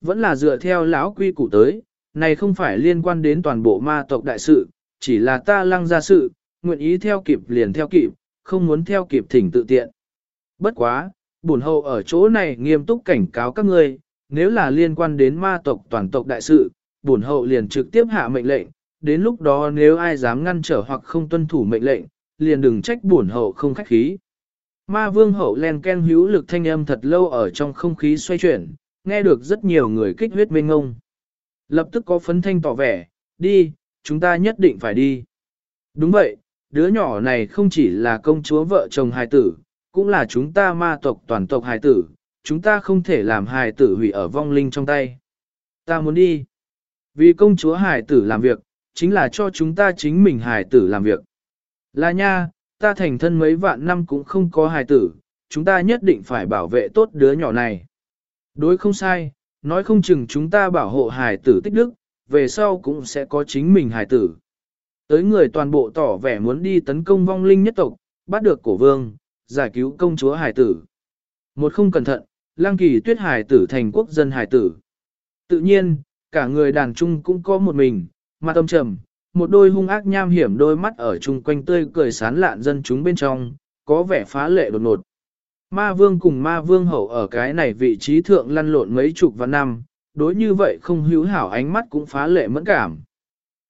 Vẫn là dựa theo lão quy củ tới, này không phải liên quan đến toàn bộ ma tộc đại sự, chỉ là ta lăng ra sự, nguyện ý theo kịp liền theo kịp, không muốn theo kịp thỉnh tự tiện. Bất quá, bổn hậu ở chỗ này nghiêm túc cảnh cáo các ngươi, nếu là liên quan đến ma tộc toàn tộc đại sự, bổn hậu liền trực tiếp hạ mệnh lệnh, đến lúc đó nếu ai dám ngăn trở hoặc không tuân thủ mệnh lệnh, liền đừng trách bổn hậu không khách khí. Ma vương hậu len ken hữu lực thanh âm thật lâu ở trong không khí xoay chuyển, nghe được rất nhiều người kích huyết mênh ngông. Lập tức có phấn thanh tỏ vẻ, đi, chúng ta nhất định phải đi. Đúng vậy, đứa nhỏ này không chỉ là công chúa vợ chồng hài tử, cũng là chúng ta ma tộc toàn tộc hài tử, chúng ta không thể làm hài tử hủy ở vong linh trong tay. Ta muốn đi. Vì công chúa hài tử làm việc, chính là cho chúng ta chính mình hài tử làm việc. Là nha, ta thành thân mấy vạn năm cũng không có hài tử, chúng ta nhất định phải bảo vệ tốt đứa nhỏ này. Đối không sai, nói không chừng chúng ta bảo hộ hài tử tích đức, về sau cũng sẽ có chính mình hài tử. Tới người toàn bộ tỏ vẻ muốn đi tấn công vong linh nhất tộc, bắt được cổ vương, giải cứu công chúa hài tử. Một không cẩn thận, lang kỳ tuyết hài tử thành quốc dân hài tử. Tự nhiên, cả người đàn trung cũng có một mình, mặt tâm trầm, một đôi hung ác nham hiểm đôi mắt ở chung quanh tươi cười sán lạn dân chúng bên trong, có vẻ phá lệ đột ngột. Ma vương cùng ma vương hậu ở cái này vị trí thượng lăn lộn mấy chục vạn năm, đối như vậy không hữu hảo ánh mắt cũng phá lệ mẫn cảm.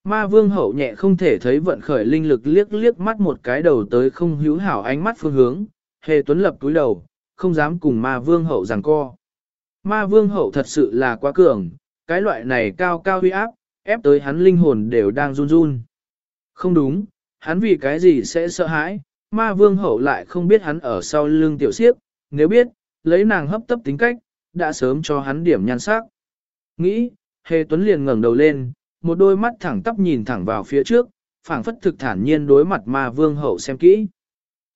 Ma vương hậu nhẹ không thể thấy vận khởi linh lực liếc liếc mắt một cái đầu tới không hữu hảo ánh mắt phương hướng, hề tuấn lập túi đầu, không dám cùng ma vương hậu giằng co. Ma vương hậu thật sự là quá cường, cái loại này cao cao huy áp, ép tới hắn linh hồn đều đang run run. Không đúng, hắn vì cái gì sẽ sợ hãi, ma vương hậu lại không biết hắn ở sau lưng tiểu siếp, nếu biết, lấy nàng hấp tấp tính cách, đã sớm cho hắn điểm nhan sắc. Nghĩ, hề tuấn liền ngẩng đầu lên, một đôi mắt thẳng tắp nhìn thẳng vào phía trước, phảng phất thực thản nhiên đối mặt ma vương hậu xem kỹ.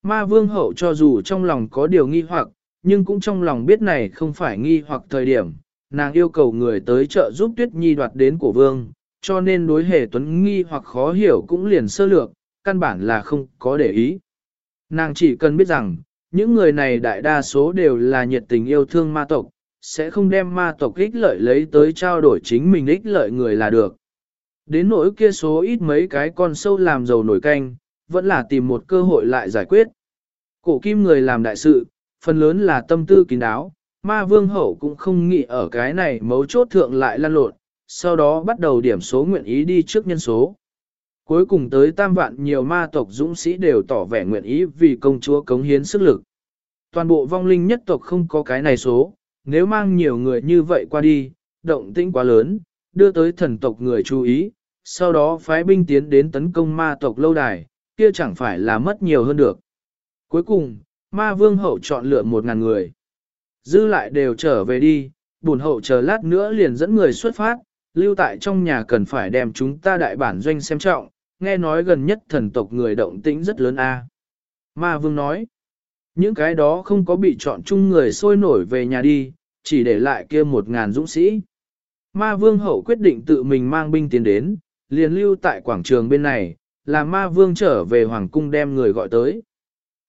Ma vương hậu cho dù trong lòng có điều nghi hoặc, nhưng cũng trong lòng biết này không phải nghi hoặc thời điểm, nàng yêu cầu người tới trợ giúp tuyết nhi đoạt đến cổ vương, cho nên đối hề tuấn nghi hoặc khó hiểu cũng liền sơ lược, căn bản là không có để ý. Nàng chỉ cần biết rằng, những người này đại đa số đều là nhiệt tình yêu thương ma tộc, sẽ không đem ma tộc ích lợi lấy tới trao đổi chính mình ích lợi người là được. Đến nỗi kia số ít mấy cái con sâu làm dầu nổi canh, vẫn là tìm một cơ hội lại giải quyết. Cổ kim người làm đại sự, phần lớn là tâm tư kín đáo, ma vương hậu cũng không nghĩ ở cái này mấu chốt thượng lại lan lộn, sau đó bắt đầu điểm số nguyện ý đi trước nhân số. Cuối cùng tới tam vạn nhiều ma tộc dũng sĩ đều tỏ vẻ nguyện ý vì công chúa cống hiến sức lực. Toàn bộ vong linh nhất tộc không có cái này số, nếu mang nhiều người như vậy qua đi, động tĩnh quá lớn, đưa tới thần tộc người chú ý, sau đó phái binh tiến đến tấn công ma tộc lâu đài, kia chẳng phải là mất nhiều hơn được. Cuối cùng, ma vương hậu chọn lựa một ngàn người. Dư lại đều trở về đi, bổn hậu chờ lát nữa liền dẫn người xuất phát, lưu tại trong nhà cần phải đem chúng ta đại bản doanh xem trọng, nghe nói gần nhất thần tộc người động tĩnh rất lớn a. Ma vương nói, những cái đó không có bị chọn chung người sôi nổi về nhà đi, chỉ để lại kia một ngàn dũng sĩ. Ma vương hậu quyết định tự mình mang binh tiến đến, liền lưu tại quảng trường bên này, là ma vương trở về hoàng cung đem người gọi tới.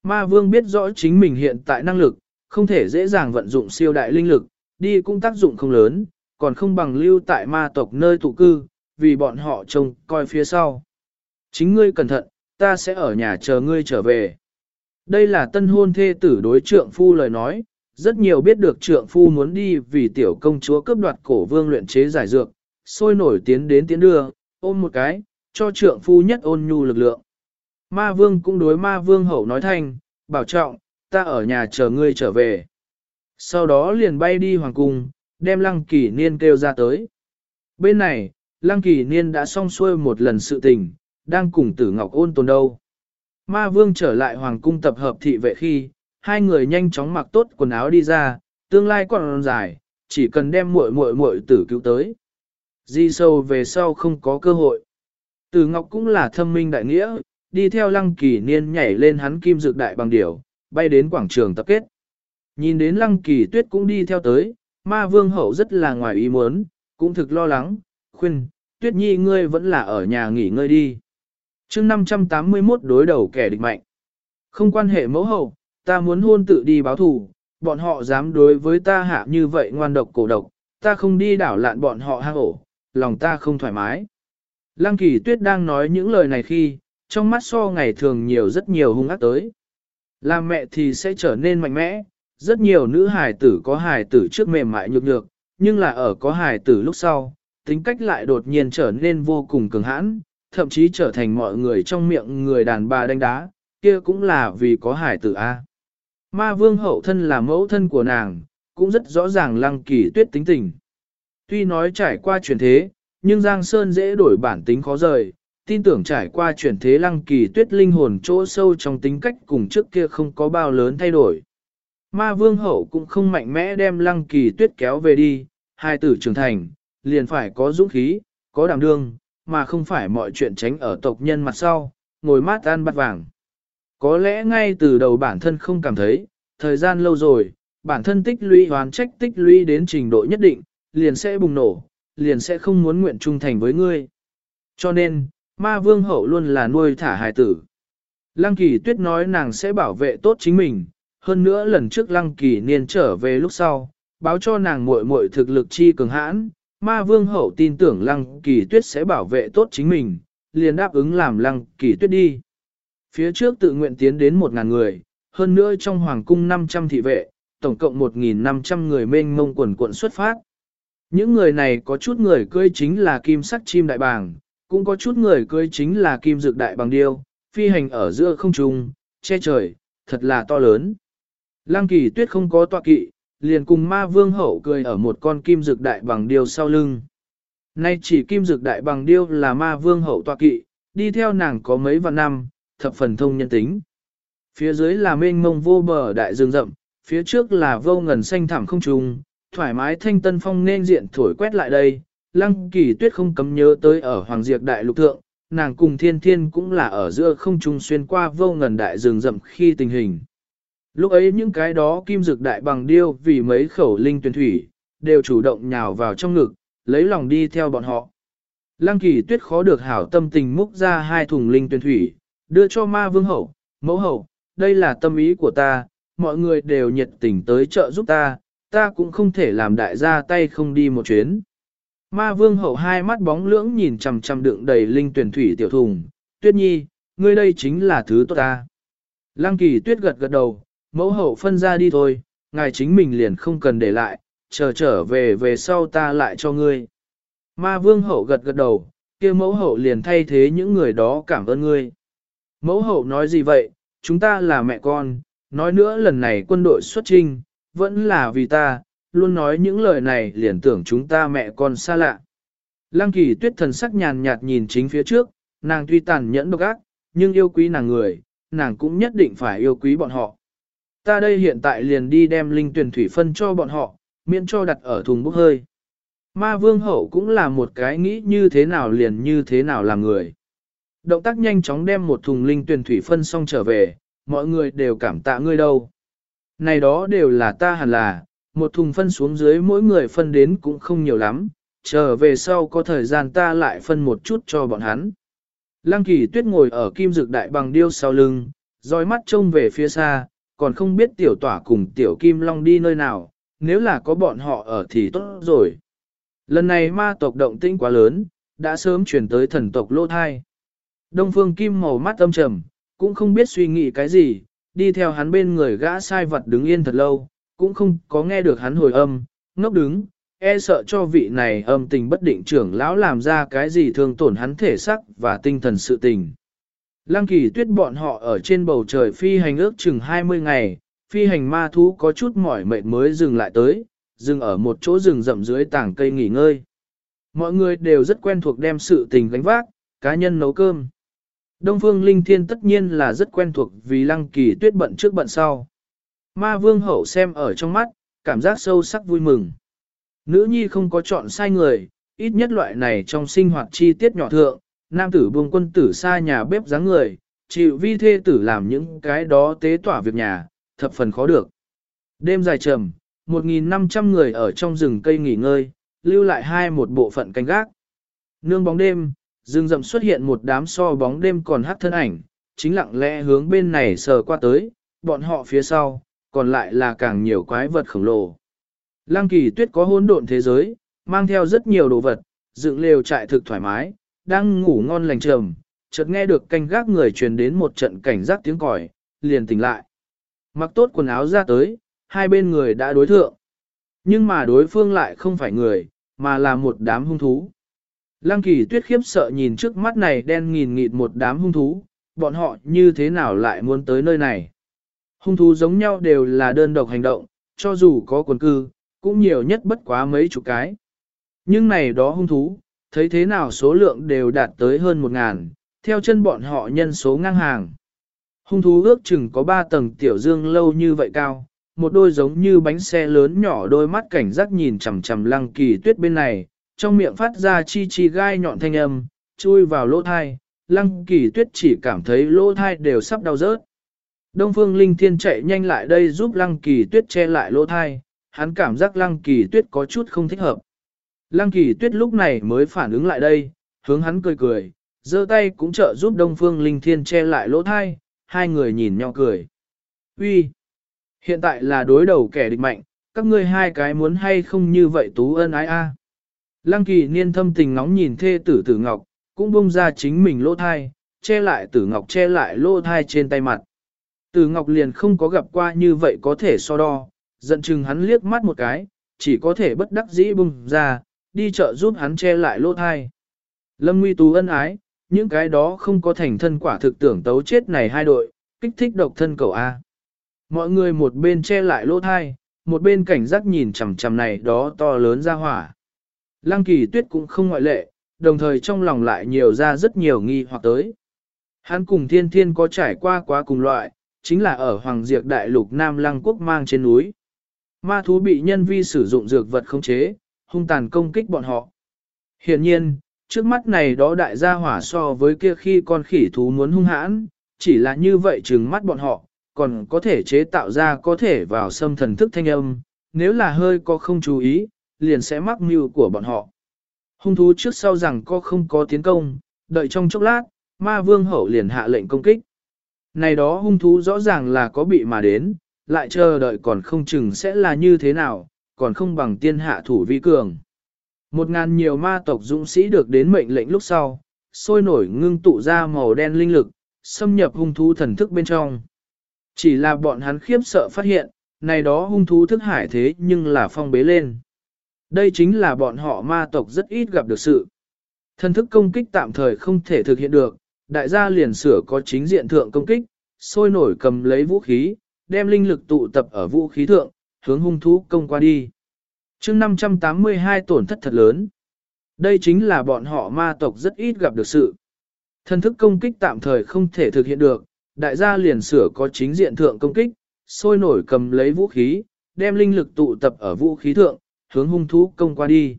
Ma vương biết rõ chính mình hiện tại năng lực, không thể dễ dàng vận dụng siêu đại linh lực, đi cũng tác dụng không lớn, còn không bằng lưu tại ma tộc nơi tụ cư, vì bọn họ trông coi phía sau. Chính ngươi cẩn thận, ta sẽ ở nhà chờ ngươi trở về. Đây là tân hôn thê tử đối trượng phu lời nói, rất nhiều biết được trượng phu muốn đi vì tiểu công chúa cướp đoạt cổ vương luyện chế giải dược, sôi nổi tiến đến tiến đưa, ôm một cái, cho trượng phu nhất ôn nhu lực lượng. Ma vương cũng đối ma vương hậu nói thanh, bảo trọng, ta ở nhà chờ ngươi trở về. Sau đó liền bay đi hoàng cung, đem lăng kỳ niên kêu ra tới. Bên này, lăng kỳ niên đã xong xuôi một lần sự tình, đang cùng tử ngọc ôn tồn đâu. Ma vương trở lại hoàng cung tập hợp thị vệ khi, hai người nhanh chóng mặc tốt quần áo đi ra, tương lai còn dài, chỉ cần đem muội muội muội tử cứu tới. Di sâu về sau không có cơ hội. Tử ngọc cũng là thâm minh đại nghĩa, đi theo lăng kỳ niên nhảy lên hắn kim dược đại bằng điểu, bay đến quảng trường tập kết. Nhìn đến lăng kỳ tuyết cũng đi theo tới, ma vương hậu rất là ngoài ý muốn, cũng thực lo lắng, khuyên, tuyết nhi ngươi vẫn là ở nhà nghỉ ngơi đi chương 581 đối đầu kẻ địch mạnh. Không quan hệ mẫu hậu, ta muốn hôn tự đi báo thù, bọn họ dám đối với ta hạ như vậy ngoan độc cổ độc, ta không đi đảo lạn bọn họ hang ổ, lòng ta không thoải mái. Lăng kỳ tuyết đang nói những lời này khi, trong mắt so ngày thường nhiều rất nhiều hung ác tới. Làm mẹ thì sẽ trở nên mạnh mẽ, rất nhiều nữ hài tử có hài tử trước mềm mại nhược nhược, nhưng là ở có hài tử lúc sau, tính cách lại đột nhiên trở nên vô cùng cường hãn, thậm chí trở thành mọi người trong miệng người đàn bà đánh đá, kia cũng là vì có hải tử A. Ma vương hậu thân là mẫu thân của nàng, cũng rất rõ ràng lăng kỳ tuyết tính tình. Tuy nói trải qua chuyển thế, nhưng Giang Sơn dễ đổi bản tính khó rời, tin tưởng trải qua chuyển thế lăng kỳ tuyết linh hồn chỗ sâu trong tính cách cùng trước kia không có bao lớn thay đổi. Ma vương hậu cũng không mạnh mẽ đem lăng kỳ tuyết kéo về đi, hai tử trưởng thành, liền phải có dũng khí, có đảm đương, mà không phải mọi chuyện tránh ở tộc nhân mặt sau, ngồi mát ăn bát vàng. Có lẽ ngay từ đầu bản thân không cảm thấy, thời gian lâu rồi, bản thân tích lũy hoàn trách tích lũy đến trình độ nhất định, liền sẽ bùng nổ, liền sẽ không muốn nguyện trung thành với ngươi. Cho nên, ma vương hậu luôn là nuôi thả hài tử. Lăng kỳ tuyết nói nàng sẽ bảo vệ tốt chính mình, hơn nữa lần trước lăng kỳ niên trở về lúc sau, báo cho nàng muội muội thực lực chi cường hãn, ma vương hậu tin tưởng lăng kỳ tuyết sẽ bảo vệ tốt chính mình, liền đáp ứng làm lăng kỳ tuyết đi. Phía trước tự nguyện tiến đến 1.000 người, hơn nữa trong hoàng cung 500 thị vệ, tổng cộng 1.500 người mênh mông quần cuộn xuất phát. Những người này có chút người cưới chính là kim sắc chim đại bàng, cũng có chút người cưới chính là kim dược đại bàng điêu, phi hành ở giữa không trung, che trời, thật là to lớn. Lăng kỳ tuyết không có tọa kỵ, liền cùng ma vương hậu cười ở một con kim dược đại bằng điêu sau lưng. Nay chỉ kim dược đại bằng điêu là ma vương hậu tọa kỵ, đi theo nàng có mấy vạn năm, thập phần thông nhân tính. Phía dưới là mênh mông vô bờ đại rừng rậm, phía trước là vô ngần xanh thẳm không trùng, thoải mái thanh tân phong nên diện thổi quét lại đây. Lăng kỳ tuyết không cấm nhớ tới ở Hoàng Diệp Đại Lục Thượng, nàng cùng thiên thiên cũng là ở giữa không trung xuyên qua vô ngần đại rừng rậm khi tình hình. Lúc ấy những cái đó kim dược đại bằng điêu vì mấy khẩu linh tuyển thủy, đều chủ động nhào vào trong ngực, lấy lòng đi theo bọn họ. Lăng kỳ tuyết khó được hảo tâm tình múc ra hai thùng linh tuyển thủy, đưa cho ma vương hậu, mẫu hậu, đây là tâm ý của ta, mọi người đều nhiệt tình tới trợ giúp ta, ta cũng không thể làm đại gia tay không đi một chuyến. Ma vương hậu hai mắt bóng lưỡng nhìn chằm chằm đựng đầy linh tuyển thủy tiểu thùng, tuyết nhi, ngươi đây chính là thứ tốt ta. Lăng kỳ tuyết gật gật đầu, mẫu hậu phân ra đi thôi, ngài chính mình liền không cần để lại, chờ trở về về sau ta lại cho ngươi. Ma vương hậu gật gật đầu, kia mẫu hậu liền thay thế những người đó cảm ơn ngươi. Mẫu hậu nói gì vậy, chúng ta là mẹ con, nói nữa lần này quân đội xuất trinh, vẫn là vì ta, luôn nói những lời này liền tưởng chúng ta mẹ con xa lạ. Lăng kỳ tuyết thần sắc nhàn nhạt nhìn chính phía trước, nàng tuy tàn nhẫn độc ác, nhưng yêu quý nàng người, nàng cũng nhất định phải yêu quý bọn họ. Ta đây hiện tại liền đi đem linh tuyển thủy phân cho bọn họ, miễn cho đặt ở thùng bốc hơi. Ma vương hậu cũng là một cái nghĩ như thế nào liền như thế nào làm người. Động tác nhanh chóng đem một thùng linh tuyển thủy phân xong trở về, mọi người đều cảm tạ ngươi đâu. Này đó đều là ta hẳn là, một thùng phân xuống dưới mỗi người phân đến cũng không nhiều lắm, trở về sau có thời gian ta lại phân một chút cho bọn hắn. Lăng kỳ tuyết ngồi ở kim dược đại bằng điêu sau lưng, dõi mắt trông về phía xa, còn không biết tiểu tỏa cùng tiểu kim long đi nơi nào, nếu là có bọn họ ở thì tốt rồi. Lần này ma tộc động tĩnh quá lớn, đã sớm chuyển tới thần tộc lô thai. Đông phương kim màu mắt âm trầm, cũng không biết suy nghĩ cái gì, đi theo hắn bên người gã sai vật đứng yên thật lâu, cũng không có nghe được hắn hồi âm, ngốc đứng, e sợ cho vị này âm tình bất định trưởng lão làm ra cái gì thương tổn hắn thể sắc và tinh thần sự tình. Lăng kỳ tuyết bọn họ ở trên bầu trời phi hành ước chừng 20 ngày, phi hành ma thú có chút mỏi mệt mới dừng lại tới, dừng ở một chỗ rừng rậm dưới tảng cây nghỉ ngơi. Mọi người đều rất quen thuộc đem sự tình gánh vác, cá nhân nấu cơm. Đông Phương Linh Thiên tất nhiên là rất quen thuộc vì lăng kỳ tuyết bận trước bận sau. Ma Vương Hậu xem ở trong mắt, cảm giác sâu sắc vui mừng. Nữ nhi không có chọn sai người, ít nhất loại này trong sinh hoạt chi tiết nhỏ thượng, nam tử buông quân tử xa nhà bếp dáng người, chịu vi thê tử làm những cái đó tế tỏa việc nhà, thập phần khó được. Đêm dài trầm, 1.500 người ở trong rừng cây nghỉ ngơi, lưu lại hai một bộ phận canh gác. Nương bóng đêm, rừng rậm xuất hiện một đám so bóng đêm còn hắc thân ảnh, chính lặng lẽ hướng bên này sờ qua tới, bọn họ phía sau, còn lại là càng nhiều quái vật khổng lồ. Lăng kỳ tuyết có hỗn độn thế giới, mang theo rất nhiều đồ vật, dựng lều trại thực thoải mái, đang ngủ ngon lành trầm, chợt nghe được canh gác người truyền đến một trận cảnh giác tiếng còi, liền tỉnh lại. Mặc tốt quần áo ra tới, hai bên người đã đối thượng. Nhưng mà đối phương lại không phải người, mà là một đám hung thú. Lăng kỳ tuyết khiếp sợ nhìn trước mắt này đen nghìn nghịt một đám hung thú, bọn họ như thế nào lại muốn tới nơi này. Hung thú giống nhau đều là đơn độc hành động, cho dù có quần cư, cũng nhiều nhất bất quá mấy chục cái. Nhưng này đó hung thú, thấy thế nào số lượng đều đạt tới hơn một ngàn, theo chân bọn họ nhân số ngang hàng. Hung thú ước chừng có ba tầng tiểu dương lâu như vậy cao, một đôi giống như bánh xe lớn nhỏ đôi mắt cảnh giác nhìn chằm chằm lăng kỳ tuyết bên này, trong miệng phát ra chi chi gai nhọn thanh âm, chui vào lỗ thai, lăng kỳ tuyết chỉ cảm thấy lỗ thai đều sắp đau rớt. Đông phương linh thiên chạy nhanh lại đây giúp lăng kỳ tuyết che lại lỗ thai, hắn cảm giác lăng kỳ tuyết có chút không thích hợp. Lăng kỳ tuyết lúc này mới phản ứng lại đây, hướng hắn cười cười, giơ tay cũng trợ giúp đông phương linh thiên che lại lỗ thai, hai người nhìn nhau cười. Uy, Hiện tại là đối đầu kẻ địch mạnh, các ngươi hai cái muốn hay không như vậy tú ân ái a. Lăng kỳ niên thâm tình ngóng nhìn thê tử tử ngọc, cũng bung ra chính mình lỗ thai, che lại tử ngọc che lại lỗ thai trên tay mặt. Tử ngọc liền không có gặp qua như vậy có thể so đo, giận chừng hắn liếc mắt một cái, chỉ có thể bất đắc dĩ bung ra, đi chợ giúp hắn che lại lỗ thai. Lâm nguy tú ân ái, những cái đó không có thành thân quả thực tưởng tấu chết này hai đội, kích thích độc thân cầu A. Mọi người một bên che lại lỗ thai, một bên cảnh giác nhìn chằm chằm này đó to lớn ra hỏa. Lăng kỳ tuyết cũng không ngoại lệ, đồng thời trong lòng lại nhiều ra rất nhiều nghi hoặc tới. Hắn cùng thiên thiên có trải qua quá cùng loại, chính là ở Hoàng Diệp Đại Lục Nam Lăng Quốc mang trên núi. Ma thú bị nhân vi sử dụng dược vật khống chế, hung tàn công kích bọn họ. Hiện nhiên, trước mắt này đó đại gia hỏa so với kia khi con khỉ thú muốn hung hãn, chỉ là như vậy trừng mắt bọn họ, còn có thể chế tạo ra có thể vào xâm thần thức thanh âm, nếu là hơi có không chú ý, liền sẽ mắc mưu của bọn họ. Hung thú trước sau rằng có không có tiến công, đợi trong chốc lát, ma vương hậu liền hạ lệnh công kích. Này đó hung thú rõ ràng là có bị mà đến, lại chờ đợi còn không chừng sẽ là như thế nào, còn không bằng tiên hạ thủ vi cường. Một ngàn nhiều ma tộc dũng sĩ được đến mệnh lệnh lúc sau, sôi nổi ngưng tụ ra màu đen linh lực, xâm nhập hung thú thần thức bên trong. Chỉ là bọn hắn khiếp sợ phát hiện, này đó hung thú thức hải thế nhưng là phong bế lên. Đây chính là bọn họ ma tộc rất ít gặp được sự. Thần thức công kích tạm thời không thể thực hiện được, đại gia liền sửa có chính diện thượng công kích, sôi nổi cầm lấy vũ khí, đem linh lực tụ tập ở vũ khí thượng, hướng hung thú công qua đi chương 582 tổn thất thật lớn. Đây chính là bọn họ ma tộc rất ít gặp được sự. Thần thức công kích tạm thời không thể thực hiện được, đại gia liền sửa có chính diện thượng công kích, sôi nổi cầm lấy vũ khí, đem linh lực tụ tập ở vũ khí thượng, hướng hung thú công qua đi.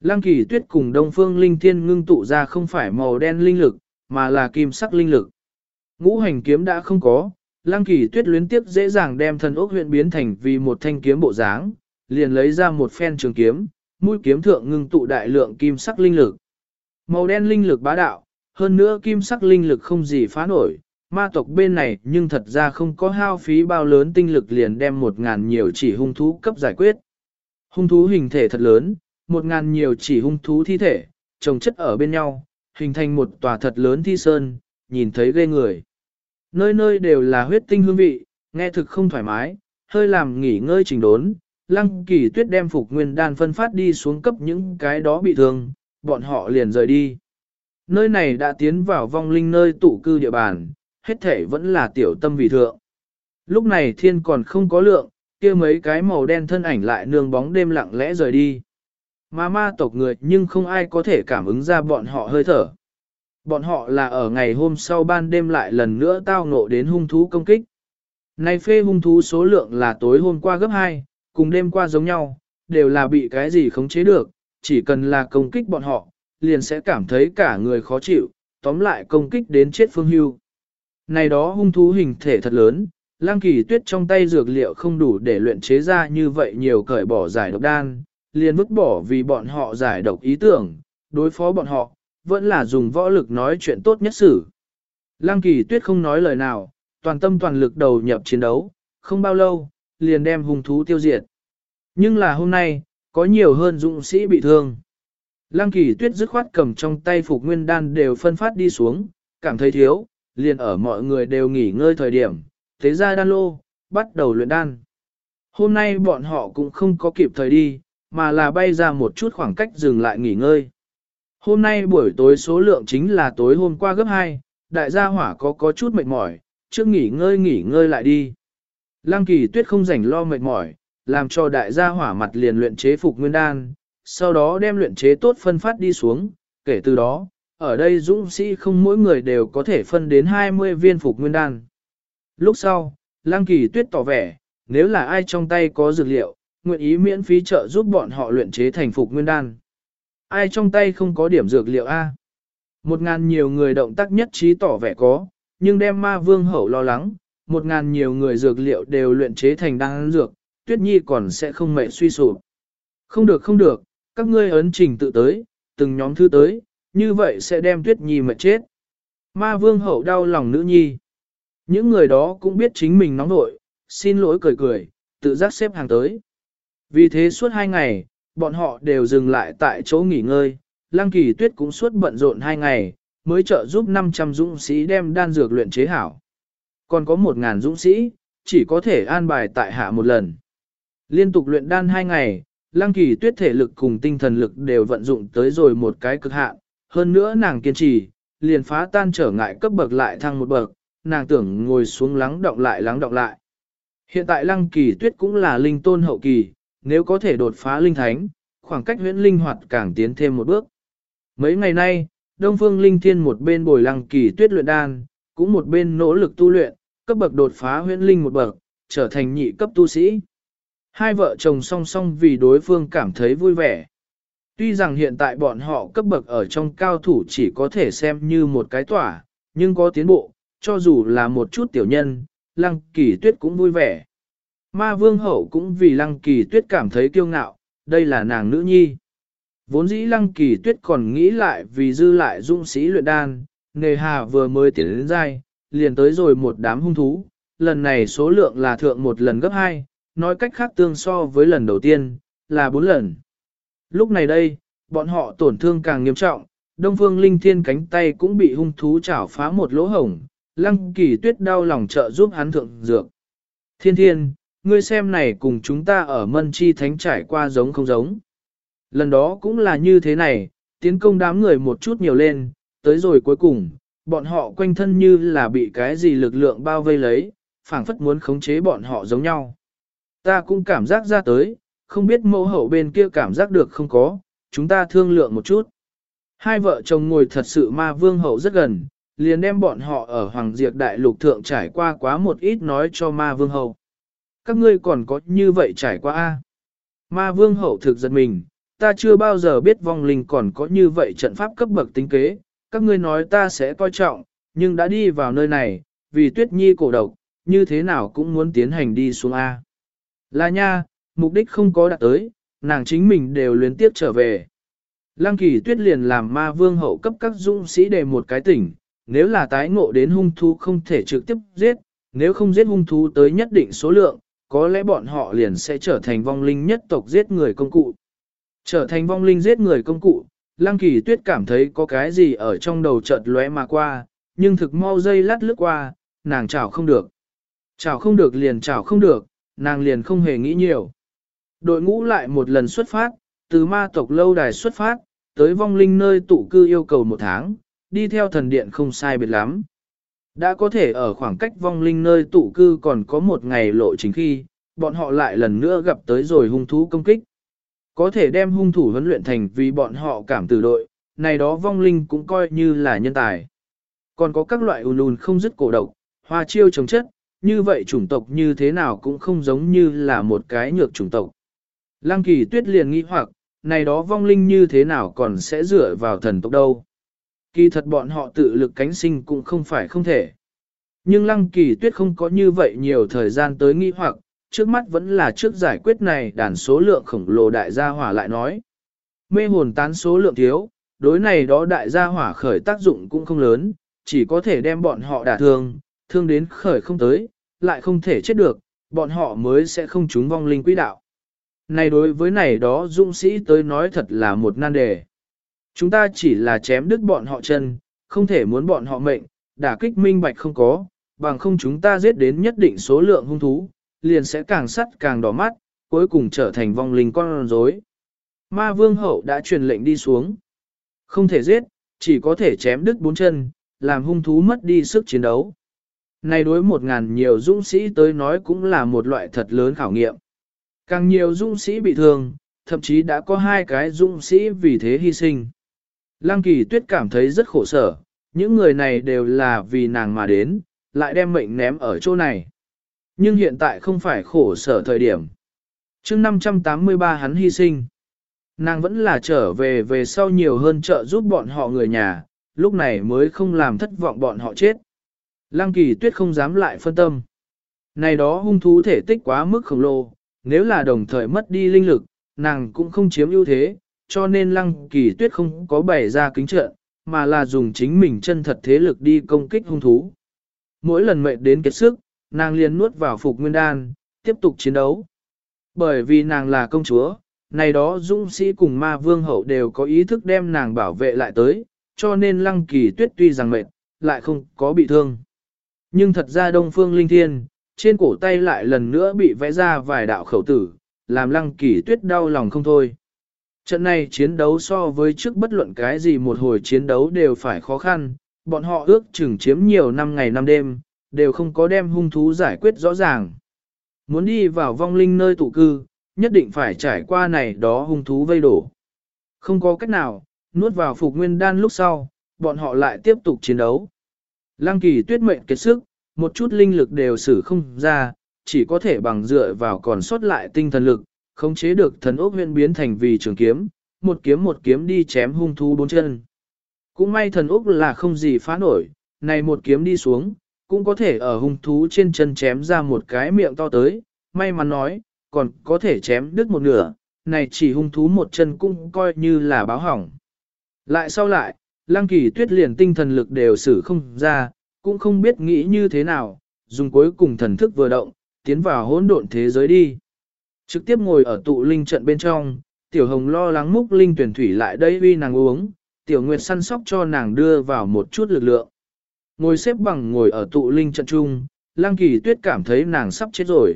Lăng kỳ tuyết cùng đông phương linh thiên ngưng tụ ra không phải màu đen linh lực, mà là kim sắc linh lực. Ngũ hành kiếm đã không có, lăng kỳ tuyết luyến tiếp dễ dàng đem thần ốc huyện biến thành vì một thanh kiếm bộ dáng, liền lấy ra một phen trường kiếm, mũi kiếm thượng ngưng tụ đại lượng kim sắc linh lực. Màu đen linh lực bá đạo, hơn nữa kim sắc linh lực không gì phá nổi, ma tộc bên này nhưng thật ra không có hao phí bao lớn tinh lực liền đem một ngàn nhiều chỉ hung thú cấp giải quyết. Hung thú hình thể thật lớn, một ngàn nhiều chỉ hung thú thi thể, trồng chất ở bên nhau, hình thành một tòa thật lớn thi sơn, nhìn thấy ghê người. Nơi nơi đều là huyết tinh hương vị, nghe thực không thoải mái, hơi làm nghỉ ngơi trình đốn, lăng kỳ tuyết đem phục nguyên đan phân phát đi xuống cấp những cái đó bị thương, bọn họ liền rời đi. Nơi này đã tiến vào vong linh nơi tụ cư địa bàn, hết thể vẫn là tiểu tâm vị thượng. Lúc này thiên còn không có lượng, kia mấy cái màu đen thân ảnh lại nương bóng đêm lặng lẽ rời đi. Mà ma tộc người nhưng không ai có thể cảm ứng ra bọn họ hơi thở. Bọn họ là ở ngày hôm sau ban đêm lại lần nữa tao ngộ đến hung thú công kích. Này phê hung thú số lượng là tối hôm qua gấp 2, cùng đêm qua giống nhau, đều là bị cái gì khống chế được, chỉ cần là công kích bọn họ, liền sẽ cảm thấy cả người khó chịu, tóm lại công kích đến chết phương hưu. Này đó hung thú hình thể thật lớn, lang kỳ tuyết trong tay dược liệu không đủ để luyện chế ra như vậy nhiều cởi bỏ giải độc đan, liền vứt bỏ vì bọn họ giải độc ý tưởng, đối phó bọn họ, vẫn là dùng võ lực nói chuyện tốt nhất xử. Lang kỳ tuyết không nói lời nào, toàn tâm toàn lực đầu nhập chiến đấu, không bao lâu, liền đem hung thú tiêu diệt. Nhưng là hôm nay, có nhiều hơn dũng sĩ bị thương. Lăng kỳ tuyết dứt khoát cầm trong tay phục nguyên đan đều phân phát đi xuống, cảm thấy thiếu, liền ở mọi người đều nghỉ ngơi thời điểm, thế ra đan lô, bắt đầu luyện đan. Hôm nay bọn họ cũng không có kịp thời đi, mà là bay ra một chút khoảng cách dừng lại nghỉ ngơi. Hôm nay buổi tối số lượng chính là tối hôm qua gấp 2, đại gia hỏa có có chút mệt mỏi, trước nghỉ ngơi nghỉ ngơi lại đi. Lăng kỳ tuyết không rảnh lo mệt mỏi, làm cho đại gia hỏa mặt liền luyện chế phục nguyên đan, sau đó đem luyện chế tốt phân phát đi xuống, kể từ đó, ở đây dũng sĩ không mỗi người đều có thể phân đến 20 viên phục nguyên đan. Lúc sau, Lăng Kỳ Tuyết tỏ vẻ, nếu là ai trong tay có dược liệu, nguyện ý miễn phí trợ giúp bọn họ luyện chế thành phục nguyên đan. Ai trong tay không có điểm dược liệu A? Một ngàn nhiều người động tác nhất trí tỏ vẻ có, nhưng đem ma vương hậu lo lắng, một ngàn nhiều người dược liệu đều luyện chế thành đan dược, tuyết nhi còn sẽ không mệt suy sụp. Không được không được, các ngươi ấn trình tự tới, từng nhóm thứ tới, như vậy sẽ đem tuyết nhi mệt chết. Ma vương hậu đau lòng nữ nhi. Những người đó cũng biết chính mình nóng nội, xin lỗi cười cười, tự giác xếp hàng tới. Vì thế suốt hai ngày, bọn họ đều dừng lại tại chỗ nghỉ ngơi, Lăng Kỳ Tuyết cũng suốt bận rộn hai ngày, mới trợ giúp 500 dũng sĩ đem đan dược luyện chế hảo. Còn có một ngàn dũng sĩ, chỉ có thể an bài tại hạ một lần. Liên tục luyện đan hai ngày, Lăng Kỳ Tuyết thể lực cùng tinh thần lực đều vận dụng tới rồi một cái cực hạn, hơn nữa nàng kiên trì, liền phá tan trở ngại cấp bậc lại thăng một bậc, nàng tưởng ngồi xuống lắng động lại lắng động lại. Hiện tại Lăng Kỳ Tuyết cũng là linh tôn hậu kỳ, nếu có thể đột phá linh thánh, khoảng cách huyễn linh hoạt càng tiến thêm một bước. Mấy ngày nay, Đông Phương Linh Thiên một bên bồi Lăng Kỳ Tuyết luyện đan, cũng một bên nỗ lực tu luyện, cấp bậc đột phá huyễn linh một bậc, trở thành nhị cấp tu sĩ. Hai vợ chồng song song vì đối phương cảm thấy vui vẻ. Tuy rằng hiện tại bọn họ cấp bậc ở trong cao thủ chỉ có thể xem như một cái tỏa, nhưng có tiến bộ, cho dù là một chút tiểu nhân, lăng kỳ tuyết cũng vui vẻ. Ma vương hậu cũng vì lăng kỳ tuyết cảm thấy kiêu ngạo, đây là nàng nữ nhi. Vốn dĩ lăng kỳ tuyết còn nghĩ lại vì dư lại dung sĩ luyện đan, nề hà vừa mới tiến đến dai, liền tới rồi một đám hung thú, lần này số lượng là thượng một lần gấp hai, nói cách khác tương so với lần đầu tiên, là bốn lần. Lúc này đây, bọn họ tổn thương càng nghiêm trọng, Đông Phương Linh Thiên cánh tay cũng bị hung thú chảo phá một lỗ hổng, Lăng Kỳ Tuyết đau lòng trợ giúp hắn thượng dược. Thiên Thiên, ngươi xem này cùng chúng ta ở Mân Chi Thánh trải qua giống không giống. Lần đó cũng là như thế này, tiến công đám người một chút nhiều lên, tới rồi cuối cùng, bọn họ quanh thân như là bị cái gì lực lượng bao vây lấy, phảng phất muốn khống chế bọn họ giống nhau. Ta cũng cảm giác ra tới, không biết mẫu hậu bên kia cảm giác được không có, chúng ta thương lượng một chút. Hai vợ chồng ngồi thật sự ma vương hậu rất gần, liền đem bọn họ ở Hoàng Diệp Đại Lục Thượng trải qua quá một ít nói cho ma vương hậu. Các ngươi còn có như vậy trải qua a Ma vương hậu thực giật mình, ta chưa bao giờ biết vong linh còn có như vậy trận pháp cấp bậc tính kế, các ngươi nói ta sẽ coi trọng, nhưng đã đi vào nơi này, vì tuyết nhi cổ độc, như thế nào cũng muốn tiến hành đi xuống A. Là nha, mục đích không có đạt tới, nàng chính mình đều luyến tiếp trở về. Lăng kỳ tuyết liền làm ma vương hậu cấp các dũng sĩ để một cái tỉnh, nếu là tái ngộ đến hung thú không thể trực tiếp giết, nếu không giết hung thú tới nhất định số lượng, có lẽ bọn họ liền sẽ trở thành vong linh nhất tộc giết người công cụ. Trở thành vong linh giết người công cụ, Lăng Kỳ Tuyết cảm thấy có cái gì ở trong đầu chợt lóe mà qua, nhưng thực mau dây lát lướt qua, nàng chảo không được. Chảo không được liền chảo không được, nàng liền không hề nghĩ nhiều. Đội ngũ lại một lần xuất phát, từ ma tộc lâu đài xuất phát, tới vong linh nơi tụ cư yêu cầu một tháng, đi theo thần điện không sai biệt lắm. Đã có thể ở khoảng cách vong linh nơi tụ cư còn có một ngày lộ chính khi, bọn họ lại lần nữa gặp tới rồi hung thú công kích. Có thể đem hung thủ huấn luyện thành vì bọn họ cảm tử đội, này đó vong linh cũng coi như là nhân tài. Còn có các loại ùn ùn không dứt cổ độc, hoa chiêu chống chất, như vậy chủng tộc như thế nào cũng không giống như là một cái nhược chủng tộc. Lăng kỳ tuyết liền nghĩ hoặc, này đó vong linh như thế nào còn sẽ dựa vào thần tộc đâu. Kỳ thật bọn họ tự lực cánh sinh cũng không phải không thể. Nhưng lăng kỳ tuyết không có như vậy nhiều thời gian tới nghĩ hoặc, trước mắt vẫn là trước giải quyết này đàn số lượng khổng lồ đại gia hỏa lại nói. Mê hồn tán số lượng thiếu, đối này đó đại gia hỏa khởi tác dụng cũng không lớn, chỉ có thể đem bọn họ đả thương, thương đến khởi không tới, lại không thể chết được, bọn họ mới sẽ không trúng vong linh quỹ đạo. này đối với này đó dũng sĩ tới nói thật là một nan đề. Chúng ta chỉ là chém đứt bọn họ chân, không thể muốn bọn họ mệnh, đả kích minh bạch không có, bằng không chúng ta giết đến nhất định số lượng hung thú, liền sẽ càng sắt càng đỏ mắt, cuối cùng trở thành vong linh con rối. Ma vương hậu đã truyền lệnh đi xuống. Không thể giết, chỉ có thể chém đứt bốn chân, làm hung thú mất đi sức chiến đấu. Này đối một ngàn nhiều dũng sĩ tới nói cũng là một loại thật lớn khảo nghiệm. Càng nhiều dũng sĩ bị thương, thậm chí đã có hai cái dũng sĩ vì thế hy sinh. Lăng kỳ tuyết cảm thấy rất khổ sở, những người này đều là vì nàng mà đến, lại đem mệnh ném ở chỗ này. Nhưng hiện tại không phải khổ sở thời điểm. chương 583 hắn hy sinh. Nàng vẫn là trở về về sau nhiều hơn trợ giúp bọn họ người nhà, lúc này mới không làm thất vọng bọn họ chết. Lăng kỳ tuyết không dám lại phân tâm. Này đó hung thú thể tích quá mức khổng lồ, nếu là đồng thời mất đi linh lực, nàng cũng không chiếm ưu thế, cho nên lăng kỳ tuyết không có bày ra kính trận, mà là dùng chính mình chân thật thế lực đi công kích hung thú. Mỗi lần mệt đến kiệt sức, nàng liền nuốt vào phục nguyên đan, tiếp tục chiến đấu. Bởi vì nàng là công chúa, này đó dũng sĩ cùng ma vương hậu đều có ý thức đem nàng bảo vệ lại tới, cho nên lăng kỳ tuyết tuy rằng mệt, lại không có bị thương. Nhưng thật ra đông phương linh thiên, trên cổ tay lại lần nữa bị vẽ ra vài đạo khẩu tử, làm lăng kỳ tuyết đau lòng không thôi. Trận này chiến đấu so với trước bất luận cái gì một hồi chiến đấu đều phải khó khăn, bọn họ ước chừng chiếm nhiều năm ngày năm đêm, đều không có đem hung thú giải quyết rõ ràng. Muốn đi vào vong linh nơi tụ cư, nhất định phải trải qua này đó hung thú vây đổ. Không có cách nào, nuốt vào phục nguyên đan lúc sau, bọn họ lại tiếp tục chiến đấu. Lăng kỳ tuyết mệnh kết sức, một chút linh lực đều sử không ra, chỉ có thể bằng dựa vào còn sót lại tinh thần lực, khống chế được thần ốc huyện biến thành vì trường kiếm, một kiếm một kiếm đi chém hung thú bốn chân. Cũng may thần ốc là không gì phá nổi, này một kiếm đi xuống, cũng có thể ở hung thú trên chân chém ra một cái miệng to tới, may mắn nói, còn có thể chém đứt một nửa, này chỉ hung thú một chân cũng coi như là báo hỏng. Lại sau lại, lăng kỳ tuyết liền tinh thần lực đều xử không ra, cũng không biết nghĩ như thế nào, dùng cuối cùng thần thức vừa động, tiến vào hỗn độn thế giới đi. Trực tiếp ngồi ở tụ linh trận bên trong, tiểu hồng lo lắng múc linh tuyển thủy lại đây uy nàng uống, tiểu nguyệt săn sóc cho nàng đưa vào một chút lực lượng. Ngồi xếp bằng ngồi ở tụ linh trận trung, lăng kỳ tuyết cảm thấy nàng sắp chết rồi.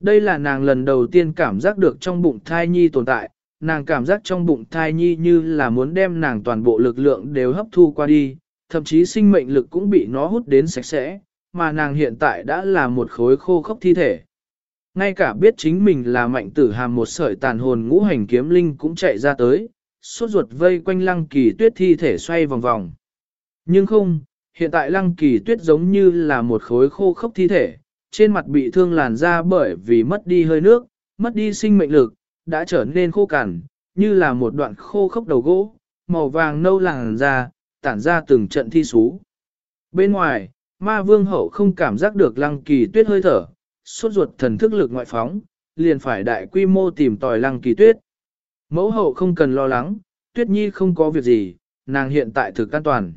Đây là nàng lần đầu tiên cảm giác được trong bụng thai nhi tồn tại, nàng cảm giác trong bụng thai nhi như là muốn đem nàng toàn bộ lực lượng đều hấp thu qua đi, thậm chí sinh mệnh lực cũng bị nó hút đến sạch sẽ, mà nàng hiện tại đã là một khối khô khốc thi thể. Ngay cả biết chính mình là mạnh tử hàm một sợi tàn hồn ngũ hành kiếm linh cũng chạy ra tới, suốt ruột vây quanh lăng kỳ tuyết thi thể xoay vòng vòng. Nhưng không, hiện tại lăng kỳ tuyết giống như là một khối khô khốc thi thể, trên mặt bị thương làn da bởi vì mất đi hơi nước, mất đi sinh mệnh lực, đã trở nên khô cằn, như là một đoạn khô khốc đầu gỗ, màu vàng nâu làn da, tản ra từng trận thi sú. Bên ngoài, ma vương hậu không cảm giác được lăng kỳ tuyết hơi thở, suốt ruột thần thức lực ngoại phóng, liền phải đại quy mô tìm tòi lăng kỳ tuyết. Mẫu hậu không cần lo lắng, tuyết nhi không có việc gì, nàng hiện tại thực an toàn.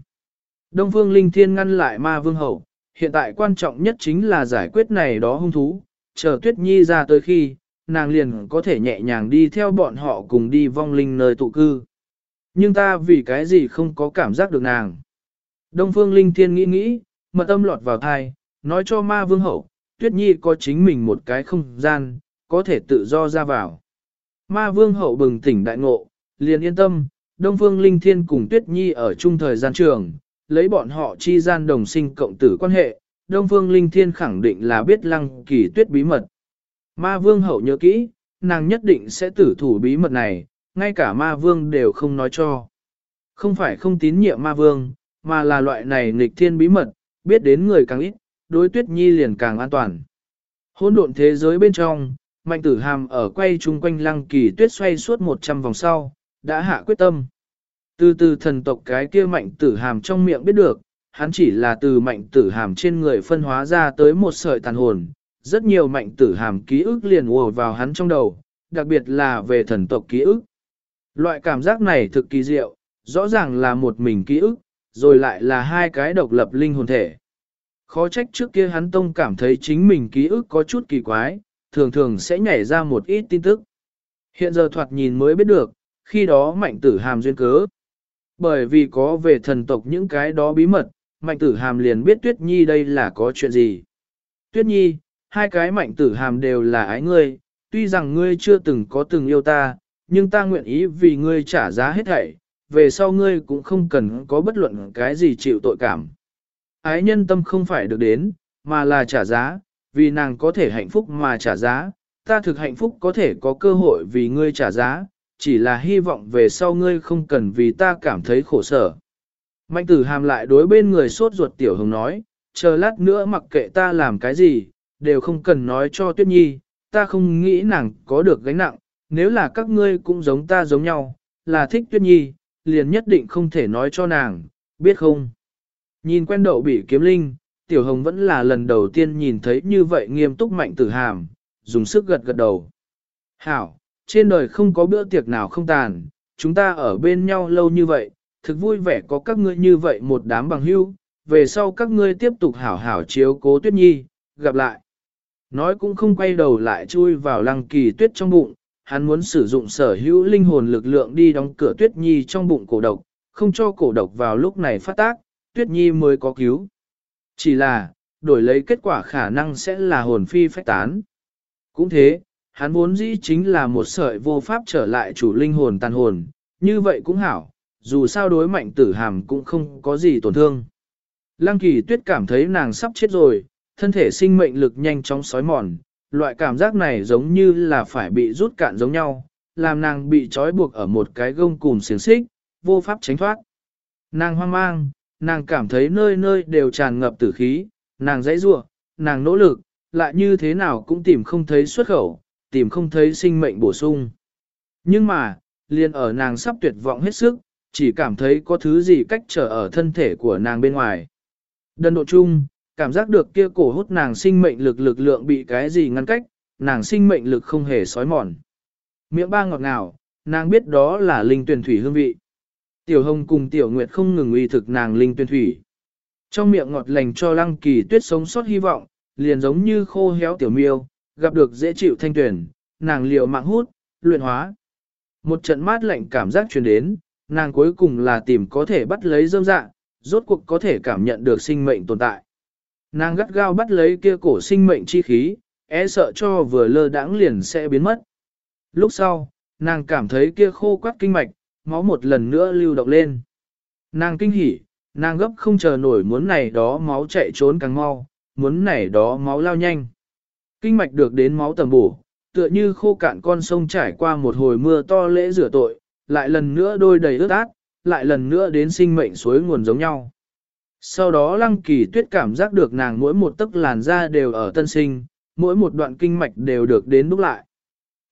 Đông phương linh thiên ngăn lại ma vương hậu, hiện tại quan trọng nhất chính là giải quyết này đó hung thú, chờ tuyết nhi ra tới khi, nàng liền có thể nhẹ nhàng đi theo bọn họ cùng đi vong linh nơi tụ cư. Nhưng ta vì cái gì không có cảm giác được nàng. Đông phương linh thiên nghĩ nghĩ, mật âm lọt vào thai, nói cho ma vương hậu, tuyết nhi có chính mình một cái không gian, có thể tự do ra vào. Ma vương hậu bừng tỉnh đại ngộ, liền yên tâm, Đông Phương Linh Thiên cùng Tuyết Nhi ở chung thời gian trường, lấy bọn họ chi gian đồng sinh cộng tử quan hệ, Đông Phương Linh Thiên khẳng định là biết lăng kỳ tuyết bí mật. Ma Vương hậu nhớ kỹ, nàng nhất định sẽ tử thủ bí mật này, ngay cả Ma Vương đều không nói cho. Không phải không tín nhiệm Ma Vương, mà là loại này nghịch thiên bí mật, biết đến người càng ít, đối tuyết nhi liền càng an toàn. Hôn độn thế giới bên trong, mạnh tử hàm ở quay chung quanh lăng kỳ tuyết xoay suốt 100 vòng sau, đã hạ quyết tâm. Từ từ thần tộc cái kia mạnh tử hàm trong miệng biết được, hắn chỉ là từ mạnh tử hàm trên người phân hóa ra tới một sợi tàn hồn. Rất nhiều mạnh tử hàm ký ức liền ùa vào hắn trong đầu, đặc biệt là về thần tộc ký ức. Loại cảm giác này thực kỳ diệu, rõ ràng là một mình ký ức, rồi lại là hai cái độc lập linh hồn thể. Khó trách trước kia hắn tông cảm thấy chính mình ký ức có chút kỳ quái, thường thường sẽ nhảy ra một ít tin tức. Hiện giờ thoạt nhìn mới biết được, khi đó mạnh tử hàm duyên cớ. Bởi vì có về thần tộc những cái đó bí mật, mạnh tử hàm liền biết Tuyết Nhi đây là có chuyện gì. Tuyết Nhi, hai cái mạnh tử hàm đều là ái ngươi, tuy rằng ngươi chưa từng có từng yêu ta, nhưng ta nguyện ý vì ngươi trả giá hết thảy, về sau ngươi cũng không cần có bất luận cái gì chịu tội cảm. Ái nhân tâm không phải được đến, mà là trả giá, vì nàng có thể hạnh phúc mà trả giá, ta thực hạnh phúc có thể có cơ hội vì ngươi trả giá, chỉ là hy vọng về sau ngươi không cần vì ta cảm thấy khổ sở. Mạnh tử hàm lại đối bên người sốt ruột tiểu hồng nói, chờ lát nữa mặc kệ ta làm cái gì, đều không cần nói cho tuyết nhi, ta không nghĩ nàng có được gánh nặng, nếu là các ngươi cũng giống ta giống nhau, là thích tuyết nhi, liền nhất định không thể nói cho nàng, biết không? Nhìn quen đậu bị kiếm linh, tiểu hồng vẫn là lần đầu tiên nhìn thấy như vậy nghiêm túc mạnh tử hàm, dùng sức gật gật đầu. Hảo, trên đời không có bữa tiệc nào không tàn, chúng ta ở bên nhau lâu như vậy, thực vui vẻ có các ngươi như vậy một đám bằng hữu, về sau các ngươi tiếp tục hảo hảo chiếu cố tuyết nhi, gặp lại. Nói cũng không quay đầu lại chui vào lăng kỳ tuyết trong bụng, hắn muốn sử dụng sở hữu linh hồn lực lượng đi đóng cửa tuyết nhi trong bụng cổ độc, không cho cổ độc vào lúc này phát tác, tuyết nhi mới có cứu. Chỉ là, đổi lấy kết quả khả năng sẽ là hồn phi phách tán. Cũng thế, hắn vốn dĩ chính là một sợi vô pháp trở lại chủ linh hồn tàn hồn, như vậy cũng hảo, dù sao đối mạnh tử hàm cũng không có gì tổn thương. Lăng kỳ tuyết cảm thấy nàng sắp chết rồi, thân thể sinh mệnh lực nhanh chóng sói mòn, loại cảm giác này giống như là phải bị rút cạn giống nhau, làm nàng bị trói buộc ở một cái gông cùm xiềng xích, vô pháp tránh thoát. Nàng hoang mang, nàng cảm thấy nơi nơi đều tràn ngập tử khí, nàng dãy rua, nàng nỗ lực, lại như thế nào cũng tìm không thấy xuất khẩu, tìm không thấy sinh mệnh bổ sung. Nhưng mà, liền ở nàng sắp tuyệt vọng hết sức, chỉ cảm thấy có thứ gì cách trở ở thân thể của nàng bên ngoài. Đần độ chung, cảm giác được kia cổ hút nàng sinh mệnh lực lực lượng bị cái gì ngăn cách, nàng sinh mệnh lực không hề sói mòn. Miệng ba ngọt ngào, nàng biết đó là linh tuyển thủy hương vị. Tiểu hồng cùng tiểu nguyệt không ngừng uy thực nàng linh tuyển thủy. Trong miệng ngọt lành cho lăng kỳ tuyết sống sót hy vọng, liền giống như khô héo tiểu miêu, gặp được dễ chịu thanh tuyển, nàng liều mạng hút, luyện hóa. Một trận mát lạnh cảm giác truyền đến, nàng cuối cùng là tìm có thể bắt lấy dâm dạ, rốt cuộc có thể cảm nhận được sinh mệnh tồn tại. Nàng gắt gao bắt lấy kia cổ sinh mệnh chi khí, e sợ cho vừa lơ đãng liền sẽ biến mất. Lúc sau, nàng cảm thấy kia khô quắt kinh mạch, máu một lần nữa lưu động lên. Nàng kinh hỉ, nàng gấp không chờ nổi muốn này đó máu chạy trốn càng mau, muốn này đó máu lao nhanh. Kinh mạch được đến máu tầm bổ, tựa như khô cạn con sông trải qua một hồi mưa to lễ rửa tội, lại lần nữa đôi đầy ướt át, lại lần nữa đến sinh mệnh suối nguồn giống nhau. Sau đó lăng kỳ tuyết cảm giác được nàng mỗi một tấc làn da đều ở tân sinh, mỗi một đoạn kinh mạch đều được đến đúc lại.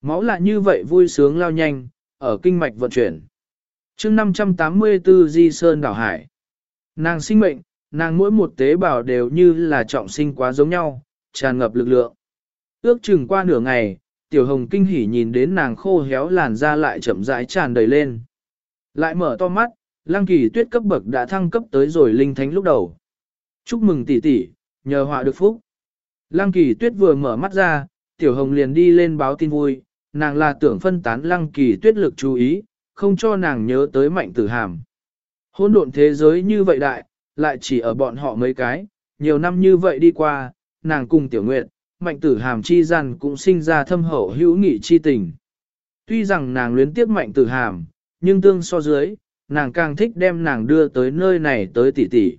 Máu lại như vậy vui sướng lao nhanh, ở kinh mạch vận chuyển. chương 584 Di Sơn Đảo Hải. Nàng sinh mệnh, nàng mỗi một tế bào đều như là trọng sinh quá giống nhau, tràn ngập lực lượng. Ước chừng qua nửa ngày, tiểu hồng kinh hỉ nhìn đến nàng khô héo làn da lại chậm rãi tràn đầy lên. Lại mở to mắt, lăng kỳ tuyết cấp bậc đã thăng cấp tới rồi linh thánh lúc đầu. Chúc mừng tỷ tỷ, nhờ họa được phúc. Lăng kỳ tuyết vừa mở mắt ra, tiểu hồng liền đi lên báo tin vui, nàng là tưởng phân tán lăng kỳ tuyết lực chú ý, không cho nàng nhớ tới mạnh tử hàm. Hôn độn thế giới như vậy đại, lại chỉ ở bọn họ mấy cái, nhiều năm như vậy đi qua, nàng cùng tiểu nguyện, mạnh tử hàm chi gian cũng sinh ra thâm hậu hữu nghị chi tình. Tuy rằng nàng luyến tiếc mạnh tử hàm, nhưng tương so dưới, nàng càng thích đem nàng đưa tới nơi này tới tỷ tỷ.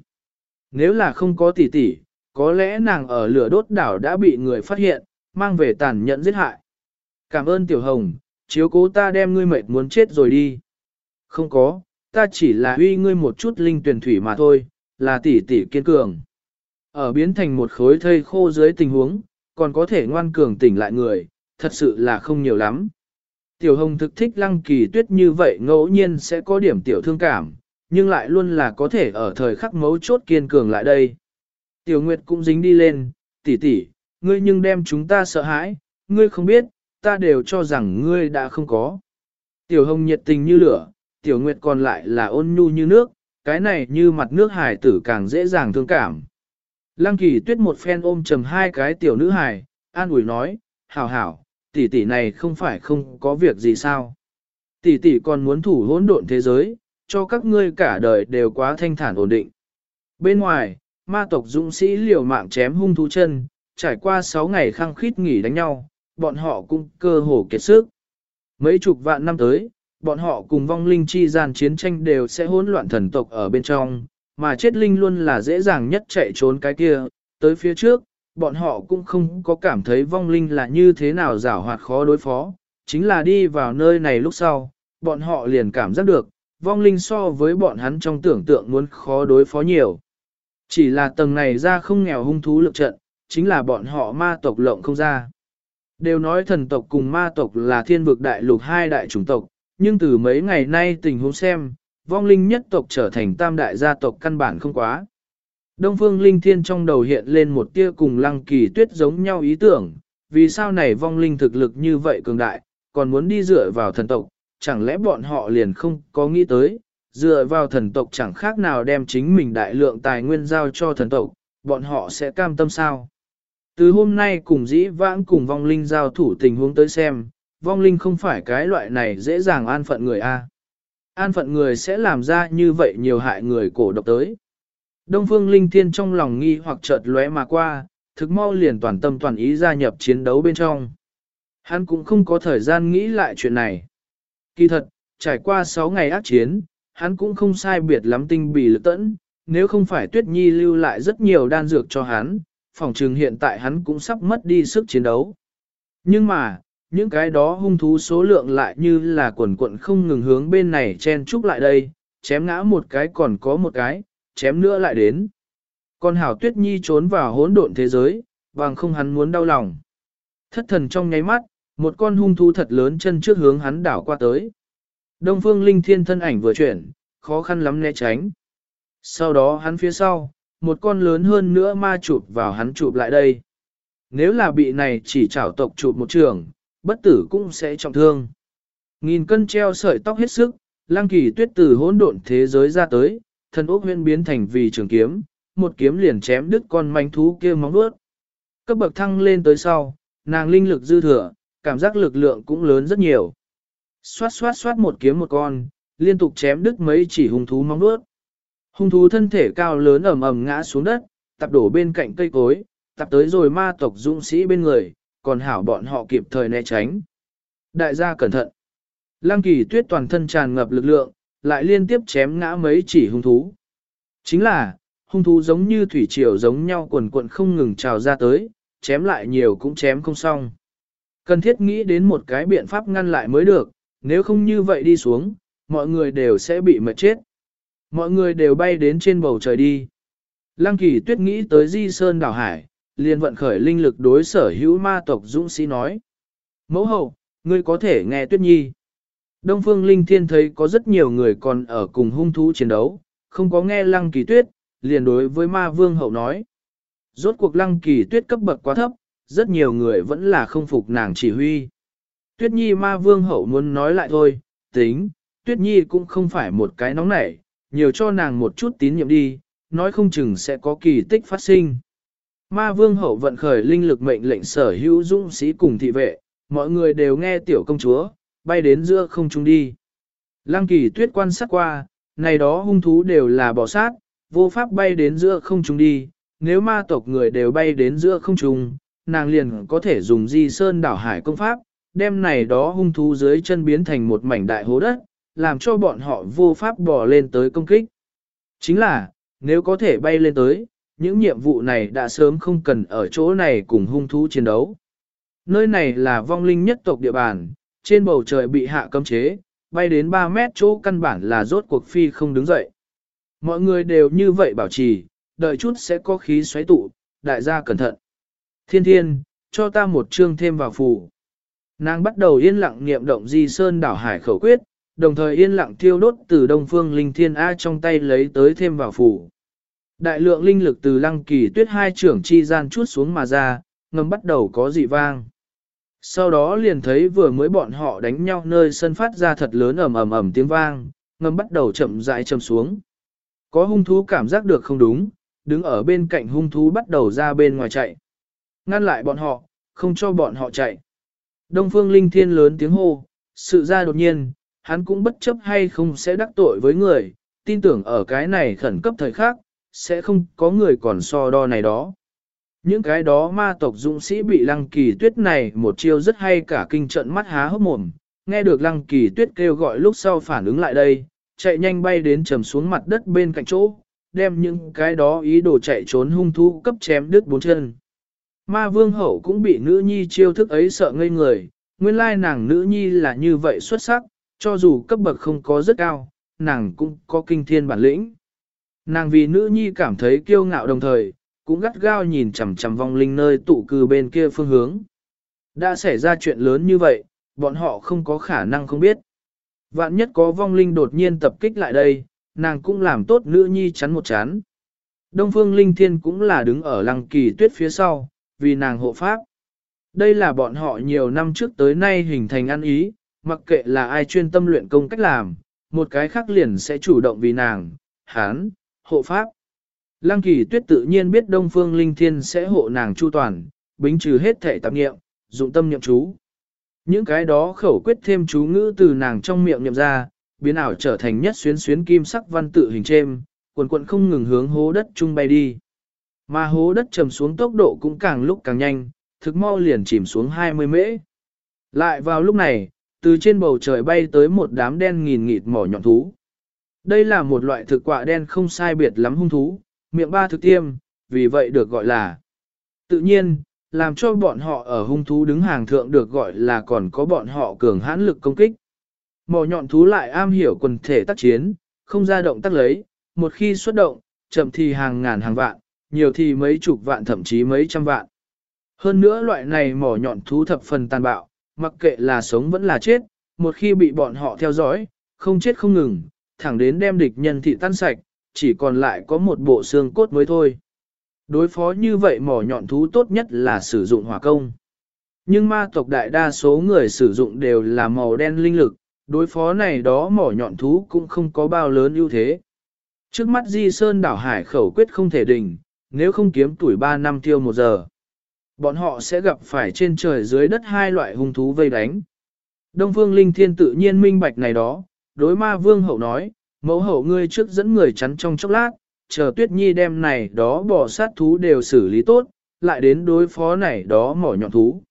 Nếu là không có tỷ tỷ, có lẽ nàng ở lửa đốt đảo đã bị người phát hiện, mang về tàn nhẫn giết hại. Cảm ơn tiểu hồng, chiếu cố ta đem ngươi mệt muốn chết rồi đi. Không có, ta chỉ là uy ngươi một chút linh tuyển thủy mà thôi, là tỷ tỷ kiên cường. Ở biến thành một khối thây khô dưới tình huống, còn có thể ngoan cường tỉnh lại người, thật sự là không nhiều lắm. Tiểu hồng thực thích lăng kỳ tuyết như vậy ngẫu nhiên sẽ có điểm tiểu thương cảm, nhưng lại luôn là có thể ở thời khắc mấu chốt kiên cường lại đây. Tiểu Nguyệt cũng dính đi lên, tỷ tỷ, ngươi nhưng đem chúng ta sợ hãi, ngươi không biết, ta đều cho rằng ngươi đã không có. Tiểu Hồng nhiệt tình như lửa, Tiểu Nguyệt còn lại là ôn nhu như nước, cái này như mặt nước hải tử càng dễ dàng thương cảm. Lăng kỳ tuyết một phen ôm chầm hai cái tiểu nữ hài, an ủi nói, hảo hảo, tỷ tỷ này không phải không có việc gì sao. Tỷ tỷ còn muốn thủ hỗn độn thế giới, cho các ngươi cả đời đều quá thanh thản ổn định. Bên ngoài, ma tộc dũng sĩ liều mạng chém hung thú chân, trải qua 6 ngày khăng khít nghỉ đánh nhau, bọn họ cũng cơ hồ kiệt sức. Mấy chục vạn năm tới, bọn họ cùng vong linh chi gian chiến tranh đều sẽ hỗn loạn thần tộc ở bên trong, mà chết linh luôn là dễ dàng nhất chạy trốn cái kia, tới phía trước, bọn họ cũng không có cảm thấy vong linh là như thế nào giảo hoạt khó đối phó, chính là đi vào nơi này lúc sau, bọn họ liền cảm giác được, vong linh so với bọn hắn trong tưởng tượng muốn khó đối phó nhiều. Chỉ là tầng này ra không nghèo hung thú lực trận, chính là bọn họ ma tộc lộng không ra. Đều nói thần tộc cùng ma tộc là thiên vực đại lục hai đại chủng tộc, nhưng từ mấy ngày nay tình huống xem, vong linh nhất tộc trở thành tam đại gia tộc căn bản không quá. Đông phương linh thiên trong đầu hiện lên một tia cùng lăng kỳ tuyết giống nhau ý tưởng, vì sao này vong linh thực lực như vậy cường đại, còn muốn đi dựa vào thần tộc, chẳng lẽ bọn họ liền không có nghĩ tới, dựa vào thần tộc chẳng khác nào đem chính mình đại lượng tài nguyên giao cho thần tộc, bọn họ sẽ cam tâm sao? Từ hôm nay cùng dĩ vãng cùng vong linh giao thủ tình huống tới xem, vong linh không phải cái loại này dễ dàng an phận người A. An phận người sẽ làm ra như vậy nhiều hại người cổ độc tới. Đông phương linh thiên trong lòng nghi hoặc chợt lóe mà qua, thực mau liền toàn tâm toàn ý gia nhập chiến đấu bên trong. Hắn cũng không có thời gian nghĩ lại chuyện này. Kỳ thật, trải qua 6 ngày ác chiến, hắn cũng không sai biệt lắm tinh bì lực tẫn, nếu không phải Tuyết Nhi lưu lại rất nhiều đan dược cho hắn, phòng trường hiện tại hắn cũng sắp mất đi sức chiến đấu. Nhưng mà, những cái đó hung thú số lượng lại như là quần quận không ngừng hướng bên này chen chúc lại đây, chém ngã một cái còn có một cái, chém nữa lại đến. Còn Hảo Tuyết Nhi trốn vào hỗn độn thế giới, bằng không hắn muốn đau lòng. Thất thần trong nháy mắt, một con hung thú thật lớn chân trước hướng hắn đảo qua tới. Đông phương linh thiên thân ảnh vừa chuyển, khó khăn lắm né tránh. Sau đó hắn phía sau, một con lớn hơn nữa ma chụp vào hắn chụp lại đây. Nếu là bị này chỉ chảo tộc chụp một trường, bất tử cũng sẽ trọng thương. Nghìn cân treo sợi tóc hết sức, lang kỳ tuyết từ hỗn độn thế giới ra tới, thân ốc huyên biến thành vì trường kiếm, một kiếm liền chém đứt con manh thú kia móng vuốt. Cấp bậc thăng lên tới sau, nàng linh lực dư thừa, cảm giác lực lượng cũng lớn rất nhiều. Xoát xoát xoát một kiếm một con, liên tục chém đứt mấy chỉ hung thú móng vuốt. Hung thú thân thể cao lớn ầm ầm ngã xuống đất, tập đổ bên cạnh cây cối, tập tới rồi ma tộc dũng sĩ bên người, còn hảo bọn họ kịp thời né tránh. Đại gia cẩn thận. Lăng kỳ tuyết toàn thân tràn ngập lực lượng, lại liên tiếp chém ngã mấy chỉ hung thú. Chính là, hung thú giống như thủy triều giống nhau quần quận không ngừng trào ra tới, chém lại nhiều cũng chém không xong. Cần thiết nghĩ đến một cái biện pháp ngăn lại mới được, nếu không như vậy đi xuống, mọi người đều sẽ bị mệt chết. Mọi người đều bay đến trên bầu trời đi. Lăng kỳ tuyết nghĩ tới di sơn đảo hải, liền vận khởi linh lực đối sở hữu ma tộc dũng sĩ nói. Mẫu hậu, ngươi có thể nghe tuyết nhi. Đông phương linh thiên thấy có rất nhiều người còn ở cùng hung thú chiến đấu, không có nghe lăng kỳ tuyết, liền đối với ma vương hậu nói. Rốt cuộc lăng kỳ tuyết cấp bậc quá thấp, rất nhiều người vẫn là không phục nàng chỉ huy. Tuyết nhi ma vương hậu muốn nói lại thôi, tính, tuyết nhi cũng không phải một cái nóng nảy, nhiều cho nàng một chút tín nhiệm đi, nói không chừng sẽ có kỳ tích phát sinh. Ma vương hậu vận khởi linh lực mệnh lệnh sở hữu dũng sĩ cùng thị vệ, mọi người đều nghe tiểu công chúa, bay đến giữa không trung đi. Lăng kỳ tuyết quan sát qua, này đó hung thú đều là bỏ sát, vô pháp bay đến giữa không trung đi, nếu ma tộc người đều bay đến giữa không trung, nàng liền có thể dùng di sơn đảo hải công pháp, đem này đó hung thú dưới chân biến thành một mảnh đại hố đất, làm cho bọn họ vô pháp bò lên tới công kích. Chính là, nếu có thể bay lên tới, những nhiệm vụ này đã sớm không cần ở chỗ này cùng hung thú chiến đấu. Nơi này là vong linh nhất tộc địa bàn, trên bầu trời bị hạ cấm chế, bay đến 3 mét chỗ căn bản là rốt cuộc phi không đứng dậy. Mọi người đều như vậy bảo trì, đợi chút sẽ có khí xoáy tụ, đại gia cẩn thận. Thiên thiên, cho ta một chương thêm vào phù. Nàng bắt đầu yên lặng niệm động di sơn đảo hải khẩu quyết, đồng thời yên lặng thiêu đốt từ đông phương linh thiên A trong tay lấy tới thêm vào phù. Đại lượng linh lực từ lăng kỳ tuyết hai trưởng chi gian chút xuống mà ra, ngầm bắt đầu có dị vang. Sau đó liền thấy vừa mới bọn họ đánh nhau nơi sân phát ra thật lớn ầm ầm ầm tiếng vang, ngầm bắt đầu chậm rãi châm xuống. Có hung thú cảm giác được không đúng, đứng ở bên cạnh hung thú bắt đầu ra bên ngoài chạy. Ngăn lại bọn họ, không cho bọn họ chạy. Đông Phương Linh Thiên lớn tiếng hô, sự ra đột nhiên, hắn cũng bất chấp hay không sẽ đắc tội với người, tin tưởng ở cái này khẩn cấp thời khắc, sẽ không có người còn so đo này đó. Những cái đó ma tộc dũng sĩ bị lăng kỳ tuyết này một chiêu rất hay cả kinh trận mắt há hốc mồm, nghe được lăng kỳ tuyết kêu gọi lúc sau phản ứng lại đây, chạy nhanh bay đến trầm xuống mặt đất bên cạnh chỗ, đem những cái đó ý đồ chạy trốn hung thú cấp chém đứt bốn chân. Ma vương hậu cũng bị nữ nhi chiêu thức ấy sợ ngây người, nguyên lai nàng nữ nhi là như vậy xuất sắc, cho dù cấp bậc không có rất cao, nàng cũng có kinh thiên bản lĩnh. Nàng vì nữ nhi cảm thấy kiêu ngạo đồng thời, cũng gắt gao nhìn chằm chằm vong linh nơi tụ cư bên kia phương hướng. Đã xảy ra chuyện lớn như vậy, bọn họ không có khả năng không biết. Vạn nhất có vong linh đột nhiên tập kích lại đây, nàng cũng làm tốt nữ nhi chắn một chán. Đông phương linh thiên cũng là đứng ở lăng kỳ tuyết phía sau, vì nàng hộ pháp. Đây là bọn họ nhiều năm trước tới nay hình thành ăn ý, mặc kệ là ai chuyên tâm luyện công cách làm, một cái khác liền sẽ chủ động vì nàng, hán, hộ pháp. Lăng kỳ tuyết tự nhiên biết Đông Phương Linh Thiên sẽ hộ nàng chu toàn, bính trừ hết thể tạp nghiệm, dụng tâm nhậm chú. Những cái đó khẩu quyết thêm chú ngữ từ nàng trong miệng nhậm ra, biến ảo trở thành nhất xuyến xuyến kim sắc văn tự hình trêm, quần quận không ngừng hướng hố đất trung bay đi. Mà hố đất trầm xuống tốc độ cũng càng lúc càng nhanh, thực mau liền chìm xuống 20 mễ. Lại vào lúc này, từ trên bầu trời bay tới một đám đen nghìn nghịt mỏ nhọn thú. Đây là một loại thực quả đen không sai biệt lắm hung thú, miệng ba thực tiêm, vì vậy được gọi là. Tự nhiên, làm cho bọn họ ở hung thú đứng hàng thượng được gọi là còn có bọn họ cường hãn lực công kích. Mỏ nhọn thú lại am hiểu quần thể tác chiến, không ra động tác lấy, một khi xuất động, chậm thì hàng ngàn hàng vạn, nhiều thì mấy chục vạn thậm chí mấy trăm vạn. Hơn nữa loại này mỏ nhọn thú thập phần tàn bạo, mặc kệ là sống vẫn là chết, một khi bị bọn họ theo dõi, không chết không ngừng, thẳng đến đem địch nhân thị tan sạch, chỉ còn lại có một bộ xương cốt mới thôi. Đối phó như vậy mỏ nhọn thú tốt nhất là sử dụng hỏa công. Nhưng ma tộc đại đa số người sử dụng đều là màu đen linh lực, đối phó này đó mỏ nhọn thú cũng không có bao lớn ưu thế. Trước mắt Di Sơn đảo hải khẩu quyết không thể đỉnh, nếu không kiếm tuổi 3 năm tiêu một giờ. Bọn họ sẽ gặp phải trên trời dưới đất hai loại hung thú vây đánh. Đông Phương Linh Thiên tự nhiên minh bạch này đó, đối ma vương hậu nói, mẫu hậu ngươi trước dẫn người chắn trong chốc lát, chờ tuyết nhi đem này đó bỏ sát thú đều xử lý tốt, lại đến đối phó này đó mỏ nhọn thú.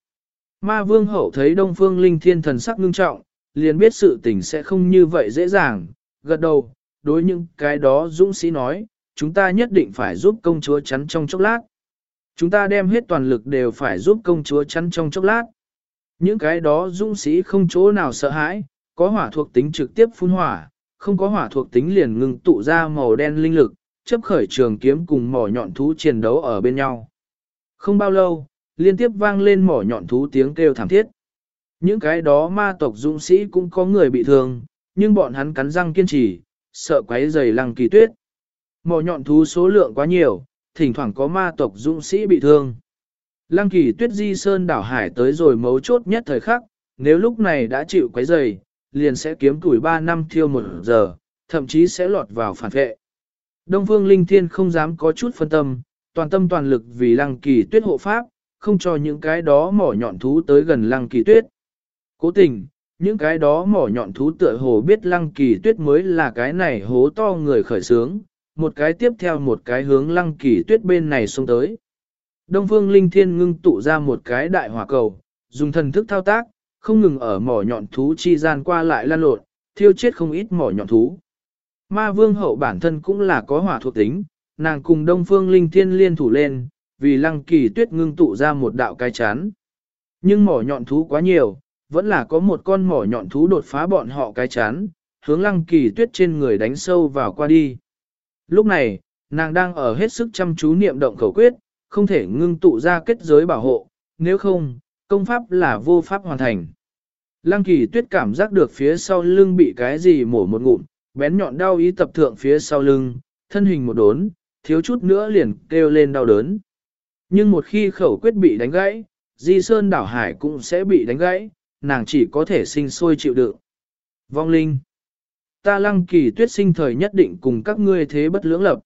Ma vương hậu thấy Đông Phương Linh Thiên thần sắc ngưng trọng, liền biết sự tình sẽ không như vậy dễ dàng, gật đầu, đối những cái đó dũng sĩ nói, chúng ta nhất định phải giúp công chúa chắn trong chốc lát. Chúng ta đem hết toàn lực đều phải giúp công chúa chắn trong chốc lát. Những cái đó dũng sĩ không chỗ nào sợ hãi, có hỏa thuộc tính trực tiếp phun hỏa, không có hỏa thuộc tính liền ngừng tụ ra màu đen linh lực, chấp khởi trường kiếm cùng mỏ nhọn thú chiến đấu ở bên nhau. Không bao lâu, liên tiếp vang lên mỏ nhọn thú tiếng kêu thảm thiết. Những cái đó ma tộc dũng sĩ cũng có người bị thương, nhưng bọn hắn cắn răng kiên trì, sợ quấy rầy lăng kỳ tuyết. Mỏ nhọn thú số lượng quá nhiều, thỉnh thoảng có ma tộc dũng sĩ bị thương. Lăng kỳ tuyết di sơn đảo hải tới rồi mấu chốt nhất thời khắc, nếu lúc này đã chịu quấy rầy, liền sẽ kiếm tuổi 3 năm thiêu một giờ, thậm chí sẽ lọt vào phản vệ. Đông Phương Linh Thiên không dám có chút phân tâm, toàn tâm toàn lực vì lăng kỳ tuyết hộ pháp, không cho những cái đó mỏ nhọn thú tới gần lăng kỳ tuyết. Cố tình, những cái đó mỏ nhọn thú tựa hồ biết lăng kỳ tuyết mới là cái này hố to người khởi sướng, một cái tiếp theo một cái hướng lăng kỳ tuyết bên này xuống tới. Đông phương linh thiên ngưng tụ ra một cái đại hỏa cầu, dùng thần thức thao tác, không ngừng ở mỏ nhọn thú chi gian qua lại lan lộn, thiêu chết không ít mỏ nhọn thú. Ma vương hậu bản thân cũng là có hỏa thuộc tính, nàng cùng đông phương linh thiên liên thủ lên, vì lăng kỳ tuyết ngưng tụ ra một đạo cai chán. Nhưng mỏ nhọn thú quá nhiều, vẫn là có một con mỏ nhọn thú đột phá bọn họ cái chán, hướng lăng kỳ tuyết trên người đánh sâu vào qua đi. Lúc này, nàng đang ở hết sức chăm chú niệm động khẩu quyết, không thể ngưng tụ ra kết giới bảo hộ, nếu không, công pháp là vô pháp hoàn thành. Lăng kỳ tuyết cảm giác được phía sau lưng bị cái gì mổ một ngụm, bén nhọn đau ý tập thượng phía sau lưng, thân hình một đốn, thiếu chút nữa liền kêu lên đau đớn. Nhưng một khi khẩu quyết bị đánh gãy, di sơn đảo hải cũng sẽ bị đánh gãy, nàng chỉ có thể sinh sôi chịu đựng. Vong linh. Ta lăng kỳ tuyết sinh thời nhất định cùng các ngươi thế bất lưỡng lập.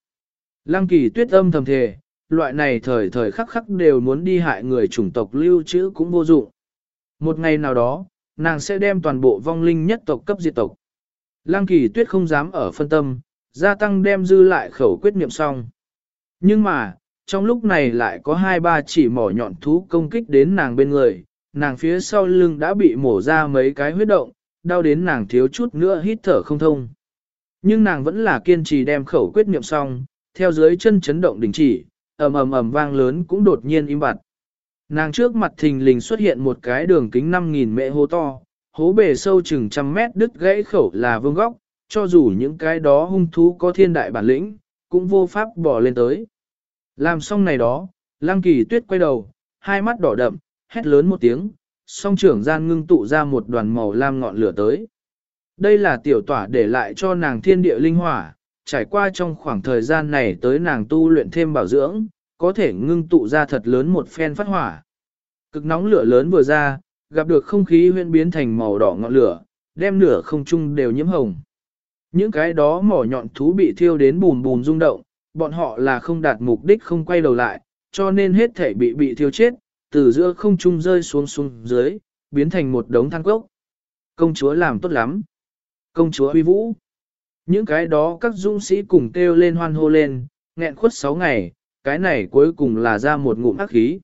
Lăng kỳ tuyết âm thầm thề, loại này thời thời khắc khắc đều muốn đi hại người chủng tộc lưu trữ cũng vô dụng. Một ngày nào đó, nàng sẽ đem toàn bộ vong linh nhất tộc cấp diệt tộc. Lăng kỳ tuyết không dám ở phân tâm, gia tăng đem dư lại khẩu quyết niệm xong. Nhưng mà, trong lúc này lại có hai ba chỉ mỏ nhọn thú công kích đến nàng bên người, nàng phía sau lưng đã bị mổ ra mấy cái huyết động, đau đến nàng thiếu chút nữa hít thở không thông. Nhưng nàng vẫn là kiên trì đem khẩu quyết niệm xong, theo dưới chân chấn động đình chỉ, ầm ầm ầm vang lớn cũng đột nhiên im bặt. Nàng trước mặt thình lình xuất hiện một cái đường kính 5.000 mệ hố to, hố bề sâu chừng trăm mét đứt gãy khẩu là vương góc, cho dù những cái đó hung thú có thiên đại bản lĩnh, cũng vô pháp bỏ lên tới. Làm xong này đó, lăng kỳ tuyết quay đầu, hai mắt đỏ đậm, hét lớn một tiếng, song trưởng gian ngưng tụ ra một đoàn màu lam ngọn lửa tới. Đây là tiểu tỏa để lại cho nàng thiên địa linh hỏa, trải qua trong khoảng thời gian này tới nàng tu luyện thêm bảo dưỡng, có thể ngưng tụ ra thật lớn một phen phát hỏa. Cực nóng lửa lớn vừa ra, gặp được không khí huyên biến thành màu đỏ ngọn lửa, đem nửa không trung đều nhiễm hồng. Những cái đó mỏ nhọn thú bị thiêu đến bùn bùn rung động, bọn họ là không đạt mục đích không quay đầu lại, cho nên hết thể bị bị thiêu chết, từ giữa không trung rơi xuống xuống dưới, biến thành một đống than cốc. Công chúa làm tốt lắm. Công chúa huy vũ. Những cái đó các dũng sĩ cùng kêu lên hoan hô lên, nghẹn khuất sáu ngày, cái này cuối cùng là ra một ngụm ác khí.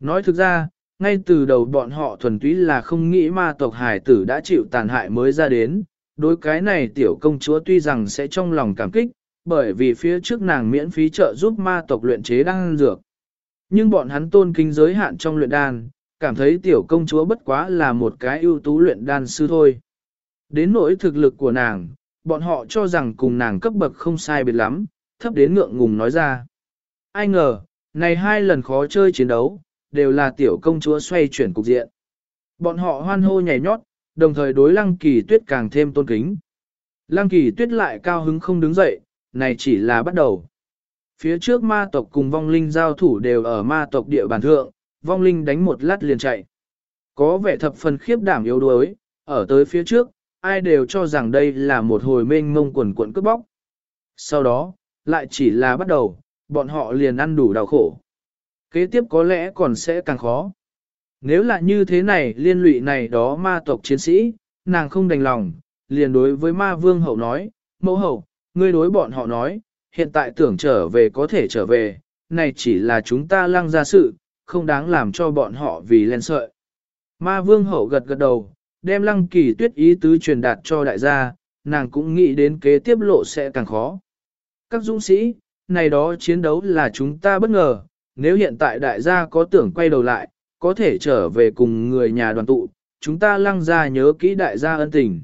Nói thực ra, ngay từ đầu bọn họ thuần túy là không nghĩ ma tộc hải tử đã chịu tàn hại mới ra đến, đối cái này tiểu công chúa tuy rằng sẽ trong lòng cảm kích, bởi vì phía trước nàng miễn phí trợ giúp ma tộc luyện chế đan dược. Nhưng bọn hắn tôn kính giới hạn trong luyện đan, cảm thấy tiểu công chúa bất quá là một cái ưu tú luyện đan sư thôi. Đến nỗi thực lực của nàng, bọn họ cho rằng cùng nàng cấp bậc không sai biệt lắm, thấp đến ngượng ngùng nói ra. Ai ngờ, này hai lần khó chơi chiến đấu, đều là tiểu công chúa xoay chuyển cục diện. Bọn họ hoan hô nhảy nhót, đồng thời đối lăng kỳ tuyết càng thêm tôn kính. Lăng kỳ tuyết lại cao hứng không đứng dậy, này chỉ là bắt đầu. Phía trước ma tộc cùng vong linh giao thủ đều ở ma tộc địa bàn thượng, vong linh đánh một lát liền chạy. Có vẻ thập phần khiếp đảm yếu đuối, ở tới phía trước, ai đều cho rằng đây là một hồi mênh mông quần cuộn cướp bóc. Sau đó, lại chỉ là bắt đầu, bọn họ liền ăn đủ đau khổ. Kế tiếp có lẽ còn sẽ càng khó. Nếu là như thế này liên lụy này đó ma tộc chiến sĩ, nàng không đành lòng, liền đối với ma vương hậu nói, mẫu hậu, ngươi đối bọn họ nói, hiện tại tưởng trở về có thể trở về, này chỉ là chúng ta lăng ra sự, không đáng làm cho bọn họ vì len sợi. Ma vương hậu gật gật đầu, đem lăng kỳ tuyết ý tứ truyền đạt cho đại gia, nàng cũng nghĩ đến kế tiếp lộ sẽ càng khó. Các dũng sĩ, này đó chiến đấu là chúng ta bất ngờ, nếu hiện tại đại gia có tưởng quay đầu lại, có thể trở về cùng người nhà đoàn tụ, chúng ta lăng ra nhớ kỹ đại gia ân tình.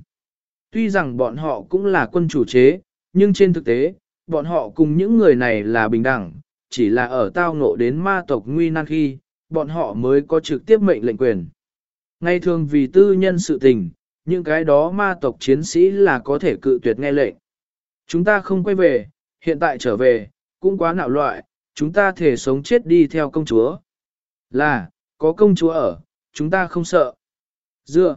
Tuy rằng bọn họ cũng là quân chủ chế, nhưng trên thực tế, bọn họ cùng những người này là bình đẳng, chỉ là ở tao ngộ đến ma tộc nguy nan khi, bọn họ mới có trực tiếp mệnh lệnh quyền. Ngay thường vì tư nhân sự tình, những cái đó ma tộc chiến sĩ là có thể cự tuyệt nghe lệnh. Chúng ta không quay về, hiện tại trở về, cũng quá nạo loại, chúng ta thể sống chết đi theo công chúa. Là, có công chúa ở, chúng ta không sợ. Dựa.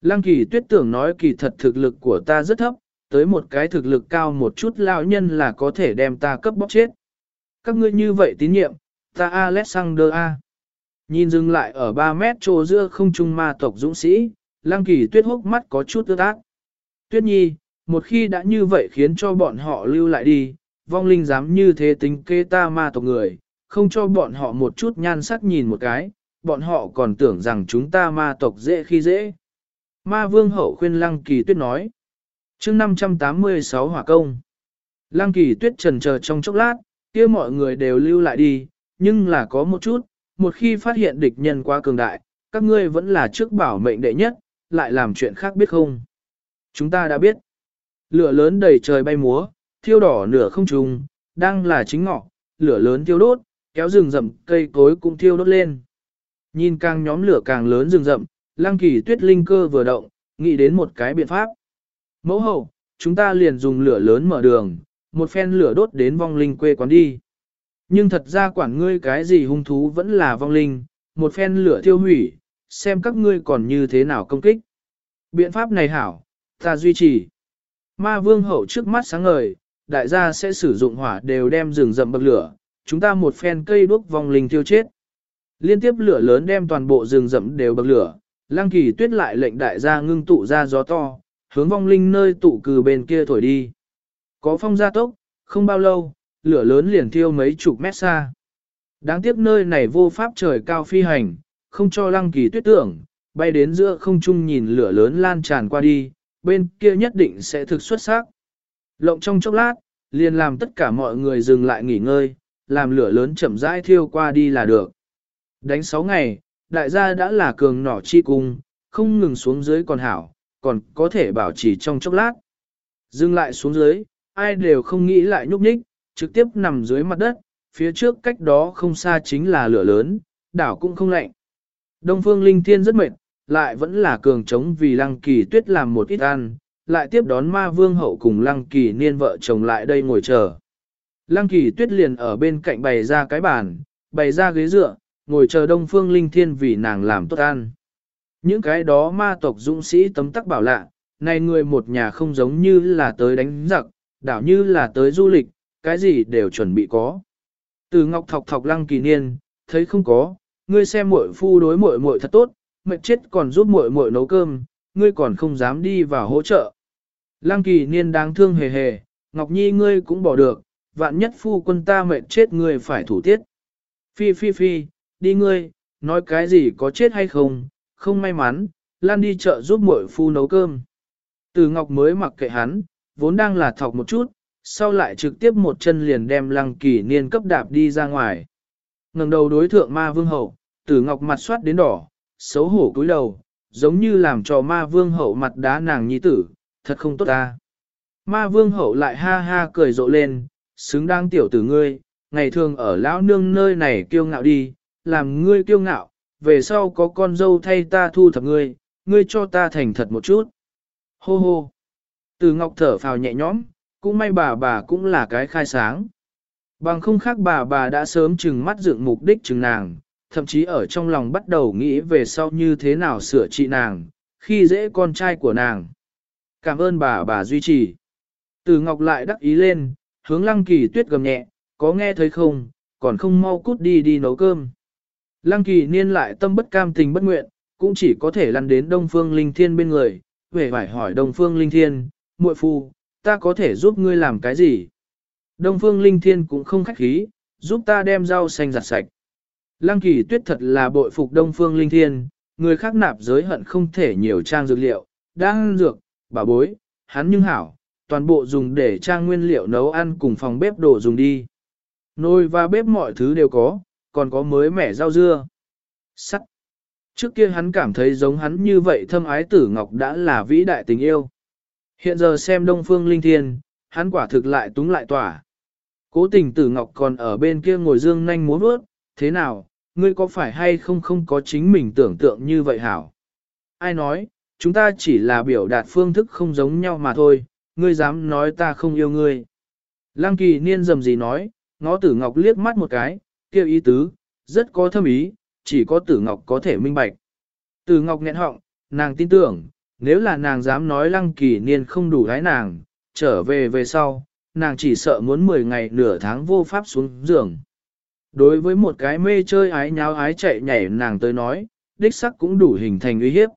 Lăng kỳ tuyết tưởng nói kỳ thật thực lực của ta rất thấp, tới một cái thực lực cao một chút lão nhân là có thể đem ta cấp bóc chết. Các ngươi như vậy tín nhiệm, ta Alexander A. Nhìn dừng lại ở 3 mét trồ giữa không trung ma tộc dũng sĩ, lăng kỳ tuyết hốc mắt có chút ướt ác. Tuyết nhi, một khi đã như vậy khiến cho bọn họ lưu lại đi, vong linh dám như thế tính kê ta ma tộc người, không cho bọn họ một chút nhan sắc nhìn một cái, bọn họ còn tưởng rằng chúng ta ma tộc dễ khi dễ. Ma vương hậu khuyên lăng kỳ tuyết nói. chương 586 hỏa công. Lăng kỳ tuyết trần chờ trong chốc lát, kia mọi người đều lưu lại đi, nhưng là có một chút, một khi phát hiện địch nhân quá cường đại, các ngươi vẫn là trước bảo mệnh đệ nhất, lại làm chuyện khác biết không. Chúng ta đã biết. Lửa lớn đầy trời bay múa, thiêu đỏ nửa không trùng, đang là chính ngọ, lửa lớn thiêu đốt, kéo rừng rậm cây cối cũng thiêu đốt lên. Nhìn càng nhóm lửa càng lớn rừng rậm, lăng kỳ tuyết linh cơ vừa động, nghĩ đến một cái biện pháp. Mẫu hậu, chúng ta liền dùng lửa lớn mở đường, một phen lửa đốt đến vong linh quê quán đi. Nhưng thật ra quản ngươi cái gì hung thú vẫn là vong linh, một phen lửa thiêu hủy, xem các ngươi còn như thế nào công kích. Biện pháp này hảo, ta duy trì. Ma vương hậu trước mắt sáng ngời, đại gia sẽ sử dụng hỏa đều đem rừng rậm bậc lửa, chúng ta một phen cây đuốc vong linh thiêu chết. Liên tiếp lửa lớn đem toàn bộ rừng rậm đều bậc lửa, lăng kỳ tuyết lại lệnh đại gia ngưng tụ ra gió to, hướng vong linh nơi tụ cừ bên kia thổi đi. Có phong gia tốc, không bao lâu, lửa lớn liền thiêu mấy chục mét xa. Đáng tiếc nơi này vô pháp trời cao phi hành, không cho lăng kỳ tuyết tưởng, bay đến giữa không trung nhìn lửa lớn lan tràn qua đi, bên kia nhất định sẽ thực xuất sắc. Lộng trong chốc lát, liền làm tất cả mọi người dừng lại nghỉ ngơi, làm lửa lớn chậm rãi thiêu qua đi là được. Đánh 6 ngày, đại gia đã là cường nỏ chi cung, không ngừng xuống dưới còn hảo, còn có thể bảo trì trong chốc lát. Dừng lại xuống dưới, ai đều không nghĩ lại nhúc nhích, trực tiếp nằm dưới mặt đất, phía trước cách đó không xa chính là lửa lớn, đảo cũng không lạnh. Đông phương linh thiên rất mệt, lại vẫn là cường trống vì lăng kỳ tuyết làm một ít ăn, lại tiếp đón ma vương hậu cùng lăng kỳ niên vợ chồng lại đây ngồi chờ. Lăng kỳ tuyết liền ở bên cạnh bày ra cái bàn, bày ra ghế dựa, ngồi chờ đông phương linh thiên vì nàng làm tốt ăn. Những cái đó ma tộc dũng sĩ tấm tắc bảo lạ, này người một nhà không giống như là tới đánh giặc, đảo như là tới du lịch, cái gì đều chuẩn bị có. Từ ngọc thọc thọc lăng kỳ niên, thấy không có, ngươi xem muội phu đối muội muội thật tốt, mệt chết còn giúp muội muội nấu cơm, ngươi còn không dám đi vào hỗ trợ. Lăng kỳ niên đáng thương hề hề, Ngọc Nhi ngươi cũng bỏ được, vạn nhất phu quân ta mệt chết ngươi phải thủ tiết. Phi phi phi, đi ngươi, nói cái gì có chết hay không, không may mắn, lan đi chợ giúp muội phu nấu cơm. Từ Ngọc mới mặc kệ hắn, vốn đang là thọc một chút, sau lại trực tiếp một chân liền đem lăng kỳ niên cấp đạp đi ra ngoài. ngẩng đầu đối thượng ma vương hậu, tử ngọc mặt soát đến đỏ, xấu hổ cúi đầu, giống như làm cho ma vương hậu mặt đá nàng nhi tử, thật không tốt ta. Ma vương hậu lại ha ha cười rộ lên, xứng đáng tiểu tử ngươi, ngày thường ở lão nương nơi này kiêu ngạo đi, làm ngươi kiêu ngạo, về sau có con dâu thay ta thu thập ngươi, ngươi cho ta thành thật một chút. Hô hô. Từ ngọc thở phào nhẹ nhõm, cũng may bà bà cũng là cái khai sáng. Bằng không khác bà bà đã sớm chừng mắt dựng mục đích chừng nàng, thậm chí ở trong lòng bắt đầu nghĩ về sau như thế nào sửa trị nàng, khi dễ con trai của nàng. Cảm ơn bà bà duy trì. Từ Ngọc lại đắc ý lên, hướng Lăng Kỳ Tuyết gầm nhẹ, có nghe thấy không, còn không mau cút đi đi nấu cơm. Lăng Kỳ niên lại tâm bất cam tình bất nguyện, cũng chỉ có thể lăn đến Đông Phương Linh Thiên bên người, về phải hỏi Đông Phương Linh Thiên, muội phu, ta có thể giúp ngươi làm cái gì? Đông Phương Linh Thiên cũng không khách khí, giúp ta đem rau xanh giặt sạch. Lăng kỳ tuyết thật là bội phục Đông Phương Linh Thiên, người khác nạp giới hận không thể nhiều trang dược liệu, đang dược, bà bối, hắn nhưng hảo, toàn bộ dùng để trang nguyên liệu nấu ăn cùng phòng bếp đồ dùng đi. Nồi và bếp mọi thứ đều có, còn có mới mẻ rau dưa. Sắt. Trước kia hắn cảm thấy giống hắn như vậy thâm ái tử ngọc đã là vĩ đại tình yêu. Hiện giờ xem Đông Phương Linh Thiên, hắn quả thực lại túng lại tỏa. Cố tình tử ngọc còn ở bên kia ngồi dương nhanh múa bước, thế nào, ngươi có phải hay không không có chính mình tưởng tượng như vậy hảo? Ai nói, chúng ta chỉ là biểu đạt phương thức không giống nhau mà thôi, ngươi dám nói ta không yêu ngươi. Lăng kỳ niên dầm gì nói, ngó tử ngọc liếc mắt một cái, kêu ý tứ, rất có thâm ý, chỉ có tử ngọc có thể minh bạch. Tử ngọc nghẹn họng, nàng tin tưởng, nếu là nàng dám nói lăng kỳ niên không đủ gái nàng, trở về về sau, nàng chỉ sợ muốn 10 ngày nửa tháng vô pháp xuống giường. Đối với một cái mê chơi ái nháo ái chạy nhảy nàng tới nói, đích sắc cũng đủ hình thành uy hiếp.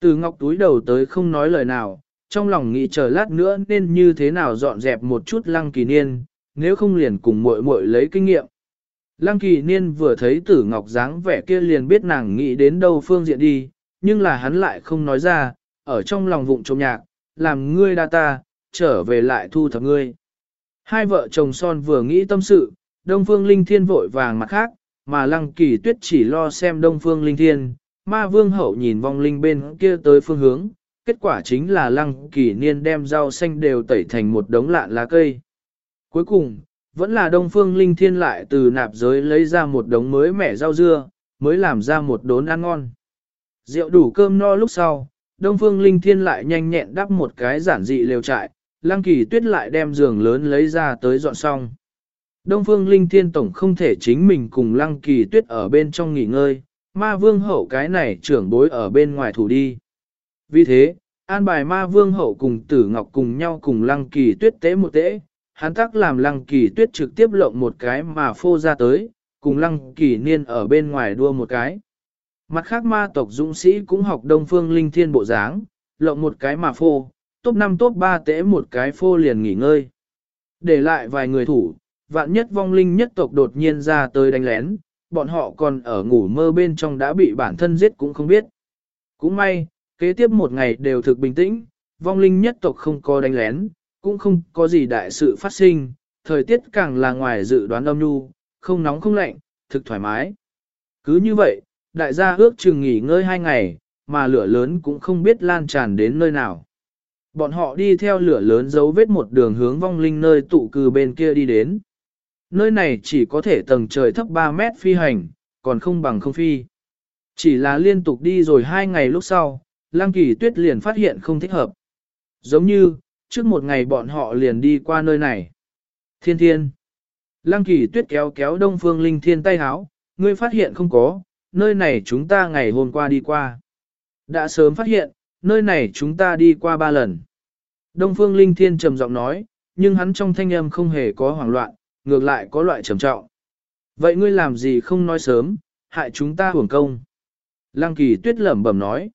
Từ ngọc túi đầu tới không nói lời nào, trong lòng nghĩ chờ lát nữa nên như thế nào dọn dẹp một chút lăng kỳ niên, nếu không liền cùng muội muội lấy kinh nghiệm. Lăng kỳ niên vừa thấy tử ngọc dáng vẻ kia liền biết nàng nghĩ đến đâu phương diện đi, nhưng là hắn lại không nói ra, ở trong lòng vụng trộm nhạc, làm ngươi đa ta, trở về lại thu thập ngươi. Hai vợ chồng son vừa nghĩ tâm sự, Đông Phương Linh Thiên vội vàng mặt khác, mà Lăng Kỳ Tuyết chỉ lo xem Đông Phương Linh Thiên, ma vương hậu nhìn vong linh bên kia tới phương hướng, kết quả chính là Lăng Kỳ Niên đem rau xanh đều tẩy thành một đống lạn lá cây. Cuối cùng, vẫn là Đông Phương Linh Thiên lại từ nạp giới lấy ra một đống mới mẻ rau dưa, mới làm ra một đốn ăn ngon. Rượu đủ cơm no lúc sau, Đông Phương Linh Thiên lại nhanh nhẹn đắp một cái giản dị lều trại, Lăng Kỳ Tuyết lại đem giường lớn lấy ra tới dọn xong. Đông Phương Linh Thiên Tổng không thể chính mình cùng Lăng Kỳ Tuyết ở bên trong nghỉ ngơi, ma vương hậu cái này trưởng bối ở bên ngoài thủ đi. Vì thế, an bài ma vương hậu cùng tử ngọc cùng nhau cùng Lăng Kỳ Tuyết tế một tế, hắn tắc làm Lăng Kỳ Tuyết trực tiếp lộng một cái mà phô ra tới, cùng Lăng Kỳ Niên ở bên ngoài đua một cái. Mặt khác ma tộc dũng sĩ cũng học đông phương linh thiên bộ dáng, lộng một cái mà phô, top 5 top 3 tễ một cái phô liền nghỉ ngơi. Để lại vài người thủ, vạn nhất vong linh nhất tộc đột nhiên ra tới đánh lén, bọn họ còn ở ngủ mơ bên trong đã bị bản thân giết cũng không biết. Cũng may, kế tiếp một ngày đều thực bình tĩnh, vong linh nhất tộc không có đánh lén, cũng không có gì đại sự phát sinh, thời tiết càng là ngoài dự đoán âm nhu, không nóng không lạnh, thực thoải mái. Cứ như vậy, đại gia ước chừng nghỉ ngơi hai ngày, mà lửa lớn cũng không biết lan tràn đến nơi nào. Bọn họ đi theo lửa lớn dấu vết một đường hướng vong linh nơi tụ cư bên kia đi đến. Nơi này chỉ có thể tầng trời thấp 3 mét phi hành, còn không bằng không phi. Chỉ là liên tục đi rồi hai ngày lúc sau, Lăng Kỳ Tuyết liền phát hiện không thích hợp. Giống như, trước một ngày bọn họ liền đi qua nơi này. Thiên thiên. Lăng Kỳ Tuyết kéo kéo Đông Phương Linh Thiên tay háo, ngươi phát hiện không có, nơi này chúng ta ngày hôm qua đi qua. Đã sớm phát hiện, nơi này chúng ta đi qua ba lần. Đông Phương Linh Thiên trầm giọng nói, nhưng hắn trong thanh âm không hề có hoảng loạn, ngược lại có loại trầm trọng. Vậy ngươi làm gì không nói sớm, hại chúng ta hưởng công. Lăng kỳ tuyết lẩm bẩm nói,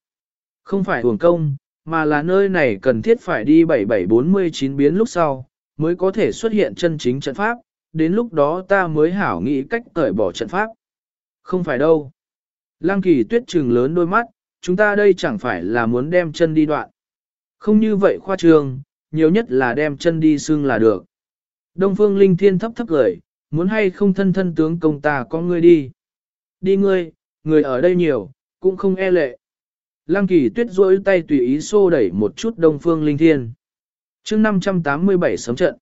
không phải hưởng công, mà là nơi này cần thiết phải đi 7749 biến lúc sau, mới có thể xuất hiện chân chính trận pháp, đến lúc đó ta mới hảo nghĩ cách cởi bỏ trận pháp. Không phải đâu. Lăng kỳ tuyết trừng lớn đôi mắt, chúng ta đây chẳng phải là muốn đem chân đi đoạn. Không như vậy khoa trương, nhiều nhất là đem chân đi xương là được. Đông phương linh thiên thấp thấp gửi, muốn hay không thân thân tướng công ta có ngươi đi. Đi ngươi, người ở đây nhiều, cũng không e lệ. Lăng kỳ tuyết rỗi tay tùy ý xô đẩy một chút đông phương linh thiên. chương 587 sấm trận.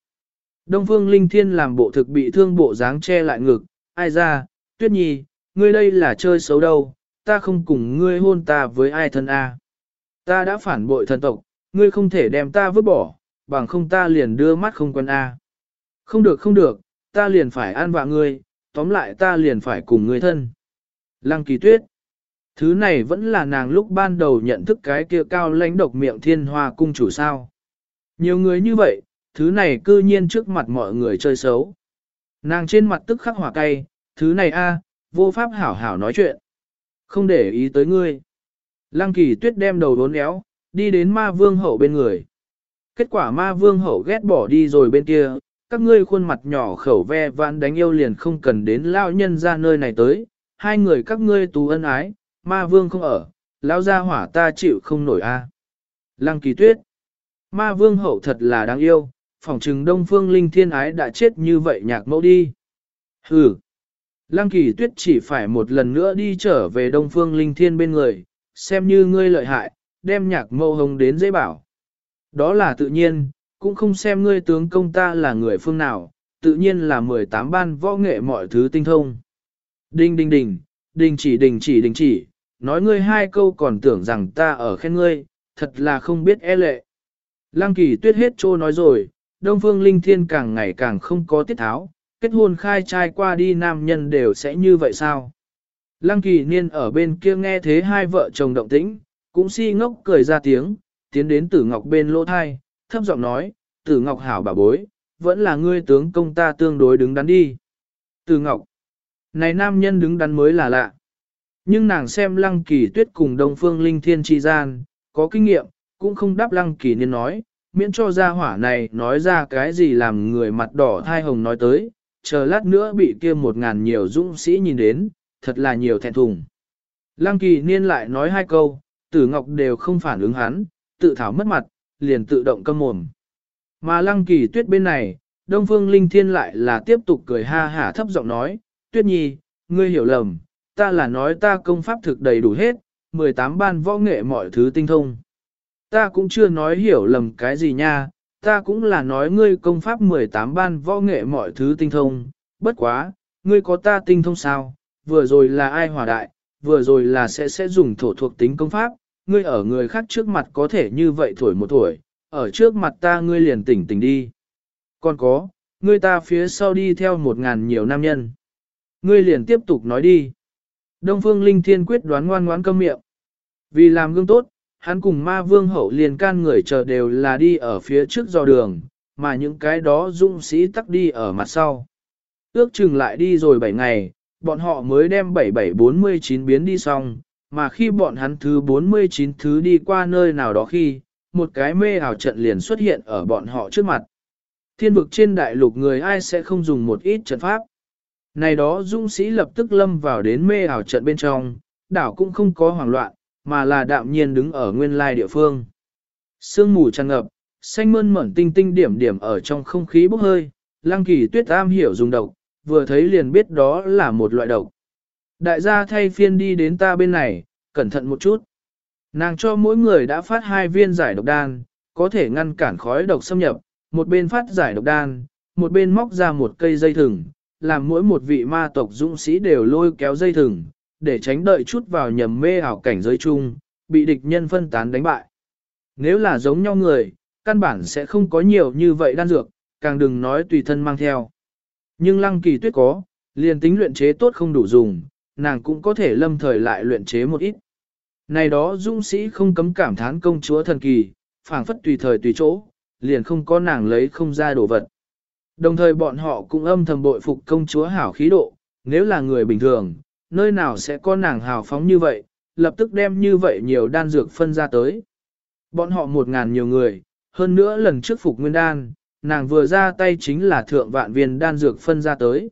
Đông phương linh thiên làm bộ thực bị thương bộ dáng che lại ngực, ai ra, tuyết nhi, ngươi đây là chơi xấu đâu, ta không cùng ngươi hôn ta với ai thân a. Ta đã phản bội thần tộc, ngươi không thể đem ta vứt bỏ, bằng không ta liền đưa mắt không quân a. Không được không được, ta liền phải an vạ ngươi, tóm lại ta liền phải cùng ngươi thân. Lăng kỳ tuyết. Thứ này vẫn là nàng lúc ban đầu nhận thức cái kia cao lãnh độc miệng thiên hoa cung chủ sao. Nhiều người như vậy, thứ này cư nhiên trước mặt mọi người chơi xấu. Nàng trên mặt tức khắc hỏa cay, thứ này a, vô pháp hảo hảo nói chuyện. Không để ý tới ngươi. Lăng kỳ tuyết đem đầu đốn éo, đi đến ma vương hậu bên người. Kết quả ma vương hậu ghét bỏ đi rồi bên kia, các ngươi khuôn mặt nhỏ khẩu ve vãn đánh yêu liền không cần đến lao nhân ra nơi này tới, hai người các ngươi tú ân ái, ma vương không ở, lao ra hỏa ta chịu không nổi a. Lăng kỳ tuyết, ma vương hậu thật là đáng yêu, phỏng trừng đông phương linh thiên ái đã chết như vậy nhạc mẫu đi. Hừ, lăng kỳ tuyết chỉ phải một lần nữa đi trở về đông phương linh thiên bên người, xem như ngươi lợi hại, đem nhạc mâu hồng đến dễ bảo. Đó là tự nhiên, cũng không xem ngươi tướng công ta là người phương nào, tự nhiên là 18 ban võ nghệ mọi thứ tinh thông. Đinh đinh đinh, đình chỉ đình chỉ đình chỉ, nói ngươi hai câu còn tưởng rằng ta ở khen ngươi, thật là không biết e lệ. Lăng kỳ tuyết hết trô nói rồi, Đông Phương Linh Thiên càng ngày càng không có tiết tháo, kết hôn khai trai qua đi nam nhân đều sẽ như vậy sao? Lăng kỳ niên ở bên kia nghe thế hai vợ chồng động tĩnh, cũng si ngốc cười ra tiếng, tiến đến tử ngọc bên lỗ thai, thấp giọng nói, tử ngọc hảo bà bối, vẫn là ngươi tướng công ta tương đối đứng đắn đi. Tử ngọc, này nam nhân đứng đắn mới là lạ. Nhưng nàng xem lăng kỳ tuyết cùng đông phương linh thiên chi gian, có kinh nghiệm, cũng không đáp lăng kỳ nên nói, miễn cho ra hỏa này nói ra cái gì làm người mặt đỏ thai hồng nói tới, chờ lát nữa bị kia một ngàn nhiều dũng sĩ nhìn đến, thật là nhiều thẹn thùng. Lăng kỳ niên lại nói hai câu, tử ngọc đều không phản ứng hắn, tự thảo mất mặt, liền tự động câm mồm. Mà lăng kỳ tuyết bên này, Đông Phương Linh Thiên lại là tiếp tục cười ha hả thấp giọng nói, tuyết nhi, ngươi hiểu lầm, ta là nói ta công pháp thực đầy đủ hết, 18 ban võ nghệ mọi thứ tinh thông. Ta cũng chưa nói hiểu lầm cái gì nha, ta cũng là nói ngươi công pháp 18 ban võ nghệ mọi thứ tinh thông, bất quá, ngươi có ta tinh thông sao, vừa rồi là ai hòa đại, vừa rồi là sẽ sẽ dùng thổ thuộc tính công pháp, ngươi ở người khác trước mặt có thể như vậy thổi một tuổi, ở trước mặt ta ngươi liền tỉnh tỉnh đi. Còn có, ngươi ta phía sau đi theo một ngàn nhiều nam nhân. Ngươi liền tiếp tục nói đi. Đông Phương Linh Thiên quyết đoán ngoan ngoãn câm miệng. Vì làm gương tốt, hắn cùng ma vương hậu liền can người chờ đều là đi ở phía trước dò đường, mà những cái đó dũng sĩ tắc đi ở mặt sau. Ước chừng lại đi rồi 7 ngày, bọn họ mới đem 7749 biến đi xong, mà khi bọn hắn thứ 49 thứ đi qua nơi nào đó khi, một cái mê ảo trận liền xuất hiện ở bọn họ trước mặt. Thiên vực trên đại lục người ai sẽ không dùng một ít trận pháp. Này đó dũng sĩ lập tức lâm vào đến mê ảo trận bên trong, đảo cũng không có hoảng loạn, mà là đạm nhiên đứng ở nguyên lai địa phương. Sương mù tràn ngập, xanh mơn mởn tinh tinh điểm điểm ở trong không khí bốc hơi, lăng kỳ tuyết am hiểu dùng độc, vừa thấy liền biết đó là một loại độc. Đại gia thay phiên đi đến ta bên này, cẩn thận một chút. Nàng cho mỗi người đã phát hai viên giải độc đan, có thể ngăn cản khói độc xâm nhập, một bên phát giải độc đan, một bên móc ra một cây dây thừng, làm mỗi một vị ma tộc dũng sĩ đều lôi kéo dây thừng, để tránh đợi chút vào nhầm mê ảo cảnh giới chung, bị địch nhân phân tán đánh bại. Nếu là giống nhau người, căn bản sẽ không có nhiều như vậy đan dược, càng đừng nói tùy thân mang theo. Nhưng lăng kỳ tuyết có, liền tính luyện chế tốt không đủ dùng, nàng cũng có thể lâm thời lại luyện chế một ít. Này đó dũng sĩ không cấm cảm thán công chúa thần kỳ, phảng phất tùy thời tùy chỗ, liền không có nàng lấy không ra đồ vật. Đồng thời bọn họ cũng âm thầm bội phục công chúa hảo khí độ, nếu là người bình thường, nơi nào sẽ có nàng hào phóng như vậy, lập tức đem như vậy nhiều đan dược phân ra tới. Bọn họ một ngàn nhiều người, hơn nữa lần trước phục nguyên đan, nàng vừa ra tay chính là thượng vạn viên đan dược phân ra tới.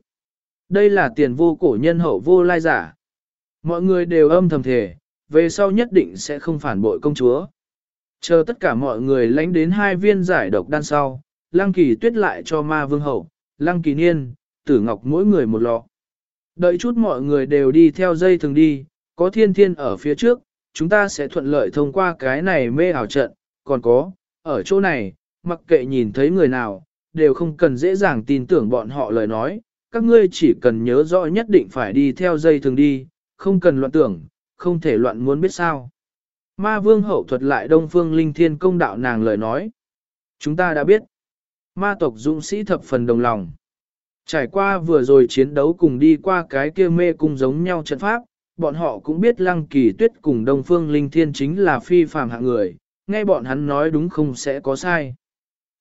Đây là tiền vô cổ nhân hậu vô lai giả. Mọi người đều âm thầm thể, về sau nhất định sẽ không phản bội công chúa. Chờ tất cả mọi người lánh đến hai viên giải độc đan sau, lăng kỳ tuyết lại cho ma vương hậu, lăng kỳ niên, tử ngọc mỗi người một lọ. Đợi chút mọi người đều đi theo dây thường đi, có thiên thiên ở phía trước, chúng ta sẽ thuận lợi thông qua cái này mê ảo trận, còn có, ở chỗ này, mặc kệ nhìn thấy người nào, đều không cần dễ dàng tin tưởng bọn họ lời nói, các ngươi chỉ cần nhớ rõ nhất định phải đi theo dây thường đi, không cần loạn tưởng, không thể loạn muốn biết sao. Ma vương hậu thuật lại đông phương linh thiên công đạo nàng lời nói. Chúng ta đã biết. Ma tộc dũng sĩ thập phần đồng lòng. Trải qua vừa rồi chiến đấu cùng đi qua cái kia mê cung giống nhau trận pháp, bọn họ cũng biết lăng kỳ tuyết cùng đông phương linh thiên chính là phi phàm hạng người, nghe bọn hắn nói đúng không sẽ có sai.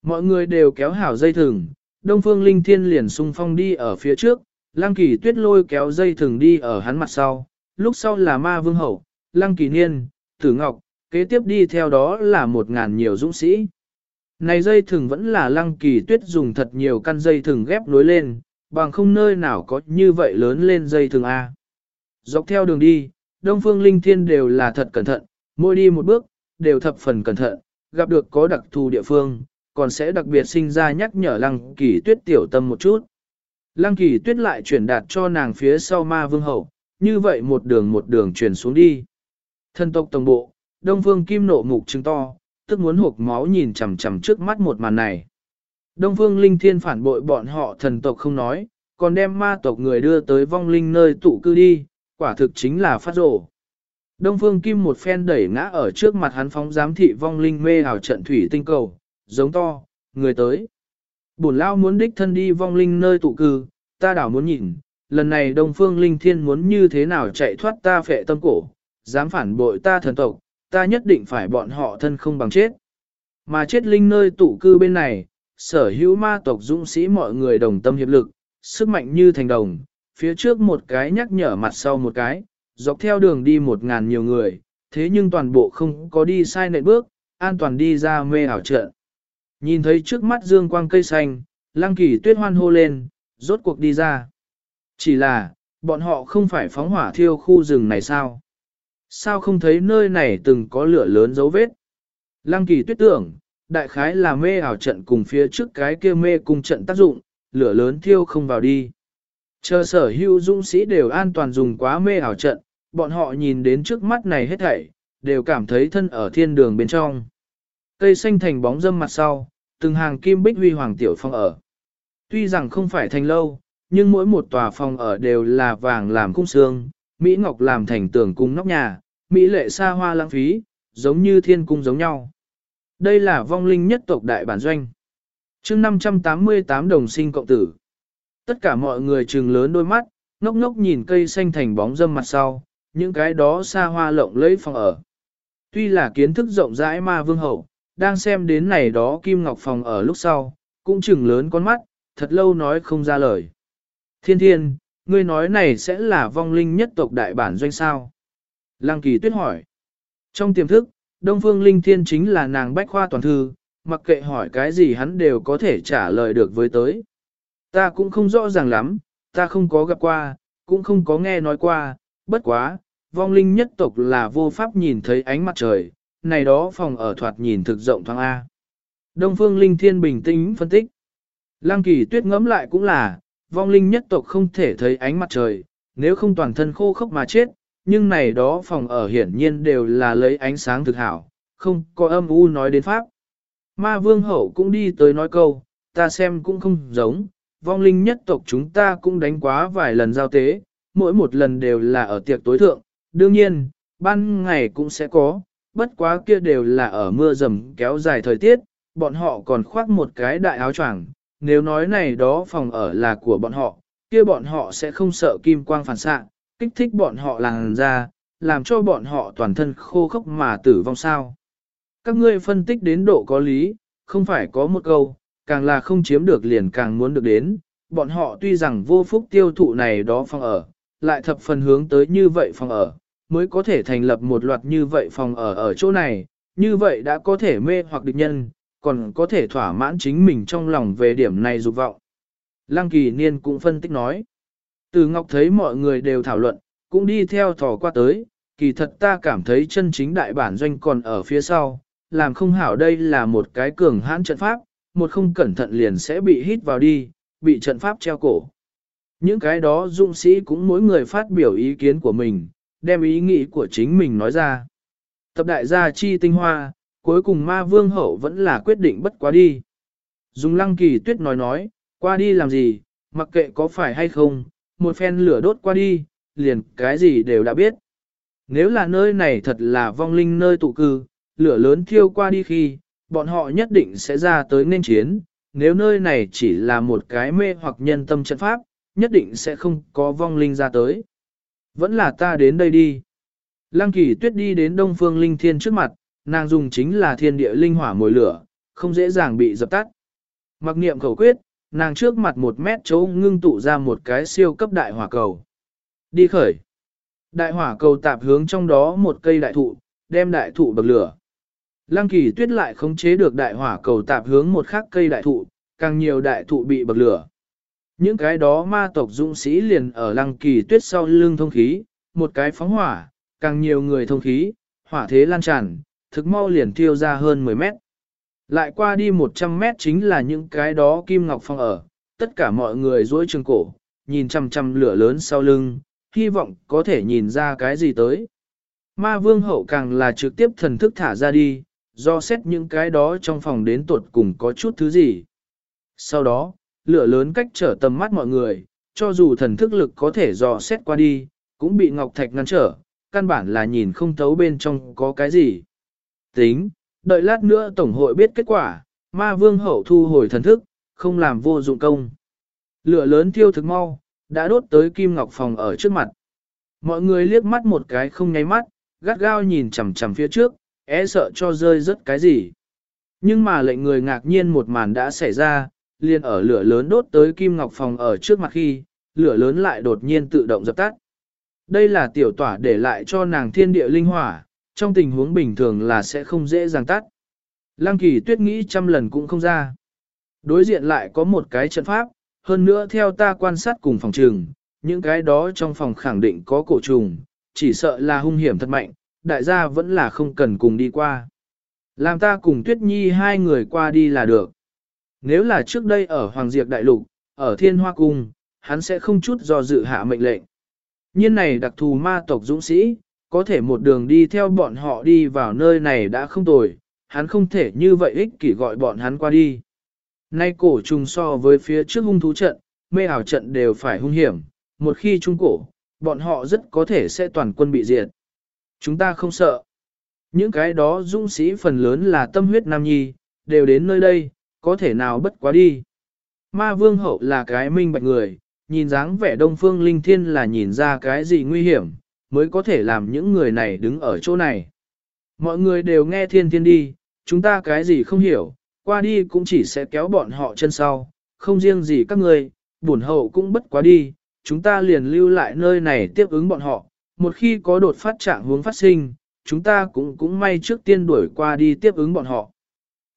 Mọi người đều kéo hảo dây thừng, đông phương linh thiên liền sung phong đi ở phía trước, lăng kỳ tuyết lôi kéo dây thừng đi ở hắn mặt sau, lúc sau là ma vương hậu, lăng kỳ niên, tử ngọc, kế tiếp đi theo đó là một ngàn nhiều dũng sĩ. Này dây thừng vẫn là lăng kỳ tuyết dùng thật nhiều căn dây thừng ghép nối lên, bằng không nơi nào có như vậy lớn lên dây thừng A. Dọc theo đường đi, Đông Phương Linh Thiên đều là thật cẩn thận, mỗi đi một bước, đều thập phần cẩn thận, gặp được có đặc thù địa phương, còn sẽ đặc biệt sinh ra nhắc nhở lăng kỳ tuyết tiểu tâm một chút. Lăng kỳ tuyết lại chuyển đạt cho nàng phía sau ma vương hậu, như vậy một đường một đường chuyển xuống đi. Thân tộc tổng bộ, Đông Phương Kim nộ mục trứng to, tức muốn hộp máu nhìn chằm chằm trước mắt một màn này. Đông Phương Linh Thiên phản bội bọn họ thần tộc không nói, còn đem ma tộc người đưa tới vong linh nơi tụ cư đi, quả thực chính là phát rổ. Đông Phương Kim một phen đẩy ngã ở trước mặt hắn phóng giám thị vong linh mê ảo trận thủy tinh cầu, giống to, người tới. Bổn lao muốn đích thân đi vong linh nơi tụ cư, ta đảo muốn nhìn, lần này Đông Phương Linh Thiên muốn như thế nào chạy thoát ta phệ tâm cổ, dám phản bội ta thần tộc, ta nhất định phải bọn họ thân không bằng chết. Mà chết linh nơi tụ cư bên này, sở hữu ma tộc dũng sĩ mọi người đồng tâm hiệp lực, sức mạnh như thành đồng, phía trước một cái nhắc nhở mặt sau một cái, dọc theo đường đi một ngàn nhiều người, thế nhưng toàn bộ không có đi sai nệ bước, an toàn đi ra mê ảo trợ. Nhìn thấy trước mắt dương quang cây xanh, lăng kỳ tuyết hoan hô lên, rốt cuộc đi ra. Chỉ là, bọn họ không phải phóng hỏa thiêu khu rừng này sao? Sao không thấy nơi này từng có lửa lớn dấu vết? Lăng kỳ tuyết tưởng, đại khái là mê ảo trận cùng phía trước cái kia mê cùng trận tác dụng, lửa lớn thiêu không vào đi. Chờ sở hữu dũng sĩ đều an toàn dùng quá mê ảo trận, bọn họ nhìn đến trước mắt này hết thảy, đều cảm thấy thân ở thiên đường bên trong. Cây xanh thành bóng dâm mặt sau, từng hàng kim bích huy hoàng tiểu phong ở. Tuy rằng không phải thành lâu, nhưng mỗi một tòa phòng ở đều là vàng làm cung xương, Mỹ Ngọc làm thành tường cung nóc nhà, Mỹ lệ xa hoa lãng phí, giống như thiên cung giống nhau. Đây là vong linh nhất tộc đại bản doanh. chương 588 đồng sinh cộng tử. Tất cả mọi người trừng lớn đôi mắt, ngốc ngốc nhìn cây xanh thành bóng dâm mặt sau, những cái đó xa hoa lộng lẫy phòng ở. Tuy là kiến thức rộng rãi ma vương hậu, đang xem đến này đó kim ngọc phòng ở lúc sau, cũng trừng lớn con mắt, thật lâu nói không ra lời. Thiên thiên, ngươi nói này sẽ là vong linh nhất tộc đại bản doanh sao. Lăng kỳ tuyết hỏi. Trong tiềm thức, Đông Phương Linh Thiên chính là nàng bách khoa toàn thư, mặc kệ hỏi cái gì hắn đều có thể trả lời được với tới. Ta cũng không rõ ràng lắm, ta không có gặp qua, cũng không có nghe nói qua, bất quá, vong linh nhất tộc là vô pháp nhìn thấy ánh mặt trời, này đó phòng ở thoạt nhìn thực rộng thoáng A. Đông Phương Linh Thiên bình tĩnh phân tích. Lăng kỳ tuyết ngẫm lại cũng là, vong linh nhất tộc không thể thấy ánh mặt trời, nếu không toàn thân khô khốc mà chết, nhưng này đó phòng ở hiển nhiên đều là lấy ánh sáng thực hảo, không có âm u nói đến pháp. Ma vương hậu cũng đi tới nói câu, ta xem cũng không giống, vong linh nhất tộc chúng ta cũng đánh quá vài lần giao tế, mỗi một lần đều là ở tiệc tối thượng, đương nhiên, ban ngày cũng sẽ có, bất quá kia đều là ở mưa rầm kéo dài thời tiết, bọn họ còn khoác một cái đại áo choàng nếu nói này đó phòng ở là của bọn họ, kia bọn họ sẽ không sợ kim quang phản xạ, kích thích bọn họ làng ra, làm cho bọn họ toàn thân khô khốc mà tử vong sao. Các ngươi phân tích đến độ có lý, không phải có một câu, càng là không chiếm được liền càng muốn được đến, bọn họ tuy rằng vô phúc tiêu thụ này đó phòng ở, lại thập phần hướng tới như vậy phòng ở, mới có thể thành lập một loạt như vậy phòng ở ở chỗ này, như vậy đã có thể mê hoặc địch nhân, còn có thể thỏa mãn chính mình trong lòng về điểm này dục vọng. Lăng kỳ niên cũng phân tích nói. Từ Ngọc thấy mọi người đều thảo luận, cũng đi theo thò qua tới, kỳ thật ta cảm thấy chân chính đại bản doanh còn ở phía sau, làm không hảo đây là một cái cường hãn trận pháp, một không cẩn thận liền sẽ bị hít vào đi, bị trận pháp treo cổ. Những cái đó dũng sĩ cũng mỗi người phát biểu ý kiến của mình, đem ý nghĩ của chính mình nói ra. Tập đại gia chi tinh hoa, cuối cùng ma vương hậu vẫn là quyết định bất quá đi. Dùng lăng kỳ tuyết nói nói, qua đi làm gì, mặc kệ có phải hay không, một phen lửa đốt qua đi, liền cái gì đều đã biết. Nếu là nơi này thật là vong linh nơi tụ cư, lửa lớn thiêu qua đi khi, bọn họ nhất định sẽ ra tới nên chiến. Nếu nơi này chỉ là một cái mê hoặc nhân tâm trận pháp, nhất định sẽ không có vong linh ra tới. Vẫn là ta đến đây đi. Lăng kỳ tuyết đi đến đông phương linh thiên trước mặt, nàng dùng chính là thiên địa linh hỏa mồi lửa, không dễ dàng bị dập tắt. Mặc niệm khẩu quyết, nàng trước mặt một mét chỗ ngưng tụ ra một cái siêu cấp đại hỏa cầu. Đi khởi. Đại hỏa cầu tạp hướng trong đó một cây đại thụ, đem đại thụ bậc lửa. Lăng kỳ tuyết lại khống chế được đại hỏa cầu tạp hướng một khác cây đại thụ, càng nhiều đại thụ bị bậc lửa. Những cái đó ma tộc dũng sĩ liền ở lăng kỳ tuyết sau lưng thông khí, một cái phóng hỏa, càng nhiều người thông khí, hỏa thế lan tràn, thực mau liền thiêu ra hơn 10 mét. Lại qua đi 100 mét chính là những cái đó kim ngọc phong ở, tất cả mọi người dối trường cổ, nhìn chăm chăm lửa lớn sau lưng, hy vọng có thể nhìn ra cái gì tới. Ma vương hậu càng là trực tiếp thần thức thả ra đi, do xét những cái đó trong phòng đến tuột cùng có chút thứ gì. Sau đó, lửa lớn cách trở tầm mắt mọi người, cho dù thần thức lực có thể dò xét qua đi, cũng bị Ngọc Thạch ngăn trở, căn bản là nhìn không thấu bên trong có cái gì. Tính, đợi lát nữa Tổng hội biết kết quả, ma vương hậu thu hồi thần thức, không làm vô dụng công. Lửa lớn thiêu thực mau, đã đốt tới Kim Ngọc Phòng ở trước mặt. Mọi người liếc mắt một cái không nháy mắt, gắt gao nhìn chằm chằm phía trước, é sợ cho rơi rất cái gì. Nhưng mà lệnh người ngạc nhiên một màn đã xảy ra, liền ở lửa lớn đốt tới Kim Ngọc Phòng ở trước mặt khi, lửa lớn lại đột nhiên tự động dập tắt. Đây là tiểu tỏa để lại cho nàng thiên địa linh hỏa, trong tình huống bình thường là sẽ không dễ dàng tắt. Lăng kỳ tuyết nghĩ trăm lần cũng không ra. Đối diện lại có một cái trận pháp, hơn nữa theo ta quan sát cùng phòng trường, những cái đó trong phòng khẳng định có cổ trùng, chỉ sợ là hung hiểm thật mạnh, đại gia vẫn là không cần cùng đi qua. Làm ta cùng Tuyết Nhi hai người qua đi là được. Nếu là trước đây ở Hoàng Diệp Đại Lục, ở Thiên Hoa Cung, hắn sẽ không chút do dự hạ mệnh lệnh. Nhiên này đặc thù ma tộc dũng sĩ, có thể một đường đi theo bọn họ đi vào nơi này đã không tồi, hắn không thể như vậy ích kỷ gọi bọn hắn qua đi. Nay cổ trùng so với phía trước hung thú trận, mê ảo trận đều phải hung hiểm, một khi trung cổ, bọn họ rất có thể sẽ toàn quân bị diệt. Chúng ta không sợ. Những cái đó dũng sĩ phần lớn là tâm huyết nam nhi, đều đến nơi đây, có thể nào bất quá đi. Ma vương hậu là cái minh bạch người, nhìn dáng vẻ đông phương linh thiên là nhìn ra cái gì nguy hiểm, mới có thể làm những người này đứng ở chỗ này. Mọi người đều nghe thiên thiên đi, chúng ta cái gì không hiểu, qua đi cũng chỉ sẽ kéo bọn họ chân sau, không riêng gì các người, bổn hậu cũng bất quá đi, chúng ta liền lưu lại nơi này tiếp ứng bọn họ, một khi có đột phát trạng hướng phát sinh, chúng ta cũng cũng may trước tiên đuổi qua đi tiếp ứng bọn họ.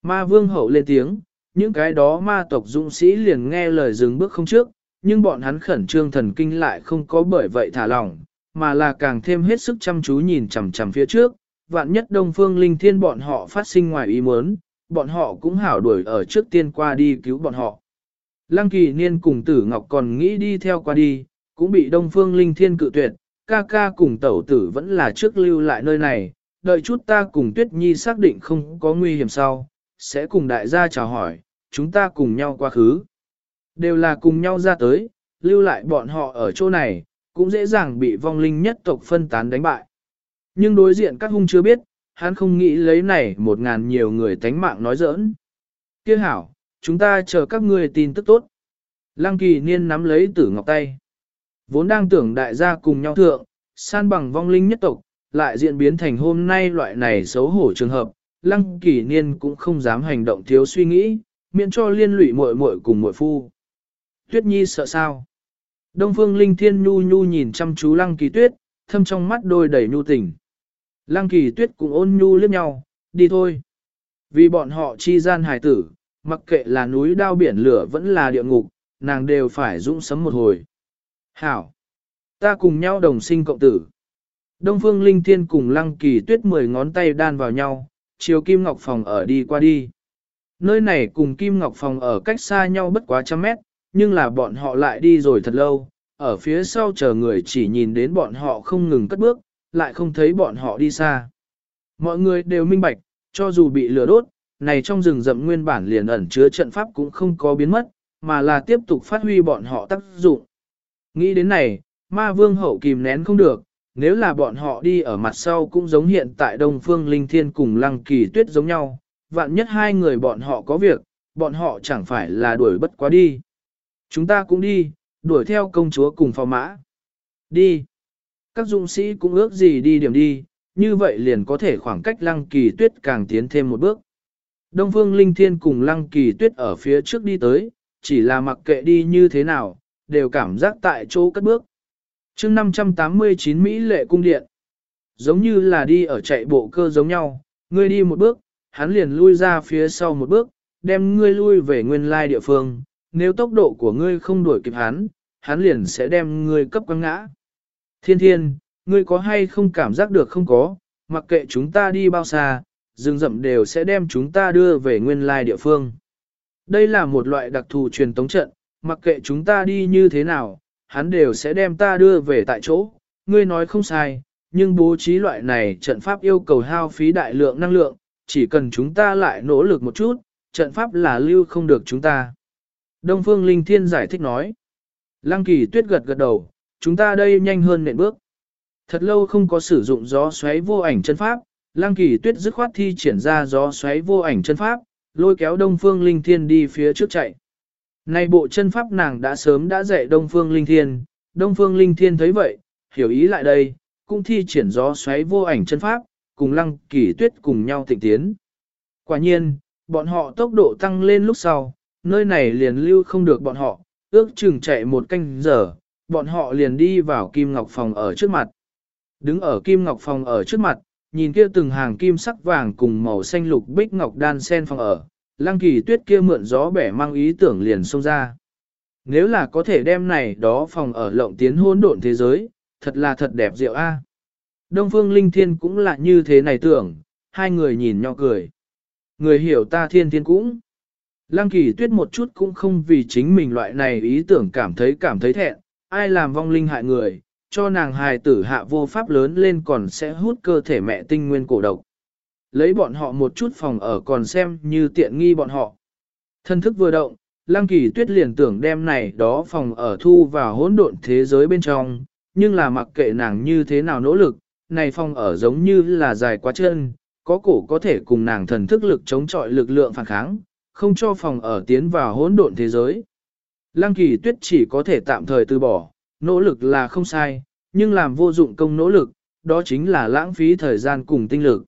Ma vương hậu lên tiếng, những cái đó ma tộc dũng sĩ liền nghe lời dừng bước không trước, nhưng bọn hắn khẩn trương thần kinh lại không có bởi vậy thả lỏng, mà là càng thêm hết sức chăm chú nhìn chằm chằm phía trước, vạn nhất đông phương linh thiên bọn họ phát sinh ngoài ý muốn, bọn họ cũng hảo đuổi ở trước tiên qua đi cứu bọn họ. Lăng kỳ niên cùng tử ngọc còn nghĩ đi theo qua đi, cũng bị đông phương linh thiên cự tuyệt, ca ca cùng tẩu tử vẫn là trước lưu lại nơi này, đợi chút ta cùng tuyết nhi xác định không có nguy hiểm sau, sẽ cùng đại gia chào hỏi, chúng ta cùng nhau qua khứ. Đều là cùng nhau ra tới, lưu lại bọn họ ở chỗ này, cũng dễ dàng bị vong linh nhất tộc phân tán đánh bại. Nhưng đối diện các hung chưa biết, hắn không nghĩ lấy này một ngàn nhiều người tánh mạng nói giỡn. Kia hảo, chúng ta chờ các ngươi tin tức tốt. Lăng kỳ niên nắm lấy tử ngọc tay. Vốn đang tưởng đại gia cùng nhau thượng, san bằng vong linh nhất tộc, lại diễn biến thành hôm nay loại này xấu hổ trường hợp. Lăng kỳ niên cũng không dám hành động thiếu suy nghĩ, miễn cho liên lụy muội muội cùng muội phu. Tuyết Nhi sợ sao? Đông Phương Linh Thiên nhu nhu nhìn chăm chú Lăng Kỳ Tuyết, thâm trong mắt đôi đầy nhu tình. Lăng Kỳ Tuyết cũng ôn nhu liếc nhau, đi thôi. Vì bọn họ chi gian hài tử, mặc kệ là núi đao biển lửa vẫn là địa ngục, nàng đều phải dũng sấm một hồi. Hảo! Ta cùng nhau đồng sinh cộng tử. Đông Phương Linh Thiên cùng Lăng Kỳ Tuyết mười ngón tay đan vào nhau, chiều Kim Ngọc Phòng ở đi qua đi. Nơi này cùng Kim Ngọc Phòng ở cách xa nhau bất quá trăm mét, nhưng là bọn họ lại đi rồi thật lâu, ở phía sau chờ người chỉ nhìn đến bọn họ không ngừng cất bước, lại không thấy bọn họ đi xa. Mọi người đều minh bạch, cho dù bị lửa đốt, này trong rừng rậm nguyên bản liền ẩn chứa trận pháp cũng không có biến mất, mà là tiếp tục phát huy bọn họ tác dụng. Nghĩ đến này, ma vương hậu kìm nén không được, nếu là bọn họ đi ở mặt sau cũng giống hiện tại Đông Phương Linh Thiên cùng Lăng Kỳ Tuyết giống nhau, vạn nhất hai người bọn họ có việc, bọn họ chẳng phải là đuổi bất quá đi. Chúng ta cũng đi, đuổi theo công chúa cùng phò mã. Đi. Các dũng sĩ cũng ước gì đi điểm đi, như vậy liền có thể khoảng cách lăng kỳ tuyết càng tiến thêm một bước. Đông phương linh thiên cùng lăng kỳ tuyết ở phía trước đi tới, chỉ là mặc kệ đi như thế nào, đều cảm giác tại chỗ cất bước. chương 589 Mỹ lệ cung điện, giống như là đi ở chạy bộ cơ giống nhau, ngươi đi một bước, hắn liền lui ra phía sau một bước, đem ngươi lui về nguyên lai địa phương, nếu tốc độ của ngươi không đuổi kịp hắn, hắn liền sẽ đem ngươi cấp quăng ngã. Thiên thiên, ngươi có hay không cảm giác được không có, mặc kệ chúng ta đi bao xa, rừng rậm đều sẽ đem chúng ta đưa về nguyên lai địa phương. Đây là một loại đặc thù truyền tống trận, mặc kệ chúng ta đi như thế nào, hắn đều sẽ đem ta đưa về tại chỗ. Ngươi nói không sai, nhưng bố trí loại này trận pháp yêu cầu hao phí đại lượng năng lượng, chỉ cần chúng ta lại nỗ lực một chút, trận pháp là lưu không được chúng ta. Đông Phương Linh Thiên giải thích nói. Lăng kỳ tuyết gật gật đầu, chúng ta đây nhanh hơn nện bước. Thật lâu không có sử dụng gió xoáy vô ảnh chân pháp, Lăng kỳ tuyết dứt khoát thi triển ra gió xoáy vô ảnh chân pháp, lôi kéo Đông Phương Linh Thiên đi phía trước chạy. Này bộ chân pháp nàng đã sớm đã dạy Đông Phương Linh Thiên, Đông Phương Linh Thiên thấy vậy, hiểu ý lại đây, cũng thi triển gió xoáy vô ảnh chân pháp, cùng Lăng kỳ tuyết cùng nhau thịnh tiến. Quả nhiên, bọn họ tốc độ tăng lên lúc sau, nơi này liền lưu không được bọn họ, ước chừng chạy một canh giờ, bọn họ liền đi vào Kim Ngọc Phòng ở trước mặt. Đứng ở Kim Ngọc Phòng ở trước mặt, nhìn kia từng hàng kim sắc vàng cùng màu xanh lục bích ngọc đan sen phòng ở, lăng kỳ tuyết kia mượn gió bẻ mang ý tưởng liền xông ra. Nếu là có thể đem này đó phòng ở lộng tiến hỗn độn thế giới, thật là thật đẹp diệu a. Đông Phương Linh Thiên cũng là như thế này tưởng, hai người nhìn nhau cười. Người hiểu ta thiên thiên cũng. Lăng kỳ tuyết một chút cũng không vì chính mình loại này ý tưởng cảm thấy cảm thấy thẹn, ai làm vong linh hại người, cho nàng hài tử hạ vô pháp lớn lên còn sẽ hút cơ thể mẹ tinh nguyên cổ độc. Lấy bọn họ một chút phòng ở còn xem như tiện nghi bọn họ. Thân thức vừa động, Lăng kỳ tuyết liền tưởng đem này đó phòng ở thu vào hỗn độn thế giới bên trong, nhưng là mặc kệ nàng như thế nào nỗ lực, này phòng ở giống như là dài quá chân, có cổ có thể cùng nàng thần thức lực chống chọi lực lượng phản kháng, không cho phòng ở tiến vào hỗn độn thế giới. Lăng kỳ tuyết chỉ có thể tạm thời từ bỏ, nỗ lực là không sai, nhưng làm vô dụng công nỗ lực, đó chính là lãng phí thời gian cùng tinh lực.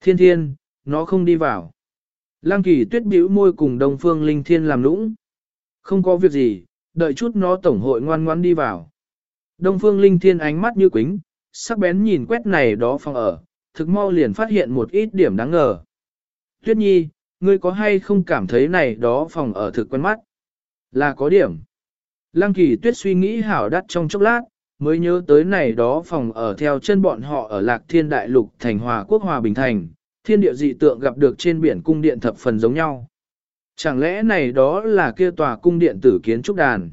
Thiên thiên, nó không đi vào. Lăng kỳ tuyết bĩu môi cùng Đông Phương Linh Thiên làm lũng. Không có việc gì, đợi chút nó tổng hội ngoan ngoan đi vào. Đông Phương Linh Thiên ánh mắt như quính, sắc bén nhìn quét này đó phòng ở, thực mau liền phát hiện một ít điểm đáng ngờ. Tuyết nhi, ngươi có hay không cảm thấy này đó phòng ở thực quen mắt? Là có điểm. Lăng kỳ tuyết suy nghĩ hảo đắt trong chốc lát, mới nhớ tới này đó phòng ở theo chân bọn họ ở lạc thiên đại lục thành hòa quốc hòa bình thành, thiên địa dị tượng gặp được trên biển cung điện thập phần giống nhau. Chẳng lẽ này đó là kia tòa cung điện tử kiến trúc đàn?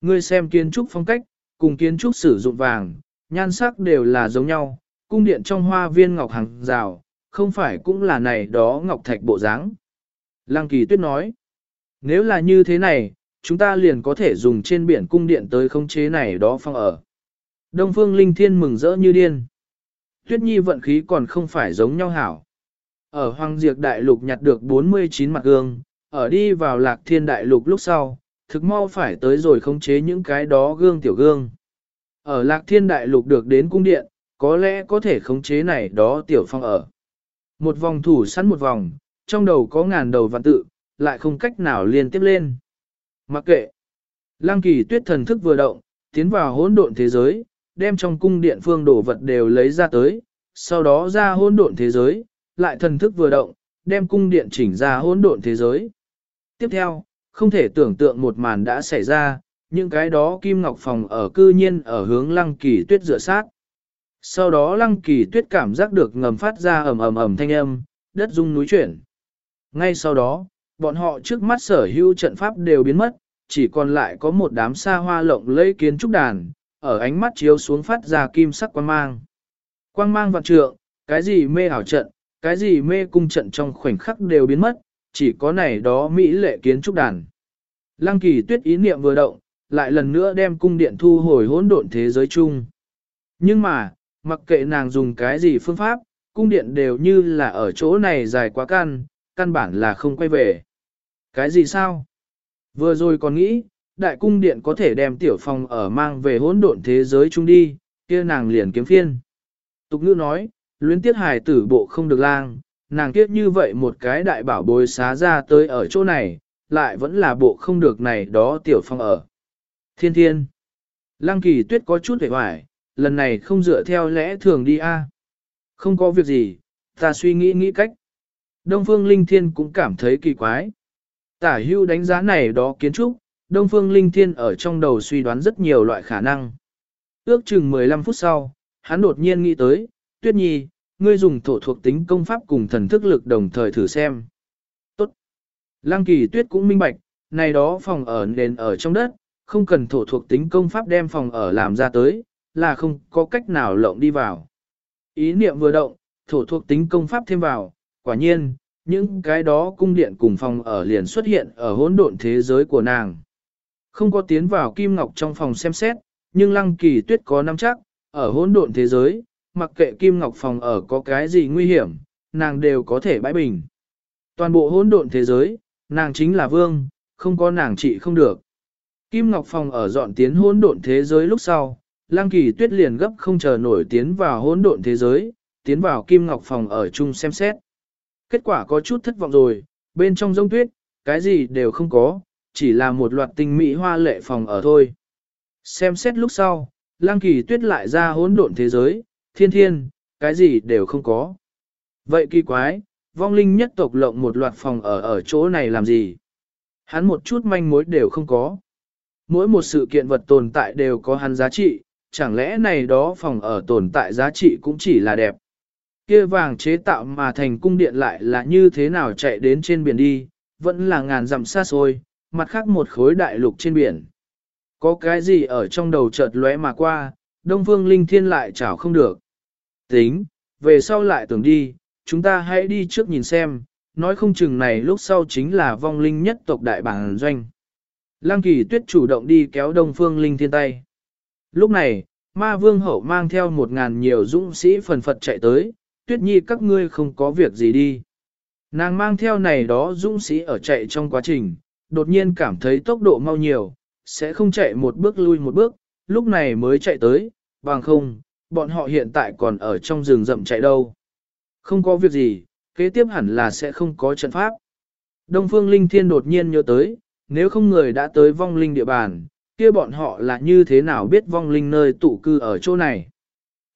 Ngươi xem kiến trúc phong cách, cùng kiến trúc sử dụng vàng, nhan sắc đều là giống nhau, cung điện trong hoa viên ngọc hàng rào, không phải cũng là này đó ngọc thạch bộ dáng. Lăng kỳ tuyết nói, nếu là như thế này, chúng ta liền có thể dùng trên biển cung điện tới khống chế này đó phong ở. Đông phương linh thiên mừng rỡ như điên. Tuyết nhi vận khí còn không phải giống nhau hảo. Ở Hoàng Diệp Đại Lục nhặt được 49 mặt gương, ở đi vào Lạc Thiên Đại Lục lúc sau, thực mau phải tới rồi khống chế những cái đó gương tiểu gương. Ở Lạc Thiên Đại Lục được đến cung điện, có lẽ có thể khống chế này đó tiểu phong ở. Một vòng thủ sẵn một vòng, trong đầu có ngàn đầu vạn tự, lại không cách nào liên tiếp lên. Mặc kệ. Lăng kỳ tuyết thần thức vừa động, tiến vào hỗn độn thế giới, đem trong cung điện phương đồ vật đều lấy ra tới, sau đó ra hỗn độn thế giới, lại thần thức vừa động, đem cung điện chỉnh ra hỗn độn thế giới. Tiếp theo, không thể tưởng tượng một màn đã xảy ra, những cái đó kim ngọc phòng ở cư nhiên ở hướng lăng kỳ tuyết rửa sát. Sau đó lăng kỳ tuyết cảm giác được ngầm phát ra ầm ầm ầm thanh âm, đất rung núi chuyển. Ngay sau đó, bọn họ trước mắt sở hữu trận pháp đều biến mất, chỉ còn lại có một đám xa hoa lộng lẫy kiến trúc đàn, ở ánh mắt chiếu xuống phát ra kim sắc quang mang. Quang mang vạn trượng, cái gì mê ảo trận, cái gì mê cung trận trong khoảnh khắc đều biến mất, chỉ có này đó mỹ lệ kiến trúc đàn. Lăng kỳ tuyết ý niệm vừa động, lại lần nữa đem cung điện thu hồi hỗn độn thế giới chung. Nhưng mà, mặc kệ nàng dùng cái gì phương pháp, cung điện đều như là ở chỗ này dài quá căn, căn bản là không quay về. Cái gì sao? Vừa rồi còn nghĩ, đại cung điện có thể đem tiểu phòng ở mang về hỗn độn thế giới chung đi, kia nàng liền kiếm phiên. Tục ngữ nói, luyến tiết hài tử bộ không được lang, nàng kiếp như vậy một cái đại bảo bối xá ra tới ở chỗ này, lại vẫn là bộ không được này đó tiểu phong ở. Thiên thiên. Lăng kỳ tuyết có chút hề hoài, lần này không dựa theo lẽ thường đi a. Không có việc gì, ta suy nghĩ nghĩ cách. Đông Phương Linh Thiên cũng cảm thấy kỳ quái. Tả hưu đánh giá này đó kiến trúc, Đông Phương Linh Thiên ở trong đầu suy đoán rất nhiều loại khả năng. Ước chừng 15 phút sau, hắn đột nhiên nghĩ tới, Tuyết Nhi, ngươi dùng thổ thuộc tính công pháp cùng thần thức lực đồng thời thử xem. Tốt. Lăng kỳ tuyết cũng minh bạch, này đó phòng ở nền ở trong đất, không cần thổ thuộc tính công pháp đem phòng ở làm ra tới, là không có cách nào lộng đi vào. Ý niệm vừa động, thổ thuộc tính công pháp thêm vào, quả nhiên, những cái đó cung điện cùng phòng ở liền xuất hiện ở hỗn độn thế giới của nàng. Không có tiến vào kim ngọc trong phòng xem xét, nhưng lăng kỳ tuyết có nắm chắc, ở hỗn độn thế giới, mặc kệ kim ngọc phòng ở có cái gì nguy hiểm, nàng đều có thể bãi bình. Toàn bộ hỗn độn thế giới, nàng chính là vương, không có nàng trị không được. Kim ngọc phòng ở dọn tiến hỗn độn thế giới lúc sau, Lăng Kỳ Tuyết liền gấp không chờ nổi tiến vào hỗn độn thế giới, tiến vào Kim Ngọc phòng ở chung xem xét. Kết quả có chút thất vọng rồi, bên trong rông tuyết, cái gì đều không có, chỉ là một loạt tinh mỹ hoa lệ phòng ở thôi. Xem xét lúc sau, Lăng Kỳ Tuyết lại ra hỗn độn thế giới, thiên thiên, cái gì đều không có. Vậy kỳ quái, vong linh nhất tộc lộng một loạt phòng ở ở chỗ này làm gì? Hắn một chút manh mối đều không có. Mỗi một sự kiện vật tồn tại đều có hắn giá trị, chẳng lẽ này đó phòng ở tồn tại giá trị cũng chỉ là đẹp. Kia vàng chế tạo mà thành cung điện lại là như thế nào chạy đến trên biển đi, vẫn là ngàn dặm xa xôi, mặt khác một khối đại lục trên biển. Có cái gì ở trong đầu chợt lóe mà qua, Đông Phương Linh Thiên lại chảo không được. Tính, về sau lại tưởng đi, chúng ta hãy đi trước nhìn xem, nói không chừng này lúc sau chính là vong linh nhất tộc đại bản doanh. Lăng kỳ tuyết chủ động đi kéo Đông Phương Linh Thiên tay. Lúc này, ma vương hậu mang theo một ngàn nhiều dũng sĩ phần phật chạy tới, tuyết nhi các ngươi không có việc gì đi. Nàng mang theo này đó dũng sĩ ở chạy trong quá trình, đột nhiên cảm thấy tốc độ mau nhiều, sẽ không chạy một bước lui một bước, lúc này mới chạy tới, bằng không, bọn họ hiện tại còn ở trong rừng rậm chạy đâu. Không có việc gì, kế tiếp hẳn là sẽ không có trận pháp. Đông Phương Linh Thiên đột nhiên nhớ tới, nếu không người đã tới vong linh địa bàn, kia bọn họ là như thế nào biết vong linh nơi tụ cư ở chỗ này.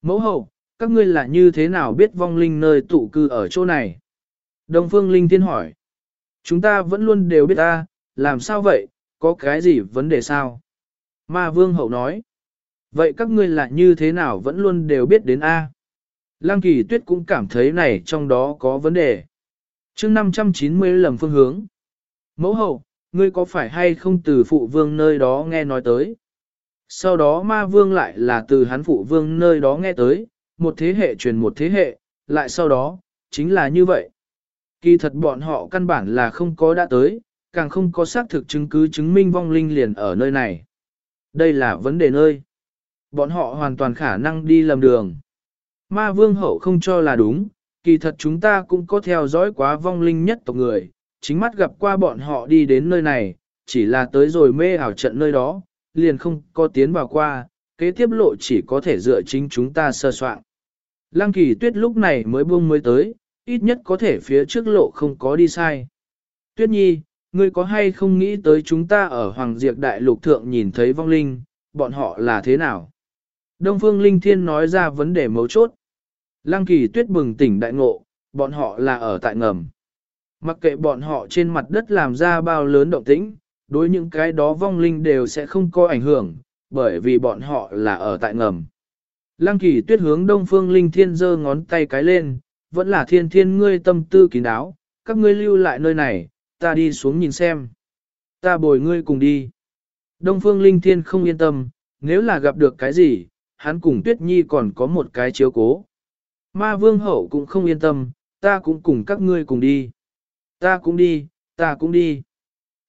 Mẫu hậu, các ngươi là như thế nào biết vong linh nơi tụ cư ở chỗ này? Đông Phương Linh Thiên hỏi. Chúng ta vẫn luôn đều biết ta, làm sao vậy, có cái gì vấn đề sao? Ma Vương Hậu nói. Vậy các ngươi là như thế nào vẫn luôn đều biết đến A? Lăng kỳ tuyết cũng cảm thấy này trong đó có vấn đề. chương 590 lầm phương hướng. Mẫu hậu, ngươi có phải hay không từ phụ vương nơi đó nghe nói tới? Sau đó ma vương lại là từ hắn phụ vương nơi đó nghe tới, một thế hệ truyền một thế hệ, lại sau đó, chính là như vậy. Kỳ thật bọn họ căn bản là không có đã tới, càng không có xác thực chứng cứ chứng minh vong linh liền ở nơi này. Đây là vấn đề nơi. Bọn họ hoàn toàn khả năng đi lầm đường. Ma vương hậu không cho là đúng, kỳ thật chúng ta cũng có theo dõi quá vong linh nhất tộc người, chính mắt gặp qua bọn họ đi đến nơi này, chỉ là tới rồi mê ảo trận nơi đó, liền không có tiến vào qua, kế tiếp lộ chỉ có thể dựa chính chúng ta sơ soạn. Lăng kỳ tuyết lúc này mới buông mới tới, ít nhất có thể phía trước lộ không có đi sai. Tuyết nhi, ngươi có hay không nghĩ tới chúng ta ở Hoàng Diệp Đại Lục Thượng nhìn thấy vong linh, bọn họ là thế nào? Đông Phương Linh Thiên nói ra vấn đề mấu chốt. Lăng kỳ tuyết bừng tỉnh đại ngộ, bọn họ là ở tại ngầm. Mặc kệ bọn họ trên mặt đất làm ra bao lớn động tĩnh, đối những cái đó vong linh đều sẽ không có ảnh hưởng, bởi vì bọn họ là ở tại ngầm. Lăng kỳ tuyết hướng đông phương linh thiên giơ ngón tay cái lên, vẫn là thiên thiên ngươi tâm tư kín đáo, các ngươi lưu lại nơi này, ta đi xuống nhìn xem. Ta bồi ngươi cùng đi. Đông phương linh thiên không yên tâm, nếu là gặp được cái gì, hắn cùng tuyết nhi còn có một cái chiếu cố. Ma vương hậu cũng không yên tâm, ta cũng cùng các ngươi cùng đi. Ta cũng đi, ta cũng đi.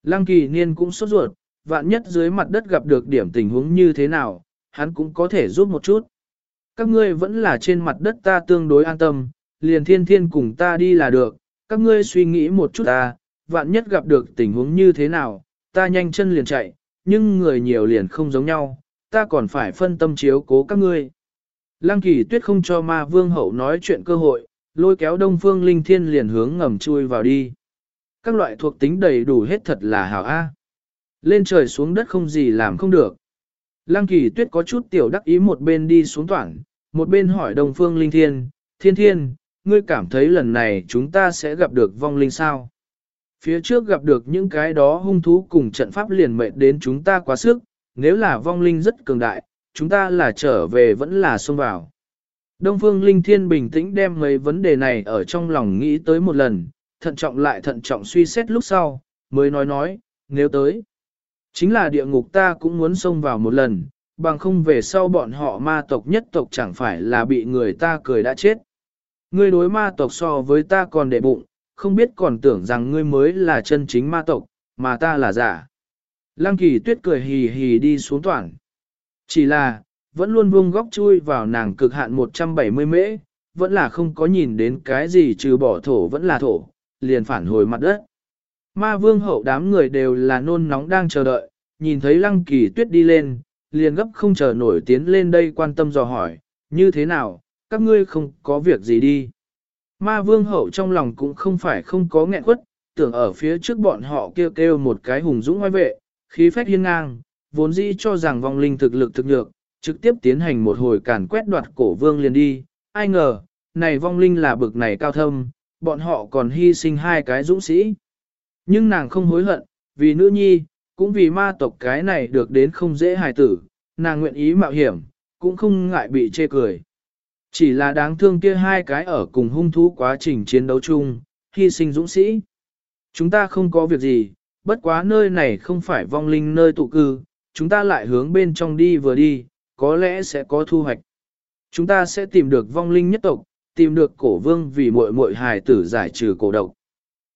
Lăng kỳ niên cũng sốt ruột, vạn nhất dưới mặt đất gặp được điểm tình huống như thế nào, hắn cũng có thể giúp một chút. Các ngươi vẫn là trên mặt đất ta tương đối an tâm, liền thiên thiên cùng ta đi là được, các ngươi suy nghĩ một chút ta, vạn nhất gặp được tình huống như thế nào, ta nhanh chân liền chạy, nhưng người nhiều liền không giống nhau, ta còn phải phân tâm chiếu cố các ngươi. Lăng kỳ tuyết không cho ma vương hậu nói chuyện cơ hội, lôi kéo đông phương linh thiên liền hướng ngầm chui vào đi. Các loại thuộc tính đầy đủ hết thật là hảo A. Lên trời xuống đất không gì làm không được. Lăng kỳ tuyết có chút tiểu đắc ý một bên đi xuống toảng, một bên hỏi đông phương linh thiên, thiên thiên, ngươi cảm thấy lần này chúng ta sẽ gặp được vong linh sao? Phía trước gặp được những cái đó hung thú cùng trận pháp liền mệt đến chúng ta quá sức, nếu là vong linh rất cường đại, chúng ta là trở về vẫn là xông vào. Đông Phương Linh Thiên bình tĩnh đem mấy vấn đề này ở trong lòng nghĩ tới một lần, thận trọng lại thận trọng suy xét lúc sau, mới nói nói, nếu tới. Chính là địa ngục ta cũng muốn xông vào một lần, bằng không về sau bọn họ ma tộc nhất tộc chẳng phải là bị người ta cười đã chết. Ngươi đối ma tộc so với ta còn đệ bụng, không biết còn tưởng rằng ngươi mới là chân chính ma tộc, mà ta là giả. Lăng kỳ tuyết cười hì hì đi xuống toàn. Chỉ là, vẫn luôn vuông góc chui vào nàng cực hạn 170 mễ, vẫn là không có nhìn đến cái gì trừ bỏ thổ vẫn là thổ, liền phản hồi mặt đất. Ma vương hậu đám người đều là nôn nóng đang chờ đợi, nhìn thấy lăng kỳ tuyết đi lên, liền gấp không chờ nổi tiến lên đây quan tâm dò hỏi, như thế nào, các ngươi không có việc gì đi. Ma vương hậu trong lòng cũng không phải không có nghẹn quất, tưởng ở phía trước bọn họ kêu kêu một cái hùng dũng ngoài vệ, khí phách hiên ngang, vốn dĩ cho rằng vong linh thực lực thực nhược, trực tiếp tiến hành một hồi càn quét đoạt cổ vương liền đi, ai ngờ, này vong linh là bực này cao thâm, bọn họ còn hy sinh hai cái dũng sĩ. Nhưng nàng không hối hận, vì nữ nhi, cũng vì ma tộc cái này được đến không dễ hài tử, nàng nguyện ý mạo hiểm, cũng không ngại bị chê cười. Chỉ là đáng thương kia hai cái ở cùng hung thú quá trình chiến đấu chung, hy sinh dũng sĩ. Chúng ta không có việc gì, bất quá nơi này không phải vong linh nơi tụ cư, chúng ta lại hướng bên trong đi vừa đi, có lẽ sẽ có thu hoạch. Chúng ta sẽ tìm được vong linh nhất tộc, tìm được cổ vương vì muội muội hài tử giải trừ cổ độc.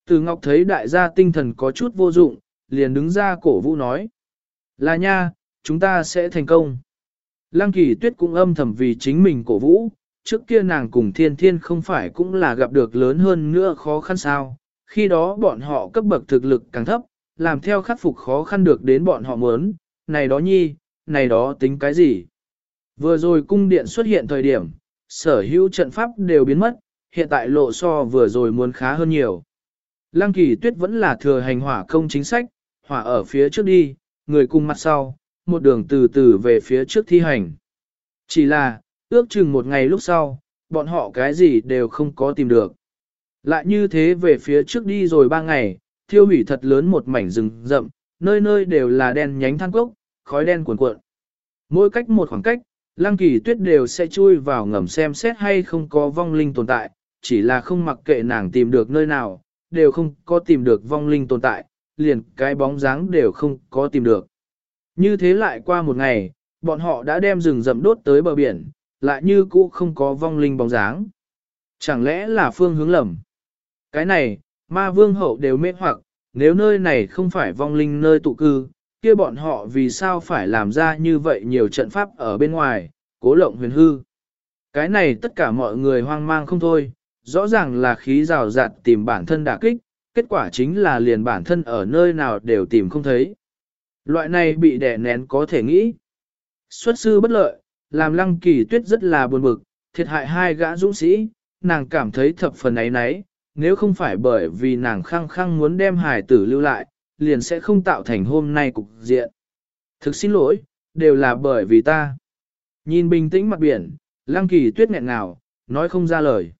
Từ Ngọc thấy đại gia tinh thần có chút vô dụng, liền đứng ra cổ vũ nói. Là nha, chúng ta sẽ thành công. Lăng kỳ tuyết cũng âm thầm vì chính mình cổ vũ, trước kia nàng cùng thiên thiên không phải cũng là gặp được lớn hơn nữa khó khăn sao. Khi đó bọn họ cấp bậc thực lực càng thấp, làm theo khắc phục khó khăn được đến bọn họ muốn, này đó nhi, này đó tính cái gì. Vừa rồi cung điện xuất hiện thời điểm, sở hữu trận pháp đều biến mất, hiện tại lộ so vừa rồi muốn khá hơn nhiều. Lăng kỳ tuyết vẫn là thừa hành hỏa công chính sách, hỏa ở phía trước đi, người cùng mặt sau, một đường từ từ về phía trước thi hành. Chỉ là, Ước chừng một ngày lúc sau, bọn họ cái gì đều không có tìm được. Lại như thế về phía trước đi rồi ba ngày, thiêu hủy thật lớn một mảnh rừng rậm, nơi nơi đều là đen nhánh than cốc, khói đen cuồn cuộn. Mỗi cách một khoảng cách, lăng kỳ tuyết đều sẽ chui vào ngầm xem xét hay không có vong linh tồn tại, chỉ là không mặc kệ nàng tìm được nơi nào, đều không có tìm được vong linh tồn tại, liền cái bóng dáng đều không có tìm được. Như thế lại qua một ngày, bọn họ đã đem rừng rậm đốt tới bờ biển, lại như cũ không có vong linh bóng dáng. Chẳng lẽ là phương hướng lầm? Cái này, ma vương hậu đều mê hoặc, nếu nơi này không phải vong linh nơi tụ cư, kia bọn họ vì sao phải làm ra như vậy nhiều trận pháp ở bên ngoài, cố lộng huyền hư. Cái này tất cả mọi người hoang mang không thôi, rõ ràng là khí rào rạt tìm bản thân đả kích, kết quả chính là liền bản thân ở nơi nào đều tìm không thấy. Loại này bị đè nén có thể nghĩ. Xuất sư bất lợi, làm lăng kỳ tuyết rất là buồn bực, thiệt hại hai gã dũng sĩ, nàng cảm thấy thập phần ấy nấy, nếu không phải bởi vì nàng khăng khăng muốn đem hài tử lưu lại, liền sẽ không tạo thành hôm nay cục diện. Thực xin lỗi, đều là bởi vì ta. Nhìn bình tĩnh mặt biển, lăng kỳ tuyết nghẹn ngào, nói không ra lời.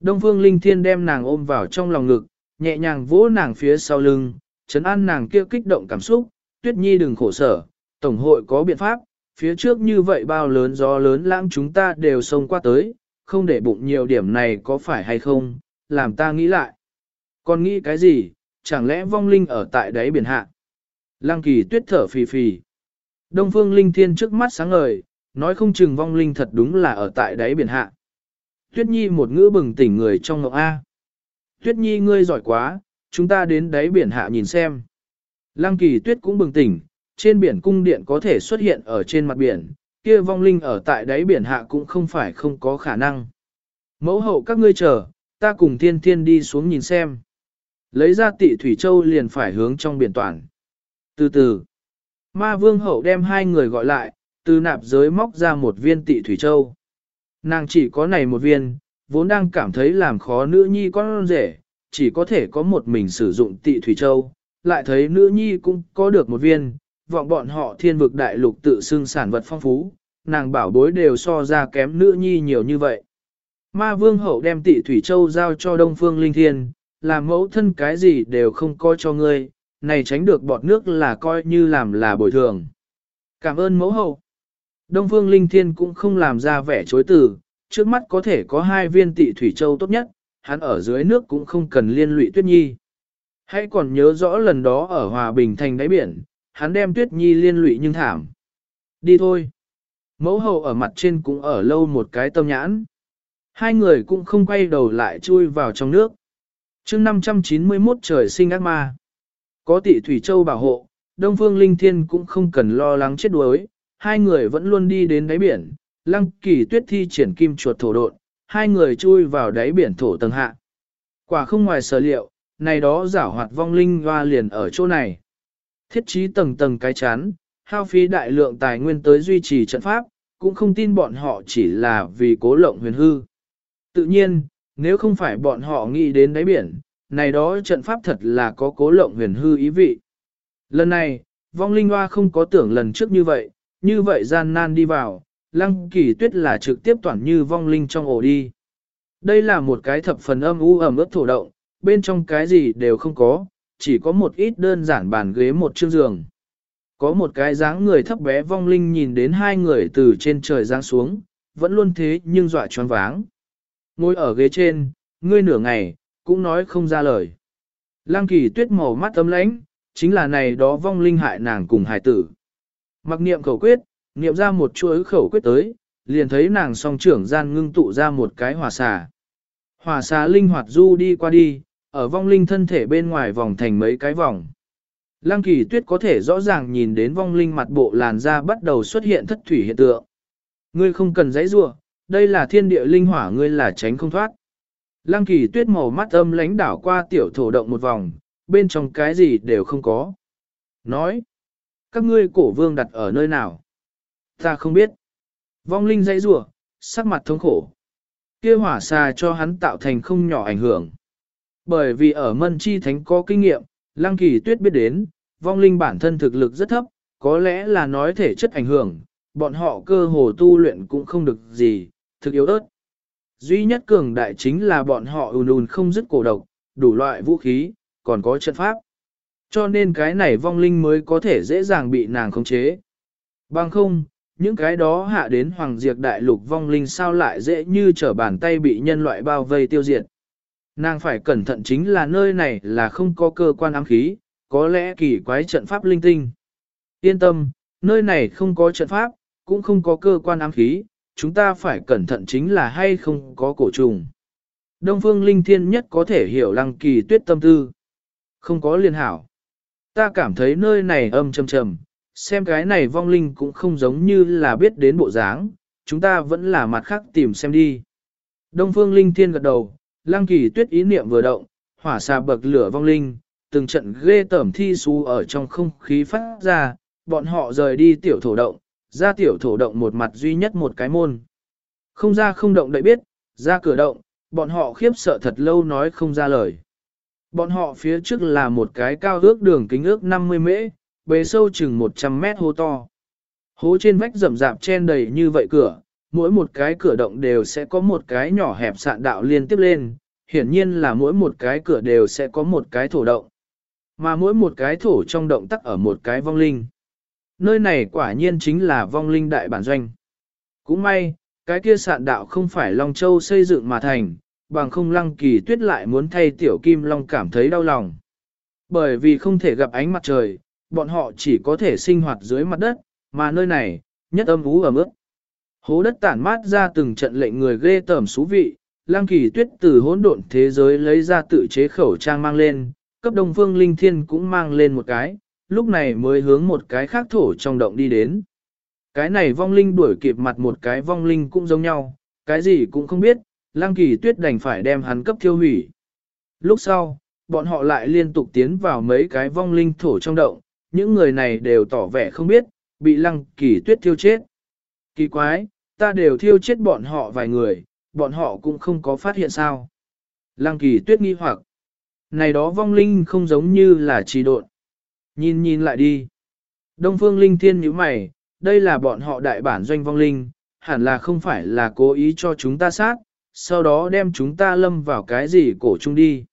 Đông phương linh thiên đem nàng ôm vào trong lòng ngực, nhẹ nhàng vỗ nàng phía sau lưng, chấn an nàng kia kích động cảm xúc, tuyết nhi đừng khổ sở, tổng hội có biện pháp, phía trước như vậy bao lớn gió lớn lãng chúng ta đều xông qua tới, không để bụng nhiều điểm này có phải hay không, làm ta nghĩ lại. Còn nghĩ cái gì, chẳng lẽ vong linh ở tại đáy biển hạ? Lăng kỳ tuyết thở phì phì. Đông phương linh thiên trước mắt sáng ngời, nói không chừng vong linh thật đúng là ở tại đáy biển hạ. Tuyết nhi một ngữ bừng tỉnh người trong ngọc A. Tuyết nhi ngươi giỏi quá, chúng ta đến đáy biển hạ nhìn xem. Lăng kỳ tuyết cũng bừng tỉnh, trên biển cung điện có thể xuất hiện ở trên mặt biển, kia vong linh ở tại đáy biển hạ cũng không phải không có khả năng. Mẫu hậu các ngươi chờ, ta cùng thiên thiên đi xuống nhìn xem. Lấy ra tị Thủy Châu liền phải hướng trong biển toàn. Từ từ, ma vương hậu đem hai người gọi lại, từ nạp giới móc ra một viên tị Thủy Châu. Nàng chỉ có này một viên, vốn đang cảm thấy làm khó nữ nhi con rể, chỉ có thể có một mình sử dụng tị Thủy Châu, lại thấy nữ nhi cũng có được một viên, vọng bọn họ thiên vực đại lục tự xưng sản vật phong phú, nàng bảo bối đều so ra kém nữ nhi nhiều như vậy. Ma vương hậu đem tị Thủy Châu giao cho Đông Phương Linh Thiên, làm mẫu thân cái gì đều không coi cho ngươi, này tránh được bọt nước là coi như làm là bồi thường. Cảm ơn mẫu hậu. Đông Phương Linh Thiên cũng không làm ra vẻ chối từ, trước mắt có thể có hai viên tị Thủy Châu tốt nhất, hắn ở dưới nước cũng không cần liên lụy Tuyết Nhi. Hãy còn nhớ rõ lần đó ở Hòa Bình thành đáy biển, hắn đem Tuyết Nhi liên lụy nhưng thảm. Đi thôi. Mẫu hậu ở mặt trên cũng ở lâu một cái tâm nhãn. Hai người cũng không quay đầu lại chui vào trong nước chương 591 trời sinh ác ma. Có tỷ Thủy Châu bảo hộ, Đông Phương Linh Thiên cũng không cần lo lắng chết đuối. Hai người vẫn luôn đi đến đáy biển, lăng kỳ tuyết thi triển kim chuột thổ độn, hai người chui vào đáy biển thổ tầng hạ. Quả không ngoài sở liệu, này đó giả hoạt vong linh hoa liền ở chỗ này. Thiết trí tầng tầng cái chán, hao phí đại lượng tài nguyên tới duy trì trận pháp, cũng không tin bọn họ chỉ là vì cố lộng huyền hư. Tự nhiên, nếu không phải bọn họ nghĩ đến đáy biển, này đó trận pháp thật là có cố lộng huyền hư ý vị. Lần này, vong linh hoa không có tưởng lần trước như vậy, như vậy gian nan đi vào, lăng kỳ tuyết là trực tiếp toàn như vong linh trong ổ đi. Đây là một cái thập phần âm u ẩm ướt thổ động, bên trong cái gì đều không có, chỉ có một ít đơn giản bàn ghế một chiếc giường. Có một cái dáng người thấp bé vong linh nhìn đến hai người từ trên trời giáng xuống, vẫn luôn thế nhưng dọa choáng váng. Ngồi ở ghế trên, ngươi nửa ngày, cũng nói không ra lời. Lăng kỳ tuyết màu mắt tấm lãnh, chính là này đó vong linh hại nàng cùng hài tử. Mặc niệm khẩu quyết, niệm ra một chuỗi khẩu quyết tới, liền thấy nàng song trưởng gian ngưng tụ ra một cái hỏa xà. Hỏa xà linh hoạt du đi qua đi, ở vong linh thân thể bên ngoài vòng thành mấy cái vòng. Lăng kỳ tuyết có thể rõ ràng nhìn đến vong linh mặt bộ làn da bắt đầu xuất hiện thất thủy hiện tượng. Ngươi không cần giấy rua, đây là thiên địa linh hỏa ngươi là tránh không thoát. Lăng kỳ tuyết màu mắt âm lánh đảo qua tiểu thổ động một vòng, bên trong cái gì đều không có. Nói, các ngươi cổ vương đặt ở nơi nào? Ta không biết. Vong linh dãy rủa, sắc mặt thống khổ. Kia hỏa xà cho hắn tạo thành không nhỏ ảnh hưởng. Bởi vì ở mân chi thánh có kinh nghiệm, lăng kỳ tuyết biết đến, vong linh bản thân thực lực rất thấp, có lẽ là nói thể chất ảnh hưởng, bọn họ cơ hồ tu luyện cũng không được gì, thực yếu ớt. Duy nhất cường đại chính là bọn họ ùn ùn không dứt cổ độc, đủ loại vũ khí, còn có trận pháp. Cho nên cái này vong linh mới có thể dễ dàng bị nàng khống chế. Bằng không, những cái đó hạ đến hoàng diệt đại lục vong linh sao lại dễ như trở bàn tay bị nhân loại bao vây tiêu diệt. Nàng phải cẩn thận chính là nơi này là không có cơ quan ám khí, có lẽ kỳ quái trận pháp linh tinh. Yên tâm, nơi này không có trận pháp, cũng không có cơ quan ám khí, chúng ta phải cẩn thận chính là hay không có cổ trùng. Đông phương linh thiên nhất có thể hiểu lăng kỳ tuyết tâm tư. Không có liên hảo. Ta cảm thấy nơi này âm trầm trầm, xem cái này vong linh cũng không giống như là biết đến bộ dáng, chúng ta vẫn là mặt khác tìm xem đi. Đông phương linh thiên gật đầu, lăng kỳ tuyết ý niệm vừa động, hỏa xà bậc lửa vong linh, từng trận ghê tẩm thi xú ở trong không khí phát ra, bọn họ rời đi tiểu thổ động, ra tiểu thổ động một mặt duy nhất một cái môn. Không ra không động đậy biết, ra cửa động, bọn họ khiếp sợ thật lâu nói không ra lời. Bọn họ phía trước là một cái cao ước đường kính ước 50 mễ, bề sâu chừng 100 mét hố to. Hố trên vách rậm rạp chen đầy như vậy cửa, mỗi một cái cửa động đều sẽ có một cái nhỏ hẹp sạn đạo liên tiếp lên, hiển nhiên là mỗi một cái cửa đều sẽ có một cái thổ động. Mà mỗi một cái thổ trong động tắc ở một cái vong linh. Nơi này quả nhiên chính là vong linh đại bản doanh. Cũng may, cái kia sạn đạo không phải Long Châu xây dựng mà thành, bằng không lăng kỳ tuyết lại muốn thay tiểu kim long cảm thấy đau lòng. Bởi vì không thể gặp ánh mặt trời, bọn họ chỉ có thể sinh hoạt dưới mặt đất, mà nơi này, nhất âm ú ẩm ướt. Hố đất tản mát ra từng trận lệnh người ghê tởm xú vị, lăng kỳ tuyết từ hỗn độn thế giới lấy ra tự chế khẩu trang mang lên, cấp đông phương linh thiên cũng mang lên một cái, lúc này mới hướng một cái khác thổ trong động đi đến. Cái này vong linh đuổi kịp mặt một cái vong linh cũng giống nhau, cái gì cũng không biết, Lăng kỳ tuyết đành phải đem hắn cấp thiêu hủy. Lúc sau, bọn họ lại liên tục tiến vào mấy cái vong linh thổ trong động, những người này đều tỏ vẻ không biết, bị lăng kỳ tuyết thiêu chết. Kỳ quái, ta đều thiêu chết bọn họ vài người, bọn họ cũng không có phát hiện sao. Lăng kỳ tuyết nghi hoặc, này đó vong linh không giống như là trì độn. Nhìn nhìn lại đi. Đông phương linh thiên nhíu mày, đây là bọn họ đại bản doanh vong linh, hẳn là không phải là cố ý cho chúng ta sát, sau đó đem chúng ta lâm vào cái gì cổ chung đi.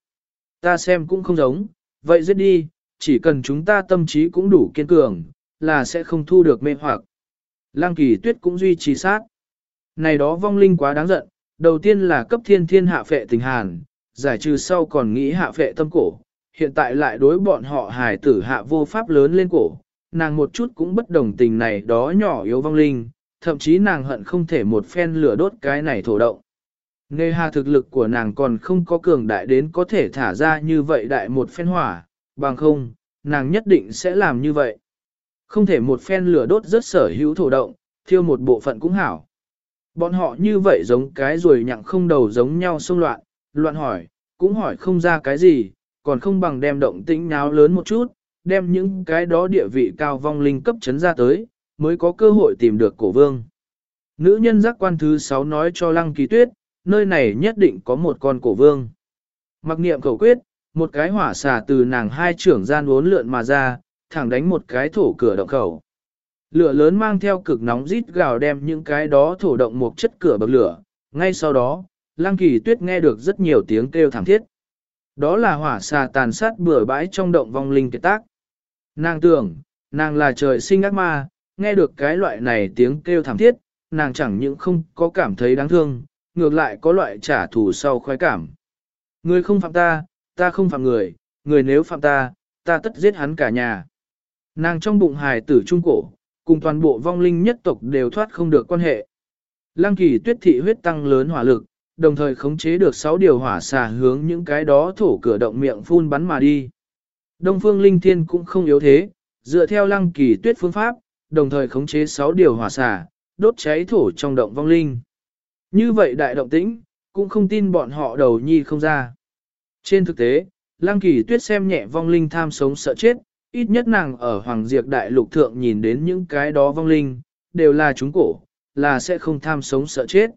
Ta xem cũng không giống, vậy giết đi, chỉ cần chúng ta tâm trí cũng đủ kiên cường, là sẽ không thu được mê hoặc. Lăng kỳ tuyết cũng duy trì sát. Này đó vong linh quá đáng giận, đầu tiên là cấp thiên thiên hạ phệ tình hàn, giải trừ sau còn nghĩ hạ phệ tâm cổ, hiện tại lại đối bọn họ hài tử hạ vô pháp lớn lên cổ, nàng một chút cũng bất đồng tình này đó nhỏ yếu vong linh, thậm chí nàng hận không thể một phen lửa đốt cái này thổ động. Nề hà thực lực của nàng còn không có cường đại đến có thể thả ra như vậy đại một phen hỏa, bằng không, nàng nhất định sẽ làm như vậy. Không thể một phen lửa đốt rất sở hữu thổ động, thiêu một bộ phận cũng hảo. Bọn họ như vậy giống cái rồi nhặng không đầu giống nhau xông loạn, loạn hỏi, cũng hỏi không ra cái gì, còn không bằng đem động tĩnh nháo lớn một chút, đem những cái đó địa vị cao vong linh cấp chấn ra tới, mới có cơ hội tìm được cổ vương. Nữ nhân giác quan thứ 6 nói cho Lăng Kỳ Tuyết, nơi này nhất định có một con cổ vương. Mặc niệm cầu quyết, một cái hỏa xà từ nàng hai trưởng gian uốn lượn mà ra, thẳng đánh một cái thổ cửa động khẩu. Lửa lớn mang theo cực nóng rít gào đem những cái đó thổ động một chất cửa bậc lửa. Ngay sau đó, Lăng Kỳ Tuyết nghe được rất nhiều tiếng kêu thảm thiết. Đó là hỏa xà tàn sát bừa bãi trong động vong linh kết tác. Nàng tưởng, nàng là trời sinh ác ma, nghe được cái loại này tiếng kêu thảm thiết, nàng chẳng những không có cảm thấy đáng thương, ngược lại có loại trả thù sau khoái cảm. Người không phạm ta, ta không phạm người, người nếu phạm ta, ta tất giết hắn cả nhà. Nàng trong bụng hài tử trung cổ, cùng toàn bộ vong linh nhất tộc đều thoát không được quan hệ. Lăng kỳ tuyết thị huyết tăng lớn hỏa lực, đồng thời khống chế được 6 điều hỏa xà hướng những cái đó thổ cửa động miệng phun bắn mà đi. Đông phương linh thiên cũng không yếu thế, dựa theo lăng kỳ tuyết phương pháp, đồng thời khống chế 6 điều hỏa xà, đốt cháy thổ trong động vong linh. Như vậy đại động tĩnh, cũng không tin bọn họ đầu nhi không ra. Trên thực tế, Lăng Kỳ Tuyết xem nhẹ vong linh tham sống sợ chết, ít nhất nàng ở Hoàng Diệp Đại Lục Thượng nhìn đến những cái đó vong linh, đều là chúng cổ, là sẽ không tham sống sợ chết.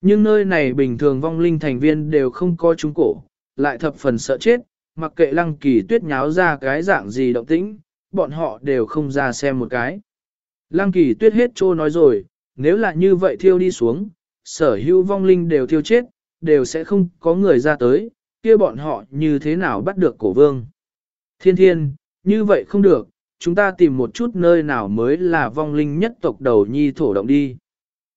Nhưng nơi này bình thường vong linh thành viên đều không có chúng cổ, lại thập phần sợ chết, mặc kệ Lăng Kỳ Tuyết nháo ra cái dạng gì động tĩnh, bọn họ đều không ra xem một cái. Lăng kỳ tuyết hết trô nói rồi, nếu là như vậy thiêu đi xuống, sở hữu vong linh đều thiêu chết, đều sẽ không có người ra tới, kia bọn họ như thế nào bắt được cổ vương. Thiên thiên, như vậy không được, chúng ta tìm một chút nơi nào mới là vong linh nhất tộc đầu nhi thổ động đi.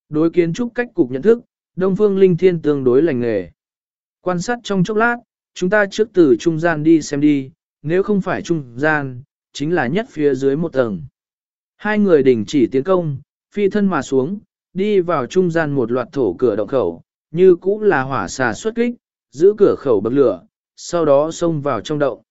Đối kiến trúc cách cục nhận thức, Đông Phương Linh Thiên tương đối lành nghề. Quan sát trong chốc lát, chúng ta trước từ trung gian đi xem đi, nếu không phải trung gian, chính là nhất phía dưới một tầng. Hai người đình chỉ tiến công, phi thân mà xuống, đi vào trung gian một loạt thổ cửa động khẩu, như cũ là hỏa xà xuất kích, giữ cửa khẩu bậc lửa, sau đó xông vào trong động.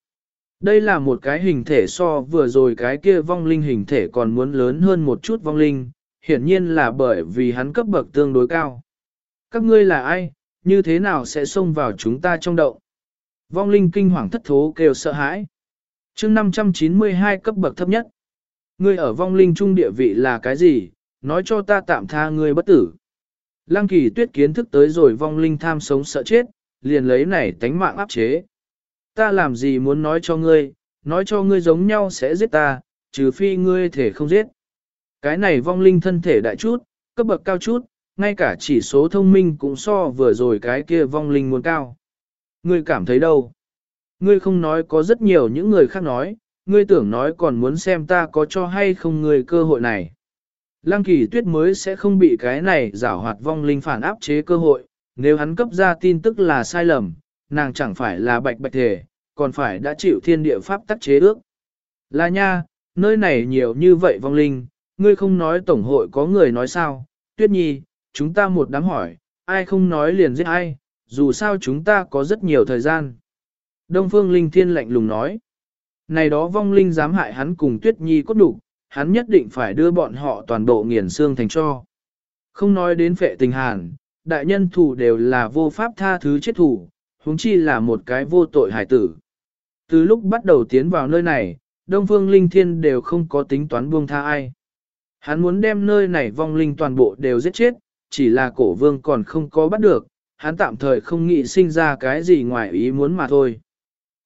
Đây là một cái hình thể so vừa rồi cái kia vong linh hình thể còn muốn lớn hơn một chút vong linh, hiển nhiên là bởi vì hắn cấp bậc tương đối cao. Các ngươi là ai, như thế nào sẽ xông vào chúng ta trong động? Vong linh kinh hoàng thất thố kêu sợ hãi. chương 592 cấp bậc thấp nhất. Ngươi ở vong linh trung địa vị là cái gì, nói cho ta tạm tha ngươi bất tử. Lăng kỳ tuyết kiến thức tới rồi vong linh tham sống sợ chết, liền lấy này tánh mạng áp chế. Ta làm gì muốn nói cho ngươi, nói cho ngươi giống nhau sẽ giết ta, trừ phi ngươi thể không giết. Cái này vong linh thân thể đại chút, cấp bậc cao chút, ngay cả chỉ số thông minh cũng so vừa rồi cái kia vong linh muốn cao. Ngươi cảm thấy đâu? Ngươi không nói có rất nhiều những người khác nói, ngươi tưởng nói còn muốn xem ta có cho hay không ngươi cơ hội này. Lăng kỳ tuyết mới sẽ không bị cái này giảo hoạt vong linh phản áp chế cơ hội, nếu hắn cấp ra tin tức là sai lầm, nàng chẳng phải là bạch bạch thể, còn phải đã chịu thiên địa pháp tắc chế ước. Là nha, nơi này nhiều như vậy vong linh, ngươi không nói tổng hội có người nói sao, tuyết nhi, chúng ta một đám hỏi, ai không nói liền giết ai, dù sao chúng ta có rất nhiều thời gian. Đông Phương Linh Thiên lạnh lùng nói, này đó vong linh dám hại hắn cùng tuyết nhi cốt đủ, hắn nhất định phải đưa bọn họ toàn bộ nghiền xương thành cho. Không nói đến phệ tình hàn, đại nhân thủ đều là vô pháp tha thứ chết thủ, huống chi là một cái vô tội hải tử. Từ lúc bắt đầu tiến vào nơi này, Đông Phương Linh Thiên đều không có tính toán buông tha ai. Hắn muốn đem nơi này vong linh toàn bộ đều giết chết, chỉ là cổ vương còn không có bắt được, hắn tạm thời không nghĩ sinh ra cái gì ngoài ý muốn mà thôi.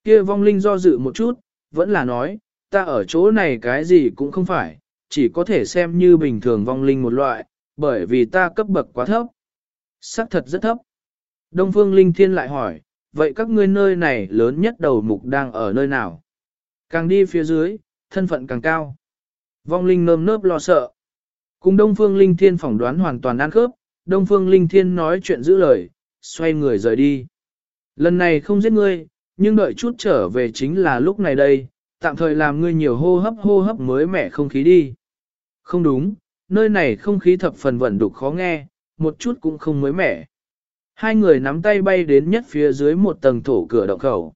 Kia vong linh do dự một chút, vẫn là nói, ta ở chỗ này cái gì cũng không phải, chỉ có thể xem như bình thường vong linh một loại, bởi vì ta cấp bậc quá thấp. Sắc thật rất thấp. Đông Phương Linh Thiên lại hỏi, vậy các ngươi nơi này lớn nhất đầu mục đang ở nơi nào? Càng đi phía dưới, thân phận càng cao. Vong Linh nơm nớp lo sợ. Cùng Đông Phương Linh Thiên phỏng đoán hoàn toàn ăn khớp, Đông Phương Linh Thiên nói chuyện giữ lời, xoay người rời đi. Lần này không giết ngươi, nhưng đợi chút trở về chính là lúc này đây, tạm thời làm ngươi nhiều hô hấp hô hấp mới mẻ không khí đi. Không đúng, nơi này không khí thập phần vận đục khó nghe, một chút cũng không mới mẻ. Hai người nắm tay bay đến nhất phía dưới một tầng thổ cửa động khẩu.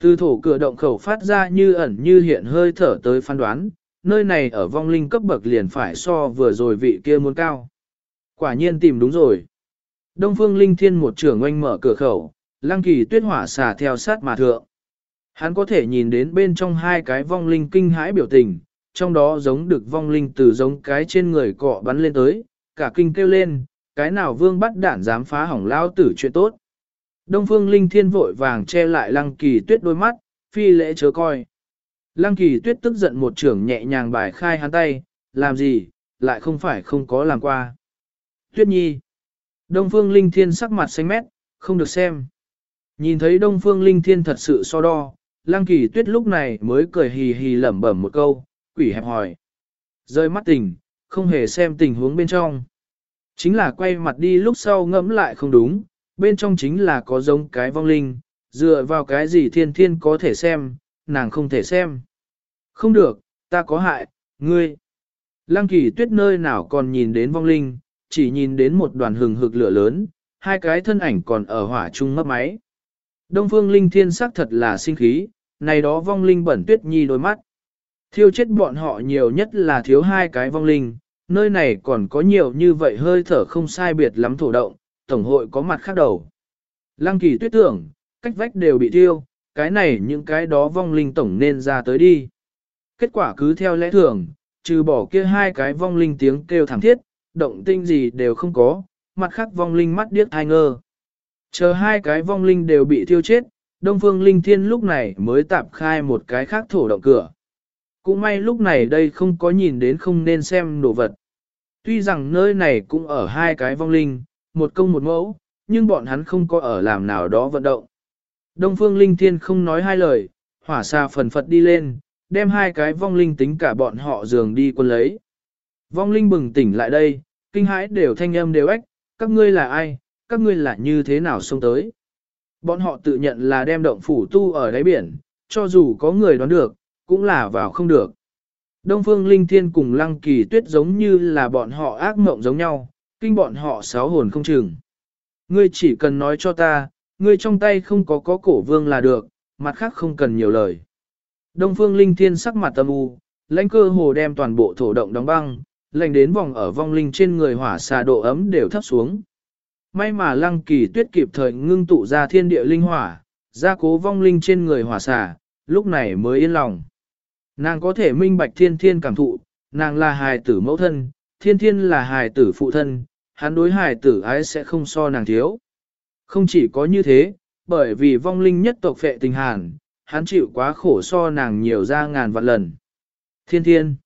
Từ thổ cửa động khẩu phát ra như ẩn như hiện hơi thở tới phán đoán, nơi này ở vong linh cấp bậc liền phải so vừa rồi vị kia muốn cao. Quả nhiên tìm đúng rồi. Đông phương linh thiên một trưởng oanh mở cửa khẩu, lăng kỳ tuyết hỏa xả theo sát mà thượng. Hắn có thể nhìn đến bên trong hai cái vong linh kinh hãi biểu tình, trong đó giống được vong linh từ giống cái trên người cọ bắn lên tới, cả kinh kêu lên, cái nào vương bắt đản dám phá hỏng lao tử chuyện tốt. Đông phương linh thiên vội vàng che lại lăng kỳ tuyết đôi mắt, phi lễ chớ coi. Lăng kỳ tuyết tức giận một trưởng nhẹ nhàng bài khai hắn tay, làm gì, lại không phải không có làm qua. Tuyết nhi. Đông phương linh thiên sắc mặt xanh mét, không được xem. Nhìn thấy đông phương linh thiên thật sự so đo, lăng kỳ tuyết lúc này mới cười hì hì lẩm bẩm một câu, quỷ hẹp hỏi. Rơi mắt tỉnh, không hề xem tình huống bên trong. Chính là quay mặt đi lúc sau ngẫm lại không đúng, bên trong chính là có giống cái vong linh, dựa vào cái gì thiên thiên có thể xem, nàng không thể xem. Không được, ta có hại, ngươi. Lăng kỳ tuyết nơi nào còn nhìn đến vong linh, chỉ nhìn đến một đoàn hừng hực lửa lớn, hai cái thân ảnh còn ở hỏa chung mất máy. Đông phương linh thiên sắc thật là sinh khí, này đó vong linh bẩn tuyết nhi đôi mắt. Thiêu chết bọn họ nhiều nhất là thiếu hai cái vong linh, nơi này còn có nhiều như vậy hơi thở không sai biệt lắm thổ động, tổng hội có mặt khác đầu. Lăng kỳ tuyết tưởng, cách vách đều bị thiêu cái này những cái đó vong linh tổng nên ra tới đi. Kết quả cứ theo lẽ thường, trừ bỏ kia hai cái vong linh tiếng kêu thảm thiết, động tinh gì đều không có, mặt khác vong linh mắt điếc hai ngơ. Chờ hai cái vong linh đều bị tiêu chết, Đông Phương Linh Thiên lúc này mới tạp khai một cái khác thổ động cửa. Cũng may lúc này đây không có nhìn đến không nên xem đồ vật. Tuy rằng nơi này cũng ở hai cái vong linh, một công một mẫu, nhưng bọn hắn không có ở làm nào đó vận động. Đông Phương Linh Thiên không nói hai lời, hỏa xa phần phật đi lên, đem hai cái vong linh tính cả bọn họ giường đi quân lấy. Vong linh bừng tỉnh lại đây, kinh hãi đều thanh âm đều ếch, các ngươi là ai, các ngươi là như thế nào xông tới. Bọn họ tự nhận là đem động phủ tu ở đáy biển, cho dù có người đoán được, cũng là vào không được. Đông Phương Linh Thiên cùng Lăng Kỳ Tuyết giống như là bọn họ ác mộng giống nhau, kinh bọn họ sáu hồn không chừng. Ngươi chỉ cần nói cho ta, ngươi trong tay không có có cổ vương là được, mặt khác không cần nhiều lời. Đông Phương Linh Thiên sắc mặt tâm u, lãnh cơ hồ đem toàn bộ thổ động đóng băng, lạnh đến vòng ở vong linh trên người hỏa xà độ ấm đều thấp xuống. May mà Lăng Kỳ Tuyết kịp thời ngưng tụ ra thiên địa linh hỏa, gia cố vong linh trên người hỏa xà, lúc này mới yên lòng. Nàng có thể minh bạch thiên thiên cảm thụ, nàng là hài tử mẫu thân, thiên thiên là hài tử phụ thân, hắn đối hài tử ái sẽ không so nàng thiếu. Không chỉ có như thế, bởi vì vong linh nhất tộc phệ tình hàn, hắn chịu quá khổ so nàng nhiều ra ngàn vạn lần. Thiên thiên.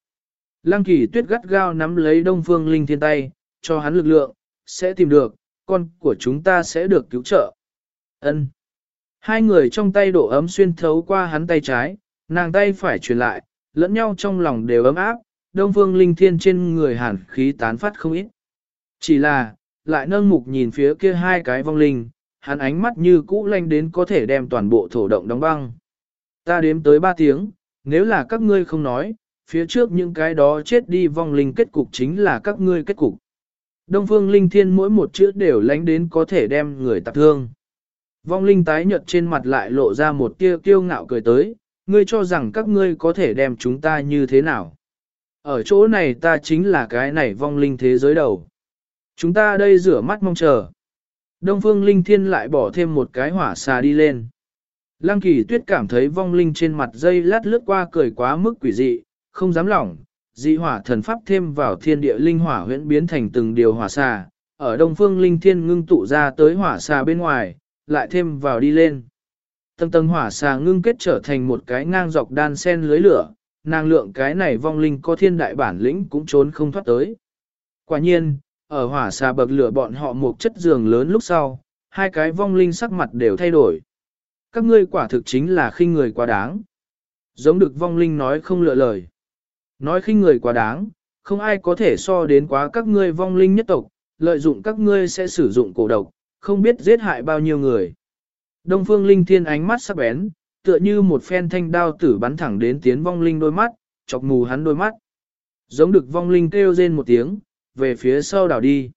Lăng kỳ tuyết gắt gao nắm lấy đông phương linh thiên tay, cho hắn lực lượng, sẽ tìm được, con của chúng ta sẽ được cứu trợ. Ân. Hai người trong tay đổ ấm xuyên thấu qua hắn tay trái, nàng tay phải truyền lại, lẫn nhau trong lòng đều ấm áp, đông phương linh thiên trên người hàn khí tán phát không ít. Chỉ là, lại nâng mục nhìn phía kia hai cái vong linh, hắn ánh mắt như cũ lanh đến có thể đem toàn bộ thổ động đóng băng. Ta đếm tới ba tiếng, nếu là các ngươi không nói, phía trước những cái đó chết đi vong linh kết cục chính là các ngươi kết cục. Đông phương linh thiên mỗi một chữ đều lánh đến có thể đem người tạp thương. Vong linh tái nhợt trên mặt lại lộ ra một tia kiêu ngạo cười tới, ngươi cho rằng các ngươi có thể đem chúng ta như thế nào. Ở chỗ này ta chính là cái này vong linh thế giới đầu. Chúng ta đây rửa mắt mong chờ. Đông phương linh thiên lại bỏ thêm một cái hỏa xà đi lên. Lăng kỳ tuyết cảm thấy vong linh trên mặt dây lát lướt qua cười quá mức quỷ dị, không dám lỏng, dị hỏa thần pháp thêm vào thiên địa linh hỏa huyễn biến thành từng điều hỏa xà, ở đông phương linh thiên ngưng tụ ra tới hỏa xà bên ngoài, lại thêm vào đi lên. Tầng tầng hỏa xà ngưng kết trở thành một cái ngang dọc đan sen lưới lửa, năng lượng cái này vong linh có thiên đại bản lĩnh cũng trốn không thoát tới. Quả nhiên, ở hỏa xà bậc lửa bọn họ một chất giường lớn lúc sau, hai cái vong linh sắc mặt đều thay đổi. Các ngươi quả thực chính là khinh người quá đáng. Giống được vong linh nói không lựa lời. Nói khinh người quá đáng, không ai có thể so đến quá các ngươi vong linh nhất tộc, lợi dụng các ngươi sẽ sử dụng cổ độc, không biết giết hại bao nhiêu người. Đông phương linh thiên ánh mắt sắc bén, tựa như một phen thanh đao tử bắn thẳng đến tiến vong linh đôi mắt, chọc mù hắn đôi mắt. Giống được vong linh kêu rên một tiếng, về phía sau đảo đi.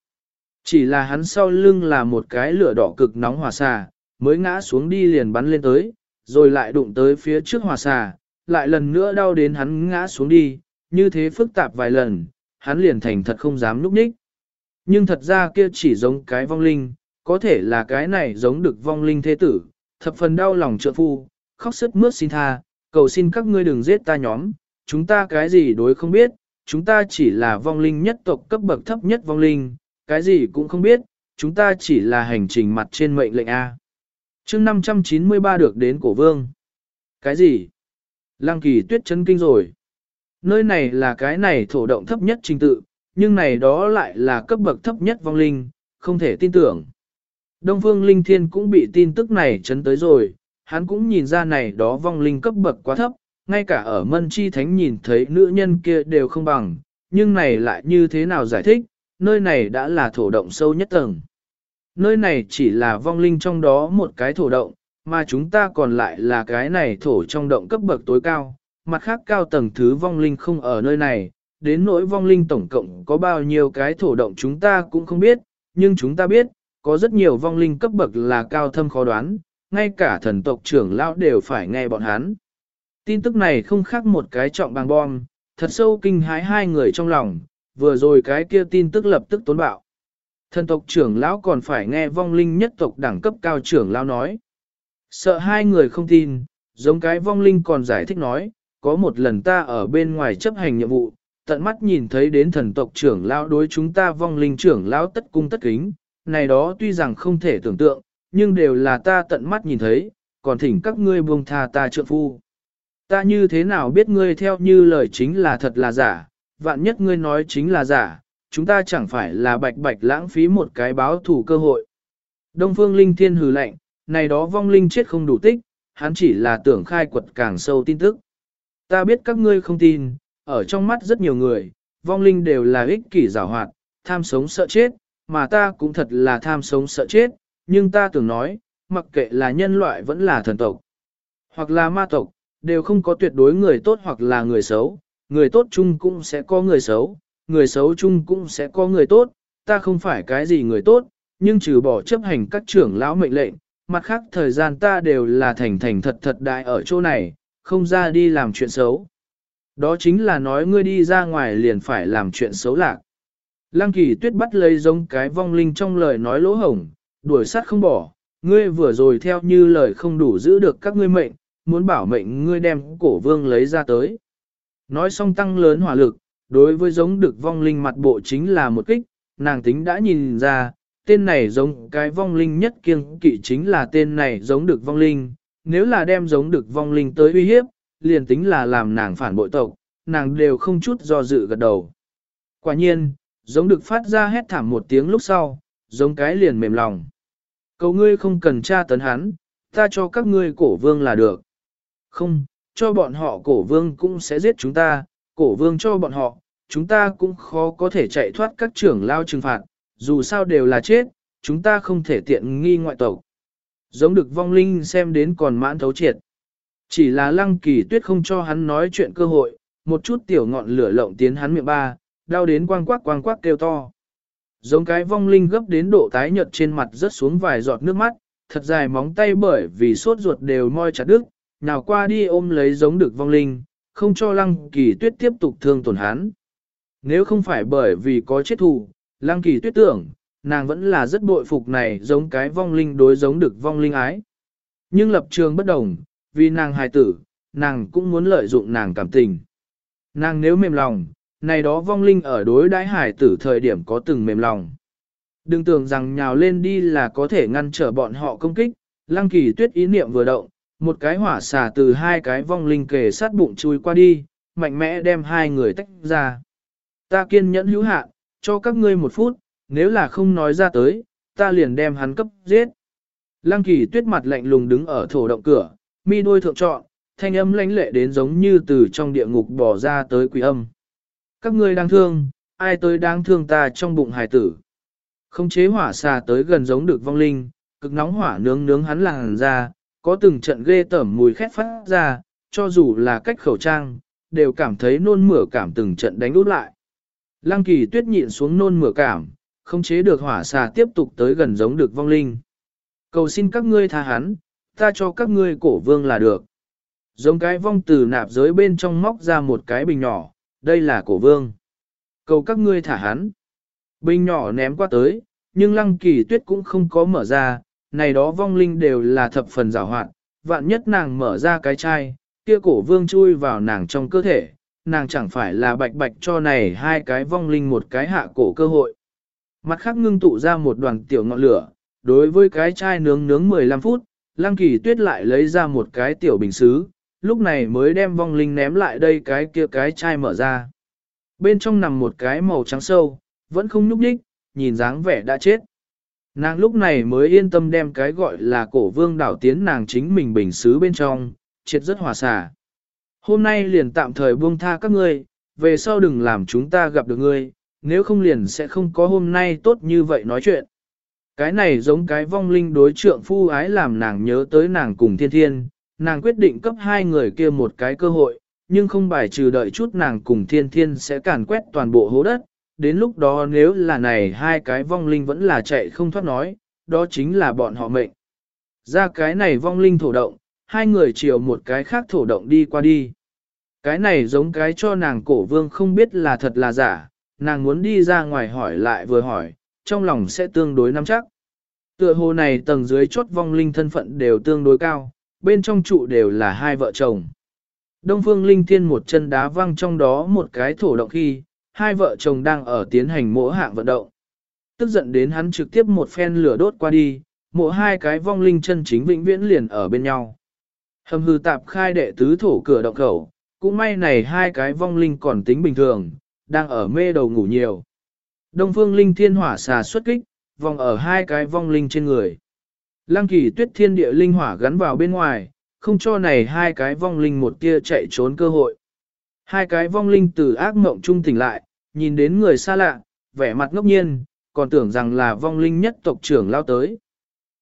Chỉ là hắn sau lưng là một cái lửa đỏ cực nóng hỏa xà, mới ngã xuống đi liền bắn lên tới, rồi lại đụng tới phía trước hỏa xà, lại lần nữa đau đến hắn ngã xuống đi, như thế phức tạp vài lần, hắn liền thành thật không dám núp ních. Nhưng thật ra kia chỉ giống cái vong linh, có thể là cái này giống được vong linh thế tử, thập phần đau lòng trợ phu, khóc sức mướt xin tha, cầu xin các ngươi đừng giết ta nhóm, chúng ta cái gì đối không biết, chúng ta chỉ là vong linh nhất tộc cấp bậc thấp nhất vong linh, cái gì cũng không biết, chúng ta chỉ là hành trình mặt trên mệnh lệnh A. chương 593 được đến cổ vương. Cái gì? Lăng kỳ tuyết chấn kinh rồi. Nơi này là cái này thổ động thấp nhất trình tự, nhưng này đó lại là cấp bậc thấp nhất vong linh, không thể tin tưởng. Đông Phương Linh Thiên cũng bị tin tức này chấn tới rồi, hắn cũng nhìn ra này đó vong linh cấp bậc quá thấp, ngay cả ở mân chi thánh nhìn thấy nữ nhân kia đều không bằng, nhưng này lại như thế nào giải thích, nơi này đã là thổ động sâu nhất tầng. Nơi này chỉ là vong linh trong đó một cái thổ động, mà chúng ta còn lại là cái này thổ trong động cấp bậc tối cao, mặt khác cao tầng thứ vong linh không ở nơi này, đến nỗi vong linh tổng cộng có bao nhiêu cái thổ động chúng ta cũng không biết, nhưng chúng ta biết, có rất nhiều vong linh cấp bậc là cao thâm khó đoán, ngay cả thần tộc trưởng lão đều phải nghe bọn hắn. Tin tức này không khác một cái trọng bằng bom, thật sâu kinh hãi hai người trong lòng, vừa rồi cái kia tin tức lập tức tốn bạo. Thần tộc trưởng lão còn phải nghe vong linh nhất tộc đẳng cấp cao trưởng lão nói. Sợ hai người không tin, giống cái vong linh còn giải thích nói, có một lần ta ở bên ngoài chấp hành nhiệm vụ, tận mắt nhìn thấy đến thần tộc trưởng lão đối chúng ta vong linh trưởng lão tất cung tất kính, này đó tuy rằng không thể tưởng tượng, nhưng đều là ta tận mắt nhìn thấy, còn thỉnh các ngươi buông tha ta trượng phu. Ta như thế nào biết ngươi theo như lời chính là thật là giả, vạn nhất ngươi nói chính là giả, chúng ta chẳng phải là bạch bạch lãng phí một cái báo thủ cơ hội. Đông Phương Linh Thiên hừ lạnh, này đó vong linh chết không đủ tích, hắn chỉ là tưởng khai quật càng sâu tin tức. Ta biết các ngươi không tin, ở trong mắt rất nhiều người, vong linh đều là ích kỷ giảo hoạt, tham sống sợ chết, mà ta cũng thật là tham sống sợ chết, nhưng ta tưởng nói, mặc kệ là nhân loại vẫn là thần tộc, hoặc là ma tộc, đều không có tuyệt đối người tốt hoặc là người xấu, người tốt chung cũng sẽ có người xấu, người xấu chung cũng sẽ có người tốt, ta không phải cái gì người tốt, nhưng trừ bỏ chấp hành các trưởng lão mệnh lệnh, mặt khác thời gian ta đều là thành thành thật thật đại ở chỗ này, không ra đi làm chuyện xấu. Đó chính là nói ngươi đi ra ngoài liền phải làm chuyện xấu lạc. Lăng kỳ tuyết bắt lấy giống cái vong linh trong lời nói lỗ hổng, đuổi sát không bỏ, ngươi vừa rồi theo như lời không đủ giữ được các ngươi mệnh, muốn bảo mệnh ngươi đem cổ vương lấy ra tới. Nói xong tăng lớn hỏa lực, đối với giống được vong linh mặt bộ chính là một kích, nàng tính đã nhìn ra, tên này giống cái vong linh nhất kiêng kỵ chính là tên này giống được vong linh, nếu là đem giống được vong linh tới uy hiếp, liền tính là làm nàng phản bội tộc, nàng đều không chút do dự gật đầu. Quả nhiên, giống được phát ra hét thảm một tiếng lúc sau, giống cái liền mềm lòng. Cầu ngươi không cần tra tấn hắn, ta cho các ngươi cổ vương là được. Không, cho bọn họ cổ vương cũng sẽ giết chúng ta, cổ vương cho bọn họ, chúng ta cũng khó có thể chạy thoát các trưởng lao trừng phạt, dù sao đều là chết, chúng ta không thể tiện nghi ngoại tộc. Giống được vong linh xem đến còn mãn thấu triệt. Chỉ là lăng kỳ tuyết không cho hắn nói chuyện cơ hội, một chút tiểu ngọn lửa lộng tiến hắn miệng ba, đau đến quang quắc quang quắc kêu to. Giống cái vong linh gấp đến độ tái nhợt trên mặt rớt xuống vài giọt nước mắt, thật dài móng tay bởi vì sốt ruột đều moi chặt đứt, nào qua đi ôm lấy giống được vong linh, không cho lăng kỳ tuyết tiếp tục thương tổn hắn. Nếu không phải bởi vì có chết thù, lăng kỳ tuyết tưởng, nàng vẫn là rất bội phục này giống cái vong linh đối giống được vong linh ái. Nhưng lập trường bất đồng, vì nàng hài tử, nàng cũng muốn lợi dụng nàng cảm tình. Nàng nếu mềm lòng, này đó vong linh ở đối đãi hài tử thời điểm có từng mềm lòng. Đừng tưởng rằng nhào lên đi là có thể ngăn trở bọn họ công kích, lăng kỳ tuyết ý niệm vừa động, một cái hỏa xà từ hai cái vong linh kề sát bụng chui qua đi, mạnh mẽ đem hai người tách ra. Ta kiên nhẫn hữu hạn, cho các ngươi một phút, nếu là không nói ra tới, ta liền đem hắn cấp giết. Lăng kỳ tuyết mặt lạnh lùng đứng ở thổ động cửa, mi đôi thượng trọn, thanh âm lãnh lệ đến giống như từ trong địa ngục bỏ ra tới quỷ âm. Các ngươi đang thương, ai tới đang thương ta trong bụng hài tử. Không chế hỏa xà tới gần giống được vong linh, cực nóng hỏa nướng nướng hắn làng ra, có từng trận ghê tởm mùi khét phát ra, cho dù là cách khẩu trang, đều cảm thấy nôn mửa cảm từng trận đánh út lại. Lăng kỳ tuyết nhịn xuống nôn mửa cảm, không chế được hỏa xà tiếp tục tới gần giống được vong linh. Cầu xin các ngươi tha hắn, ta cho các ngươi cổ vương là được. Giống cái vong từ nạp giới bên trong móc ra một cái bình nhỏ, đây là cổ vương. Cầu các ngươi thả hắn. Bình nhỏ ném qua tới, nhưng lăng kỳ tuyết cũng không có mở ra, này đó vong linh đều là thập phần rào hoạt, vạn nhất nàng mở ra cái chai, kia cổ vương chui vào nàng trong cơ thể, nàng chẳng phải là bạch bạch cho này hai cái vong linh một cái hạ cổ cơ hội. Mặt khác ngưng tụ ra một đoàn tiểu ngọn lửa, đối với cái chai nướng nướng 15 phút, lăng kỳ tuyết lại lấy ra một cái tiểu bình xứ, lúc này mới đem vong linh ném lại đây cái kia cái chai mở ra. Bên trong nằm một cái màu trắng sâu, vẫn không nhúc nhích, nhìn dáng vẻ đã chết. Nàng lúc này mới yên tâm đem cái gọi là cổ vương đảo tiến nàng chính mình bình xứ bên trong, triệt rất hòa xả. Hôm nay liền tạm thời buông tha các ngươi, về sau đừng làm chúng ta gặp được ngươi, nếu không liền sẽ không có hôm nay tốt như vậy nói chuyện. Cái này giống cái vong linh đối trượng phu ái làm nàng nhớ tới nàng cùng thiên thiên, nàng quyết định cấp hai người kia một cái cơ hội, nhưng không bài trừ đợi chút nàng cùng thiên thiên sẽ càn quét toàn bộ hố đất, đến lúc đó nếu là này hai cái vong linh vẫn là chạy không thoát nói, đó chính là bọn họ mệnh. Ra cái này vong linh thổ động, hai người chiều một cái khác thổ động đi qua đi. Cái này giống cái cho nàng cổ vương không biết là thật là giả, nàng muốn đi ra ngoài hỏi lại vừa hỏi, trong lòng sẽ tương đối nắm chắc. Tựa hồ này tầng dưới chốt vong linh thân phận đều tương đối cao, bên trong trụ đều là hai vợ chồng. Đông phương linh thiên một chân đá văng trong đó một cái thổ động khi, hai vợ chồng đang ở tiến hành mỗi hạng vận động. Tức giận đến hắn trực tiếp một phen lửa đốt qua đi, mỗi hai cái vong linh chân chính vĩnh viễn liền ở bên nhau. Hầm hư tạp khai đệ tứ thổ cửa động khẩu, cũng may này hai cái vong linh còn tính bình thường, đang ở mê đầu ngủ nhiều. Đông phương linh thiên hỏa xà xuất kích, vòng ở hai cái vong linh trên người. Lăng kỳ tuyết thiên địa linh hỏa gắn vào bên ngoài, không cho này hai cái vong linh một tia chạy trốn cơ hội. Hai cái vong linh từ ác mộng trung tỉnh lại, nhìn đến người xa lạ, vẻ mặt ngốc nhiên, còn tưởng rằng là vong linh nhất tộc trưởng lao tới.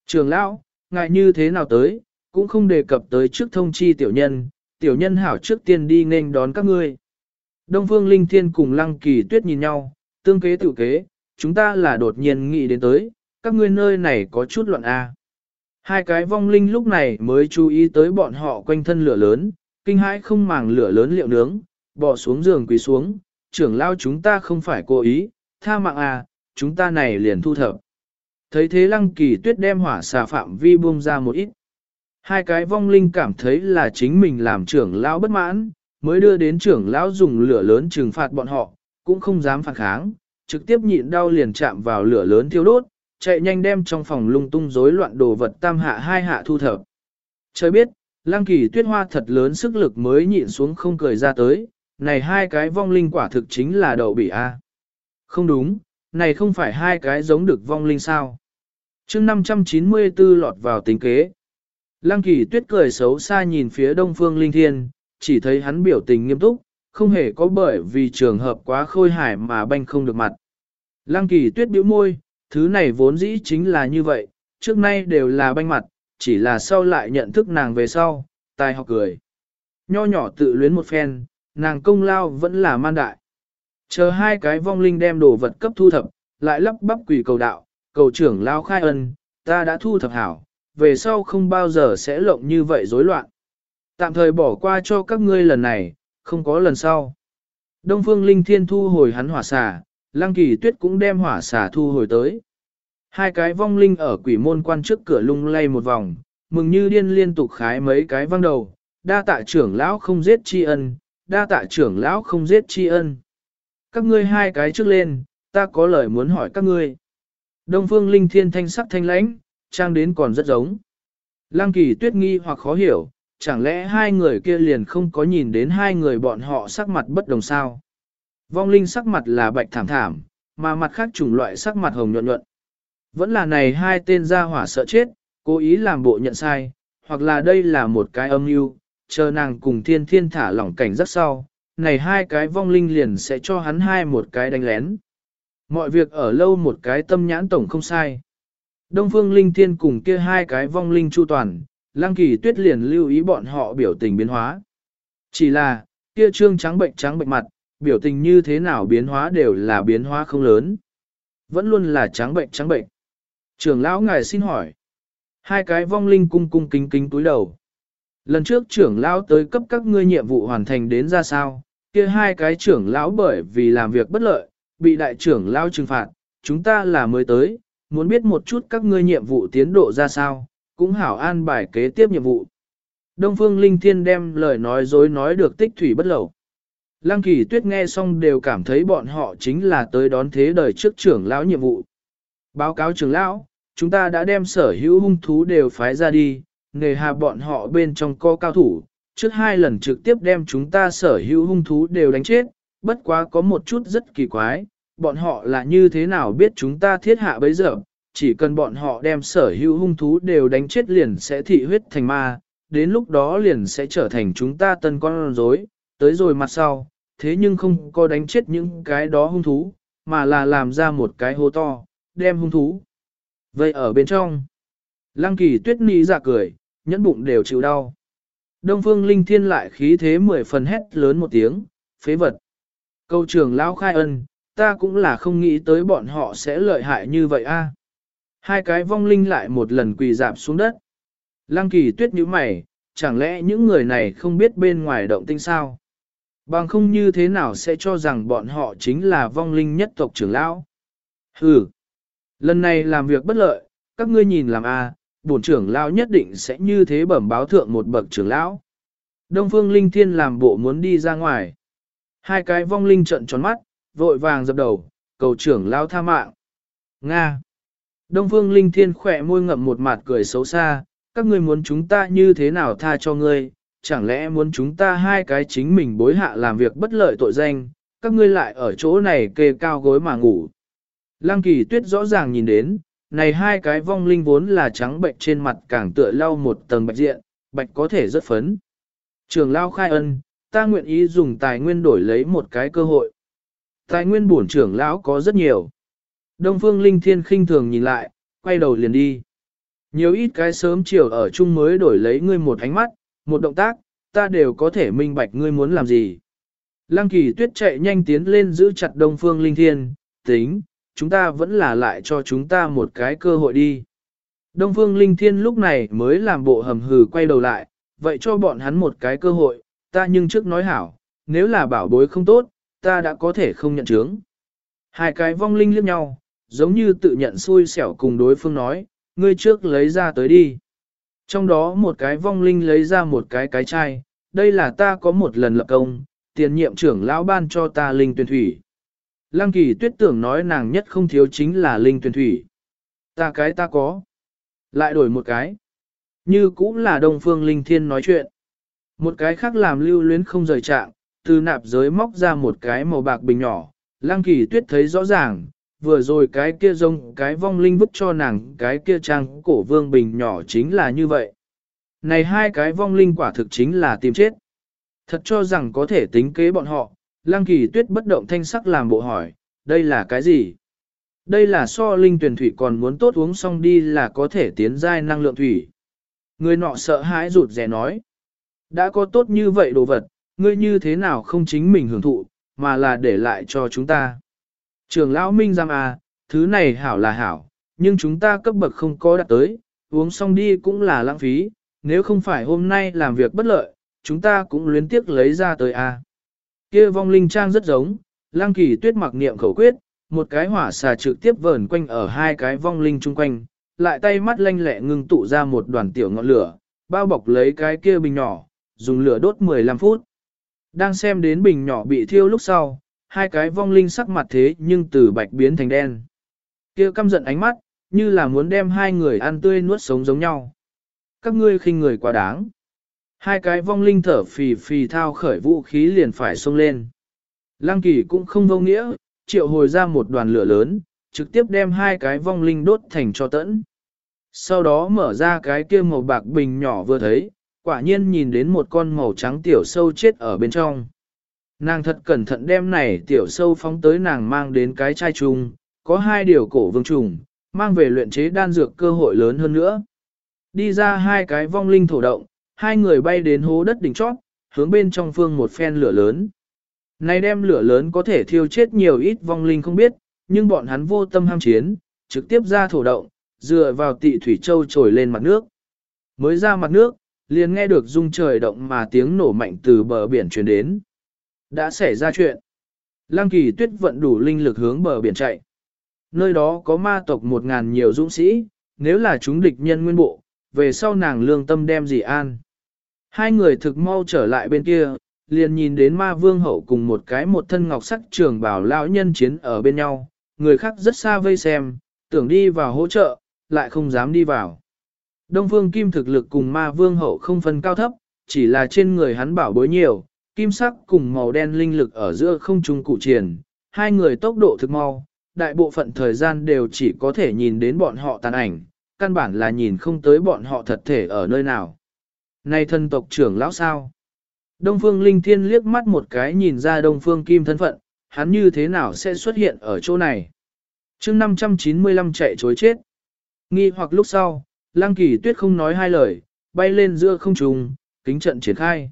Trưởng lão, ngại như thế nào tới, cũng không đề cập tới trước thông chi tiểu nhân, tiểu nhân hảo trước tiên đi nên đón các ngươi. Đông Phương Linh Thiên cùng Lăng Kỳ Tuyết nhìn nhau, tương kế tự kế, chúng ta là đột nhiên nghĩ đến tới, các ngươi nơi này có chút loạn A. Hai cái vong linh lúc này mới chú ý tới bọn họ quanh thân lửa lớn, kinh hãi không màng lửa lớn liệu nướng, bỏ xuống giường quỳ xuống, trưởng lao chúng ta không phải cố ý, tha mạng à, chúng ta này liền thu thập. Thấy thế lăng kỳ tuyết đem hỏa xà phạm vi buông ra một ít. Hai cái vong linh cảm thấy là chính mình làm trưởng lão bất mãn, mới đưa đến trưởng lão dùng lửa lớn trừng phạt bọn họ, cũng không dám phản kháng, trực tiếp nhịn đau liền chạm vào lửa lớn thiêu đốt, chạy nhanh đem trong phòng lung tung rối loạn đồ vật tam hạ hai hạ thu thập. Trời biết, lăng kỳ tuyết hoa thật lớn sức lực mới nhịn xuống không cười ra tới, này hai cái vong linh quả thực chính là đậu bị A. Không đúng, này không phải hai cái giống được vong linh sao. chương 594 lọt vào tính kế. Lăng kỳ tuyết cười xấu xa nhìn phía đông phương linh thiên, chỉ thấy hắn biểu tình nghiêm túc, không hề có bởi vì trường hợp quá khôi hài mà banh không được mặt. Lăng kỳ tuyết bĩu môi, thứ này vốn dĩ chính là như vậy, trước nay đều là banh mặt, chỉ là sau lại nhận thức nàng về sau, tài học cười. Nho nhỏ tự luyến một phen, nàng công lao vẫn là man đại. Chờ hai cái vong linh đem đồ vật cấp thu thập, lại lắp bắp quỷ cầu đạo, cầu trưởng lao khai ân, ta đã thu thập hảo, về sau không bao giờ sẽ lộng như vậy rối loạn. Tạm thời bỏ qua cho các ngươi lần này, không có lần sau. Đông phương linh thiên thu hồi hắn hỏa xà, lăng kỳ tuyết cũng đem hỏa xà thu hồi tới. Hai cái vong linh ở quỷ môn quan trước cửa lung lay một vòng, mừng như điên liên tục khái mấy cái văng đầu, đa tạ trưởng lão không giết tri ân, đa tạ trưởng lão không giết tri ân. Các ngươi hai cái trước lên, ta có lời muốn hỏi các ngươi. Đông phương linh thiên thanh sắc thanh lãnh, trang đến còn rất giống. Lăng kỳ tuyết nghi hoặc khó hiểu, chẳng lẽ hai người kia liền không có nhìn đến hai người bọn họ sắc mặt bất đồng sao? Vong linh sắc mặt là bạch thảm thảm, mà mặt khác chủng loại sắc mặt hồng nhuận nhuận. Vẫn là này hai tên gia hỏa sợ chết, cố ý làm bộ nhận sai, hoặc là đây là một cái âm mưu, chờ nàng cùng thiên thiên thả lỏng cảnh rất sau, này hai cái vong linh liền sẽ cho hắn hai một cái đánh lén. Mọi việc ở lâu một cái tâm nhãn tổng không sai. Đông phương linh thiên cùng kia hai cái vong linh chu toàn, lăng kỳ tuyết liền lưu ý bọn họ biểu tình biến hóa. Chỉ là, kia trương trắng bệnh trắng bệnh mặt, biểu tình như thế nào biến hóa đều là biến hóa không lớn. Vẫn luôn là trắng bệnh trắng bệnh. Trưởng lão ngài xin hỏi. Hai cái vong linh cung cung kính kính túi đầu. Lần trước trưởng lão tới cấp các ngươi nhiệm vụ hoàn thành đến ra sao, kia hai cái trưởng lão bởi vì làm việc bất lợi, bị đại trưởng lão trừng phạt, chúng ta là mới tới, muốn biết một chút các ngươi nhiệm vụ tiến độ ra sao, cũng hảo an bài kế tiếp nhiệm vụ. Đông Phương Linh Thiên đem lời nói dối nói được tích thủy bất lậu. Lăng kỳ tuyết nghe xong đều cảm thấy bọn họ chính là tới đón thế đời trước trưởng lão nhiệm vụ. Báo cáo trưởng lão, chúng ta đã đem sở hữu hung thú đều phái ra đi, nghề hà bọn họ bên trong co cao thủ, trước hai lần trực tiếp đem chúng ta sở hữu hung thú đều đánh chết, bất quá có một chút rất kỳ quái, bọn họ là như thế nào biết chúng ta thiết hạ bấy giờ, chỉ cần bọn họ đem sở hữu hung thú đều đánh chết liền sẽ thị huyết thành ma, đến lúc đó liền sẽ trở thành chúng ta tân con rối, tới rồi mặt sau, thế nhưng không có đánh chết những cái đó hung thú, mà là làm ra một cái hố to, đem hung thú. Vậy ở bên trong, lăng kỳ tuyết ni giả cười, nhẫn bụng đều chịu đau. Đông phương linh thiên lại khí thế mười phần hét lớn một tiếng, phế vật. Câu trưởng lão khai ân, ta cũng là không nghĩ tới bọn họ sẽ lợi hại như vậy a. Hai cái vong linh lại một lần quỳ dạp xuống đất. Lăng kỳ tuyết nhíu mày, chẳng lẽ những người này không biết bên ngoài động tinh sao? Bằng không như thế nào sẽ cho rằng bọn họ chính là vong linh nhất tộc trưởng lão? Hừ! Lần này làm việc bất lợi, các ngươi nhìn làm a, bổn trưởng lão nhất định sẽ như thế bẩm báo thượng một bậc trưởng lão. Đông Phương Linh Thiên làm bộ muốn đi ra ngoài. Hai cái vong linh trận tròn mắt, vội vàng dập đầu, cầu trưởng lão tha mạng. Nga. Đông Phương Linh Thiên khỏe môi ngậm một mặt cười xấu xa, các ngươi muốn chúng ta như thế nào tha cho ngươi, chẳng lẽ muốn chúng ta hai cái chính mình bối hạ làm việc bất lợi tội danh, các ngươi lại ở chỗ này kê cao gối mà ngủ. Lăng kỳ tuyết rõ ràng nhìn đến, này hai cái vong linh vốn là trắng bệnh trên mặt càng tựa lau một tầng bạch diện, bạch có thể rất phấn. Trường lao khai ân, ta nguyện ý dùng tài nguyên đổi lấy một cái cơ hội. Tài nguyên bổn trưởng lão có rất nhiều. Đông phương linh thiên khinh thường nhìn lại, quay đầu liền đi. Nhiều ít cái sớm chiều ở chung mới đổi lấy ngươi một ánh mắt, một động tác, ta đều có thể minh bạch ngươi muốn làm gì. Lăng kỳ tuyết chạy nhanh tiến lên giữ chặt đông phương linh thiên, tính, chúng ta vẫn là lại cho chúng ta một cái cơ hội đi. Đông phương linh thiên lúc này mới làm bộ hầm hừ quay đầu lại, vậy cho bọn hắn một cái cơ hội, ta nhưng trước nói hảo, nếu là bảo bối không tốt, ta đã có thể không nhận chứng. Hai cái vong linh liếc nhau, giống như tự nhận xui xẻo cùng đối phương nói, ngươi trước lấy ra tới đi. Trong đó một cái vong linh lấy ra một cái cái chai, đây là ta có một lần lập công, tiền nhiệm trưởng lão ban cho ta linh tuyển thủy. Lăng kỳ tuyết tưởng nói nàng nhất không thiếu chính là linh tuyển thủy. Ta cái ta có. Lại đổi một cái. Như cũng là đông phương linh thiên nói chuyện. Một cái khác làm lưu luyến không rời trạng, từ nạp giới móc ra một cái màu bạc bình nhỏ. Lăng kỳ tuyết thấy rõ ràng, vừa rồi cái kia rông cái vong linh vứt cho nàng cái kia trang cổ vương bình nhỏ chính là như vậy. Này hai cái vong linh quả thực chính là tìm chết. Thật cho rằng có thể tính kế bọn họ, lăng kỳ tuyết bất động thanh sắc làm bộ hỏi, đây là cái gì? Đây là so linh tuyển thủy còn muốn tốt uống xong đi là có thể tiến giai năng lượng thủy. Người nọ sợ hãi rụt rè nói. Đã có tốt như vậy đồ vật, ngươi như thế nào không chính mình hưởng thụ, mà là để lại cho chúng ta. Trường lão minh giam à, thứ này hảo là hảo, nhưng chúng ta cấp bậc không có đạt tới, uống xong đi cũng là lãng phí, nếu không phải hôm nay làm việc bất lợi, chúng ta cũng luyến tiếc lấy ra tới à. Kia vong linh trang rất giống, lang kỳ tuyết mặc niệm khẩu quyết, một cái hỏa xà trực tiếp vờn quanh ở hai cái vong linh chung quanh, lại tay mắt lanh lẹ ngưng tụ ra một đoàn tiểu ngọn lửa, bao bọc lấy cái kia bình nhỏ, dùng lửa đốt 15 phút. Đang xem đến bình nhỏ bị thiêu lúc sau, hai cái vong linh sắc mặt thế nhưng từ bạch biến thành đen. kia căm giận ánh mắt, như là muốn đem hai người ăn tươi nuốt sống giống nhau. Các ngươi khinh người quá đáng. Hai cái vong linh thở phì phì thao khởi vũ khí liền phải xông lên. Lăng kỳ cũng không vô nghĩa, triệu hồi ra một đoàn lửa lớn, trực tiếp đem hai cái vong linh đốt thành cho tẫn. Sau đó mở ra cái kia màu bạc bình nhỏ vừa thấy, quả nhiên nhìn đến một con màu trắng tiểu sâu chết ở bên trong. Nàng thật cẩn thận đem này tiểu sâu phóng tới nàng mang đến cái chai trùng, có hai điều cổ vương trùng, mang về luyện chế đan dược cơ hội lớn hơn nữa. Đi ra hai cái vong linh thổ động, hai người bay đến hố đất đỉnh chót, hướng bên trong phương một phen lửa lớn. Này đem lửa lớn có thể thiêu chết nhiều ít vong linh không biết, nhưng bọn hắn vô tâm ham chiến, trực tiếp ra thổ động, dựa vào tị thủy châu trồi lên mặt nước. Mới ra mặt nước, liền nghe được rung trời động mà tiếng nổ mạnh từ bờ biển truyền đến. Đã xảy ra chuyện. Lăng kỳ tuyết vận đủ linh lực hướng bờ biển chạy. Nơi đó có ma tộc một ngàn nhiều dũng sĩ, nếu là chúng địch nhân nguyên bộ, về sau nàng lương tâm đem gì an. Hai người thực mau trở lại bên kia, liền nhìn đến ma vương hậu cùng một cái một thân ngọc sắc trường bảo lão nhân chiến ở bên nhau, người khác rất xa vây xem, tưởng đi vào hỗ trợ, lại không dám đi vào. Đông phương kim thực lực cùng ma vương hậu không phân cao thấp, chỉ là trên người hắn bảo bối nhiều, kim sắc cùng màu đen linh lực ở giữa không trung cụ triển, hai người tốc độ thực mau, đại bộ phận thời gian đều chỉ có thể nhìn đến bọn họ tàn ảnh, căn bản là nhìn không tới bọn họ thật thể ở nơi nào. Này thân tộc trưởng lão sao? Đông Phương Linh Thiên liếc mắt một cái nhìn ra Đông Phương Kim thân phận, hắn như thế nào sẽ xuất hiện ở chỗ này? chương 595 chạy chối chết. Nghi hoặc lúc sau, Lăng Kỳ Tuyết không nói hai lời, bay lên giữa không trung, kính trận triển khai.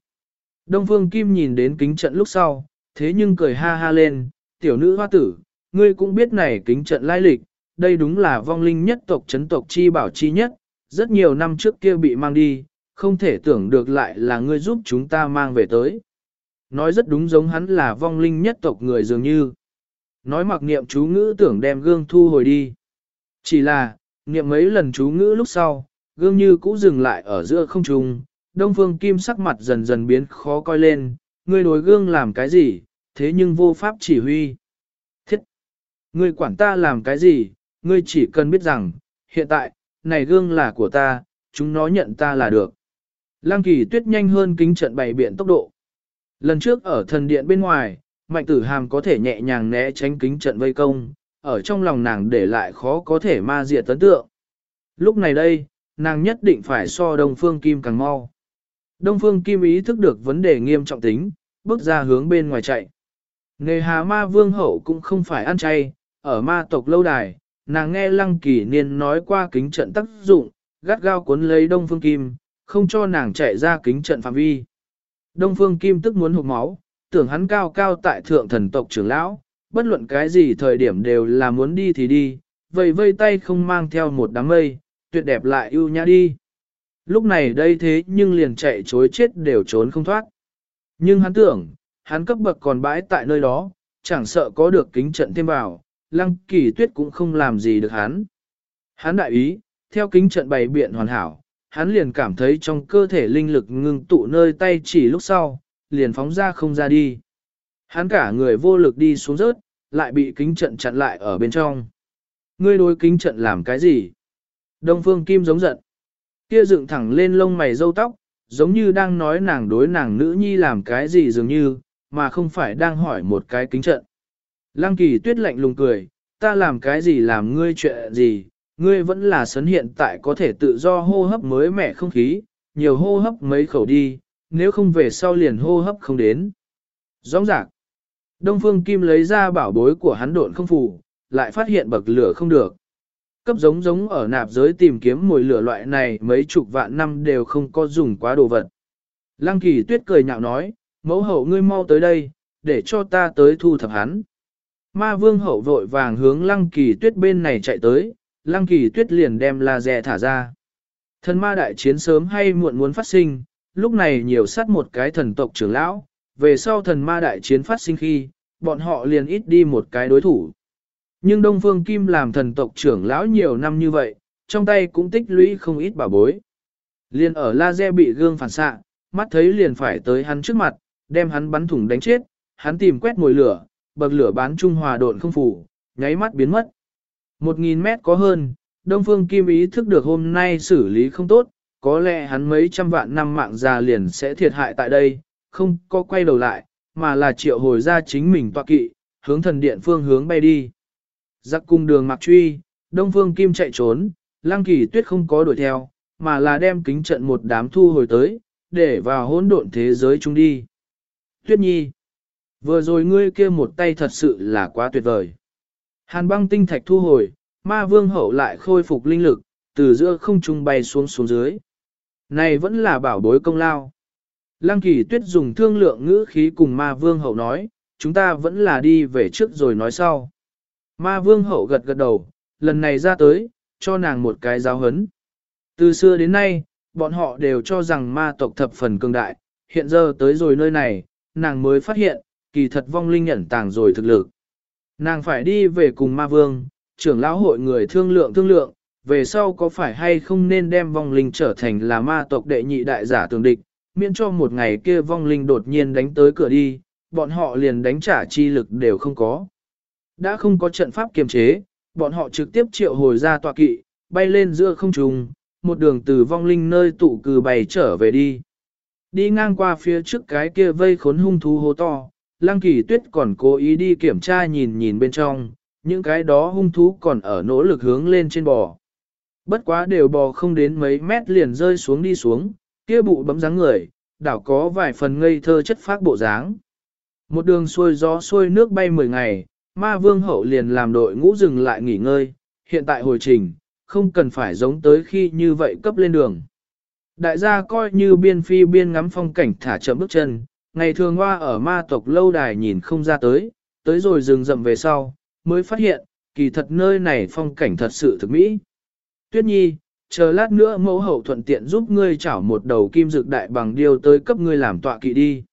Đông Phương Kim nhìn đến kính trận lúc sau, thế nhưng cười ha ha lên, tiểu nữ hoa tử, ngươi cũng biết này kính trận lai lịch, đây đúng là vong linh nhất tộc chấn tộc chi bảo chi nhất, rất nhiều năm trước kia bị mang đi, không thể tưởng được lại là ngươi giúp chúng ta mang về tới. Nói rất đúng giống hắn là vong linh nhất tộc người dường như. Nói mặc niệm chú ngữ tưởng đem gương thu hồi đi. Chỉ là, niệm mấy lần chú ngữ lúc sau, gương như cũ dừng lại ở giữa không trung, đông phương kim sắc mặt dần dần biến khó coi lên, ngươi đối gương làm cái gì, thế nhưng vô pháp chỉ huy. Thiết! Ngươi quản ta làm cái gì, ngươi chỉ cần biết rằng, hiện tại, này gương là của ta, chúng nó nhận ta là được. Lăng kỳ tuyết nhanh hơn kính trận bày biện tốc độ. Lần trước ở thần điện bên ngoài, mạnh tử hàm có thể nhẹ nhàng né tránh kính trận vây công, ở trong lòng nàng để lại khó có thể ma diệt tấn tượng. Lúc này đây, nàng nhất định phải so Đông Phương Kim càng mau. Đông Phương Kim ý thức được vấn đề nghiêm trọng tính, bước ra hướng bên ngoài chạy. Nghề hà ma vương hậu cũng không phải ăn chay, ở ma tộc lâu đài, nàng nghe lăng kỳ niên nói qua kính trận tác dụng, gắt gao cuốn lấy Đông Phương Kim, không cho nàng chạy ra kính trận phạm vi. Đông Phương Kim tức muốn hụt máu, tưởng hắn cao cao tại thượng thần tộc trưởng lão, bất luận cái gì thời điểm đều là muốn đi thì đi, vậy vây tay không mang theo một đám mây, tuyệt đẹp lại ưu nhã đi. Lúc này đây thế nhưng liền chạy chối chết đều trốn không thoát. Nhưng hắn tưởng, hắn cấp bậc còn bãi tại nơi đó, chẳng sợ có được kính trận thêm vào, lăng kỳ tuyết cũng không làm gì được hắn. Hắn đại ý, theo kính trận bày biện hoàn hảo, hắn liền cảm thấy trong cơ thể linh lực ngưng tụ nơi tay chỉ lúc sau, liền phóng ra không ra đi. Hắn cả người vô lực đi xuống rớt, lại bị kính trận chặn lại ở bên trong. Ngươi đối kính trận làm cái gì? Đông Phương Kim giống giận. Kia dựng thẳng lên lông mày râu tóc, giống như đang nói nàng đối nàng nữ nhi làm cái gì dường như, mà không phải đang hỏi một cái kính trận. Lăng kỳ tuyết lạnh lùng cười, ta làm cái gì làm ngươi chuyện gì, ngươi vẫn là sấn hiện tại có thể tự do hô hấp mới mẻ không khí, nhiều hô hấp mấy khẩu đi, nếu không về sau liền hô hấp không đến. Rõ ràng, Đông Phương Kim lấy ra bảo bối của hắn độn không phù, lại phát hiện bậc lửa không được. Cấp giống giống ở nạp giới tìm kiếm mùi lửa loại này mấy chục vạn năm đều không có dùng quá đồ vật. Lăng kỳ tuyết cười nhạo nói, mẫu hậu ngươi mau tới đây, để cho ta tới thu thập hắn. Ma vương hậu vội vàng hướng lăng kỳ tuyết bên này chạy tới, lăng kỳ tuyết liền đem la dè thả ra. Thần ma đại chiến sớm hay muộn muốn phát sinh, lúc này nhiều sát một cái thần tộc trưởng lão, về sau thần ma đại chiến phát sinh khi, bọn họ liền ít đi một cái đối thủ. Nhưng Đông Phương Kim làm thần tộc trưởng lão nhiều năm như vậy, trong tay cũng tích lũy không ít bảo bối. Liền ở La laser bị gương phản xạ, mắt thấy liền phải tới hắn trước mặt, đem hắn bắn thủng đánh chết, hắn tìm quét mùi lửa, bậc lửa bán trung hòa độn không phủ, nháy mắt biến mất. Một nghìn mét có hơn, Đông Phương Kim ý thức được hôm nay xử lý không tốt, có lẽ hắn mấy trăm vạn năm mạng già liền sẽ thiệt hại tại đây, không có quay đầu lại, mà là triệu hồi ra chính mình tọa kỵ, hướng thần điện phương hướng bay đi. Giặc cung đường mặc truy, Đông Phương Kim chạy trốn, Lăng Kỳ Tuyết không có đuổi theo, mà là đem kính trận một đám thu hồi tới, để vào hỗn độn thế giới chúng đi. Tuyết Nhi, vừa rồi ngươi kia một tay thật sự là quá tuyệt vời. Hàn băng tinh thạch thu hồi, ma vương hậu lại khôi phục linh lực, từ giữa không trung bay xuống xuống dưới. Này vẫn là bảo bối công lao. Lăng kỳ tuyết dùng thương lượng ngữ khí cùng ma vương hậu nói, chúng ta vẫn là đi về trước rồi nói sau. Ma vương hậu gật gật đầu, lần này ra tới, cho nàng một cái giáo hấn. Từ xưa đến nay, bọn họ đều cho rằng ma tộc thập phần cường đại, hiện giờ tới rồi nơi này, nàng mới phát hiện, kỳ thật vong linh ẩn tàng rồi thực lực. Nàng phải đi về cùng ma vương, trưởng lão hội người thương lượng thương lượng, về sau có phải hay không nên đem vong linh trở thành là ma tộc đệ nhị đại giả tường địch, miễn cho một ngày kia vong linh đột nhiên đánh tới cửa đi, bọn họ liền đánh trả chi lực đều không có. Đã không có trận pháp kiềm chế, bọn họ trực tiếp triệu hồi ra tọa kỵ, bay lên giữa không trung, một đường từ vong linh nơi tụ cừ bày trở về đi. Đi ngang qua phía trước cái kia vây khốn hung thú hố to, Lăng Kỳ Tuyết còn cố ý đi kiểm tra nhìn nhìn bên trong, những cái đó hung thú còn ở nỗ lực hướng lên trên bò. Bất quá đều bò không đến mấy mét liền rơi xuống đi xuống, kia bụ bấm dáng người, đảo có vài phần ngây thơ chất phác bộ dáng. Một đường xuôi gió xuôi nước bay 10 ngày, ma vương hậu liền làm đội ngũ dừng lại nghỉ ngơi, hiện tại hồi trình, không cần phải giống tới khi như vậy cấp lên đường. Đại gia coi như biên phi biên ngắm phong cảnh thả chậm bước chân, ngày thường hoa ở ma tộc lâu đài nhìn không ra tới, tới rồi dừng rậm về sau, mới phát hiện, kỳ thật nơi này phong cảnh thật sự thực mỹ. Tuyết nhi, chờ lát nữa mẫu hậu thuận tiện giúp ngươi chảo một đầu kim dược đại bằng điêu tới cấp ngươi làm tọa kỵ đi.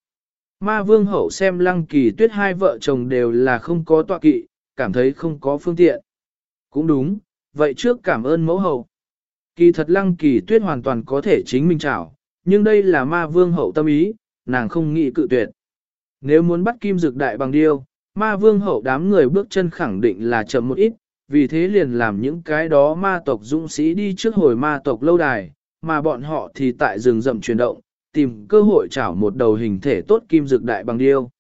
Ma vương hậu xem lăng kỳ tuyết hai vợ chồng đều là không có tọa kỵ, cảm thấy không có phương tiện. Cũng đúng, vậy trước cảm ơn mẫu hậu. Kỳ thật lăng kỳ tuyết hoàn toàn có thể chính mình chảo, nhưng đây là ma vương hậu tâm ý, nàng không nghĩ cự tuyệt. Nếu muốn bắt kim dược đại bằng điêu, ma vương hậu đám người bước chân khẳng định là chậm một ít, vì thế liền làm những cái đó ma tộc dũng sĩ đi trước hồi ma tộc lâu đài, mà bọn họ thì tại rừng rậm chuyển động, tìm cơ hội chảo một đầu hình thể tốt kim dược đại bằng điêu.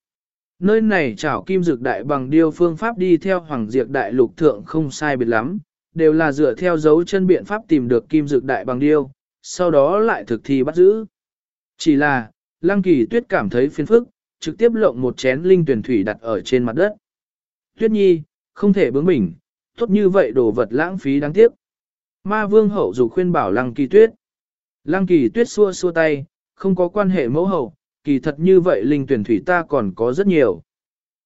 Nơi này chảo kim dược đại bằng điêu phương pháp đi theo hoàng diệt đại lục thượng không sai biệt lắm, đều là dựa theo dấu chân biện pháp tìm được kim dược đại bằng điêu, sau đó lại thực thi bắt giữ. Chỉ là, lăng kỳ tuyết cảm thấy phiền phức, trực tiếp lộng một chén linh tuyển thủy đặt ở trên mặt đất. Tuyết nhi, không thể bướng bỉnh, tốt như vậy đồ vật lãng phí đáng tiếc. Ma vương hậu dù khuyên bảo lăng kỳ tuyết. Lăng kỳ tuyết xua xua tay, không có quan hệ mẫu hậu, kỳ thật như vậy linh tuyển thủy ta còn có rất nhiều.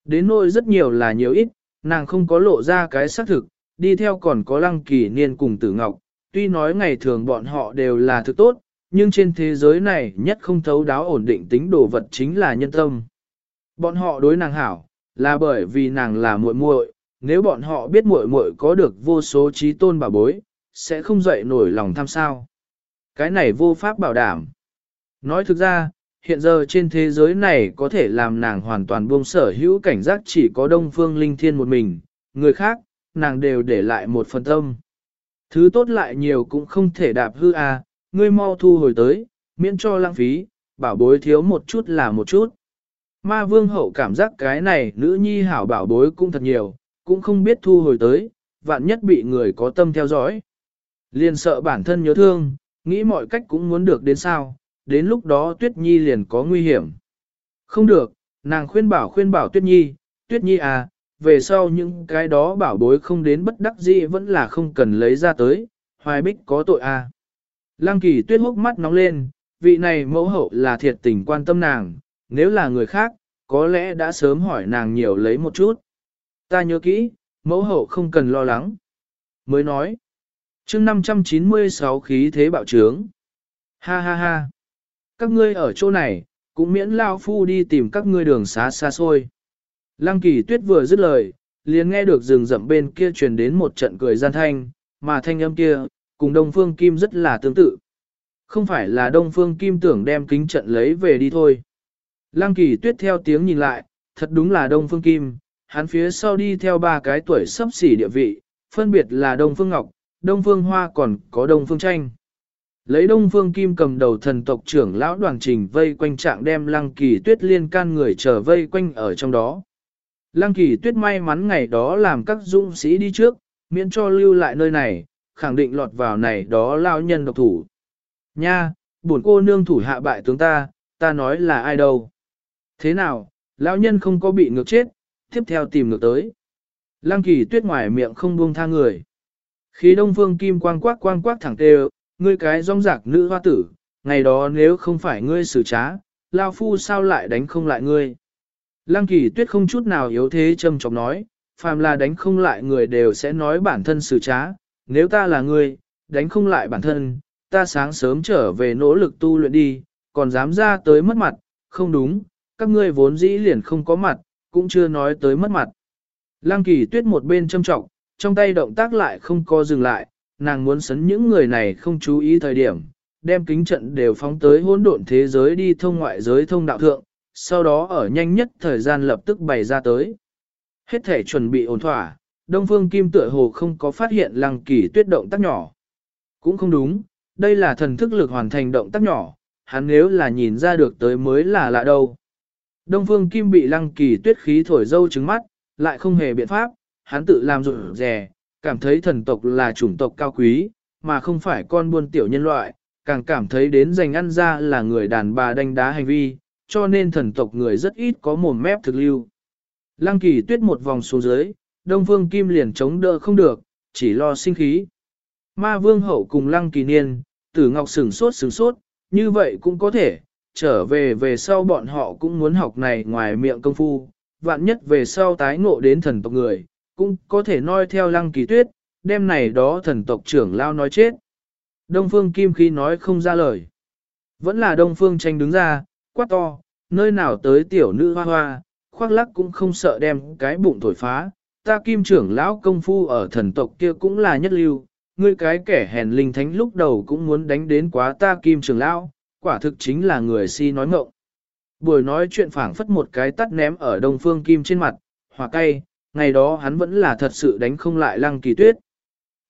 Đến nỗi rất nhiều là nhiều ít, nàng không có lộ ra cái xác thực, đi theo còn có lăng kỳ niên cùng tử ngọc, tuy nói ngày thường bọn họ đều là thực tốt, nhưng trên thế giới này nhất không thấu đáo ổn định tính đồ vật chính là nhân tâm. Bọn họ đối nàng hảo, là bởi vì nàng là muội muội, nếu bọn họ biết muội muội có được vô số trí tôn bà bối, sẽ không dậy nổi lòng tham sao. Cái này vô pháp bảo đảm. Nói thực ra, hiện giờ trên thế giới này có thể làm nàng hoàn toàn buông sở hữu cảnh giác chỉ có Đông Phương Linh Thiên một mình, người khác, nàng đều để lại một phần tâm. Thứ tốt lại nhiều cũng không thể đạp hư à, ngươi mau thu hồi tới, miễn cho lãng phí, bảo bối thiếu một chút là một chút. Ma vương hậu cảm giác cái này nữ nhi hảo bảo bối cũng thật nhiều, cũng không biết thu hồi tới, vạn nhất bị người có tâm theo dõi. Liền sợ bản thân nhớ thương, nghĩ mọi cách cũng muốn được đến sao, đến lúc đó Tuyết Nhi liền có nguy hiểm. Không được, nàng khuyên bảo khuyên bảo Tuyết Nhi, Tuyết Nhi à, về sau những cái đó bảo bối không đến bất đắc dĩ vẫn là không cần lấy ra tới, hoài bích có tội à. Lăng kỳ tuyết hốc mắt nóng lên, vị này mẫu hậu là thiệt tình quan tâm nàng, nếu là người khác, có lẽ đã sớm hỏi nàng nhiều lấy một chút. Ta nhớ kỹ, mẫu hậu không cần lo lắng. Mới nói, chương 596 khí thế bạo trướng. Ha ha ha. Các ngươi ở chỗ này, cũng miễn lao phu đi tìm các ngươi đường xá xa xôi. Lăng kỳ tuyết vừa dứt lời, liền nghe được rừng rậm bên kia truyền đến một trận cười gian thanh, mà thanh âm kia, cùng Đông Phương Kim rất là tương tự. Không phải là Đông Phương Kim tưởng đem kính trận lấy về đi thôi. Lăng kỳ tuyết theo tiếng nhìn lại, thật đúng là Đông Phương Kim, hắn phía sau đi theo ba cái tuổi sắp xỉ địa vị, phân biệt là Đông Phương Ngọc, Đông Phương Hoa còn có Đông Phương Tranh. Lấy Đông Phương Kim cầm đầu thần tộc trưởng lão đoàn trình vây quanh trạng đem Lăng Kỳ Tuyết liên can người trở vây quanh ở trong đó. Lăng Kỳ Tuyết may mắn ngày đó làm các dũng sĩ đi trước, miễn cho lưu lại nơi này, khẳng định lọt vào này đó lao nhân độc thủ. Nha, buồn cô nương thủ hạ bại tướng ta, ta nói là ai đâu. Thế nào, lão nhân không có bị ngược chết, tiếp theo tìm ngược tới. Lăng kỳ tuyết ngoài miệng không buông tha người. Khí đông phương kim quang quắc quang quắc thẳng tê ngươi cái rong rạc nữ hoa tử, ngày đó nếu không phải ngươi xử trá, lao phu sao lại đánh không lại ngươi. Lăng kỳ tuyết không chút nào yếu thế châm chọc nói, phàm là đánh không lại người đều sẽ nói bản thân xử trá, nếu ta là ngươi, đánh không lại bản thân, ta sáng sớm trở về nỗ lực tu luyện đi, còn dám ra tới mất mặt, không đúng, các ngươi vốn dĩ liền không có mặt, cũng chưa nói tới mất mặt. Lăng kỳ tuyết một bên châm trọng, trong tay động tác lại không co dừng lại, nàng muốn sấn những người này không chú ý thời điểm, đem kính trận đều phóng tới hỗn độn thế giới đi thông ngoại giới thông đạo thượng, sau đó ở nhanh nhất thời gian lập tức bày ra tới. Hết thể chuẩn bị ổn thỏa, Đông Phương Kim tựa hồ không có phát hiện lăng kỳ tuyết động tác nhỏ. Cũng không đúng, đây là thần thức lực hoàn thành động tác nhỏ, hắn nếu là nhìn ra được tới mới là lạ đâu. Đông Phương Kim bị lăng kỳ tuyết khí thổi dâu trứng mắt, lại không hề biện pháp, hắn tự làm rụt rè, cảm thấy thần tộc là chủng tộc cao quý, mà không phải con buôn tiểu nhân loại, càng cảm thấy đến dành ăn ra là người đàn bà đánh đá hành vi, cho nên thần tộc người rất ít có mồm mép thực lưu. Lăng kỳ tuyết một vòng xuống dưới, Đông Phương Kim liền chống đỡ không được, chỉ lo sinh khí. Ma Vương Hậu cùng Lăng Kỳ Niên, Tử Ngọc sửng sốt sửng sốt, như vậy cũng có thể, trở về về sau bọn họ cũng muốn học này ngoài miệng công phu, vạn nhất về sau tái ngộ đến thần tộc người, cũng có thể noi theo Lăng Kỳ Tuyết, Đêm này đó thần tộc trưởng lao nói chết. Đông Phương Kim khi nói không ra lời. Vẫn là Đông Phương tranh đứng ra, quát to, nơi nào tới tiểu nữ hoa hoa, khoác lắc cũng không sợ đem cái bụng thổi phá, ta kim trưởng lão công phu ở thần tộc kia cũng là nhất lưu, ngươi cái kẻ hèn linh thánh lúc đầu cũng muốn đánh đến quá ta kim trưởng lão, quả thực chính là người si nói ngộng. Buổi nói chuyện phảng phất một cái tắt ném ở đông phương kim trên mặt, hòa cay, ngày đó hắn vẫn là thật sự đánh không lại lăng kỳ tuyết.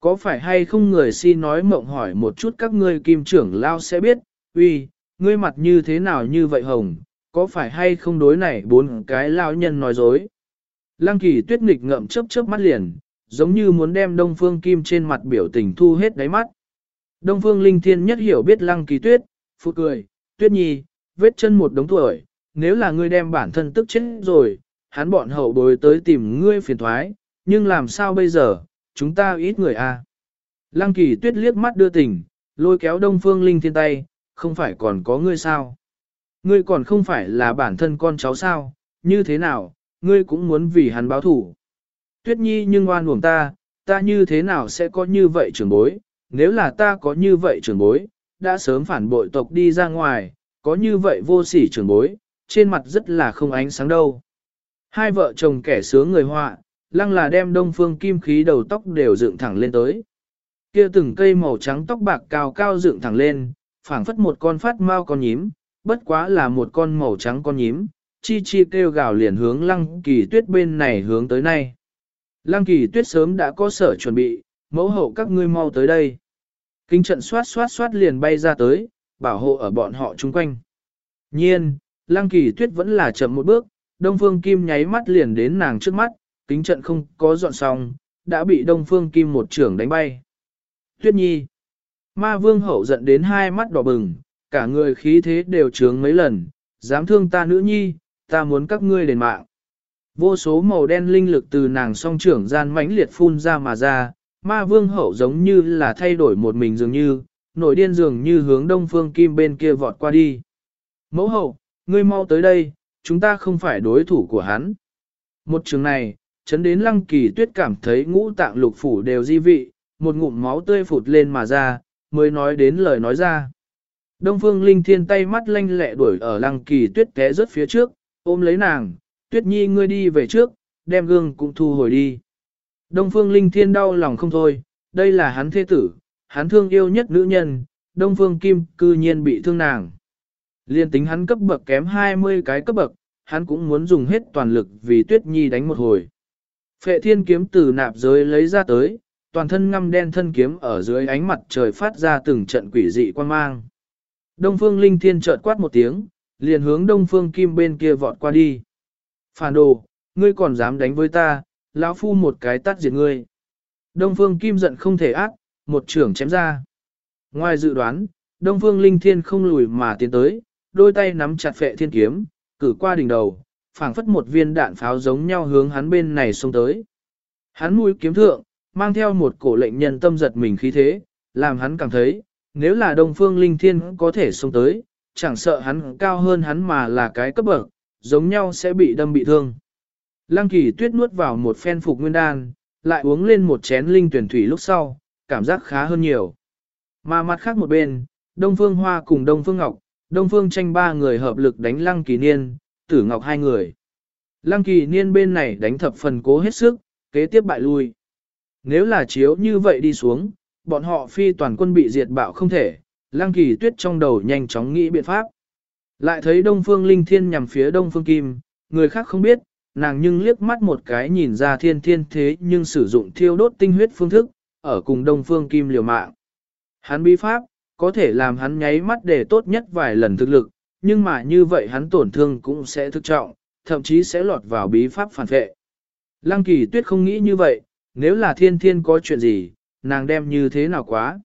Có phải hay không người si nói mộng hỏi một chút các ngươi kim trưởng lao sẽ biết, uy, ngươi mặt như thế nào như vậy hồng, có phải hay không đối này bốn cái lao nhân nói dối. Lăng kỳ tuyết nghịch ngậm chớp chớp mắt liền, giống như muốn đem đông phương kim trên mặt biểu tình thu hết đáy mắt. Đông phương linh thiên nhất hiểu biết lăng kỳ tuyết, phụ cười, tuyết nhi, vết chân một đống tuổi, nếu là ngươi đem bản thân tức chết rồi, hắn bọn hậu bối tới tìm ngươi phiền thoái, nhưng làm sao bây giờ, chúng ta ít người à. Lăng kỳ tuyết liếc mắt đưa tình, lôi kéo đông phương linh thiên tay, không phải còn có ngươi sao. Ngươi còn không phải là bản thân con cháu sao, như thế nào, ngươi cũng muốn vì hắn báo thủ. Tuyết nhi nhưng oan uổng ta, ta như thế nào sẽ có như vậy trưởng bối, nếu là ta có như vậy trưởng bối, đã sớm phản bội tộc đi ra ngoài, có như vậy vô sỉ trưởng bối, trên mặt rất là không ánh sáng đâu. Hai vợ chồng kẻ sướng người họa, lăng là đem đông phương kim khí đầu tóc đều dựng thẳng lên tới. Kia từng cây màu trắng tóc bạc cao cao dựng thẳng lên, phảng phất một con phát mau con nhím, bất quá là một con màu trắng con nhím, chi chi kêu gào liền hướng lăng kỳ tuyết bên này hướng tới nay. Lăng kỳ tuyết sớm đã có sở chuẩn bị, mẫu hậu các ngươi mau tới đây. Kinh trận xoát xoát xoát liền bay ra tới, bảo hộ ở bọn họ chung quanh. Nhiên, lăng kỳ tuyết vẫn là chậm một bước, đông phương kim nháy mắt liền đến nàng trước mắt, kính trận không có dọn xong, đã bị đông phương kim một trưởng đánh bay. Tuyết nhi, ma vương hậu giận đến hai mắt đỏ bừng, cả người khí thế đều trướng mấy lần, dám thương ta nữ nhi, ta muốn các ngươi đền mạng. Vô số màu đen linh lực từ nàng song trưởng gian mãnh liệt phun ra mà ra, ma vương hậu giống như là thay đổi một mình dường như, nổi điên dường như hướng đông phương kim bên kia vọt qua đi. Mẫu hậu, ngươi mau tới đây, chúng ta không phải đối thủ của hắn. Một trường này, chấn đến lăng kỳ tuyết cảm thấy ngũ tạng lục phủ đều di vị, một ngụm máu tươi phụt lên mà ra, mới nói đến lời nói ra. Đông phương linh thiên tay mắt lanh lẹ đuổi ở lăng kỳ tuyết té rớt phía trước, ôm lấy nàng, tuyết nhi ngươi đi về trước, đem gương cũng thu hồi đi. Đông phương linh thiên đau lòng không thôi, đây là hắn thế tử, hắn thương yêu nhất nữ nhân, đông phương kim cư nhiên bị thương nàng. Liên tính hắn cấp bậc kém 20 cái cấp bậc, hắn cũng muốn dùng hết toàn lực vì tuyết nhi đánh một hồi. Phệ thiên kiếm từ nạp giới lấy ra tới, toàn thân ngăm đen thân kiếm ở dưới ánh mặt trời phát ra từng trận quỷ dị quan mang. Đông phương linh thiên chợt quát một tiếng, liền hướng đông phương kim bên kia vọt qua đi. Phản đồ, ngươi còn dám đánh với ta, lão phu một cái tắt diệt ngươi. Đông phương kim giận không thể ác, một trưởng chém ra. Ngoài dự đoán, đông phương linh thiên không lùi mà tiến tới, đôi tay nắm chặt phệ thiên kiếm, cử qua đỉnh đầu, phảng phất một viên đạn pháo giống nhau hướng hắn bên này xông tới. Hắn mũi kiếm thượng, mang theo một cổ lệnh nhân tâm giật mình khí thế, làm hắn cảm thấy, nếu là Đông Phương Linh Thiên có thể xông tới, chẳng sợ hắn cao hơn hắn mà là cái cấp bậc, giống nhau sẽ bị đâm bị thương. Lăng kỳ tuyết nuốt vào một phen phục nguyên đan, lại uống lên một chén linh tuyển thủy lúc sau, cảm giác khá hơn nhiều. Mà mặt khác một bên, Đông Phương Hoa cùng Đông Phương Ngọc, Đông Phương tranh ba người hợp lực đánh Lăng Kỳ Niên, Tử Ngọc hai người. Lăng Kỳ Niên bên này đánh thập phần cố hết sức, kế tiếp bại lui. Nếu là chiếu như vậy đi xuống, bọn họ phi toàn quân bị diệt bạo không thể, Lăng Kỳ Tuyết trong đầu nhanh chóng nghĩ biện pháp. Lại thấy Đông Phương Linh Thiên nhằm phía Đông Phương Kim, người khác không biết, nàng nhưng liếc mắt một cái nhìn ra thiên thiên thế nhưng sử dụng thiêu đốt tinh huyết phương thức, ở cùng Đông Phương Kim liều mạng. Hắn bí pháp, có thể làm hắn nháy mắt để tốt nhất vài lần thực lực, nhưng mà như vậy hắn tổn thương cũng sẽ thực trọng, thậm chí sẽ lọt vào bí pháp phản vệ. Lăng kỳ tuyết không nghĩ như vậy, nếu là thiên thiên có chuyện gì, nàng đem như thế nào quá.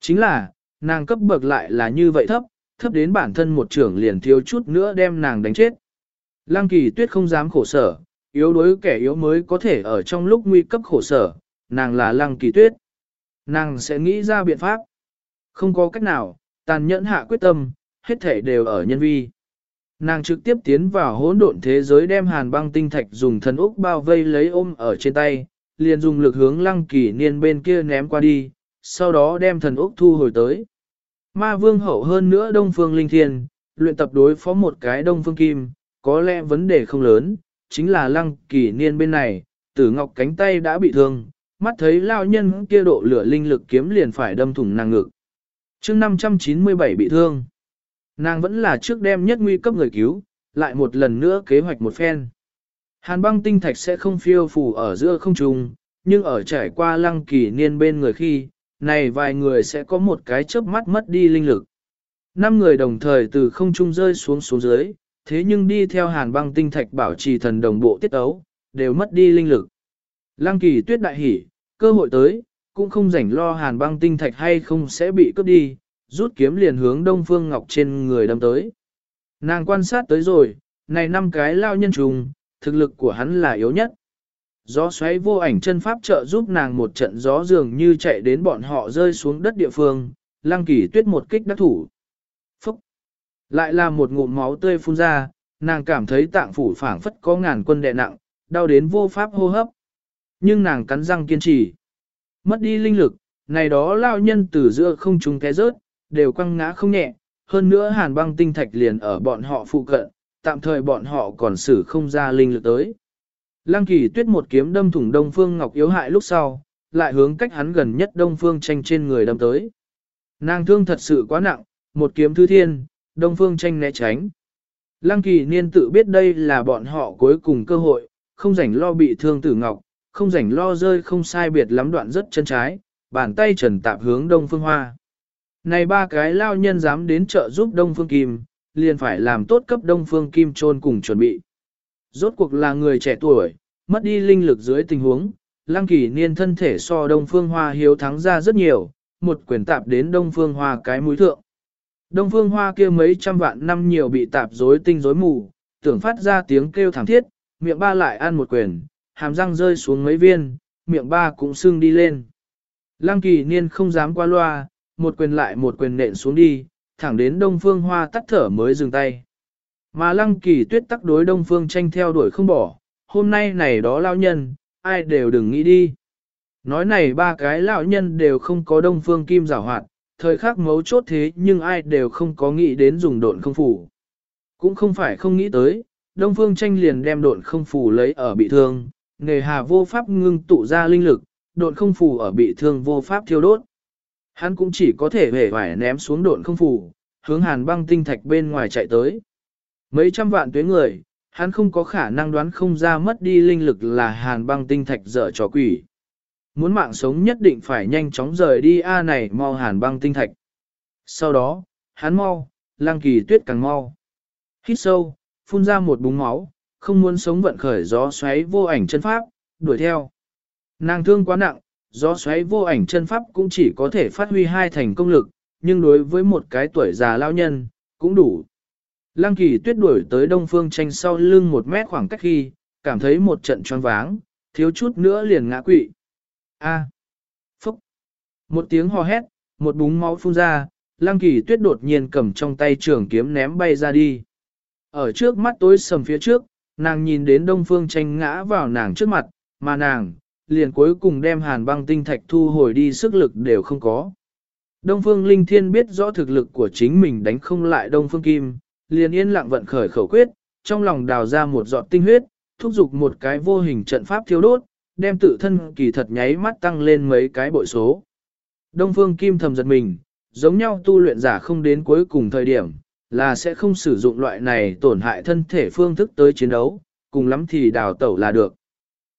Chính là, nàng cấp bậc lại là như vậy thấp, thấp đến bản thân một trưởng liền thiếu chút nữa đem nàng đánh chết. Lăng kỳ tuyết không dám khổ sở, yếu đối kẻ yếu mới có thể ở trong lúc nguy cấp khổ sở, nàng là lăng kỳ tuyết. Nàng sẽ nghĩ ra biện pháp. Không có cách nào, tàn nhẫn hạ quyết tâm, hết thể đều ở nhân vi. Nàng trực tiếp tiến vào hỗn độn thế giới đem hàn băng tinh thạch dùng thần úc bao vây lấy ôm ở trên tay, liền dùng lực hướng lăng kỳ niên bên kia ném qua đi, sau đó đem thần úc thu hồi tới. Ma vương hậu hơn nữa đông phương linh thiên, luyện tập đối phó một cái đông phương kim, có lẽ vấn đề không lớn, chính là lăng kỳ niên bên này, tử ngọc cánh tay đã bị thương, mắt thấy lao nhân kia độ lửa linh lực kiếm liền phải đâm thủng nàng ngực. chương 597 bị thương. Nàng vẫn là trước đem nhất nguy cấp người cứu, lại một lần nữa kế hoạch một phen. Hàn băng tinh thạch sẽ không phiêu phù ở giữa không trung, nhưng ở trải qua lăng kỳ niên bên người khi, này vài người sẽ có một cái chớp mắt mất đi linh lực. Năm người đồng thời từ không trung rơi xuống xuống dưới, thế nhưng đi theo hàn băng tinh thạch bảo trì thần đồng bộ tiết ấu, đều mất đi linh lực. Lăng kỳ tuyết đại hỉ, cơ hội tới, cũng không rảnh lo hàn băng tinh thạch hay không sẽ bị cướp đi, rút kiếm liền hướng đông phương ngọc trên người đâm tới. Nàng quan sát tới rồi, này năm cái lao nhân trùng, thực lực của hắn là yếu nhất. Gió xoáy vô ảnh chân pháp trợ giúp nàng một trận gió dường như chạy đến bọn họ rơi xuống đất địa phương, lăng kỳ tuyết một kích đắc thủ. Phúc! Lại là một ngụm máu tươi phun ra, nàng cảm thấy tạng phủ phảng phất có ngàn quân đè nặng, đau đến vô pháp hô hấp. Nhưng nàng cắn răng kiên trì. Mất đi linh lực, này đó lao nhân từ giữa không trung té rớt, đều quăng ngã không nhẹ, hơn nữa hàn băng tinh thạch liền ở bọn họ phụ cận, tạm thời bọn họ còn xử không ra linh lực tới. Lăng kỳ tuyết một kiếm đâm thủng đông phương ngọc yếu hại lúc sau, lại hướng cách hắn gần nhất đông phương tranh trên người đâm tới. Nàng thương thật sự quá nặng, một kiếm thứ thiên, đông phương tranh né tránh. Lăng kỳ niên tự biết đây là bọn họ cuối cùng cơ hội, không rảnh lo bị thương tử ngọc, không rảnh lo rơi không sai biệt lắm đoạn rất chân trái, bàn tay trần tạp hướng đông phương hoa. Này ba cái lao nhân dám đến trợ giúp đông phương kim, liền phải làm tốt cấp đông phương kim trôn cùng chuẩn bị. Rốt cuộc là người trẻ tuổi, mất đi linh lực dưới tình huống, lăng kỳ niên thân thể so đông phương hoa hiếu thắng ra rất nhiều, một quyền tạp đến đông phương hoa cái mũi thượng. Đông phương hoa kia mấy trăm vạn năm nhiều bị tạp rối tinh rối mù, tưởng phát ra tiếng kêu thảm thiết, miệng ba lại ăn một quyền, hàm răng rơi xuống mấy viên, miệng ba cũng sưng đi lên. Lăng kỳ niên không dám qua loa, một quyền lại một quyền nện xuống đi, thẳng đến đông phương hoa tắt thở mới dừng tay. Mà lăng kỳ tuyết tắc đối đông phương tranh theo đuổi không bỏ, hôm nay này đó lao nhân, ai đều đừng nghĩ đi. Nói này ba cái lão nhân đều không có đông phương kim rào hoạt, thời khắc mấu chốt thế nhưng ai đều không có nghĩ đến dùng độn không phủ. Cũng không phải không nghĩ tới, đông phương tranh liền đem độn không phủ lấy ở bị thương, nghề hà vô pháp ngưng tụ ra linh lực, độn không phủ ở bị thương vô pháp thiêu đốt. Hắn cũng chỉ có thể hề vải ném xuống độn không phủ, hướng hàn băng tinh thạch bên ngoài chạy tới. Mấy trăm vạn tuyến người, hắn không có khả năng đoán không ra mất đi linh lực là hàn băng tinh thạch dở trò quỷ. Muốn mạng sống nhất định phải nhanh chóng rời đi A này mau hàn băng tinh thạch. Sau đó, hắn mau, lang kỳ tuyết càng mau. Hít sâu, phun ra một búng máu, không muốn sống vận khởi gió xoáy vô ảnh chân pháp, đuổi theo. Nàng thương quá nặng, gió xoáy vô ảnh chân pháp cũng chỉ có thể phát huy hai thành công lực, nhưng đối với một cái tuổi già lao nhân, cũng đủ. Lăng kỳ tuyết đuổi tới đông phương tranh sau lưng một mét khoảng cách khi, cảm thấy một trận choáng váng, thiếu chút nữa liền ngã quỵ. A. Phúc. Một tiếng hò hét, một búng máu phun ra, lăng kỳ tuyết đột nhiên cầm trong tay trường kiếm ném bay ra đi. Ở trước mắt tối sầm phía trước, nàng nhìn đến đông phương tranh ngã vào nàng trước mặt, mà nàng, liền cuối cùng đem hàn băng tinh thạch thu hồi đi sức lực đều không có. Đông phương linh thiên biết rõ thực lực của chính mình đánh không lại đông phương kim, liền yên lặng vận khởi khẩu quyết, trong lòng đào ra một giọt tinh huyết, thúc giục một cái vô hình trận pháp thiêu đốt, đem tự thân kỳ thật nháy mắt tăng lên mấy cái bội số. Đông phương kim thầm giật mình, giống nhau tu luyện giả không đến cuối cùng thời điểm, là sẽ không sử dụng loại này tổn hại thân thể phương thức tới chiến đấu, cùng lắm thì đào tẩu là được.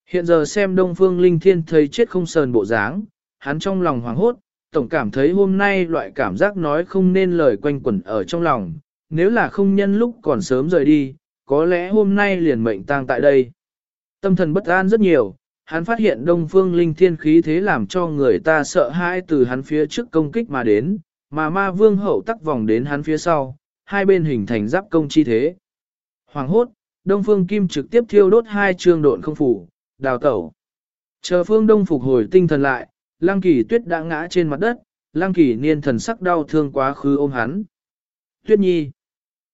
Hiện giờ xem Đông Phương Linh Thiên thấy chết không sờn bộ dáng, hắn trong lòng hoảng hốt, tổng cảm thấy hôm nay loại cảm giác nói không nên lời quanh quẩn ở trong lòng, nếu là không nhân lúc còn sớm rời đi, có lẽ hôm nay liền mệnh tang tại đây. Tâm thần bất an rất nhiều, hắn phát hiện Đông Phương Linh Thiên khí thế làm cho người ta sợ hãi từ hắn phía trước công kích mà đến, mà ma vương hậu tắc vòng đến hắn phía sau, hai bên hình thành giáp công chi thế. Hoàng hốt, Đông Phương Kim trực tiếp thiêu đốt hai trường độn không phủ, đào tẩu. Chờ Phương Đông phục hồi tinh thần lại, Lăng Kỳ Tuyết đã ngã trên mặt đất, Lăng Kỳ Niên thần sắc đau thương quá khứ ôm hắn. Tuyết Nhi.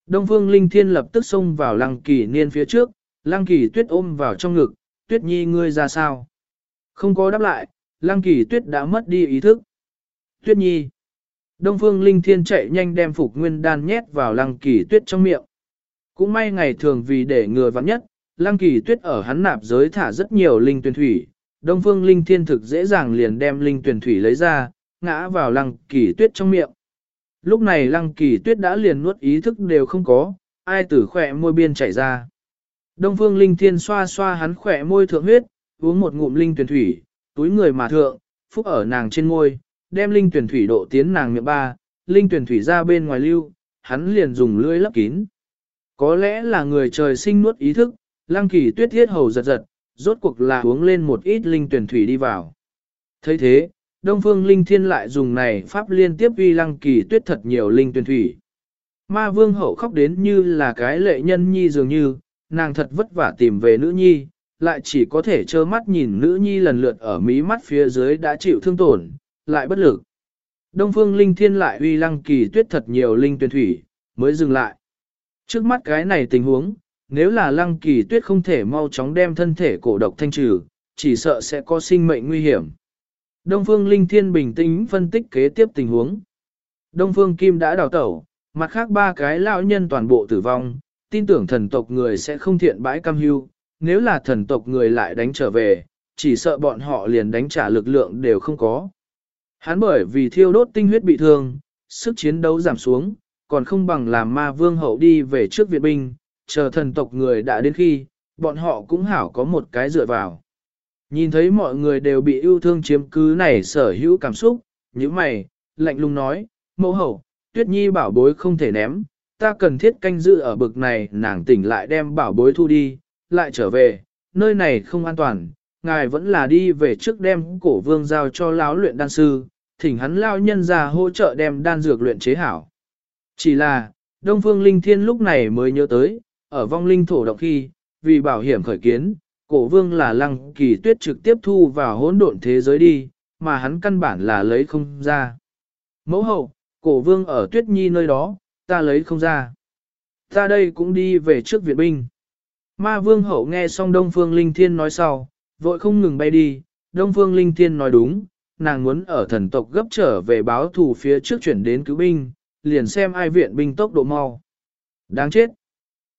Đông Phương Linh Thiên lập tức xông vào Lăng Kỳ Niên phía trước, Lăng Kỳ Tuyết ôm vào trong ngực, Tuyết Nhi ngươi ra sao? Không có đáp lại, Lăng Kỳ Tuyết đã mất đi ý thức. Tuyết Nhi. Đông Phương Linh Thiên chạy nhanh đem phục nguyên đan nhét vào Lăng Kỳ Tuyết trong miệng. Cũng may ngày thường vì để ngừa vắng nhất, Lăng Kỳ Tuyết ở hắn nạp giới thả rất nhiều linh tuyển thủy, Đông Phương Linh Thiên thực dễ dàng liền đem linh tuyển thủy lấy ra, ngã vào Lăng Kỳ Tuyết trong miệng. Lúc này Lăng Kỳ Tuyết đã liền nuốt ý thức đều không có, ai tử khỏe môi biên chảy ra. Đông Phương Linh Thiên xoa xoa hắn khỏe môi thượng huyết, uống một ngụm linh tuyển thủy, túi người mà thượng, phúc ở nàng trên môi, đem linh tuyển thủy độ tiến nàng miệng ba, linh tuyển thủy ra bên ngoài lưu, hắn liền dùng lưỡi lấp kín. Có lẽ là người trời sinh nuốt ý thức, lăng kỳ tuyết thiết hầu giật giật, rốt cuộc là uống lên một ít linh tuyển thủy đi vào. thấy thế, Đông Phương Linh Thiên lại dùng này pháp liên tiếp uy lăng kỳ tuyết thật nhiều linh tuyển thủy. Ma vương hậu khóc đến như là cái lệ nhân nhi dường như, nàng thật vất vả tìm về nữ nhi, lại chỉ có thể trơ mắt nhìn nữ nhi lần lượt ở mí mắt phía dưới đã chịu thương tổn, lại bất lực. Đông phương linh thiên lại uy lăng kỳ tuyết thật nhiều linh tuyển thủy, mới dừng lại. Trước mắt cái này tình huống, nếu là lăng kỳ tuyết không thể mau chóng đem thân thể cổ độc thanh trừ, chỉ sợ sẽ có sinh mệnh nguy hiểm. Đông phương linh thiên bình tĩnh phân tích kế tiếp tình huống. Đông phương kim đã đào tẩu, mặt khác ba cái lão nhân toàn bộ tử vong, tin tưởng thần tộc người sẽ không thiện bãi cam hưu, nếu là thần tộc người lại đánh trở về, chỉ sợ bọn họ liền đánh trả lực lượng đều không có. Hắn bởi vì thiêu đốt tinh huyết bị thương, sức chiến đấu giảm xuống, còn không bằng làm ma vương hậu đi về trước Việt binh, chờ thần tộc người đã đến khi, bọn họ cũng hảo có một cái dựa vào. Nhìn thấy mọi người đều bị yêu thương chiếm cứ này sở hữu cảm xúc, như mày, lạnh lùng nói, mẫu hậu, tuyết nhi bảo bối không thể ném, ta cần thiết canh giữ ở bực này nàng tỉnh lại đem bảo bối thu đi, lại trở về, nơi này không an toàn, ngài vẫn là đi về trước đem cổ vương giao cho lão luyện đan sư, thỉnh hắn lao nhân ra hỗ trợ đem đan dược luyện chế hảo. Chỉ là, Đông Phương Linh Thiên lúc này mới nhớ tới, ở vong linh thổ động khi, vì bảo hiểm khởi kiến, cổ vương là lăng kỳ tuyết trực tiếp thu vào hỗn độn thế giới đi, mà hắn căn bản là lấy không ra. Mẫu hậu, cổ vương ở tuyết nhi nơi đó, ta lấy không ra. Ta đây cũng đi về trước viện binh. Ma vương hậu nghe xong Đông Phương Linh Thiên nói sau, vội không ngừng bay đi, Đông Phương Linh Thiên nói đúng, nàng muốn ở thần tộc gấp trở về báo thù phía trước chuyển đến cứu binh, liền xem ai viện binh tốc độ mau. Đáng chết!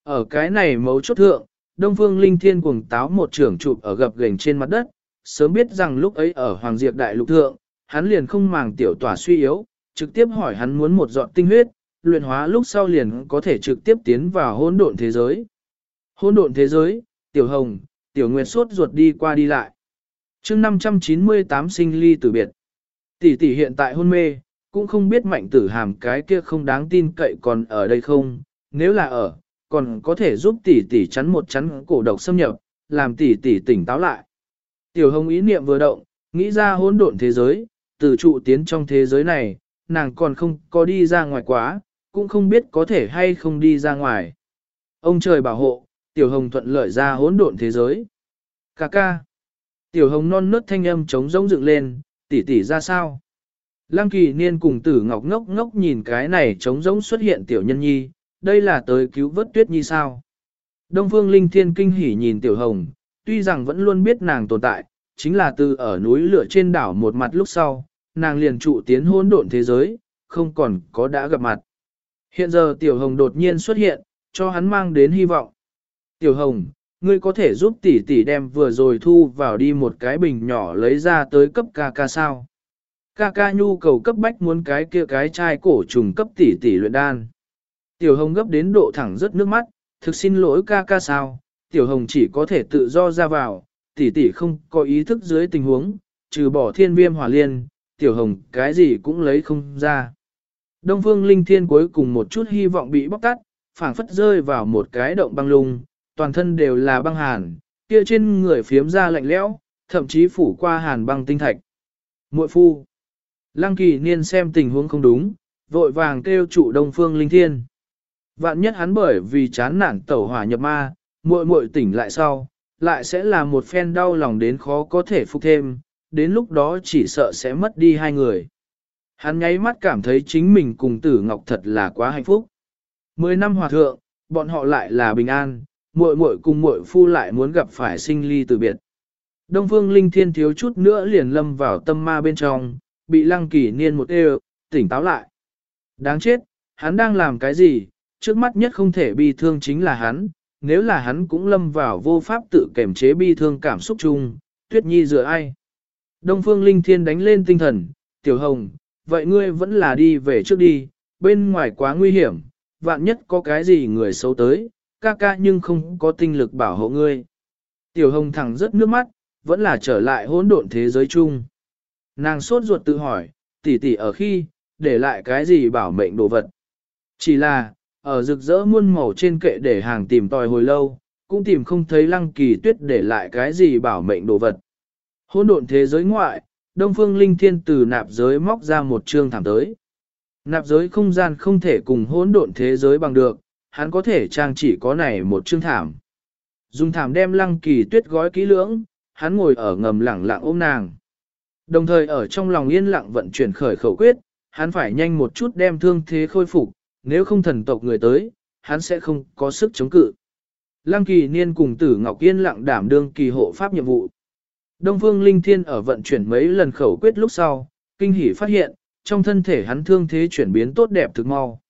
Ở cái này mấu chốt thượng, Đông Phương Linh Thiên cuồng táo một trưởng chụp ở gập gềnh trên mặt đất, sớm biết rằng lúc ấy ở Hoàng Diệp Đại Lục Thượng, hắn liền không màng tiểu tỏa suy yếu, trực tiếp hỏi hắn muốn một dọn tinh huyết, luyện hóa lúc sau liền có thể trực tiếp tiến vào hỗn độn thế giới. Hỗn độn thế giới, tiểu hồng, tiểu nguyệt suốt ruột đi qua đi lại. chương 598 sinh ly tử biệt. Tỷ tỷ hiện tại hôn mê, cũng không biết mạnh tử hàm cái kia không đáng tin cậy còn ở đây không, nếu là ở, còn có thể giúp tỷ tỷ chắn một chắn cổ độc xâm nhập, làm tỷ tỷ tỉnh táo lại. Tiểu hồng ý niệm vừa động, nghĩ ra hỗn độn thế giới, từ trụ tiến trong thế giới này, nàng còn không có đi ra ngoài quá, cũng không biết có thể hay không đi ra ngoài. Ông trời bảo hộ, tiểu hồng thuận lợi ra hỗn độn thế giới. Cà ca. Tiểu hồng non nớt thanh âm trống rỗng dựng lên, tỷ tỷ ra sao? Lăng kỳ niên cùng tử ngọc ngốc ngốc nhìn cái này trống rỗng xuất hiện tiểu nhân nhi, đây là tới cứu vớt tuyết nhi sao? Đông phương linh thiên kinh hỉ nhìn tiểu hồng, tuy rằng vẫn luôn biết nàng tồn tại, chính là từ ở núi lửa trên đảo một mặt lúc sau, nàng liền trụ tiến hỗn độn thế giới, không còn có đã gặp mặt. Hiện giờ tiểu hồng đột nhiên xuất hiện, cho hắn mang đến hy vọng. Tiểu hồng, ngươi có thể giúp tỷ tỷ đem vừa rồi thu vào đi một cái bình nhỏ lấy ra tới cấp ca ca sao? Ca ca nhu cầu cấp bách muốn cái kia cái chai cổ trùng cấp tỷ tỷ luyện đan. Tiểu hồng gấp đến độ thẳng rất nước mắt, thực xin lỗi ca ca sao, tiểu hồng chỉ có thể tự do ra vào, tỷ tỷ không có ý thức dưới tình huống, trừ bỏ thiên viêm hỏa liên, tiểu hồng cái gì cũng lấy không ra. Đông phương linh thiên cuối cùng một chút hy vọng bị bóc tắt, phảng phất rơi vào một cái động băng lung, toàn thân đều là băng hàn, kia trên người phiếm ra lạnh lẽo, thậm chí phủ qua hàn băng tinh thạch. Muội phu. Lăng kỳ niên xem tình huống không đúng, vội vàng kêu trụ đông phương linh thiên. Vạn nhất hắn bởi vì chán nản tẩu hỏa nhập ma, muội muội tỉnh lại sau, lại sẽ là một phen đau lòng đến khó có thể phục thêm, đến lúc đó chỉ sợ sẽ mất đi hai người. Hắn nháy mắt cảm thấy chính mình cùng tử ngọc thật là quá hạnh phúc. Mười năm hòa thượng, bọn họ lại là bình an, muội muội cùng muội phu lại muốn gặp phải sinh ly từ biệt. Đông phương linh thiên thiếu chút nữa liền lâm vào tâm ma bên trong, bị lăng kỳ niên một đều, tỉnh táo lại. Đáng chết, hắn đang làm cái gì, trước mắt nhất không thể bi thương chính là hắn, nếu là hắn cũng lâm vào vô pháp tự kềm chế bi thương cảm xúc chung, tuyết nhi dựa ai. Đông phương linh thiên đánh lên tinh thần, tiểu hồng, vậy ngươi vẫn là đi về trước đi, bên ngoài quá nguy hiểm, vạn nhất có cái gì người xấu tới, ca ca nhưng không có tinh lực bảo hộ ngươi. Tiểu hồng thẳng rất nước mắt, vẫn là trở lại hỗn độn thế giới chung. Nàng sốt ruột tự hỏi, tỷ tỷ ở khi, để lại cái gì bảo mệnh đồ vật. Chỉ là, ở rực rỡ muôn màu trên kệ để hàng tìm tòi hồi lâu, cũng tìm không thấy lăng kỳ tuyết để lại cái gì bảo mệnh đồ vật. Hỗn độn thế giới ngoại, Đông Phương Linh Thiên từ nạp giới móc ra một chương thảm tới. Nạp giới không gian không thể cùng hỗn độn thế giới bằng được, hắn có thể trang chỉ có này một chương thảm. Dùng thảm đem lăng kỳ tuyết gói kỹ lưỡng, hắn ngồi ở ngầm lẳng lặng ôm nàng. Đồng thời ở trong lòng yên lặng vận chuyển khởi khẩu quyết, hắn phải nhanh một chút đem thương thế khôi phục, nếu không thần tộc người tới, hắn sẽ không có sức chống cự. Lăng kỳ niên cùng tử Ngọc Yên lặng đảm đương kỳ hộ pháp nhiệm vụ. Đông Phương Linh Thiên ở vận chuyển mấy lần khẩu quyết lúc sau, kinh hỉ phát hiện, trong thân thể hắn thương thế chuyển biến tốt đẹp thực mau.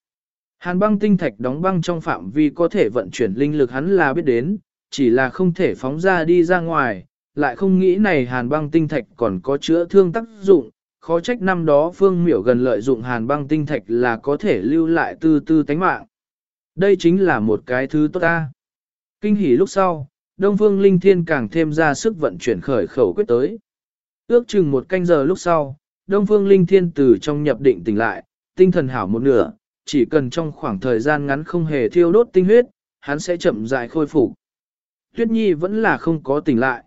Hàn băng tinh thạch đóng băng trong phạm vi có thể vận chuyển linh lực hắn là biết đến, chỉ là không thể phóng ra đi ra ngoài, lại không nghĩ này hàn băng tinh thạch còn có chữa thương tác dụng, khó trách năm đó phương miểu gần lợi dụng hàn băng tinh thạch là có thể lưu lại tư tư tánh mạng. Đây chính là một cái thứ tốt ta. Kinh hỉ lúc sau, Đông Phương Linh Thiên càng thêm ra sức vận chuyển khởi khẩu quyết tới. Ước chừng một canh giờ lúc sau, Đông Phương Linh Thiên từ trong nhập định tỉnh lại, tinh thần hảo một nửa, chỉ cần trong khoảng thời gian ngắn không hề thiêu đốt tinh huyết, hắn sẽ chậm rãi khôi phục. Tuyết Nhi vẫn là không có tỉnh lại.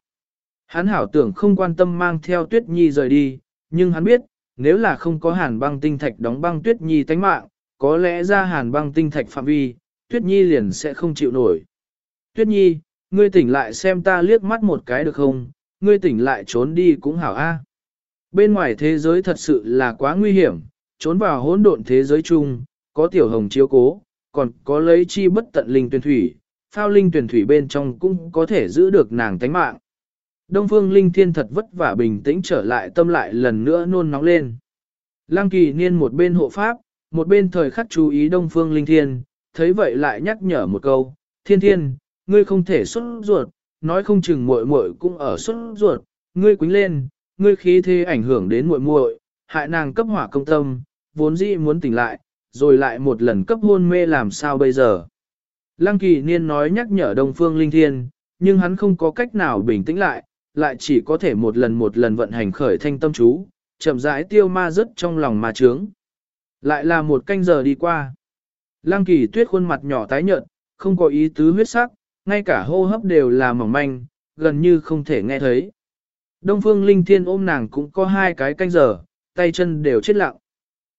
Hắn hảo tưởng không quan tâm mang theo Tuyết Nhi rời đi, nhưng hắn biết, nếu là không có hàn băng tinh thạch đóng băng Tuyết Nhi tánh mạng, có lẽ ra hàn băng tinh thạch phạm vi, Tuyết Nhi liền sẽ không chịu nổi. Tuyết Nhi, ngươi tỉnh lại xem ta liếc mắt một cái được không, ngươi tỉnh lại trốn đi cũng hảo a. Bên ngoài thế giới thật sự là quá nguy hiểm, trốn vào hỗn độn thế giới chung, có tiểu hồng chiếu cố, còn có lấy chi bất tận linh tuyển thủy, phao linh tuyển thủy bên trong cũng có thể giữ được nàng tánh mạng. Đông phương linh thiên thật vất vả bình tĩnh trở lại tâm lại lần nữa nôn nóng lên. Lăng kỳ niên một bên hộ pháp, một bên thời khắc chú ý đông phương linh thiên, thấy vậy lại nhắc nhở một câu, thiên thiên, ngươi không thể xuất ruột, nói không chừng muội muội cũng ở xuất ruột, ngươi quính lên, ngươi khí thế ảnh hưởng đến muội muội, hại nàng cấp hỏa công tâm, vốn dĩ muốn tỉnh lại, rồi lại một lần cấp hôn mê làm sao bây giờ. Lăng kỳ niên nói nhắc nhở Đông Phương Linh Thiên, nhưng hắn không có cách nào bình tĩnh lại, lại chỉ có thể một lần một lần vận hành khởi thanh tâm chú, chậm rãi tiêu ma rất trong lòng ma trướng. Lại là một canh giờ đi qua. Lăng kỳ tuyết khuôn mặt nhỏ tái nhợt, không có ý tứ huyết sắc, ngay cả hô hấp đều là mỏng manh, gần như không thể nghe thấy. Đông phương linh thiên ôm nàng cũng có hai cái canh giờ, tay chân đều chết lặng.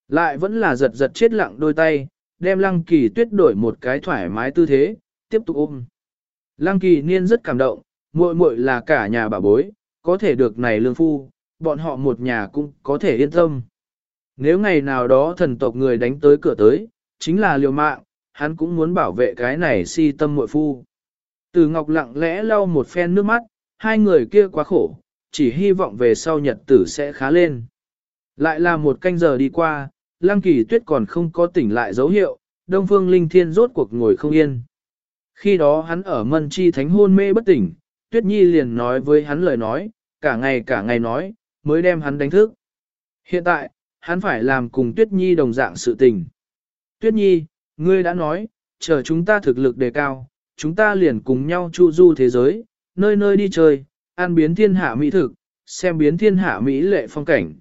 Lại vẫn là giật giật chết lặng đôi tay, đem lăng kỳ tuyết đổi một cái thoải mái tư thế, tiếp tục ôm. Lăng kỳ niên rất cảm động, muội muội là cả nhà bà bối, có thể được này lương phu, bọn họ một nhà cũng có thể yên tâm. Nếu ngày nào đó thần tộc người đánh tới cửa tới, chính là liều mạng, hắn cũng muốn bảo vệ cái này si tâm muội phu. Từ Ngọc lặng lẽ lau một phen nước mắt, hai người kia quá khổ, chỉ hy vọng về sau nhật tử sẽ khá lên. Lại là một canh giờ đi qua, Lăng Kỳ Tuyết còn không có tỉnh lại dấu hiệu, Đông Phương Linh Thiên rốt cuộc ngồi không yên. Khi đó hắn ở mân chi thánh hôn mê bất tỉnh, Tuyết Nhi liền nói với hắn lời nói, cả ngày cả ngày nói, mới đem hắn đánh thức. Hiện tại, hắn phải làm cùng Tuyết Nhi đồng dạng sự tình. Tuyết Nhi, ngươi đã nói, chờ chúng ta thực lực đề cao, chúng ta liền cùng nhau chu du thế giới, nơi nơi đi chơi, ăn biến thiên hạ mỹ thực, xem biến thiên hạ mỹ lệ phong cảnh.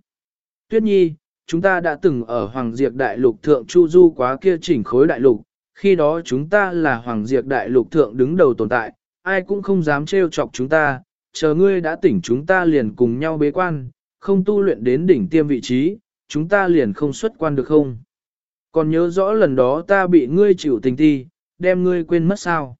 Tuyết Nhi, chúng ta đã từng ở Hoàng Diệp Đại Lục Thượng Chu Du quá kia chỉnh khối đại lục, khi đó chúng ta là Hoàng Diệp Đại Lục Thượng đứng đầu tồn tại, ai cũng không dám trêu chọc chúng ta, chờ ngươi đã tỉnh chúng ta liền cùng nhau bế quan, không tu luyện đến đỉnh tiêm vị trí, chúng ta liền không xuất quan được không? Còn nhớ rõ lần đó ta bị ngươi chịu tình ti, đem ngươi quên mất sao?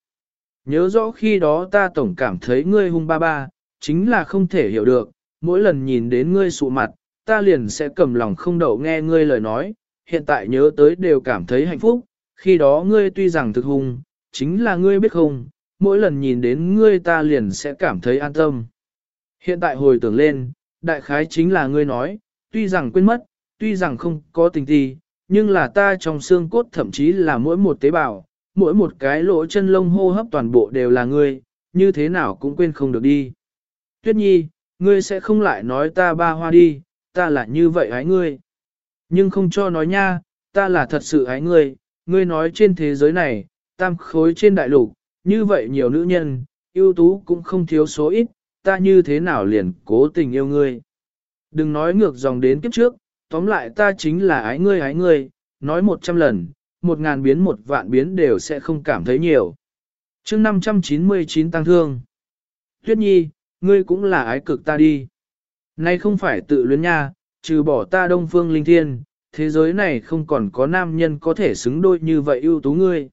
Nhớ rõ khi đó ta tổng cảm thấy ngươi hung ba ba, chính là không thể hiểu được, mỗi lần nhìn đến ngươi sụ mặt, ta liền sẽ cầm lòng không đậu nghe ngươi lời nói, hiện tại nhớ tới đều cảm thấy hạnh phúc, khi đó ngươi tuy rằng thực hung, chính là ngươi biết không, mỗi lần nhìn đến ngươi ta liền sẽ cảm thấy an tâm. Hiện tại hồi tưởng lên, đại khái chính là ngươi nói, tuy rằng quên mất, tuy rằng không có tình thi, nhưng là ta trong xương cốt thậm chí là mỗi một tế bào, mỗi một cái lỗ chân lông hô hấp toàn bộ đều là ngươi, như thế nào cũng quên không được đi. Tuyết nhi, ngươi sẽ không lại nói ta ba hoa đi, ta là như vậy hái ngươi. Nhưng không cho nói nha, ta là thật sự hái ngươi, ngươi nói trên thế giới này, tam khối trên đại lục, như vậy nhiều nữ nhân, ưu tú cũng không thiếu số ít, ta như thế nào liền cố tình yêu ngươi. Đừng nói ngược dòng đến kiếp trước, tóm lại ta chính là ái ngươi ái ngươi, nói một trăm lần, một ngàn biến một vạn biến đều sẽ không cảm thấy nhiều. chương 599 tăng thương. Tuyết nhi, ngươi cũng là ái cực ta đi. Nay không phải tự luyến nha, trừ bỏ ta đông phương linh thiên, thế giới này không còn có nam nhân có thể xứng đôi như vậy ưu tú ngươi.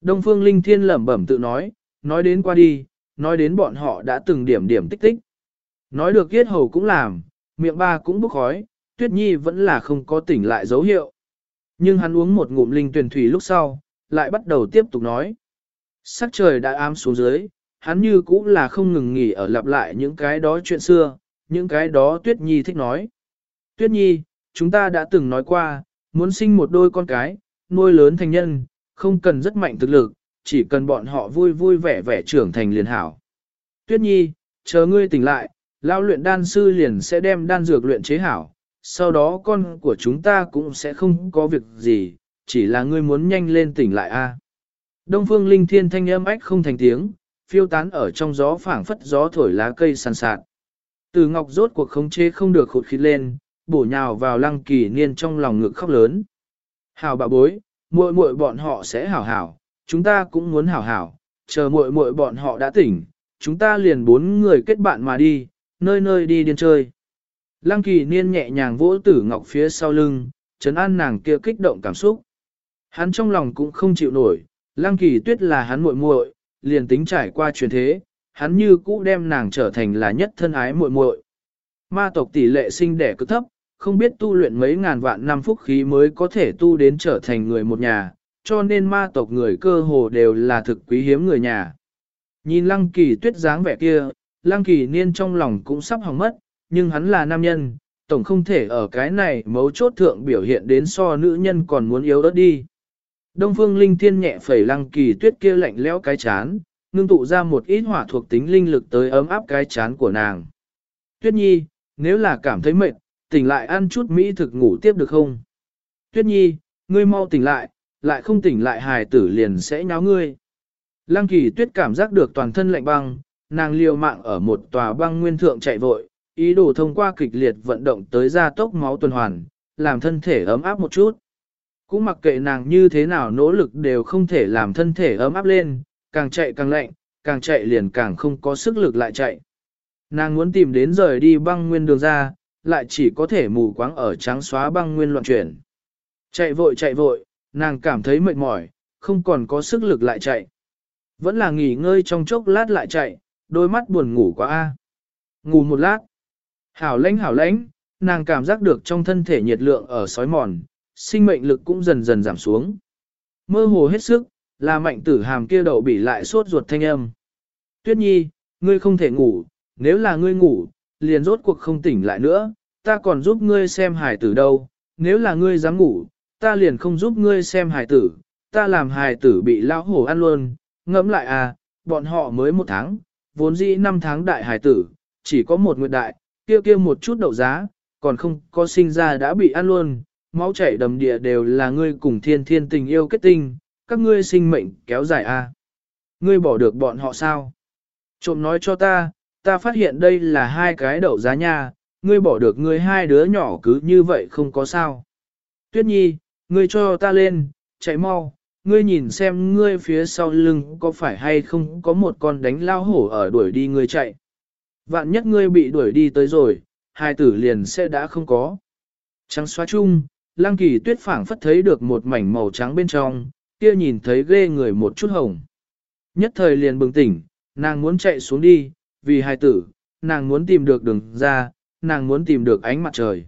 Đông phương linh thiên lẩm bẩm tự nói, nói đến qua đi, nói đến bọn họ đã từng điểm điểm tích tích. Nói được kiết hầu cũng làm, miệng ba cũng bốc khói, tuyết nhi vẫn là không có tỉnh lại dấu hiệu. Nhưng hắn uống một ngụm linh tuyển thủy lúc sau, lại bắt đầu tiếp tục nói. Sắc trời đã ám xuống dưới, hắn như cũng là không ngừng nghỉ ở lặp lại những cái đó chuyện xưa, những cái đó Tuyết Nhi thích nói. Tuyết Nhi, chúng ta đã từng nói qua, muốn sinh một đôi con cái, nuôi lớn thành nhân, không cần rất mạnh thực lực, chỉ cần bọn họ vui vui vẻ vẻ trưởng thành liền hảo. Tuyết Nhi, chờ ngươi tỉnh lại, lao luyện đan sư liền sẽ đem đan dược luyện chế hảo, sau đó con của chúng ta cũng sẽ không có việc gì, chỉ là ngươi muốn nhanh lên tỉnh lại a. Đông phương linh thiên thanh âm ách không thành tiếng, phiêu tán ở trong gió phảng phất gió thổi lá cây sàn sạt. Từ ngọc rốt cuộc khống chế không được khụt khịt lên, bổ nhào vào lăng kỳ niên trong lòng ngực khóc lớn. hào bạ bối, muội muội bọn họ sẽ hảo hảo, chúng ta cũng muốn hảo hảo, chờ muội muội bọn họ đã tỉnh, chúng ta liền bốn người kết bạn mà đi, nơi nơi đi điên chơi. Lăng kỳ niên nhẹ nhàng vỗ tử ngọc phía sau lưng, chấn an nàng kia kích động cảm xúc. Hắn trong lòng cũng không chịu nổi, lăng kỳ tuyết là hắn muội muội, liền tính trải qua truyền thế, hắn như cũ đem nàng trở thành là nhất thân ái muội muội. Ma tộc tỷ lệ sinh đẻ cực thấp, không biết tu luyện mấy ngàn vạn năm phúc khí mới có thể tu đến trở thành người một nhà, cho nên ma tộc người cơ hồ đều là thực quý hiếm người nhà. Nhìn lăng kỳ tuyết dáng vẻ kia, lăng kỳ niên trong lòng cũng sắp hỏng mất, nhưng hắn là nam nhân, tổng không thể ở cái này mấu chốt thượng biểu hiện đến so nữ nhân còn muốn yếu ớt đi. Đông phương linh thiên nhẹ phẩy lăng kỳ tuyết kia lạnh lẽo cái chán, ngưng tụ ra một ít hỏa thuộc tính linh lực tới ấm áp cái chán của nàng. Tuyết nhi, nếu là cảm thấy mệt, tỉnh lại ăn chút mỹ thực ngủ tiếp được không? Tuyết nhi, ngươi mau tỉnh lại, lại không tỉnh lại hài tử liền sẽ nháo ngươi. Lăng kỳ tuyết cảm giác được toàn thân lạnh băng, nàng liều mạng ở một tòa băng nguyên thượng chạy vội, ý đồ thông qua kịch liệt vận động tới gia tốc máu tuần hoàn, làm thân thể ấm áp một chút. Cũng mặc kệ nàng như thế nào nỗ lực đều không thể làm thân thể ấm áp lên, càng chạy càng lạnh, càng chạy liền càng không có sức lực lại chạy. Nàng muốn tìm đến rời đi băng nguyên đường ra, lại chỉ có thể mù quáng ở trắng xóa băng nguyên loạn chuyển. Chạy vội chạy vội, nàng cảm thấy mệt mỏi, không còn có sức lực lại chạy. Vẫn là nghỉ ngơi trong chốc lát lại chạy, đôi mắt buồn ngủ quá a. Ngủ một lát. Hảo lãnh hảo lãnh, nàng cảm giác được trong thân thể nhiệt lượng ở sói mòn, sinh mệnh lực cũng dần dần giảm xuống. Mơ hồ hết sức, là mạnh tử hàm kia đậu bị lại sốt ruột thanh âm. Tuyết nhi, ngươi không thể ngủ, nếu là ngươi ngủ, liền rốt cuộc không tỉnh lại nữa, ta còn giúp ngươi xem hài tử đâu, nếu là ngươi dám ngủ, ta liền không giúp ngươi xem hài tử, ta làm hài tử bị lão hổ ăn luôn, ngẫm lại à, bọn họ mới một tháng, vốn dĩ năm tháng đại hài tử, chỉ có một nguyệt đại, kia kia một chút đậu giá, còn không có sinh ra đã bị ăn luôn, máu chảy đầm địa đều là ngươi cùng thiên thiên tình yêu kết tinh, các ngươi sinh mệnh kéo dài. À? Ngươi bỏ được bọn họ sao? Trộm nói cho ta, ta phát hiện đây là hai cái đậu giá nha, ngươi bỏ được ngươi hai đứa nhỏ cứ như vậy không có sao. Tuyết nhi, ngươi cho ta lên, chạy mau, ngươi nhìn xem ngươi phía sau lưng có phải hay không có một con đánh lao hổ ở đuổi đi ngươi chạy. Vạn nhất ngươi bị đuổi đi tới rồi, hai tử liền sẽ đã không có. Trắng xóa chung, Lang kỳ tuyết phảng phất thấy được một mảnh màu trắng bên trong, kia nhìn thấy ghê người một chút hồng. Nhất thời liền bừng tỉnh, nàng muốn chạy xuống đi, vì hài tử, nàng muốn tìm được đường ra, nàng muốn tìm được ánh mặt trời.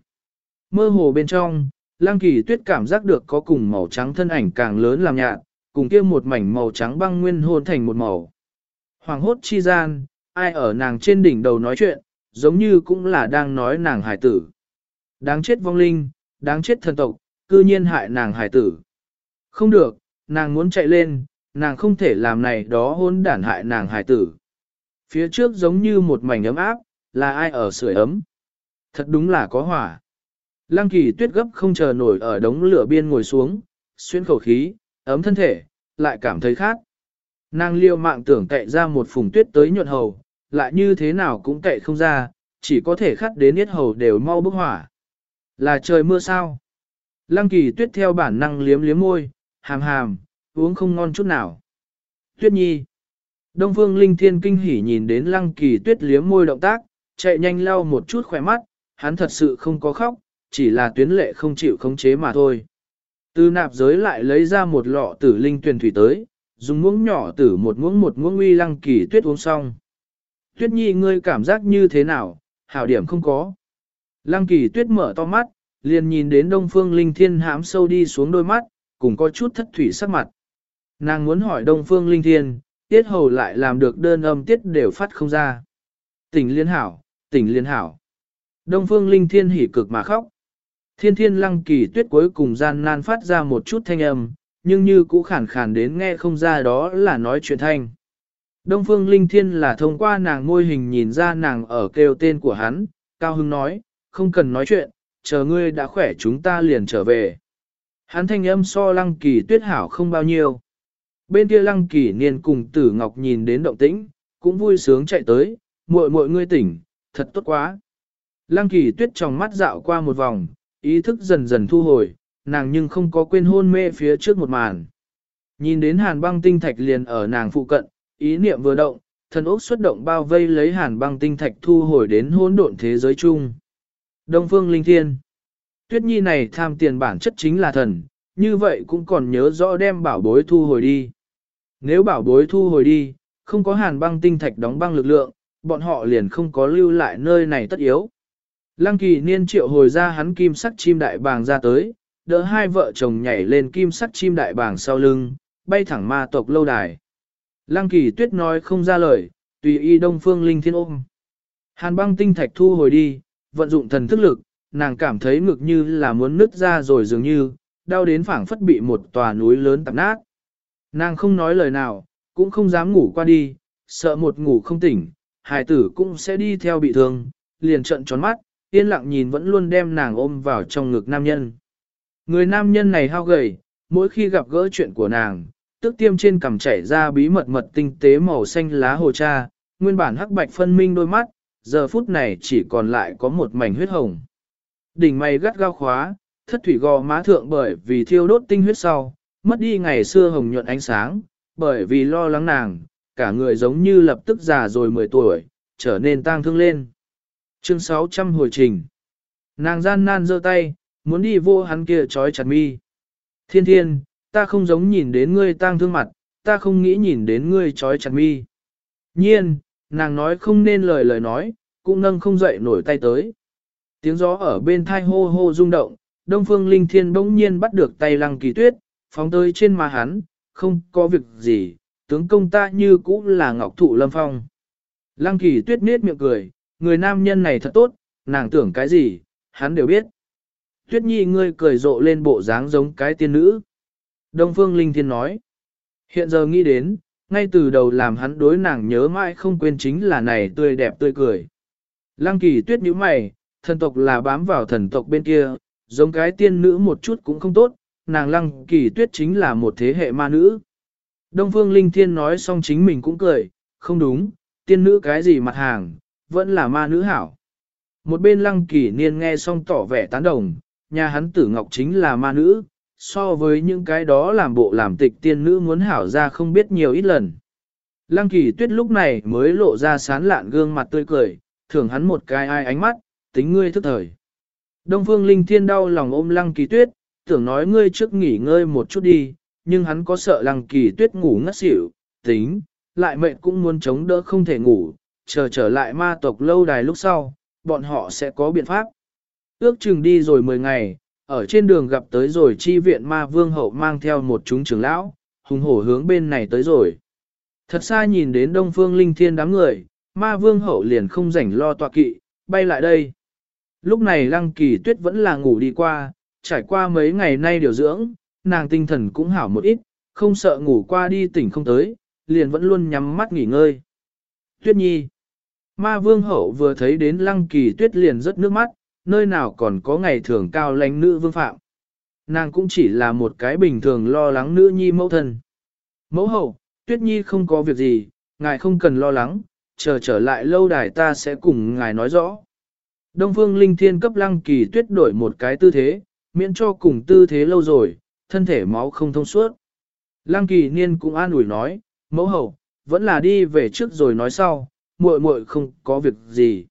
Mơ hồ bên trong, Lăng Kỳ Tuyết cảm giác được có cùng màu trắng thân ảnh càng lớn làm nhạt, cùng kia một mảnh màu trắng băng nguyên hôn thành một màu. Hoàng hốt chi gian, ai ở nàng trên đỉnh đầu nói chuyện, giống như cũng là đang nói nàng hải tử. Đáng chết vong linh, đáng chết thần tộc, cư nhiên hại nàng hải tử. Không được, nàng muốn chạy lên, nàng không thể làm này đó hôn đản hại nàng hải tử. Phía trước giống như một mảnh ấm áp, là ai ở sưởi ấm. Thật đúng là có hỏa. Lăng kỳ tuyết gấp không chờ nổi ở đống lửa biên ngồi xuống, xuyên khẩu khí, ấm thân thể, lại cảm thấy khát. Nàng liêu mạng tưởng cậy ra một phùng tuyết tới nhuận hầu, lại như thế nào cũng cậy không ra, chỉ có thể khắt đến yết hầu đều mau bức hỏa. Là trời mưa sao? Lăng kỳ tuyết theo bản năng liếm liếm môi, hàm hàm, uống không ngon chút nào. Tuyết nhi. Đông phương linh thiên kinh hỉ nhìn đến lăng kỳ tuyết liếm môi động tác, chạy nhanh lau một chút khỏe mắt, hắn thật sự không có khóc, chỉ là tuyến lệ không chịu khống chế mà thôi. Từ nạp giới lại lấy ra một lọ tử linh tuyển thủy tới, dùng muỗng nhỏ tử một muỗng một muỗng uy lăng kỳ tuyết uống xong. Tuyết nhi ngươi cảm giác như thế nào, hảo điểm không có. Lăng kỳ tuyết mở to mắt, liền nhìn đến đông phương linh thiên hãm sâu đi xuống đôi mắt, cùng có chút thất thủy sắc mặt. Nàng muốn hỏi đông phương linh thiên, tiết hầu lại làm được đơn âm tiết đều phát không ra. Tỉnh liên hảo, tỉnh liên hảo. Đông phương linh thiên hỉ cực mà khóc. Thiên thiên lăng kỳ tuyết cuối cùng gian nan phát ra một chút thanh âm, nhưng như cũ khản khàn đến nghe không ra đó là nói chuyện thanh. Đông phương linh thiên là thông qua nàng ngôi hình nhìn ra nàng ở kêu tên của hắn, Cao Hưng nói, không cần nói chuyện, chờ ngươi đã khỏe chúng ta liền trở về. Hắn thanh âm so lăng kỳ tuyết hảo không bao nhiêu. Bên kia lăng kỷ niên cùng tử ngọc nhìn đến động tĩnh, cũng vui sướng chạy tới, muội muội ngươi tỉnh, thật tốt quá. Lăng kỳ tuyết trong mắt dạo qua một vòng, ý thức dần dần thu hồi, nàng nhưng không có quên hôn mê phía trước một màn. Nhìn đến hàn băng tinh thạch liền ở nàng phụ cận, ý niệm vừa động, thần ốc xuất động bao vây lấy hàn băng tinh thạch thu hồi đến hỗn độn thế giới chung. Đông phương linh thiên. Tuyết nhi này tham tiền bản chất chính là thần, như vậy cũng còn nhớ rõ đem bảo bối thu hồi đi. Nếu bảo bối thu hồi đi, không có hàn băng tinh thạch đóng băng lực lượng, bọn họ liền không có lưu lại nơi này tất yếu. Lăng kỳ niên triệu hồi ra hắn kim sắc chim đại bàng ra tới, đỡ hai vợ chồng nhảy lên kim sắc chim đại bàng sau lưng, bay thẳng ma tộc lâu đài. Lăng kỳ tuyết nói không ra lời, tùy y đông phương linh thiên ôm. Hàn băng tinh thạch thu hồi đi, vận dụng thần thức lực, nàng cảm thấy ngực như là muốn nứt ra rồi dường như, đau đến phảng phất bị một tòa núi lớn tạp nát. Nàng không nói lời nào, cũng không dám ngủ qua đi, sợ một ngủ không tỉnh, hài tử cũng sẽ đi theo bị thương, liền trận tròn mắt, yên lặng nhìn vẫn luôn đem nàng ôm vào trong ngực nam nhân. Người nam nhân này hao gầy, mỗi khi gặp gỡ chuyện của nàng, tức tiêm trên cằm chảy ra bí mật mật tinh tế màu xanh lá hồ cha, nguyên bản hắc bạch phân minh đôi mắt, giờ phút này chỉ còn lại có một mảnh huyết hồng. Đỉnh mày gắt gao khóa, thất thủy gò má thượng bởi vì thiêu đốt tinh huyết sau, mất đi ngày xưa hồng nhuận ánh sáng, bởi vì lo lắng nàng, cả người giống như lập tức già rồi 10 tuổi, trở nên tang thương lên. Chương 600 hồi trình. Nàng gian nan giơ tay, muốn đi vô hắn kia trói chặt mi. Thiên thiên, ta không giống nhìn đến ngươi tang thương mặt, ta không nghĩ nhìn đến ngươi trói chặt mi. Nhiên, nàng nói không nên lời lời nói, cũng nâng không dậy nổi tay tới. Tiếng gió ở bên thai hô hô rung động, Đông Phương Linh Thiên bỗng nhiên bắt được tay Lăng Kỳ Tuyết, phóng tới trên má hắn, không có việc gì, tướng công ta như cũ là ngọc thụ lâm phong. Lăng Kỳ Tuyết nết miệng cười, người nam nhân này thật tốt, nàng tưởng cái gì, hắn đều biết. Tuyết Nhi ngươi cười rộ lên bộ dáng giống cái tiên nữ. Đông Phương Linh Thiên nói, hiện giờ nghĩ đến, ngay từ đầu làm hắn đối nàng nhớ mãi không quên chính là này tươi đẹp tươi cười. Lăng Kỳ Tuyết nhíu mày, thần tộc là bám vào thần tộc bên kia, giống cái tiên nữ một chút cũng không tốt, nàng lăng kỳ tuyết chính là một thế hệ ma nữ. Đông Phương Linh Thiên nói xong chính mình cũng cười, không đúng, tiên nữ cái gì mặt hàng, vẫn là ma nữ hảo. Một bên lăng kỳ niên nghe xong tỏ vẻ tán đồng, nhà hắn tử ngọc chính là ma nữ, so với những cái đó làm bộ làm tịch tiên nữ muốn hảo ra không biết nhiều ít lần. Lăng kỳ tuyết lúc này mới lộ ra sán lạn gương mặt tươi cười, thưởng hắn một cái ai ánh mắt, tính ngươi thức thời. Đông Phương Linh Thiên đau lòng ôm Lăng Kỳ Tuyết, tưởng nói ngươi trước nghỉ ngơi một chút đi, nhưng hắn có sợ Lăng Kỳ Tuyết ngủ ngất xỉu, tính, lại mệnh cũng muốn chống đỡ không thể ngủ, chờ trở lại ma tộc lâu đài lúc sau, bọn họ sẽ có biện pháp. Ước chừng đi rồi 10 ngày, ở trên đường gặp tới rồi chi viện ma vương hậu mang theo một chúng trưởng lão, hùng hổ hướng bên này tới rồi. Thật xa nhìn đến Đông Phương Linh Thiên đám người, ma vương hậu liền không rảnh lo tọa kỵ, bay lại đây. Lúc này lăng kỳ tuyết vẫn là ngủ đi qua, trải qua mấy ngày nay điều dưỡng, nàng tinh thần cũng hảo một ít, không sợ ngủ qua đi tỉnh không tới, liền vẫn luôn nhắm mắt nghỉ ngơi. Tuyết nhi. Ma vương hậu vừa thấy đến lăng kỳ tuyết liền rất nước mắt, nơi nào còn có ngày thường cao lãnh nữ vương phạm. Nàng cũng chỉ là một cái bình thường lo lắng nữ nhi mẫu thân. Mẫu hậu, tuyết nhi không có việc gì, ngài không cần lo lắng, chờ trở lại lâu đài ta sẽ cùng ngài nói rõ. Đông phương linh thiên cấp lăng kỳ tuyết đổi một cái tư thế, miễn cho cùng tư thế lâu rồi, thân thể máu không thông suốt. Lăng kỳ niên cũng an ủi nói, mẫu hậu, vẫn là đi về trước rồi nói sau, muội muội không có việc gì.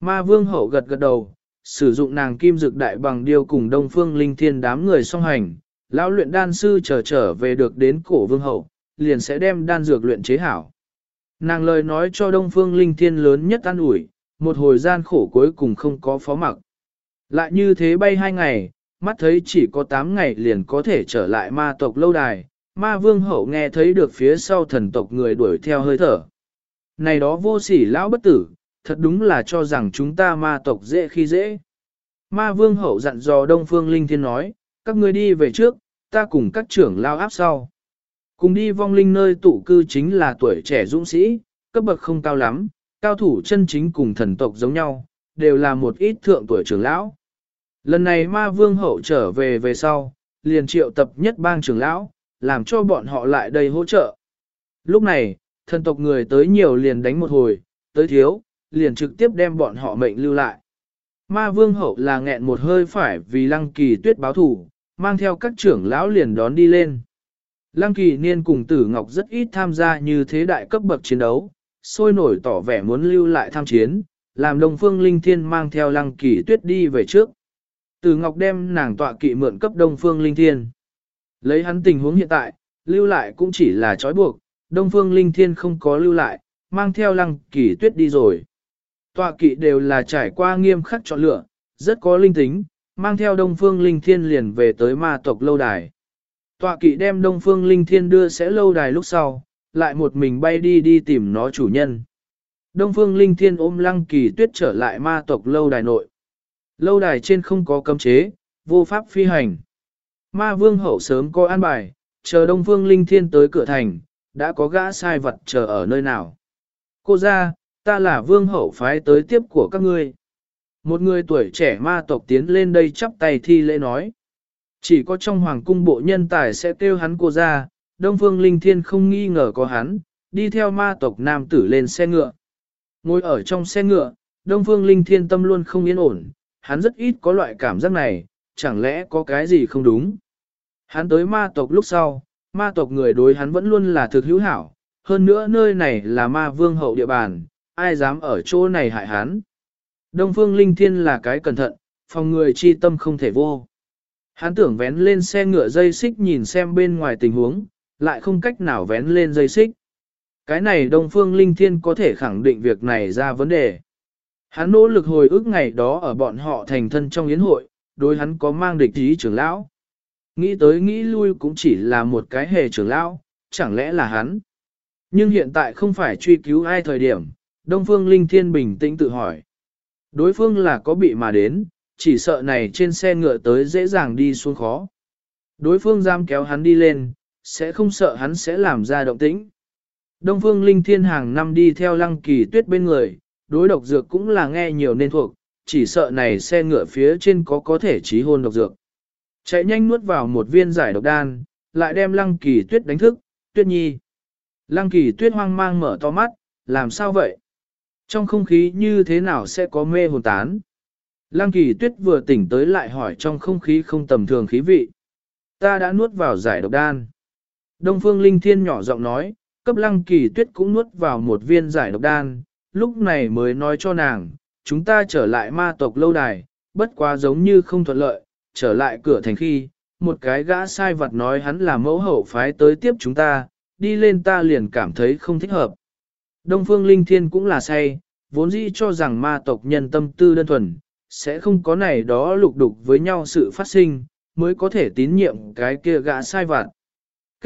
Ma vương hậu gật gật đầu, sử dụng nàng kim dược đại bằng điều cùng đông phương linh thiên đám người song hành, lão luyện đan sư trở trở về được đến cổ vương hậu, liền sẽ đem đan dược luyện chế hảo. Nàng lời nói cho đông phương linh thiên lớn nhất an ủi, một hồi gian khổ cuối cùng không có phó mặc. Lại như thế bay hai ngày, mắt thấy chỉ có 8 ngày liền có thể trở lại ma tộc lâu đài, ma vương hậu nghe thấy được phía sau thần tộc người đuổi theo hơi thở. Này đó vô sỉ lão bất tử, thật đúng là cho rằng chúng ta ma tộc dễ khi dễ. Ma vương hậu dặn dò Đông Phương Linh Thiên nói, các ngươi đi về trước, ta cùng các trưởng lao áp sau. Cùng đi vong linh nơi tụ cư chính là tuổi trẻ dũng sĩ, cấp bậc không cao lắm, cao thủ chân chính cùng thần tộc giống nhau, đều là một ít thượng tuổi trưởng lão. Lần này ma vương hậu trở về về sau, liền triệu tập nhất bang trưởng lão, làm cho bọn họ lại đây hỗ trợ. Lúc này, thần tộc người tới nhiều liền đánh một hồi, tới thiếu, liền trực tiếp đem bọn họ mệnh lưu lại. Ma vương hậu là nghẹn một hơi phải vì lăng kỳ tuyết báo thủ, mang theo các trưởng lão liền đón đi lên. Lăng kỳ niên cùng tử ngọc rất ít tham gia như thế đại cấp bậc chiến đấu, sôi nổi tỏ vẻ muốn lưu lại tham chiến, làm Đông phương linh thiên mang theo lăng kỳ tuyết đi về trước. Từ ngọc đem nàng tọa kỵ mượn cấp đông phương linh thiên. Lấy hắn tình huống hiện tại, lưu lại cũng chỉ là trói buộc, đông phương linh thiên không có lưu lại, mang theo lăng kỳ tuyết đi rồi. Tọa kỵ đều là trải qua nghiêm khắc chọn lựa, rất có linh tính, mang theo Đông Phương Linh Thiên liền về tới ma tộc lâu đài. Tọa kỵ đem Đông Phương Linh Thiên đưa sẽ lâu đài lúc sau, lại một mình bay đi đi tìm nó chủ nhân. Đông Phương Linh Thiên ôm Lăng Kỳ Tuyết trở lại ma tộc lâu đài nội. Lâu đài trên không có cấm chế, vô pháp phi hành. Ma Vương hậu sớm có an bài, chờ Đông Phương Linh Thiên tới cửa thành, đã có gã sai vật chờ ở nơi nào. Cô ra, ta là vương hậu phái tới tiếp của các ngươi. Một người tuổi trẻ ma tộc tiến lên đây chắp tay thi lễ nói. Chỉ có trong hoàng cung bộ nhân tài sẽ kêu hắn cô ra, Đông Phương Linh Thiên không nghi ngờ có hắn, đi theo ma tộc nam tử lên xe ngựa. Ngồi ở trong xe ngựa, Đông Phương Linh Thiên tâm luôn không yên ổn, hắn rất ít có loại cảm giác này, chẳng lẽ có cái gì không đúng. Hắn tới ma tộc lúc sau, ma tộc người đối hắn vẫn luôn là thực hữu hảo, hơn nữa nơi này là ma vương hậu địa bàn, ai dám ở chỗ này hại hắn. Đông phương linh thiên là cái cẩn thận, phòng người chi tâm không thể vô. Hắn tưởng vén lên xe ngựa dây xích nhìn xem bên ngoài tình huống, lại không cách nào vén lên dây xích. Cái này Đông Phương Linh Thiên có thể khẳng định việc này ra vấn đề. Hắn nỗ lực hồi ức ngày đó ở bọn họ thành thân trong yến hội, đối hắn có mang địch ý trưởng lão. Nghĩ tới nghĩ lui cũng chỉ là một cái hề trưởng lão, chẳng lẽ là hắn. Nhưng hiện tại không phải truy cứu ai thời điểm, Đông Phương Linh Thiên bình tĩnh tự hỏi. Đối phương là có bị mà đến, chỉ sợ này trên xe ngựa tới dễ dàng đi xuống khó. Đối phương giam kéo hắn đi lên, sẽ không sợ hắn sẽ làm ra động tĩnh. Đông Phương Linh Thiên hàng năm đi theo lăng kỳ tuyết bên người, đối độc dược cũng là nghe nhiều nên thuộc, chỉ sợ này xe ngựa phía trên có có thể trí hôn độc dược. Chạy nhanh nuốt vào một viên giải độc đan, lại đem lăng kỳ tuyết đánh thức, tuyết nhi. Lăng kỳ tuyết hoang mang mở to mắt, làm sao vậy? Trong không khí như thế nào sẽ có mê hồn tán? Lăng kỳ tuyết vừa tỉnh tới lại hỏi trong không khí không tầm thường khí vị. Ta đã nuốt vào giải độc đan. Đông phương linh thiên nhỏ giọng nói, cấp lăng kỳ tuyết cũng nuốt vào một viên giải độc đan, lúc này mới nói cho nàng, chúng ta trở lại ma tộc lâu đài, bất quá giống như không thuận lợi, trở lại cửa thành khi, một cái gã sai vật nói hắn là mẫu hậu phái tới tiếp chúng ta, đi lên ta liền cảm thấy không thích hợp. Đông Phương Linh Thiên cũng là say, vốn dĩ cho rằng ma tộc nhân tâm tư đơn thuần, sẽ không có này đó lục đục với nhau sự phát sinh, mới có thể tín nhiệm cái kia gã sai vặt.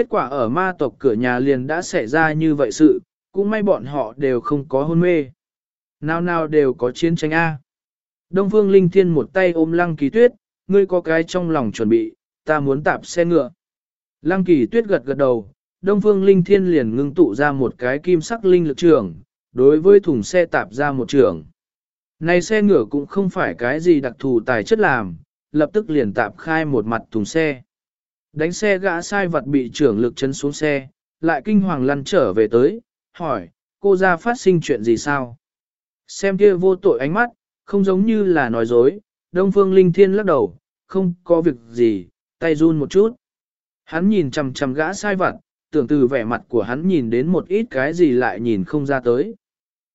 Kết quả ở ma tộc cửa nhà liền đã xảy ra như vậy sự, cũng may bọn họ đều không có hôn mê. Nào nào đều có chiến tranh A. Đông Phương Linh Thiên một tay ôm Lăng Kỳ Tuyết, ngươi có cái trong lòng chuẩn bị, ta muốn tạp xe ngựa. Lăng Kỳ Tuyết gật gật đầu, Đông Phương Linh Thiên liền ngưng tụ ra một cái kim sắc linh lực trường, đối với thùng xe tạp ra một trường. Này xe ngựa cũng không phải cái gì đặc thù tài chất làm, lập tức liền tạp khai một mặt thùng xe. Đánh xe gã sai vật bị trưởng lực chân xuống xe, lại kinh hoàng lăn trở về tới, hỏi, cô ra phát sinh chuyện gì sao? Xem kia vô tội ánh mắt, không giống như là nói dối, Đông Phương Linh Thiên lắc đầu, không có việc gì, tay run một chút. Hắn nhìn chằm chằm gã sai vặt, tưởng từ vẻ mặt của hắn nhìn đến một ít cái gì lại nhìn không ra tới.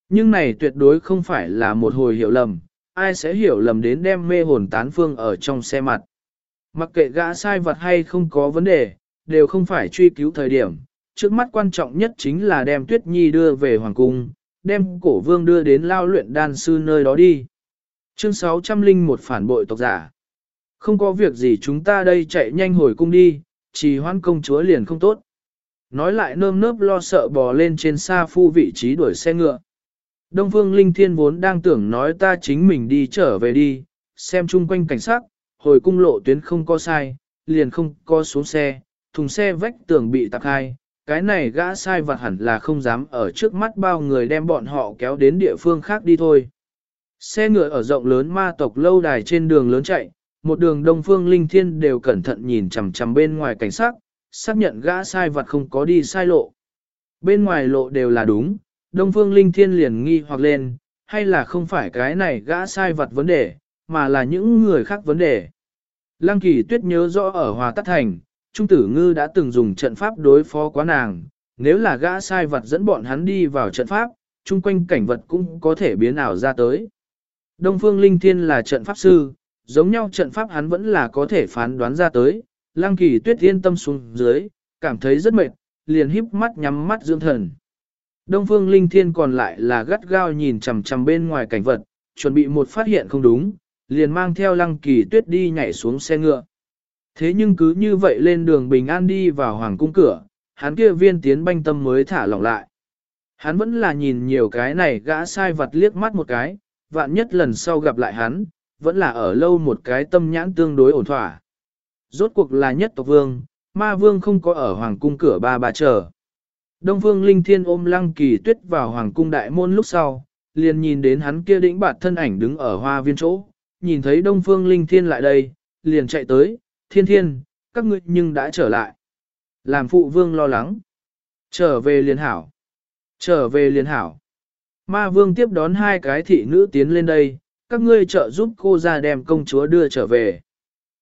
Nhưng này tuyệt đối không phải là một hồi hiểu lầm, ai sẽ hiểu lầm đến đem mê hồn tán phương ở trong xe mặt. Mặc kệ gã sai vật hay không có vấn đề, đều không phải truy cứu thời điểm. Trước mắt quan trọng nhất chính là đem Tuyết Nhi đưa về Hoàng Cung, đem cổ vương đưa đến lao luyện đan sư nơi đó đi. Chương 601 phản bội tộc giả. Không có việc gì chúng ta đây chạy nhanh hồi cung đi, chỉ hoan công chúa liền không tốt. Nói lại nơm nớp lo sợ bò lên trên xa phu vị trí đuổi xe ngựa. Đông Phương Linh Thiên vốn đang tưởng nói ta chính mình đi trở về đi, xem chung quanh cảnh sát, hồi cung lộ tuyến không có sai, liền không có xuống xe, thùng xe vách tường bị tạc hai, cái này gã sai vặt hẳn là không dám ở trước mắt bao người đem bọn họ kéo đến địa phương khác đi thôi. Xe ngựa ở rộng lớn ma tộc lâu đài trên đường lớn chạy, một đường đông phương linh thiên đều cẩn thận nhìn chằm chằm bên ngoài cảnh sát, xác nhận gã sai vặt không có đi sai lộ. Bên ngoài lộ đều là đúng, đông phương linh thiên liền nghi hoặc lên, hay là không phải cái này gã sai vặt vấn đề, mà là những người khác vấn đề. Lăng kỳ tuyết nhớ rõ ở Hòa Tát Thành, Trung tử ngư đã từng dùng trận pháp đối phó quá nàng, nếu là gã sai vật dẫn bọn hắn đi vào trận pháp, chung quanh cảnh vật cũng có thể biến ảo ra tới. Đông Phương Linh Thiên là trận pháp sư, giống nhau trận pháp hắn vẫn là có thể phán đoán ra tới, Lăng Kỳ Tuyết yên tâm xuống dưới, cảm thấy rất mệt, liền híp mắt nhắm mắt dưỡng thần. Đông Phương Linh Thiên còn lại là gắt gao nhìn chằm chằm bên ngoài cảnh vật, chuẩn bị một phát hiện không đúng, liền mang theo Lăng Kỳ Tuyết đi nhảy xuống xe ngựa. Thế nhưng cứ như vậy lên đường bình an đi vào hoàng cung cửa, hắn kia viên tiến banh tâm mới thả lỏng lại. Hắn vẫn là nhìn nhiều cái này gã sai vật liếc mắt một cái, vạn nhất lần sau gặp lại hắn, vẫn là ở lâu một cái tâm nhãn tương đối ổn thỏa. Rốt cuộc là nhất tộc vương, ma vương không có ở hoàng cung cửa ba bà chờ. Đông vương linh thiên ôm lăng kỳ tuyết vào hoàng cung đại môn lúc sau, liền nhìn đến hắn kia đĩnh bạt thân ảnh đứng ở hoa viên chỗ, nhìn thấy đông phương linh thiên lại đây, liền chạy tới, thiên thiên, các ngươi nhưng đã trở lại. Làm phụ vương lo lắng. Trở về liền hảo. Trở về liền hảo. Ma vương tiếp đón hai cái thị nữ tiến lên đây, các ngươi trợ giúp cô ra đem công chúa đưa trở về.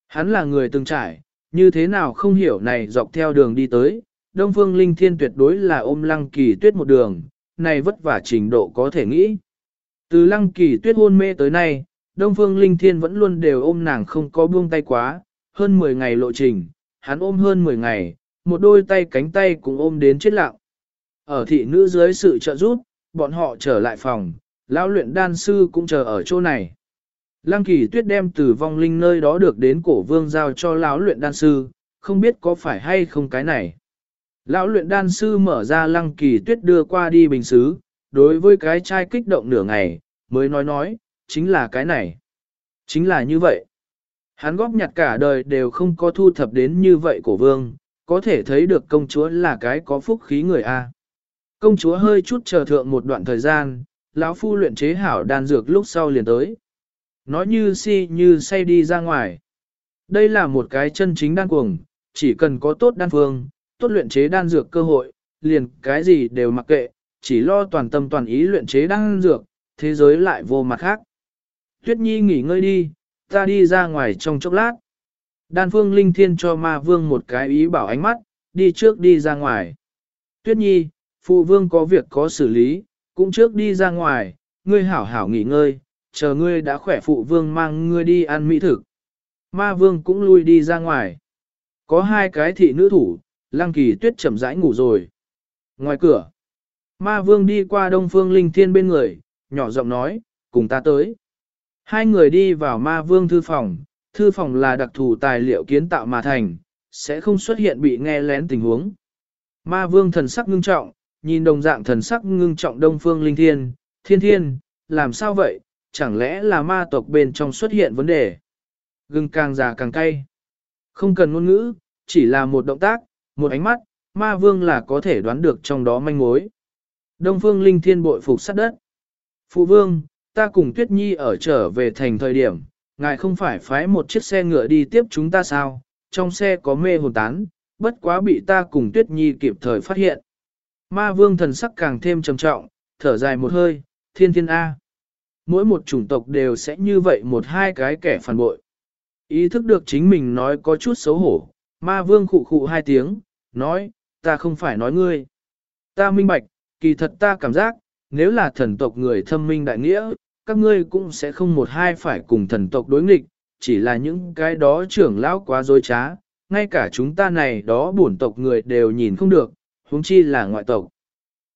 Hắn là người từng trải, như thế nào không hiểu này dọc theo đường đi tới, Đông Phương Linh Thiên tuyệt đối là ôm Lăng Kỳ Tuyết một đường, này vất vả trình độ có thể nghĩ. Từ Lăng Kỳ Tuyết hôn mê tới nay, Đông Phương Linh Thiên vẫn luôn đều ôm nàng không có buông tay quá, hơn 10 ngày lộ trình, hắn ôm hơn 10 ngày, một đôi tay cánh tay cũng ôm đến chết lặng. Ở thị nữ dưới sự trợ giúp, bọn họ trở lại phòng, lão luyện đan sư cũng chờ ở chỗ này. Lăng kỳ tuyết đem từ vong linh nơi đó được đến cổ vương giao cho lão luyện đan sư, không biết có phải hay không cái này. Lão luyện đan sư mở ra lăng kỳ tuyết đưa qua đi bình xứ, đối với cái chai kích động nửa ngày, mới nói nói, chính là cái này. Chính là như vậy. Hắn góp nhặt cả đời đều không có thu thập đến như vậy cổ vương, có thể thấy được công chúa là cái có phúc khí người A. Công chúa hơi chút chờ thượng một đoạn thời gian, lão phu luyện chế hảo đan dược lúc sau liền tới. Nói như si như say đi ra ngoài. Đây là một cái chân chính đan cuồng, chỉ cần có tốt đan phương, tốt luyện chế đan dược cơ hội, liền cái gì đều mặc kệ, chỉ lo toàn tâm toàn ý luyện chế đan dược, thế giới lại vô mặt khác. Tuyết Nhi nghỉ ngơi đi, ta đi ra ngoài trong chốc lát. Đan phương linh thiên cho ma vương một cái ý bảo ánh mắt, đi trước đi ra ngoài. Tuyết nhi, phụ vương có việc có xử lý, cũng trước đi ra ngoài, ngươi hảo hảo nghỉ ngơi, chờ ngươi đã khỏe phụ vương mang ngươi đi ăn mỹ thực. Ma vương cũng lui đi ra ngoài. Có hai cái thị nữ thủ, lăng kỳ tuyết chậm rãi ngủ rồi. Ngoài cửa, ma vương đi qua đông phương linh thiên bên người, nhỏ giọng nói, cùng ta tới. Hai người đi vào ma vương thư phòng, thư phòng là đặc thù tài liệu kiến tạo mà thành, sẽ không xuất hiện bị nghe lén tình huống. Ma vương thần sắc ngưng trọng, nhìn đồng dạng thần sắc ngưng trọng đông phương linh thiên, thiên thiên, làm sao vậy, chẳng lẽ là ma tộc bên trong xuất hiện vấn đề. Gừng càng già càng cay. Không cần ngôn ngữ, chỉ là một động tác, một ánh mắt, ma vương là có thể đoán được trong đó manh mối. Đông phương linh thiên bội phục sát đất. Phụ vương, ta cùng Tuyết Nhi ở trở về thành thời điểm, ngài không phải phái một chiếc xe ngựa đi tiếp chúng ta sao, trong xe có mê hồn tán, bất quá bị ta cùng Tuyết Nhi kịp thời phát hiện. Ma vương thần sắc càng thêm trầm trọng, thở dài một hơi, thiên thiên A. Mỗi một chủng tộc đều sẽ như vậy một hai cái kẻ phản bội. Ý thức được chính mình nói có chút xấu hổ, ma vương khụ khụ hai tiếng, nói, ta không phải nói ngươi. Ta minh bạch, kỳ thật ta cảm giác, nếu là thần tộc người thâm minh đại nghĩa, các ngươi cũng sẽ không một hai phải cùng thần tộc đối nghịch, chỉ là những cái đó trưởng lão quá dối trá, ngay cả chúng ta này đó bổn tộc người đều nhìn không được, huống chi là ngoại tộc.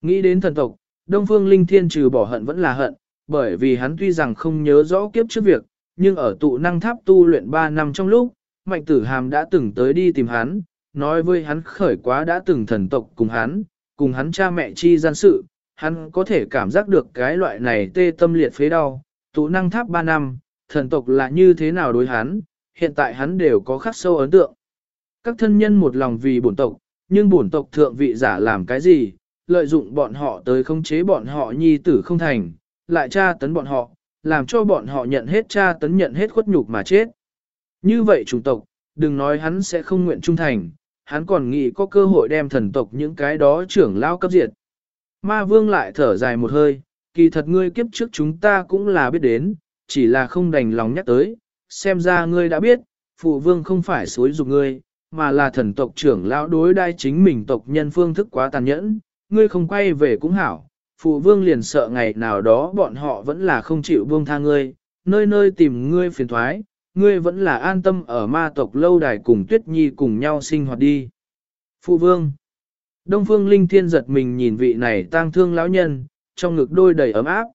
Nghĩ đến thần tộc, Đông Phương Linh Thiên trừ bỏ hận vẫn là hận, bởi vì hắn tuy rằng không nhớ rõ kiếp trước việc, nhưng ở tụ năng tháp tu luyện 3 năm trong lúc, Mạnh Tử Hàm đã từng tới đi tìm hắn, nói với hắn khởi quá đã từng thần tộc cùng hắn, cùng hắn cha mẹ chi gian sự, hắn có thể cảm giác được cái loại này tê tâm liệt phế đau, tụ năng tháp 3 năm, thần tộc là như thế nào đối hắn, hiện tại hắn đều có khắc sâu ấn tượng. Các thân nhân một lòng vì bổn tộc, nhưng bổn tộc thượng vị giả làm cái gì, lợi dụng bọn họ tới khống chế bọn họ nhi tử không thành, lại tra tấn bọn họ, làm cho bọn họ nhận hết tra tấn nhận hết khuất nhục mà chết. Như vậy chủng tộc, đừng nói hắn sẽ không nguyện trung thành, hắn còn nghĩ có cơ hội đem thần tộc những cái đó trưởng lao cấp diệt. Ma vương lại thở dài một hơi, kỳ thật ngươi kiếp trước chúng ta cũng là biết đến, chỉ là không đành lòng nhắc tới, xem ra ngươi đã biết, phụ vương không phải xối dục ngươi, mà là thần tộc trưởng lão đối đai chính mình tộc nhân phương thức quá tàn nhẫn, ngươi không quay về cũng hảo, phụ vương liền sợ ngày nào đó bọn họ vẫn là không chịu buông tha ngươi, nơi nơi tìm ngươi phiền thoái, ngươi vẫn là an tâm ở ma tộc lâu đài cùng tuyết nhi cùng nhau sinh hoạt đi. Phụ vương Đông phương linh thiên giật mình nhìn vị này tang thương lão nhân, trong ngực đôi đầy ấm áp.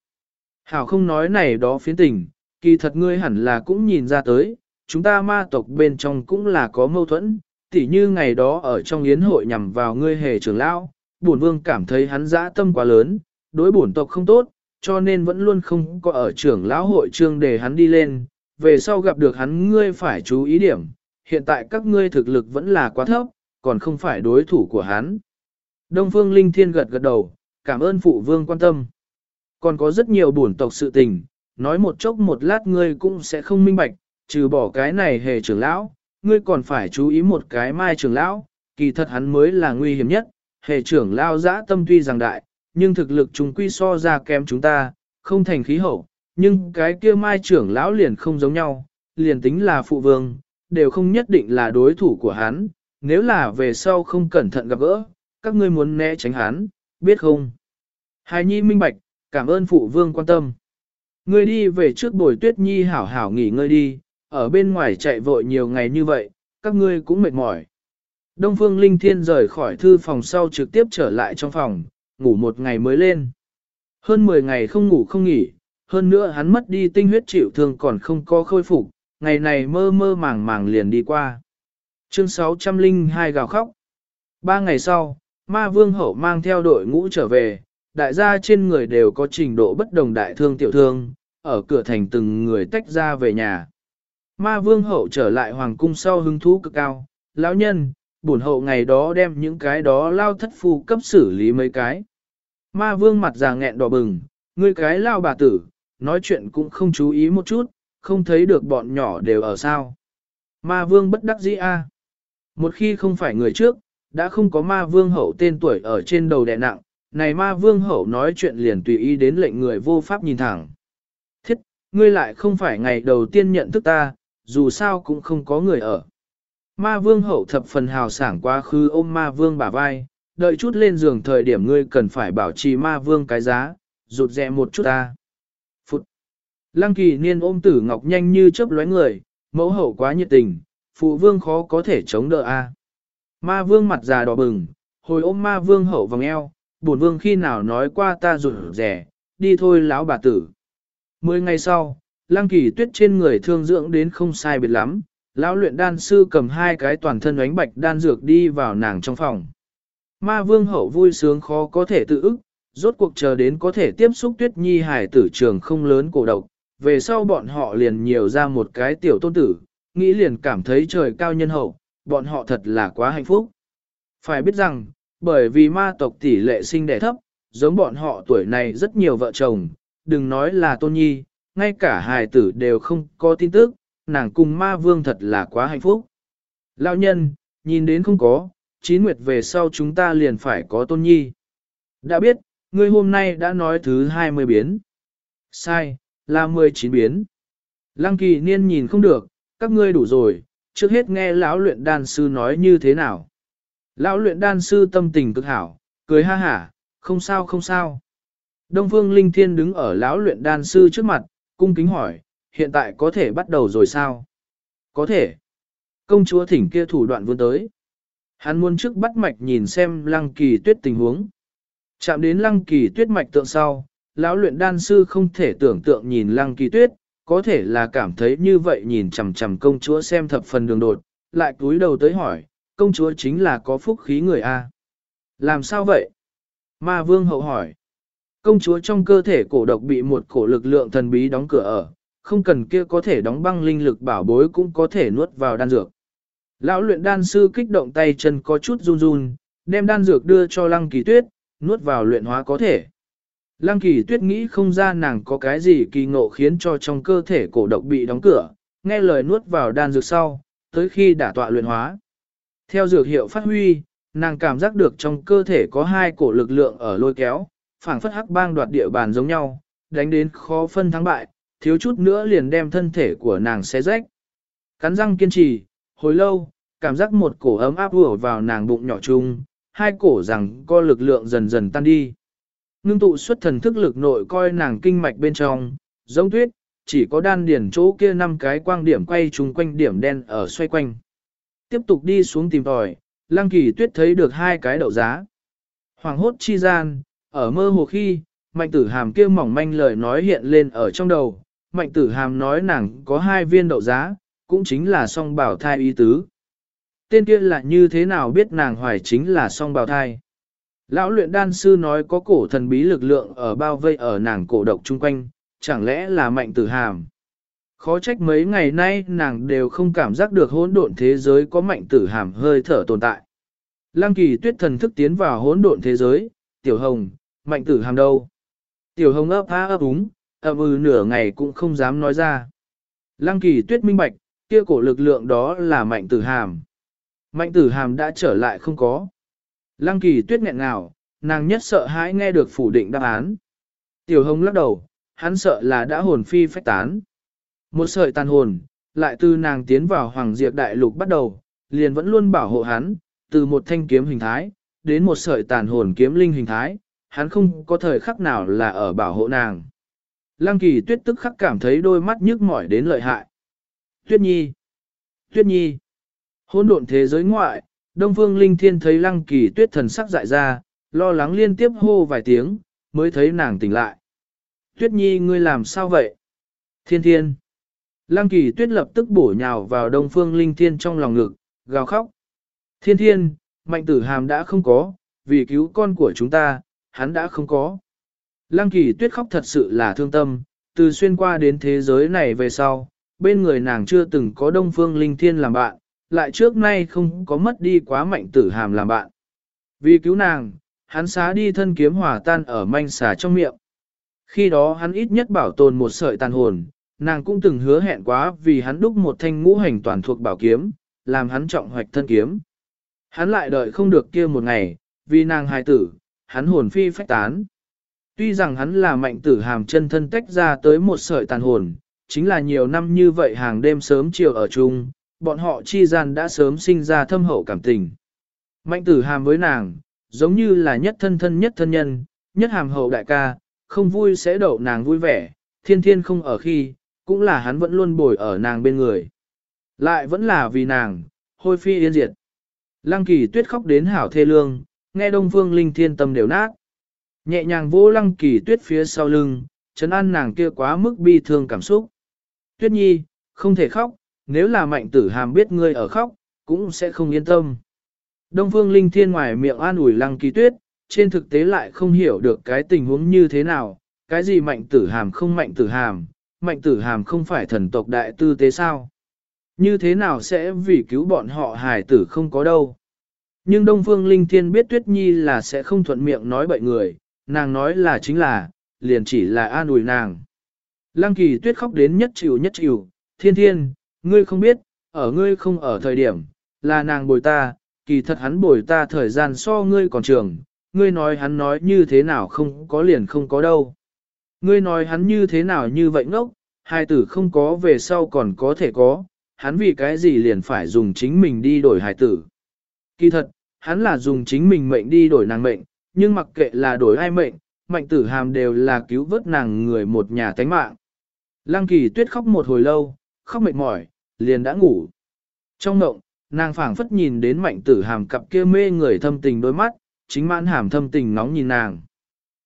Hảo không nói này đó phiến tình, kỳ thật ngươi hẳn là cũng nhìn ra tới, chúng ta ma tộc bên trong cũng là có mâu thuẫn, tỉ như ngày đó ở trong yến hội nhằm vào ngươi hề trưởng lão, bổn vương cảm thấy hắn dã tâm quá lớn, đối bổn tộc không tốt, cho nên vẫn luôn không có ở trưởng lão hội trương để hắn đi lên, về sau gặp được hắn ngươi phải chú ý điểm, hiện tại các ngươi thực lực vẫn là quá thấp, còn không phải đối thủ của hắn. Đông Phương Linh Thiên gật gật đầu, cảm ơn phụ vương quan tâm. Còn có rất nhiều bổn tộc sự tình, nói một chốc một lát ngươi cũng sẽ không minh bạch, trừ bỏ cái này hề trưởng lão, ngươi còn phải chú ý một cái mai trưởng lão, kỳ thật hắn mới là nguy hiểm nhất, hề trưởng lão dã tâm tuy rằng đại, nhưng thực lực chúng quy so ra kém chúng ta, không thành khí hậu, nhưng cái kia mai trưởng lão liền không giống nhau, liền tính là phụ vương, đều không nhất định là đối thủ của hắn, nếu là về sau không cẩn thận gặp gỡ, các ngươi muốn né tránh hắn, biết không? Hài nhi minh bạch, cảm ơn phụ vương quan tâm. Ngươi đi về trước bồi tuyết nhi hảo hảo nghỉ ngơi đi, ở bên ngoài chạy vội nhiều ngày như vậy, các ngươi cũng mệt mỏi. Đông Phương Linh Thiên rời khỏi thư phòng sau trực tiếp trở lại trong phòng, ngủ một ngày mới lên. Hơn 10 ngày không ngủ không nghỉ, hơn nữa hắn mất đi tinh huyết chịu thương còn không có khôi phục, ngày này mơ mơ màng màng liền đi qua. Chương 602 gào khóc. Ba ngày sau, ma vương hậu mang theo đội ngũ trở về, đại gia trên người đều có trình độ bất đồng đại thương tiểu thương, ở cửa thành từng người tách ra về nhà. Ma vương hậu trở lại hoàng cung sau hứng thú cực cao, lão nhân, bổn hậu ngày đó đem những cái đó lao thất phu cấp xử lý mấy cái. Ma vương mặt già nghẹn đỏ bừng, ngươi cái lao bà tử, nói chuyện cũng không chú ý một chút, không thấy được bọn nhỏ đều ở sao. Ma vương bất đắc dĩ a. Một khi không phải người trước, đã không có ma vương hậu tên tuổi ở trên đầu đè nặng, này ma vương hậu nói chuyện liền tùy ý đến lệnh người vô pháp nhìn thẳng. Thiết, ngươi lại không phải ngày đầu tiên nhận thức ta, dù sao cũng không có người ở. Ma vương hậu thập phần hào sảng quá khứ ôm ma vương bả vai, đợi chút lên giường thời điểm ngươi cần phải bảo trì ma vương cái giá, rụt rẹ một chút ta. Phụt! Lăng kỳ niên ôm tử ngọc nhanh như chớp lóe người, mẫu hậu quá nhiệt tình, phụ vương khó có thể chống đỡ a. Ma vương mặt già đỏ bừng, hồi ôm ma vương hậu vòng eo, bổn vương khi nào nói qua ta rụt rẻ, đi thôi lão bà tử. Mười ngày sau, lăng kỳ tuyết trên người thương dưỡng đến không sai biệt lắm, lão luyện đan sư cầm hai cái toàn thân ánh bạch đan dược đi vào nàng trong phòng. Ma vương hậu vui sướng khó có thể tự ức, rốt cuộc chờ đến có thể tiếp xúc tuyết nhi hải tử trường không lớn cổ độc, về sau bọn họ liền nhiều ra một cái tiểu tôn tử, nghĩ liền cảm thấy trời cao nhân hậu, bọn họ thật là quá hạnh phúc. Phải biết rằng, bởi vì ma tộc tỷ lệ sinh đẻ thấp, giống bọn họ tuổi này rất nhiều vợ chồng, đừng nói là tôn nhi, ngay cả hài tử đều không có tin tức, nàng cùng ma vương thật là quá hạnh phúc. Lão nhân, nhìn đến không có, chín nguyệt về sau chúng ta liền phải có tôn nhi. Đã biết, Ngươi hôm nay đã nói thứ 20 biến. Sai, là 19 biến. Lăng kỳ niên nhìn không được, các ngươi đủ rồi, trước hết nghe lão luyện đan sư nói như thế nào. Lão luyện đan sư tâm tình cực hảo, cười ha hả, không sao không sao. Đông Phương Linh Thiên đứng ở lão luyện đan sư trước mặt, cung kính hỏi, hiện tại có thể bắt đầu rồi sao? Có thể. Công chúa thỉnh kia thủ đoạn vươn tới. Hắn muốn trước bắt mạch nhìn xem lăng kỳ tuyết tình huống. Chạm đến lăng kỳ tuyết mạch tượng sau, lão luyện đan sư không thể tưởng tượng nhìn lăng kỳ tuyết, có thể là cảm thấy như vậy nhìn chằm chằm công chúa xem thập phần đường đột, lại cúi đầu tới hỏi, công chúa chính là có phúc khí người A. Làm sao vậy? Ma vương hậu hỏi. Công chúa trong cơ thể cổ độc bị một cổ lực lượng thần bí đóng cửa ở, không cần kia có thể đóng băng linh lực bảo bối cũng có thể nuốt vào đan dược. Lão luyện đan sư kích động tay chân có chút run run, đem đan dược đưa cho lăng kỳ tuyết, nuốt vào luyện hóa có thể. Lăng kỳ tuyết nghĩ không ra nàng có cái gì kỳ ngộ khiến cho trong cơ thể cổ độc bị đóng cửa, nghe lời nuốt vào đan dược sau, tới khi đả tọa luyện hóa. Theo dược hiệu phát huy, nàng cảm giác được trong cơ thể có hai cổ lực lượng ở lôi kéo, phảng phất hắc bang đoạt địa bàn giống nhau, đánh đến khó phân thắng bại, thiếu chút nữa liền đem thân thể của nàng xé rách. Cắn răng kiên trì, hồi lâu, cảm giác một cổ ấm áp vừa vào nàng bụng nhỏ chung, hai cổ rằng co lực lượng dần dần tan đi. Ngưng tụ xuất thần thức lực nội coi nàng kinh mạch bên trong, giống tuyết, chỉ có đan điển chỗ kia năm cái quang điểm quay chung quanh điểm đen ở xoay quanh. Tiếp tục đi xuống tìm tòi, lăng kỳ tuyết thấy được hai cái đậu giá. Hoàng hốt chi gian, ở mơ hồ khi, mạnh tử hàm kia mỏng manh lời nói hiện lên ở trong đầu. Mạnh tử hàm nói nàng có hai viên đậu giá, cũng chính là song bảo thai y tứ. Tên kia là như thế nào biết nàng hoài chính là song bào thai. Lão luyện đan sư nói có cổ thần bí lực lượng ở bao vây ở nàng cổ độc chung quanh, chẳng lẽ là mạnh tử hàm. Khó trách mấy ngày nay nàng đều không cảm giác được hỗn độn thế giới có mạnh tử hàm hơi thở tồn tại. Lăng kỳ tuyết thần thức tiến vào hỗn độn thế giới, tiểu hồng, mạnh tử hàm đâu. Tiểu hồng ấp há ấp úng, ấp ư ừ nửa ngày cũng không dám nói ra. Lăng kỳ tuyết minh bạch, kia cổ lực lượng đó là mạnh tử hàm. Mạnh tử hàm đã trở lại không có. Lăng kỳ tuyết nghẹn ngào, nàng nhất sợ hãi nghe được phủ định đáp án. Tiểu hồng lắc đầu, hắn sợ là đã hồn phi phách tán. Một sợi tàn hồn, lại từ nàng tiến vào hoàng diệt đại lục bắt đầu, liền vẫn luôn bảo hộ hắn, từ một thanh kiếm hình thái, đến một sợi tàn hồn kiếm linh hình thái, hắn không có thời khắc nào là ở bảo hộ nàng. Lăng kỳ tuyết tức khắc cảm thấy đôi mắt nhức mỏi đến lợi hại. Tuyết nhi! Tuyết nhi! Hỗn độn thế giới ngoại, Đông Phương Linh Thiên thấy Lăng Kỳ Tuyết thần sắc dại ra, lo lắng liên tiếp hô vài tiếng, mới thấy nàng tỉnh lại. Tuyết Nhi ngươi làm sao vậy? Thiên Thiên. Lăng Kỳ Tuyết lập tức bổ nhào vào Đông Phương Linh Thiên trong lòng ngực, gào khóc. Thiên Thiên, mạnh tử hàm đã không có, vì cứu con của chúng ta, hắn đã không có. Lăng Kỳ Tuyết khóc thật sự là thương tâm, từ xuyên qua đến thế giới này về sau, bên người nàng chưa từng có Đông Phương Linh Thiên làm bạn, lại trước nay không có mất đi quá mạnh tử hàm làm bạn. Vì cứu nàng, hắn xá đi thân kiếm hòa tan ở manh xà trong miệng. Khi đó hắn ít nhất bảo tồn một sợi tàn hồn, nàng cũng từng hứa hẹn quá vì hắn đúc một thanh ngũ hành toàn thuộc bảo kiếm, làm hắn trọng hoạch thân kiếm. Hắn lại đợi không được kia một ngày, vì nàng hài tử, hắn hồn phi phách tán. Tuy rằng hắn là mạnh tử hàm chân thân tách ra tới một sợi tàn hồn, chính là nhiều năm như vậy hàng đêm sớm chiều ở chung, bọn họ chi gian đã sớm sinh ra thâm hậu cảm tình. Mạnh tử hàm với nàng, giống như là nhất thân thân nhất thân nhân, nhất hàm hậu đại ca, không vui sẽ đậu nàng vui vẻ, thiên thiên không ở khi, cũng là hắn vẫn luôn bồi ở nàng bên người. Lại vẫn là vì nàng, hôi phi yên diệt. Lăng kỳ tuyết khóc đến hảo thê lương, nghe đông phương linh thiên tâm đều nát. Nhẹ nhàng vô lăng kỳ tuyết phía sau lưng, chấn an nàng kia quá mức bi thương cảm xúc. Tuyết nhi, không thể khóc, nếu là mạnh tử hàm biết ngươi ở khóc, cũng sẽ không yên tâm. Đông Phương Linh Thiên ngoài miệng an ủi lăng kỳ tuyết, trên thực tế lại không hiểu được cái tình huống như thế nào, cái gì mạnh tử hàm không mạnh tử hàm, mạnh tử hàm không phải thần tộc đại tư tế sao. Như thế nào sẽ vì cứu bọn họ hài tử không có đâu. Nhưng Đông Phương Linh Thiên biết Tuyết Nhi là sẽ không thuận miệng nói bậy người, nàng nói là chính là, liền chỉ là an ủi nàng. Lăng kỳ tuyết khóc đến nhất chịu nhất chịu, thiên thiên, ngươi không biết, ở ngươi không ở thời điểm, là nàng bồi ta, kỳ thật hắn bồi ta thời gian so ngươi còn trường, ngươi nói hắn nói như thế nào không có liền không có đâu. Ngươi nói hắn như thế nào như vậy ngốc, hai tử không có về sau còn có thể có, hắn vì cái gì liền phải dùng chính mình đi đổi hài tử. Kỳ thật, hắn là dùng chính mình mệnh đi đổi nàng mệnh, nhưng mặc kệ là đổi ai mệnh, mạnh tử hàm đều là cứu vớt nàng người một nhà tánh mạng. Lăng kỳ tuyết khóc một hồi lâu, khóc mệt mỏi, liền đã ngủ. Trong ngộng, nàng phảng phất nhìn đến mạnh tử hàm cặp kia mê người thâm tình đôi mắt, chính mãn hàm thâm tình nóng nhìn nàng.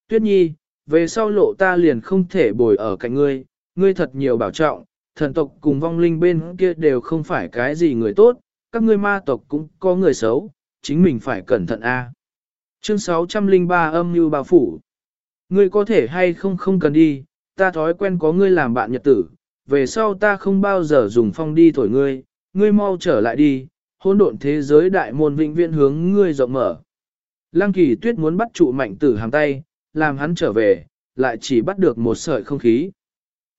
Tuyết nhi, về sau lộ ta liền không thể bồi ở cạnh ngươi, ngươi thật nhiều bảo trọng, thần tộc cùng vong linh bên kia đều không phải cái gì người tốt, các ngươi ma tộc cũng có người xấu, chính mình phải cẩn thận a. Chương 603 âm như bao phủ. Ngươi có thể hay không không cần đi, ta thói quen có ngươi làm bạn nhật tử, về sau ta không bao giờ dùng phong đi thổi ngươi, ngươi mau trở lại đi, hỗn độn thế giới đại môn vĩnh viễn hướng ngươi rộng mở. Lăng kỳ tuyết muốn bắt trụ mạnh tử hàng tay, làm hắn trở về, lại chỉ bắt được một sợi không khí.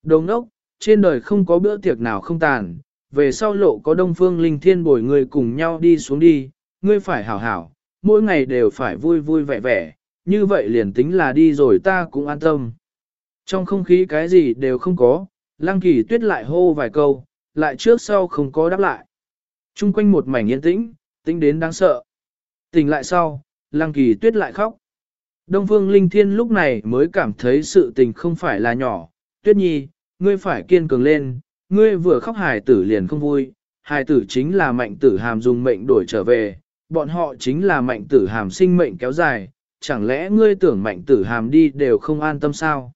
Đồng ốc, trên đời không có bữa tiệc nào không tàn, về sau lộ có đông phương linh thiên bồi người cùng nhau đi xuống đi, ngươi phải hảo hảo, mỗi ngày đều phải vui vui vẻ vẻ, như vậy liền tính là đi rồi ta cũng an tâm. Trong không khí cái gì đều không có, lăng kỳ tuyết lại hô vài câu, lại trước sau không có đáp lại. Trung quanh một mảnh yên tĩnh, tĩnh đến đáng sợ. Tỉnh lại sau, lăng kỳ tuyết lại khóc. Đông Phương Linh Thiên lúc này mới cảm thấy sự tình không phải là nhỏ. Tuyết Nhi, ngươi phải kiên cường lên, ngươi vừa khóc hài tử liền không vui. Hài tử chính là mạnh tử hàm dùng mệnh đổi trở về, bọn họ chính là mạnh tử hàm sinh mệnh kéo dài. Chẳng lẽ ngươi tưởng mạnh tử hàm đi đều không an tâm sao?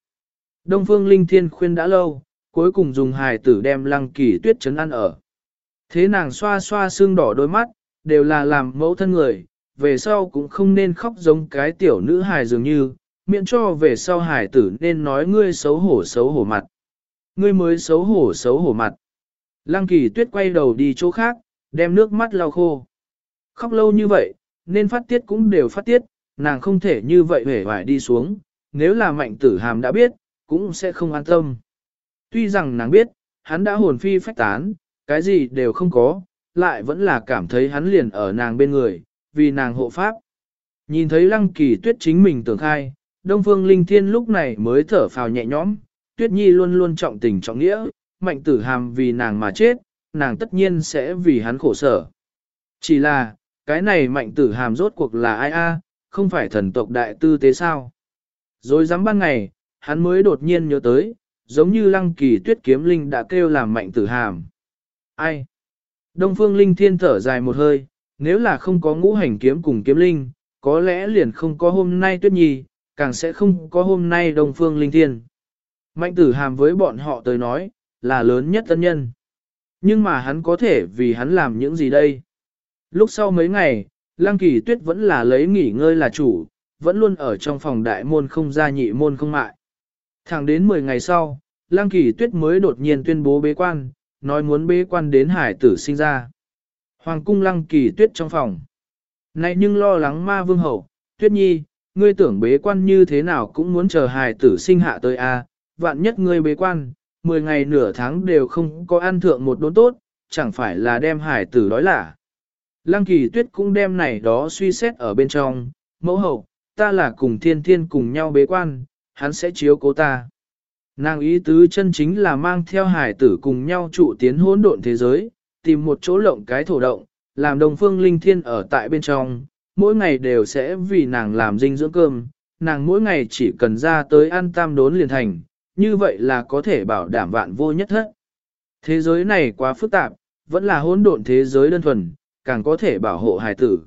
Đông Phương Linh Thiên khuyên đã lâu, cuối cùng dùng hài tử đem lăng kỳ tuyết chấn ăn ở. Thế nàng xoa xoa xương đỏ đôi mắt, đều là làm mẫu thân người, về sau cũng không nên khóc giống cái tiểu nữ hài dường như, miễn cho về sau hài tử nên nói ngươi xấu hổ xấu hổ mặt. Ngươi mới xấu hổ xấu hổ mặt. Lăng kỳ tuyết quay đầu đi chỗ khác, đem nước mắt lau khô. Khóc lâu như vậy, nên phát tiết cũng đều phát tiết, nàng không thể như vậy hề phải đi xuống, nếu là mạnh tử hàm đã biết, cũng sẽ không an tâm. Tuy rằng nàng biết, hắn đã hồn phi phách tán, cái gì đều không có, lại vẫn là cảm thấy hắn liền ở nàng bên người, vì nàng hộ pháp. Nhìn thấy lăng kỳ tuyết chính mình tưởng khai, Đông Phương Linh Thiên lúc này mới thở phào nhẹ nhõm, tuyết nhi luôn luôn trọng tình trọng nghĩa, mạnh tử hàm vì nàng mà chết, nàng tất nhiên sẽ vì hắn khổ sở. Chỉ là, cái này mạnh tử hàm rốt cuộc là ai a? không phải thần tộc đại tư tế sao? Rồi dám ban ngày, hắn mới đột nhiên nhớ tới, giống như lăng kỳ tuyết kiếm linh đã kêu làm mạnh tử hàm. Ai? Đông phương linh thiên thở dài một hơi, nếu là không có ngũ hành kiếm cùng kiếm linh, có lẽ liền không có hôm nay tuyết nhi, càng sẽ không có hôm nay đông phương linh thiên. Mạnh tử hàm với bọn họ tới nói, là lớn nhất tân nhân. Nhưng mà hắn có thể vì hắn làm những gì đây? Lúc sau mấy ngày, Lăng Kỳ Tuyết vẫn là lấy nghỉ ngơi là chủ, vẫn luôn ở trong phòng đại môn không ra nhị môn không mại. Thẳng đến 10 ngày sau, Lăng Kỳ Tuyết mới đột nhiên tuyên bố bế quan, nói muốn bế quan đến hải tử sinh ra. Hoàng cung Lăng Kỳ Tuyết trong phòng. Này nhưng lo lắng ma vương hậu, Tuyết Nhi, ngươi tưởng bế quan như thế nào cũng muốn chờ hải tử sinh hạ tới a, vạn nhất ngươi bế quan, 10 ngày nửa tháng đều không có ăn thượng một đốn tốt, chẳng phải là đem hải tử đói lả. Lăng kỳ tuyết cũng đem này đó suy xét ở bên trong, mẫu hậu, ta là cùng thiên thiên cùng nhau bế quan, hắn sẽ chiếu cố ta. Nàng ý tứ chân chính là mang theo hải tử cùng nhau trụ tiến hỗn độn thế giới, tìm một chỗ lộng cái thổ động, làm đồng phương linh thiên ở tại bên trong, mỗi ngày đều sẽ vì nàng làm dinh dưỡng cơm, nàng mỗi ngày chỉ cần ra tới ăn tam đốn liền thành, như vậy là có thể bảo đảm vạn vô nhất hết. Thế giới này quá phức tạp, vẫn là hỗn độn thế giới đơn thuần, càng có thể bảo hộ hài tử.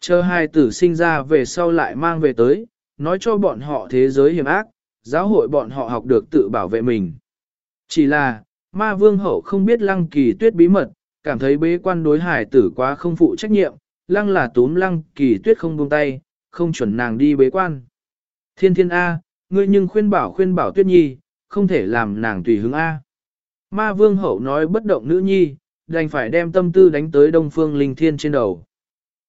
Chờ hài tử sinh ra về sau lại mang về tới, nói cho bọn họ thế giới hiểm ác, giáo hội bọn họ học được tự bảo vệ mình. Chỉ là, ma vương hậu không biết lăng kỳ tuyết bí mật, cảm thấy bế quan đối hải tử quá không phụ trách nhiệm, lăng là túm lăng kỳ tuyết không buông tay, không chuẩn nàng đi bế quan. Thiên thiên A, ngươi nhưng khuyên bảo khuyên bảo tuyết nhi, không thể làm nàng tùy hứng A. Ma vương hậu nói bất động nữ nhi, đành phải đem tâm tư đánh tới Đông Phương Linh Thiên trên đầu.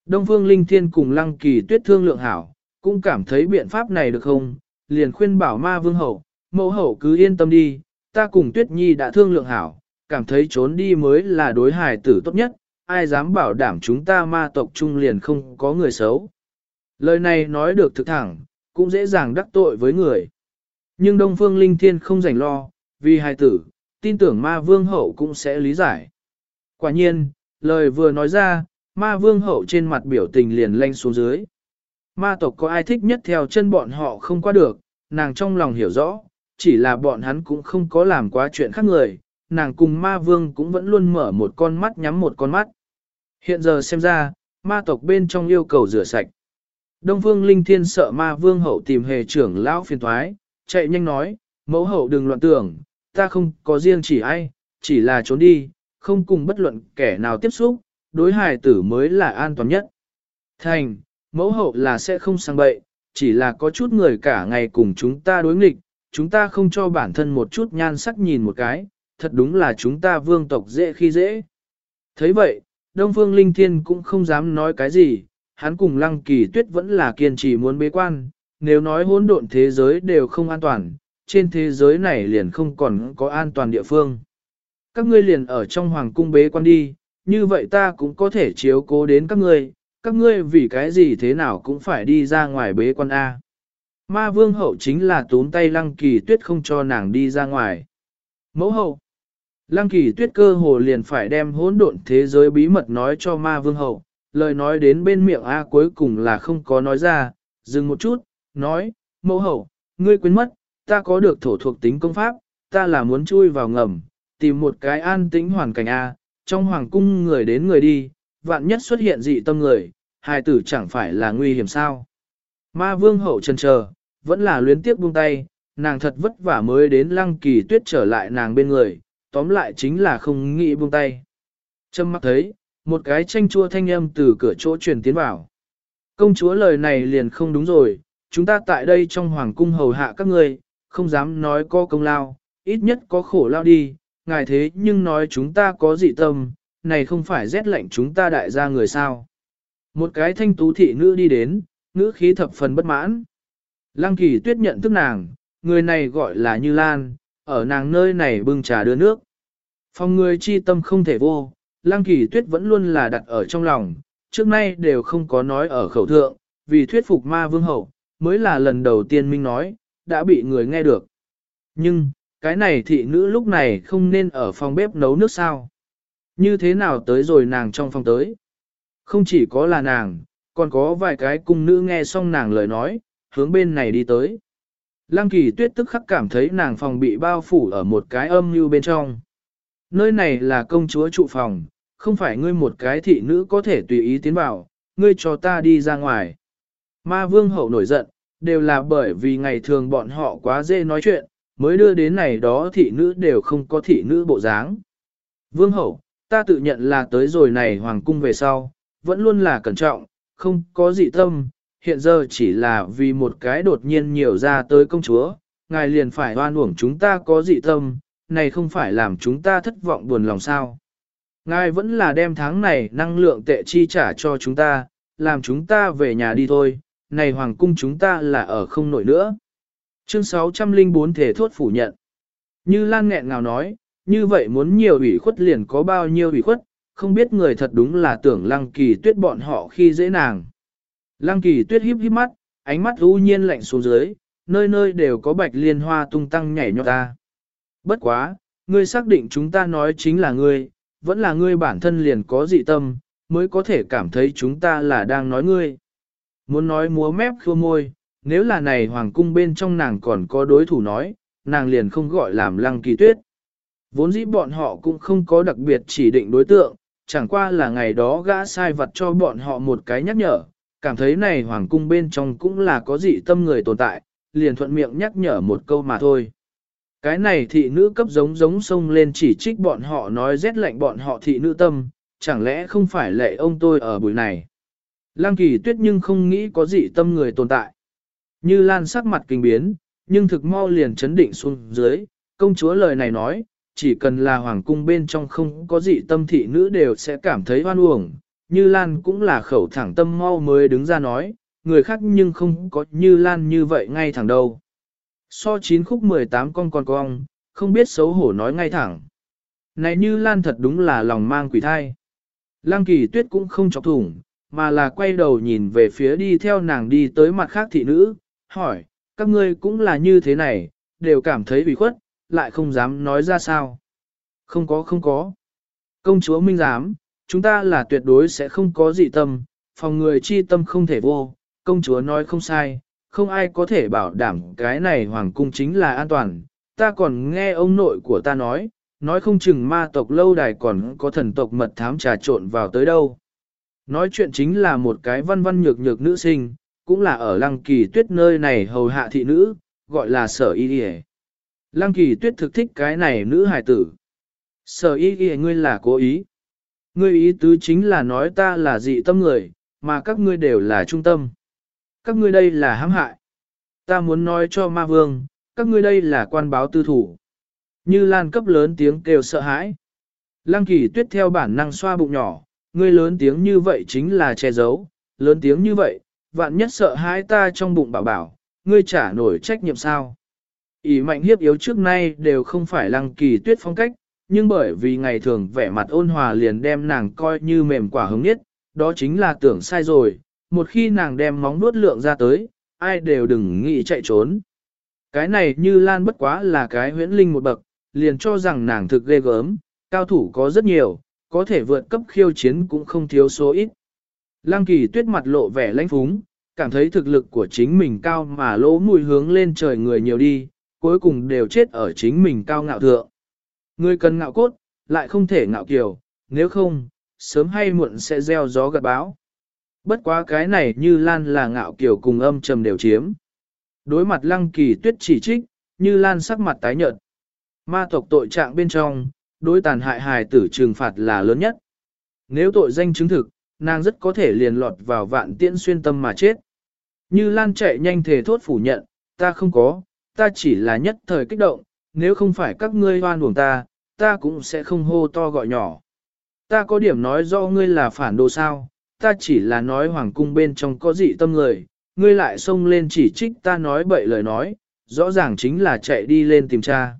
Đông Phương Linh Thiên cùng Lăng Kỳ Tuyết thương lượng hảo, cũng cảm thấy biện pháp này được không, liền khuyên bảo ma vương hậu, mẫu hậu cứ yên tâm đi, ta cùng Tuyết Nhi đã thương lượng hảo, cảm thấy trốn đi mới là đối hài tử tốt nhất, ai dám bảo đảm chúng ta ma tộc trung liền không có người xấu. Lời này nói được thực thẳng, cũng dễ dàng đắc tội với người. Nhưng Đông Phương Linh Thiên không rảnh lo, vì hài tử, tin tưởng ma vương hậu cũng sẽ lý giải. Quả nhiên, lời vừa nói ra, ma vương hậu trên mặt biểu tình liền lanh xuống dưới. Ma tộc có ai thích nhất theo chân bọn họ không qua được, nàng trong lòng hiểu rõ, chỉ là bọn hắn cũng không có làm quá chuyện khác người, nàng cùng ma vương cũng vẫn luôn mở một con mắt nhắm một con mắt. Hiện giờ xem ra, ma tộc bên trong yêu cầu rửa sạch. Đông Phương Linh Thiên sợ ma vương hậu tìm hề trưởng lão phiền thoái, chạy nhanh nói, mẫu hậu đừng loạn tưởng, ta không có riêng chỉ ai, chỉ là trốn đi, không cùng bất luận kẻ nào tiếp xúc, đối hài tử mới là an toàn nhất. Thành, mẫu hậu là sẽ không sang bậy, chỉ là có chút người cả ngày cùng chúng ta đối nghịch, chúng ta không cho bản thân một chút nhan sắc nhìn một cái, thật đúng là chúng ta vương tộc dễ khi dễ. thấy vậy, Đông Phương Linh Thiên cũng không dám nói cái gì, hắn cùng Lăng Kỳ Tuyết vẫn là kiên trì muốn bế quan, nếu nói hỗn độn thế giới đều không an toàn, trên thế giới này liền không còn có an toàn địa phương. Các ngươi liền ở trong hoàng cung bế quan đi, như vậy ta cũng có thể chiếu cố đến các ngươi, các ngươi vì cái gì thế nào cũng phải đi ra ngoài bế quan A. Ma vương hậu chính là tốn tay lăng kỳ tuyết không cho nàng đi ra ngoài. Mẫu hậu. Lăng kỳ tuyết cơ hồ liền phải đem hỗn độn thế giới bí mật nói cho ma vương hậu, lời nói đến bên miệng A cuối cùng là không có nói ra, dừng một chút, nói, mẫu hậu, ngươi quên mất, ta có được thổ thuộc tính công pháp, ta là muốn chui vào ngầm, tìm một cái an tĩnh hoàn cảnh A, trong hoàng cung người đến người đi, vạn nhất xuất hiện dị tâm người, hài tử chẳng phải là nguy hiểm sao. Ma vương hậu chân chờ, vẫn là luyến tiếc buông tay, nàng thật vất vả mới đến lăng kỳ tuyết trở lại nàng bên người, tóm lại chính là không nghĩ buông tay. Trâm mắt thấy, một cái tranh chua thanh âm từ cửa chỗ truyền tiến vào. Công chúa lời này liền không đúng rồi, chúng ta tại đây trong hoàng cung hầu hạ các ngươi, không dám nói có công lao, ít nhất có khổ lao đi, ngài thế nhưng nói chúng ta có dị tâm, này không phải rét lạnh chúng ta đại gia người sao. Một cái thanh tú thị nữ đi đến, ngữ khí thập phần bất mãn. Lăng kỳ tuyết nhận thức nàng, người này gọi là Như Lan, ở nàng nơi này bưng trà đưa nước. Phòng người chi tâm không thể vô, Lăng kỳ tuyết vẫn luôn là đặt ở trong lòng, trước nay đều không có nói ở khẩu thượng, vì thuyết phục ma vương hậu, mới là lần đầu tiên minh nói, đã bị người nghe được. Nhưng, cái này thị nữ lúc này không nên ở phòng bếp nấu nước sao. Như thế nào tới rồi nàng trong phòng tới. Không chỉ có là nàng, còn có vài cái cung nữ nghe xong nàng lời nói, hướng bên này đi tới. Lăng kỳ tuyết tức khắc cảm thấy nàng phòng bị bao phủ ở một cái âm như bên trong. Nơi này là công chúa trụ phòng, không phải ngươi một cái thị nữ có thể tùy ý tiến vào, ngươi cho ta đi ra ngoài. Ma vương hậu nổi giận, đều là bởi vì ngày thường bọn họ quá dễ nói chuyện, mới đưa đến này đó thị nữ đều không có thị nữ bộ dáng. Vương hậu, ta tự nhận là tới rồi này hoàng cung về sau, vẫn luôn là cẩn trọng, không có dị tâm, hiện giờ chỉ là vì một cái đột nhiên nhiều ra tới công chúa, ngài liền phải oan uổng chúng ta có dị tâm, này không phải làm chúng ta thất vọng buồn lòng sao. Ngài vẫn là đem tháng này năng lượng tệ chi trả cho chúng ta, làm chúng ta về nhà đi thôi, này hoàng cung chúng ta là ở không nổi nữa. Chương 604 thể thốt phủ nhận. Như Lan nghẹn ngào nói, như vậy muốn nhiều ủy khuất liền có bao nhiêu ủy khuất, không biết người thật đúng là tưởng lăng kỳ tuyết bọn họ khi dễ nàng. Lăng kỳ tuyết híp híp mắt, ánh mắt u nhiên lạnh xuống dưới, nơi nơi đều có bạch liên hoa tung tăng nhảy nhót ta. Bất quá, ngươi xác định chúng ta nói chính là ngươi, vẫn là ngươi bản thân liền có dị tâm, mới có thể cảm thấy chúng ta là đang nói ngươi. Muốn nói múa mép khua môi, nếu là này hoàng cung bên trong nàng còn có đối thủ nói, nàng liền không gọi làm lăng kỳ tuyết. Vốn dĩ bọn họ cũng không có đặc biệt chỉ định đối tượng, chẳng qua là ngày đó gã sai vật cho bọn họ một cái nhắc nhở, cảm thấy này hoàng cung bên trong cũng là có dị tâm người tồn tại, liền thuận miệng nhắc nhở một câu mà thôi. Cái này thị nữ cấp giống giống sông lên chỉ trích bọn họ nói rét lạnh bọn họ thị nữ tâm, chẳng lẽ không phải lệ ông tôi ở buổi này. Lăng kỳ tuyết nhưng không nghĩ có dị tâm người tồn tại. Như lan sắc mặt kinh biến, nhưng thực mau liền chấn định xuống dưới, công chúa lời này nói, chỉ cần là hoàng cung bên trong không có dị tâm thị nữ đều sẽ cảm thấy hoan uổng. Như Lan cũng là khẩu thẳng tâm mau mới đứng ra nói, người khác nhưng không có Như Lan như vậy ngay thẳng đâu. So chín khúc 18 con con con, không biết xấu hổ nói ngay thẳng. Này Như Lan thật đúng là lòng mang quỷ thai. Lăng kỳ tuyết cũng không chọc thủng, mà là quay đầu nhìn về phía đi theo nàng đi tới mặt khác thị nữ, hỏi, các ngươi cũng là như thế này, đều cảm thấy bị khuất, lại không dám nói ra sao. Không có không có. Công chúa Minh dám, chúng ta là tuyệt đối sẽ không có dị tâm, phòng người chi tâm không thể vô, công chúa nói không sai, không ai có thể bảo đảm cái này hoàng cung chính là an toàn. Ta còn nghe ông nội của ta nói, nói không chừng ma tộc lâu đài còn có thần tộc mật thám trà trộn vào tới đâu. Nói chuyện chính là một cái văn văn nhược nhược nữ sinh, cũng là ở lăng kỳ tuyết nơi này hầu hạ thị nữ, gọi là sở y đi Lăng kỳ tuyết thực thích cái này nữ hài tử. Sở y đi ngươi là cố ý. Ngươi ý tứ chính là nói ta là dị tâm người, mà các ngươi đều là trung tâm. Các ngươi đây là hãm hại. Ta muốn nói cho ma vương, các ngươi đây là quan báo tư thủ. Như lan cấp lớn tiếng kêu sợ hãi. Lăng kỳ tuyết theo bản năng xoa bụng nhỏ, ngươi lớn tiếng như vậy chính là che giấu, lớn tiếng như vậy, vạn nhất sợ hãi ta trong bụng bảo bảo, ngươi trả nổi trách nhiệm sao ỉ mạnh hiếp yếu trước nay đều không phải lăng kỳ tuyết phong cách, nhưng bởi vì ngày thường vẻ mặt ôn hòa liền đem nàng coi như mềm quả hứng nhất, đó chính là tưởng sai rồi, một khi nàng đem móng nuốt lượng ra tới, ai đều đừng nghĩ chạy trốn. Cái này như lan bất quá là cái huyễn linh một bậc, liền cho rằng nàng thực ghê gớm, cao thủ có rất nhiều, có thể vượt cấp khiêu chiến cũng không thiếu số ít. Lăng kỳ tuyết mặt lộ vẻ lãnh phúng, cảm thấy thực lực của chính mình cao mà lỗ mùi hướng lên trời người nhiều đi, cuối cùng đều chết ở chính mình cao ngạo thượng. Người cần ngạo cốt, lại không thể ngạo kiều, nếu không, sớm hay muộn sẽ gieo gió gặt báo. Bất quá cái này như Lan là ngạo kiều cùng âm trầm đều chiếm. Đối mặt lăng kỳ tuyết chỉ trích, như Lan sắc mặt tái nhợt. Ma tộc tội trạng bên trong, đối tàn hại hài tử trừng phạt là lớn nhất. Nếu tội danh chứng thực, nàng rất có thể liền lọt vào vạn tiễn xuyên tâm mà chết. Như Lan chạy nhanh thể thốt phủ nhận, ta không có, ta chỉ là nhất thời kích động, nếu không phải các ngươi hoan buồng ta, ta cũng sẽ không hô to gọi nhỏ. Ta có điểm nói do ngươi là phản đồ sao, ta chỉ là nói hoàng cung bên trong có dị tâm người, ngươi lại xông lên chỉ trích ta nói bậy lời nói, rõ ràng chính là chạy đi lên tìm cha.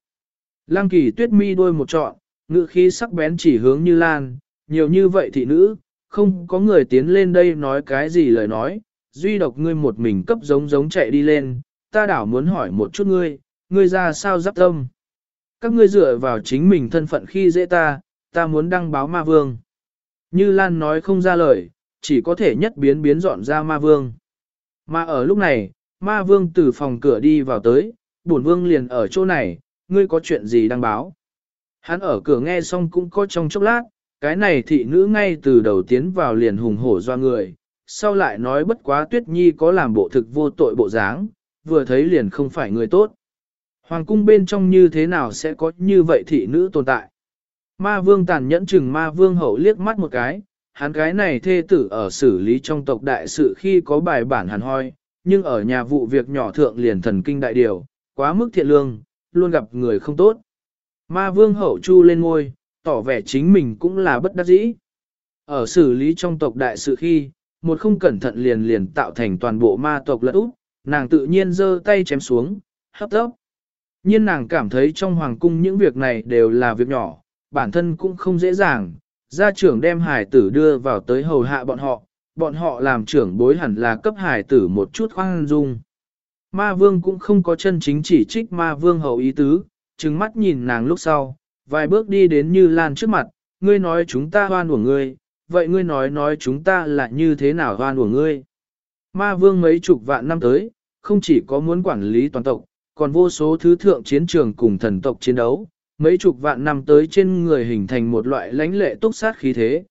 Lăng kỳ tuyết mi đôi một trọn, ngự khí sắc bén chỉ hướng như lan, nhiều như vậy thị nữ, không có người tiến lên đây nói cái gì lời nói, duy độc ngươi một mình cấp giống giống chạy đi lên, ta đảo muốn hỏi một chút ngươi, ngươi ra sao giáp tâm. Các ngươi dựa vào chính mình thân phận khi dễ ta, ta muốn đăng báo ma vương. Như Lan nói không ra lời, chỉ có thể nhất biến biến dọn ra ma vương. Mà ở lúc này, ma vương từ phòng cửa đi vào tới, bổn vương liền ở chỗ này, ngươi có chuyện gì đăng báo. Hắn ở cửa nghe xong cũng có trong chốc lát, cái này thị nữ ngay từ đầu tiến vào liền hùng hổ doa người, sau lại nói bất quá tuyết nhi có làm bộ thực vô tội bộ dáng, vừa thấy liền không phải người tốt. Hoàng cung bên trong như thế nào sẽ có như vậy thị nữ tồn tại? Ma vương tàn nhẫn chừng ma vương hậu liếc mắt một cái, hắn cái này thê tử ở xử lý trong tộc đại sự khi có bài bản hàn hoi, nhưng ở nhà vụ việc nhỏ thượng liền thần kinh đại điều, quá mức thiện lương, luôn gặp người không tốt. Ma vương hậu chu lên ngôi, tỏ vẻ chính mình cũng là bất đắc dĩ. Ở xử lý trong tộc đại sự khi, một không cẩn thận liền liền tạo thành toàn bộ ma tộc lật úp, nàng tự nhiên giơ tay chém xuống, hấp tấp. nhiên nàng cảm thấy trong hoàng cung những việc này đều là việc nhỏ, bản thân cũng không dễ dàng, gia trưởng đem hải tử đưa vào tới hầu hạ bọn họ, bọn họ làm trưởng bối hẳn là cấp hải tử một chút khoan dung. Ma vương cũng không có chân chính chỉ trích ma vương hầu ý tứ, trừng mắt nhìn nàng lúc sau, vài bước đi đến như lan trước mặt, ngươi nói chúng ta hoan của ngươi, vậy ngươi nói nói chúng ta là như thế nào hoan của ngươi. Ma vương mấy chục vạn năm tới, không chỉ có muốn quản lý toàn tộc, còn vô số thứ thượng chiến trường cùng thần tộc chiến đấu, mấy chục vạn năm tới trên người hình thành một loại lãnh lệ túc sát khí thế.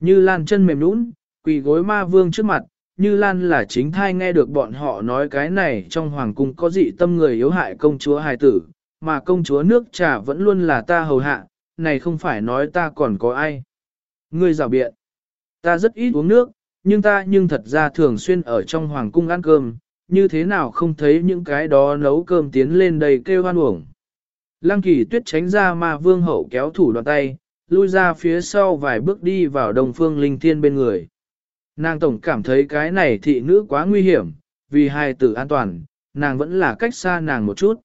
Như Lan chân mềm nũng, quỳ gối ma vương trước mặt, Như Lan là chính thai nghe được bọn họ nói cái này trong hoàng cung có dị tâm người yếu hại công chúa hài tử, mà công chúa nước trà vẫn luôn là ta hầu hạ, này không phải nói ta còn có ai. Ngươi rào biện, ta rất ít uống nước, nhưng ta nhưng thật ra thường xuyên ở trong hoàng cung ăn cơm, như thế nào không thấy những cái đó nấu cơm tiến lên đầy kêu hoan uổng. Lăng kỳ tuyết tránh ra mà vương hậu kéo thủ đoạn tay, lui ra phía sau vài bước đi vào đồng phương linh thiên bên người. Nàng tổng cảm thấy cái này thị nữ quá nguy hiểm, vì hai tử an toàn, nàng vẫn là cách xa nàng một chút.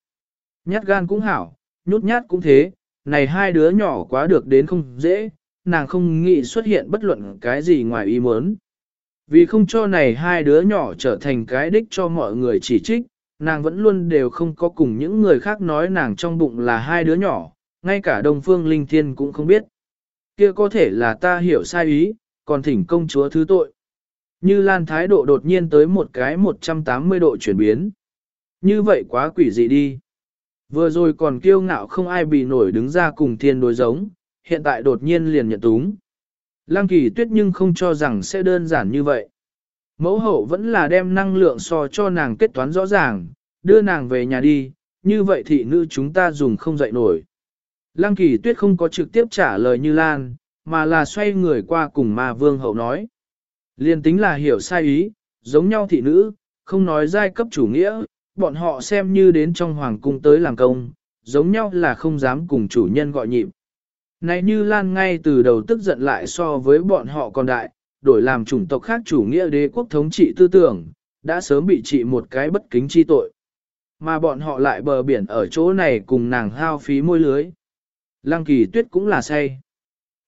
Nhát gan cũng hảo, nhút nhát cũng thế, này hai đứa nhỏ quá được đến không dễ, nàng không nghĩ xuất hiện bất luận cái gì ngoài ý muốn. Vì không cho này hai đứa nhỏ trở thành cái đích cho mọi người chỉ trích, nàng vẫn luôn đều không có cùng những người khác nói nàng trong bụng là hai đứa nhỏ, ngay cả Đông Phương Linh Thiên cũng không biết. Kia có thể là ta hiểu sai ý, còn thỉnh công chúa thứ tội. Như Lan thái độ đột nhiên tới một cái 180 độ chuyển biến. Như vậy quá quỷ dị đi. Vừa rồi còn kiêu ngạo không ai bị nổi đứng ra cùng thiên đối giống, hiện tại đột nhiên liền nhận túng. Lăng kỳ tuyết nhưng không cho rằng sẽ đơn giản như vậy. Mẫu hậu vẫn là đem năng lượng so cho nàng kết toán rõ ràng, đưa nàng về nhà đi, như vậy thị nữ chúng ta dùng không dậy nổi. Lăng kỳ tuyết không có trực tiếp trả lời như Lan, mà là xoay người qua cùng ma vương hậu nói. Liên tính là hiểu sai ý, giống nhau thị nữ, không nói giai cấp chủ nghĩa, bọn họ xem như đến trong hoàng cung tới làm công, giống nhau là không dám cùng chủ nhân gọi nhịp. Này như Lan ngay từ đầu tức giận lại so với bọn họ còn đại, đổi làm chủng tộc khác chủ nghĩa đế quốc thống trị tư tưởng, đã sớm bị trị một cái bất kính chi tội. Mà bọn họ lại bờ biển ở chỗ này cùng nàng hao phí môi lưới. Lăng kỳ tuyết cũng là say.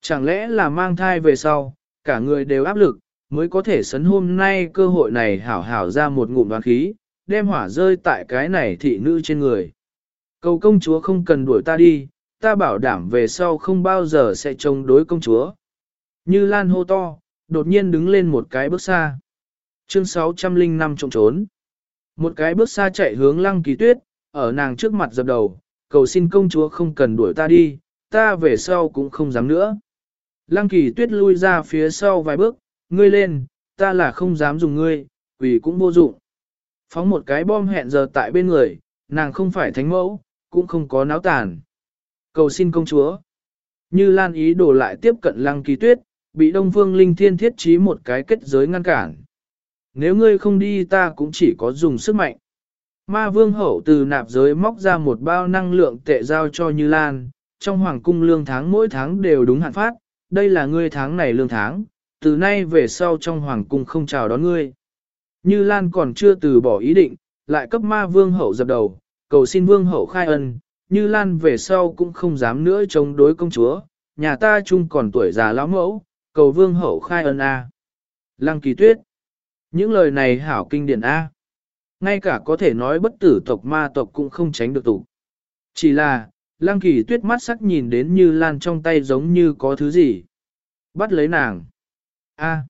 Chẳng lẽ là mang thai về sau, cả người đều áp lực, mới có thể sấn hôm nay cơ hội này hảo hảo ra một ngụm đoàn khí, đem hỏa rơi tại cái này thị nữ trên người. Cầu công chúa không cần đuổi ta đi, ta bảo đảm về sau không bao giờ sẽ chống đối công chúa. Như Lan hô to, đột nhiên đứng lên một cái bước xa. Chương 605 trộm trốn. Một cái bước xa chạy hướng lăng kỳ tuyết, ở nàng trước mặt dập đầu, cầu xin công chúa không cần đuổi ta đi, ta về sau cũng không dám nữa. Lăng kỳ tuyết lui ra phía sau vài bước, ngươi lên, ta là không dám dùng ngươi, vì cũng vô dụng. Phóng một cái bom hẹn giờ tại bên người, nàng không phải thánh mẫu, cũng không có náo tàn. Cầu xin công chúa. Như Lan ý đổ lại tiếp cận lăng kỳ tuyết, bị Đông Phương Linh Thiên thiết trí một cái kết giới ngăn cản. Nếu ngươi không đi ta cũng chỉ có dùng sức mạnh. Ma vương hậu từ nạp giới móc ra một bao năng lượng tệ giao cho Như Lan, trong hoàng cung lương tháng mỗi tháng đều đúng hạn phát, đây là ngươi tháng này lương tháng, từ nay về sau trong hoàng cung không chào đón ngươi. Như Lan còn chưa từ bỏ ý định, lại cấp ma vương hậu dập đầu, cầu xin vương hậu khai ân, như Lan về sau cũng không dám nữa chống đối công chúa, nhà ta chung còn tuổi già lão mẫu, cầu vương hậu khai ân A. Lăng kỳ tuyết. Những lời này hảo kinh điển A. Ngay cả có thể nói bất tử tộc ma tộc cũng không tránh được tụ. Chỉ là, lăng kỳ tuyết mắt sắc nhìn đến như lan trong tay giống như có thứ gì. Bắt lấy nàng. A.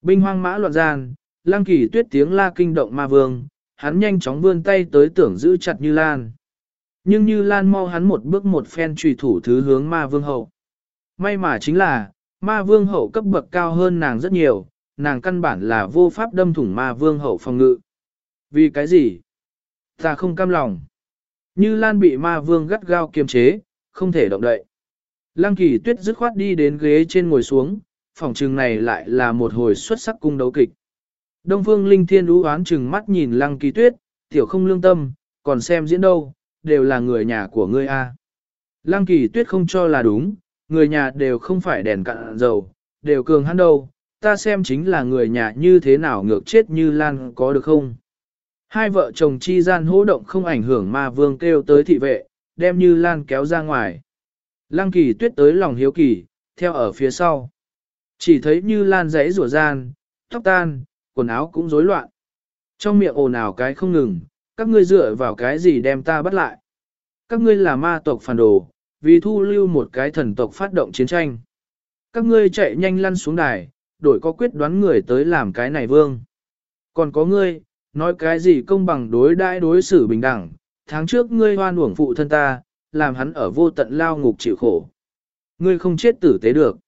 Binh hoang mã loạn gian, lăng kỳ tuyết tiếng la kinh động ma vương, hắn nhanh chóng vươn tay tới tưởng giữ chặt như lan. Nhưng như lan mau hắn một bước một phen trùy thủ thứ hướng ma vương hậu. May mà chính là, ma vương hậu cấp bậc cao hơn nàng rất nhiều, nàng căn bản là vô pháp đâm thủng ma vương hậu phòng ngự. Vì cái gì? Ta không cam lòng. Như Lan bị ma vương gắt gao kiềm chế, không thể động đậy. Lăng kỳ tuyết dứt khoát đi đến ghế trên ngồi xuống, phòng trừng này lại là một hồi xuất sắc cung đấu kịch. Đông phương linh thiên đú oán chừng mắt nhìn lăng kỳ tuyết, tiểu không lương tâm, còn xem diễn đâu, đều là người nhà của ngươi a. Lăng kỳ tuyết không cho là đúng, người nhà đều không phải đèn cạn dầu, đều cường hắn đâu, ta xem chính là người nhà như thế nào ngược chết như Lan có được không. Hai vợ chồng chi gian hỗ động không ảnh hưởng mà vương kêu tới thị vệ, đem như Lan kéo ra ngoài. Lăng kỳ tuyết tới lòng hiếu kỳ, theo ở phía sau. Chỉ thấy như Lan rẽ rủa gian, tóc tan, quần áo cũng rối loạn. Trong miệng ồn ào cái không ngừng, các ngươi dựa vào cái gì đem ta bắt lại. Các ngươi là ma tộc phản đồ, vì thu lưu một cái thần tộc phát động chiến tranh. Các ngươi chạy nhanh lăn xuống đài, đổi có quyết đoán người tới làm cái này vương. Còn có ngươi, nói cái gì công bằng đối đãi đối xử bình đẳng, tháng trước ngươi hoan uổng phụ thân ta, làm hắn ở vô tận lao ngục chịu khổ. Ngươi không chết tử tế được.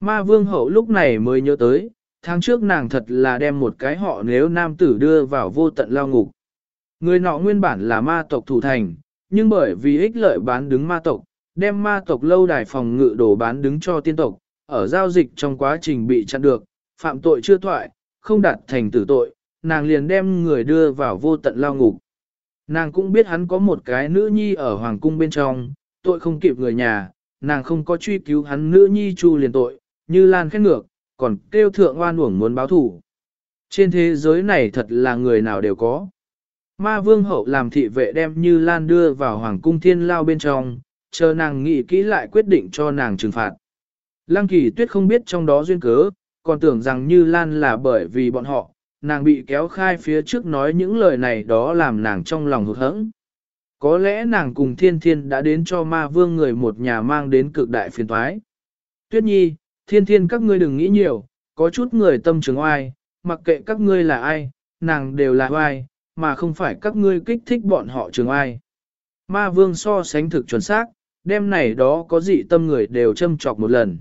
Ma vương hậu lúc này mới nhớ tới, tháng trước nàng thật là đem một cái họ nếu nam tử đưa vào vô tận lao ngục. Người nọ nguyên bản là ma tộc thủ thành, nhưng bởi vì ích lợi bán đứng ma tộc, đem ma tộc lâu đài phòng ngự đồ bán đứng cho tiên tộc, ở giao dịch trong quá trình bị chặn được, phạm tội chưa thoại, không đạt thành tử tội, nàng liền đem người đưa vào vô tận lao ngục. Nàng cũng biết hắn có một cái nữ nhi ở hoàng cung bên trong, tội không kịp người nhà, nàng không có truy cứu hắn nữ nhi chu liền tội, như lan khét ngược, còn kêu thượng oan uổng muốn báo thủ. Trên thế giới này thật là người nào đều có. Ma vương hậu làm thị vệ đem như lan đưa vào hoàng cung thiên lao bên trong, chờ nàng nghĩ kỹ lại quyết định cho nàng trừng phạt. Lăng kỳ tuyết không biết trong đó duyên cớ, còn tưởng rằng Như Lan là bởi vì bọn họ, nàng bị kéo khai phía trước nói những lời này đó làm nàng trong lòng hụt hẫng. Có lẽ nàng cùng thiên thiên đã đến cho ma vương người một nhà mang đến cực đại phiền thoái. Tuyết nhi, thiên thiên các ngươi đừng nghĩ nhiều, có chút người tâm trường oai, mặc kệ các ngươi là ai, nàng đều là oai, mà không phải các ngươi kích thích bọn họ trường ai, Ma vương so sánh thực chuẩn xác, đêm này đó có dị tâm người đều châm chọc một lần.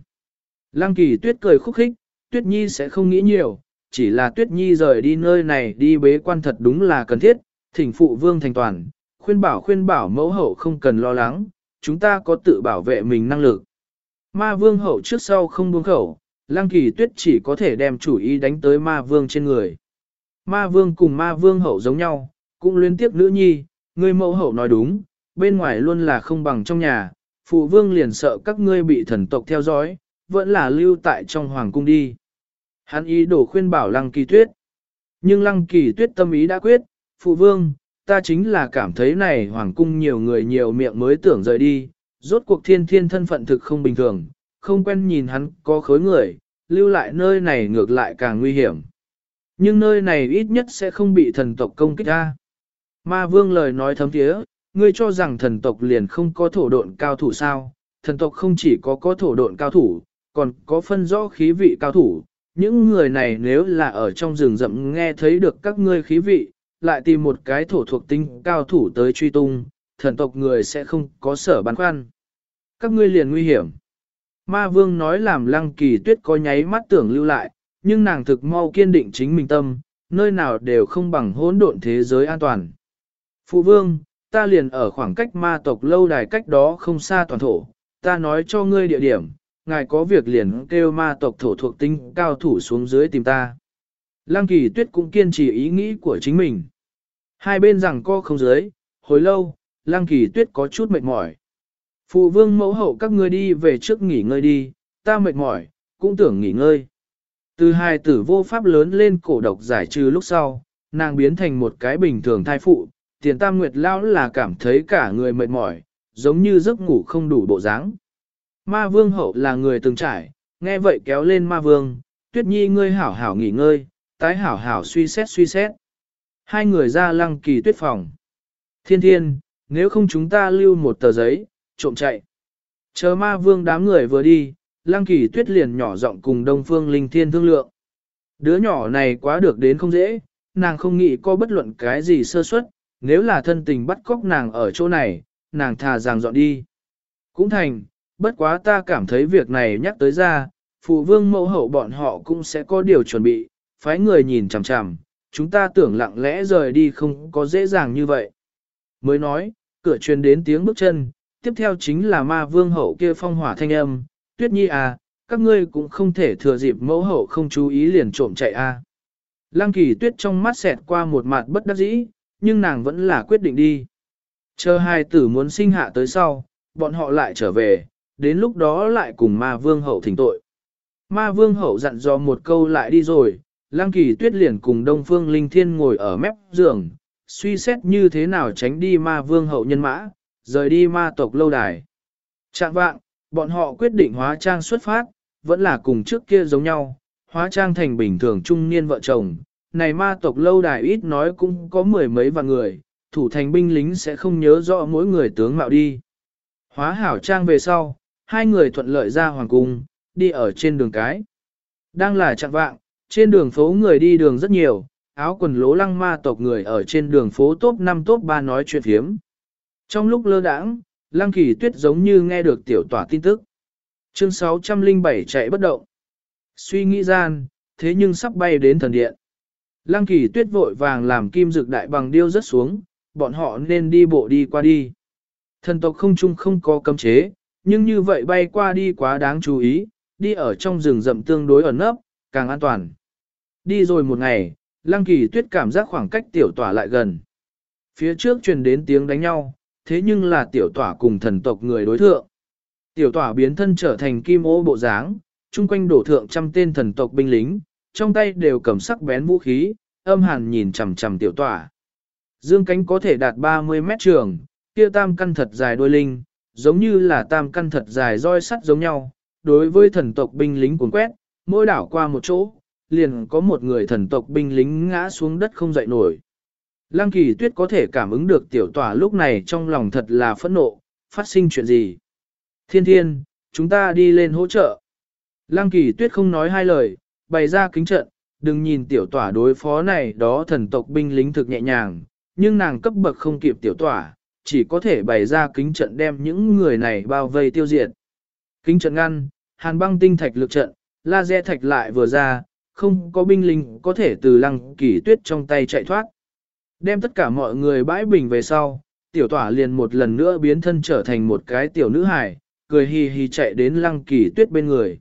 Lăng kỳ tuyết cười khúc khích, tuyết nhi sẽ không nghĩ nhiều, chỉ là tuyết nhi rời đi nơi này đi bế quan thật đúng là cần thiết, thỉnh phụ vương thành toàn, khuyên bảo khuyên bảo mẫu hậu không cần lo lắng, chúng ta có tự bảo vệ mình năng lực. Ma vương hậu trước sau không buông khẩu, lăng kỳ tuyết chỉ có thể đem chủ ý đánh tới ma vương trên người. Ma vương cùng ma vương hậu giống nhau, cũng liên tiếp nữ nhi, người mẫu hậu nói đúng, bên ngoài luôn là không bằng trong nhà, phụ vương liền sợ các ngươi bị thần tộc theo dõi, vẫn là lưu tại trong hoàng cung đi. Hắn ý đổ khuyên bảo lăng kỳ tuyết. Nhưng lăng kỳ tuyết tâm ý đã quyết, phụ vương, ta chính là cảm thấy này hoàng cung nhiều người nhiều miệng mới tưởng rời đi, rốt cuộc thiên thiên thân phận thực không bình thường, không quen nhìn hắn có khối người, lưu lại nơi này ngược lại càng nguy hiểm. Nhưng nơi này ít nhất sẽ không bị thần tộc công kích ra. Ma vương lời nói thấm thiế, ngươi cho rằng thần tộc liền không có thổ độn cao thủ sao, thần tộc không chỉ có có thổ độn cao thủ, còn có phân rõ khí vị cao thủ. Những người này nếu là ở trong rừng rậm nghe thấy được các ngươi khí vị, lại tìm một cái thổ thuộc tinh cao thủ tới truy tung, thần tộc người sẽ không có sở băn khoăn. Các ngươi liền nguy hiểm. Ma vương nói làm lăng kỳ tuyết có nháy mắt tưởng lưu lại, nhưng nàng thực mau kiên định chính mình tâm, nơi nào đều không bằng hỗn độn thế giới an toàn. Phụ vương, ta liền ở khoảng cách ma tộc lâu đài cách đó không xa toàn thổ, ta nói cho ngươi địa điểm, ngài có việc liền kêu ma tộc thổ thuộc tinh cao thủ xuống dưới tìm ta. Lăng kỳ tuyết cũng kiên trì ý nghĩ của chính mình. Hai bên rằng co không dưới, hồi lâu, lăng kỳ tuyết có chút mệt mỏi. Phụ vương mẫu hậu các ngươi đi về trước nghỉ ngơi đi, ta mệt mỏi, cũng tưởng nghỉ ngơi. Từ hai tử vô pháp lớn lên cổ độc giải trừ lúc sau, nàng biến thành một cái bình thường thai phụ, tiền tam nguyệt lão là cảm thấy cả người mệt mỏi, giống như giấc ngủ không đủ bộ dáng. Ma vương hậu là người từng trải, nghe vậy kéo lên ma vương, tuyết nhi ngươi hảo hảo nghỉ ngơi, tái hảo hảo suy xét suy xét. Hai người ra lăng kỳ tuyết phòng. Thiên thiên, nếu không chúng ta lưu một tờ giấy, trộm chạy. Chờ ma vương đám người vừa đi, lăng kỳ tuyết liền nhỏ giọng cùng đông phương linh thiên thương lượng. Đứa nhỏ này quá được đến không dễ, nàng không nghĩ có bất luận cái gì sơ suất, nếu là thân tình bắt cóc nàng ở chỗ này, nàng thà rằng dọn đi. Cũng thành, bất quá ta cảm thấy việc này nhắc tới ra, phụ vương mẫu hậu bọn họ cũng sẽ có điều chuẩn bị, phái người nhìn chằm chằm, chúng ta tưởng lặng lẽ rời đi không có dễ dàng như vậy. Mới nói, cửa truyền đến tiếng bước chân, tiếp theo chính là ma vương hậu kia phong hỏa thanh âm, tuyết nhi à, các ngươi cũng không thể thừa dịp mẫu hậu không chú ý liền trộm chạy à. Lăng kỳ tuyết trong mắt xẹt qua một mặt bất đắc dĩ, nhưng nàng vẫn là quyết định đi. Chờ hai tử muốn sinh hạ tới sau, bọn họ lại trở về, đến lúc đó lại cùng ma vương hậu thỉnh tội. Ma vương hậu dặn dò một câu lại đi rồi, Lăng kỳ tuyết liền cùng Đông Phương Linh Thiên ngồi ở mép giường, suy xét như thế nào tránh đi ma vương hậu nhân mã, rời đi ma tộc lâu đài. Chạm vạng, bọn họ quyết định hóa trang xuất phát, vẫn là cùng trước kia giống nhau, hóa trang thành bình thường trung niên vợ chồng. Này ma tộc lâu đài ít nói cũng có mười mấy vạn người, thủ thành binh lính sẽ không nhớ rõ mỗi người tướng mạo đi. Hóa hảo trang về sau, hai người thuận lợi ra hoàng cung, đi ở trên đường cái. Đang là chặng vạng, trên đường phố người đi đường rất nhiều, áo quần lố lăng ma tộc người ở trên đường phố top 5 top 3 nói chuyện phiếm. Trong lúc lơ đãng, lăng kỳ tuyết giống như nghe được tiểu tỏa tin tức. Chương 607 chạy bất động. Suy nghĩ gian, thế nhưng sắp bay đến thần điện. Lăng kỳ tuyết vội vàng làm kim dược đại bằng điêu rất xuống, bọn họ nên đi bộ đi qua đi. Thần tộc không chung không có cấm chế, nhưng như vậy bay qua đi quá đáng chú ý, đi ở trong rừng rậm tương đối ẩn nấp, càng an toàn. Đi rồi một ngày, lăng kỳ tuyết cảm giác khoảng cách tiểu tỏa lại gần. Phía trước truyền đến tiếng đánh nhau, thế nhưng là tiểu tỏa cùng thần tộc người đối thượng. Tiểu tỏa biến thân trở thành kim ô bộ dáng, chung quanh đổ thượng trăm tên thần tộc binh lính, trong tay đều cầm sắc bén vũ khí, âm hàn nhìn chằm chằm tiểu tỏa. Dương cánh có thể đạt 30 mét trường, kia tam căn thật dài đôi linh, giống như là tam căn thật dài roi sắt giống nhau, đối với thần tộc binh lính cuốn quét, mỗi đảo qua một chỗ, liền có một người thần tộc binh lính ngã xuống đất không dậy nổi. Lăng kỳ tuyết có thể cảm ứng được tiểu tỏa lúc này trong lòng thật là phẫn nộ, phát sinh chuyện gì. Thiên thiên, chúng ta đi lên hỗ trợ. Lăng kỳ tuyết không nói hai lời, bày ra kính trận, đừng nhìn tiểu tỏa đối phó này đó thần tộc binh lính thực nhẹ nhàng, nhưng nàng cấp bậc không kịp tiểu tỏa, chỉ có thể bày ra kính trận đem những người này bao vây tiêu diệt. Kính trận ngăn, hàn băng tinh thạch lực trận, laser thạch lại vừa ra, không có binh lính có thể từ lăng kỳ tuyết trong tay chạy thoát. Đem tất cả mọi người bãi bình về sau, tiểu tỏa liền một lần nữa biến thân trở thành một cái tiểu nữ hài, cười hì hì chạy đến lăng kỳ tuyết bên người.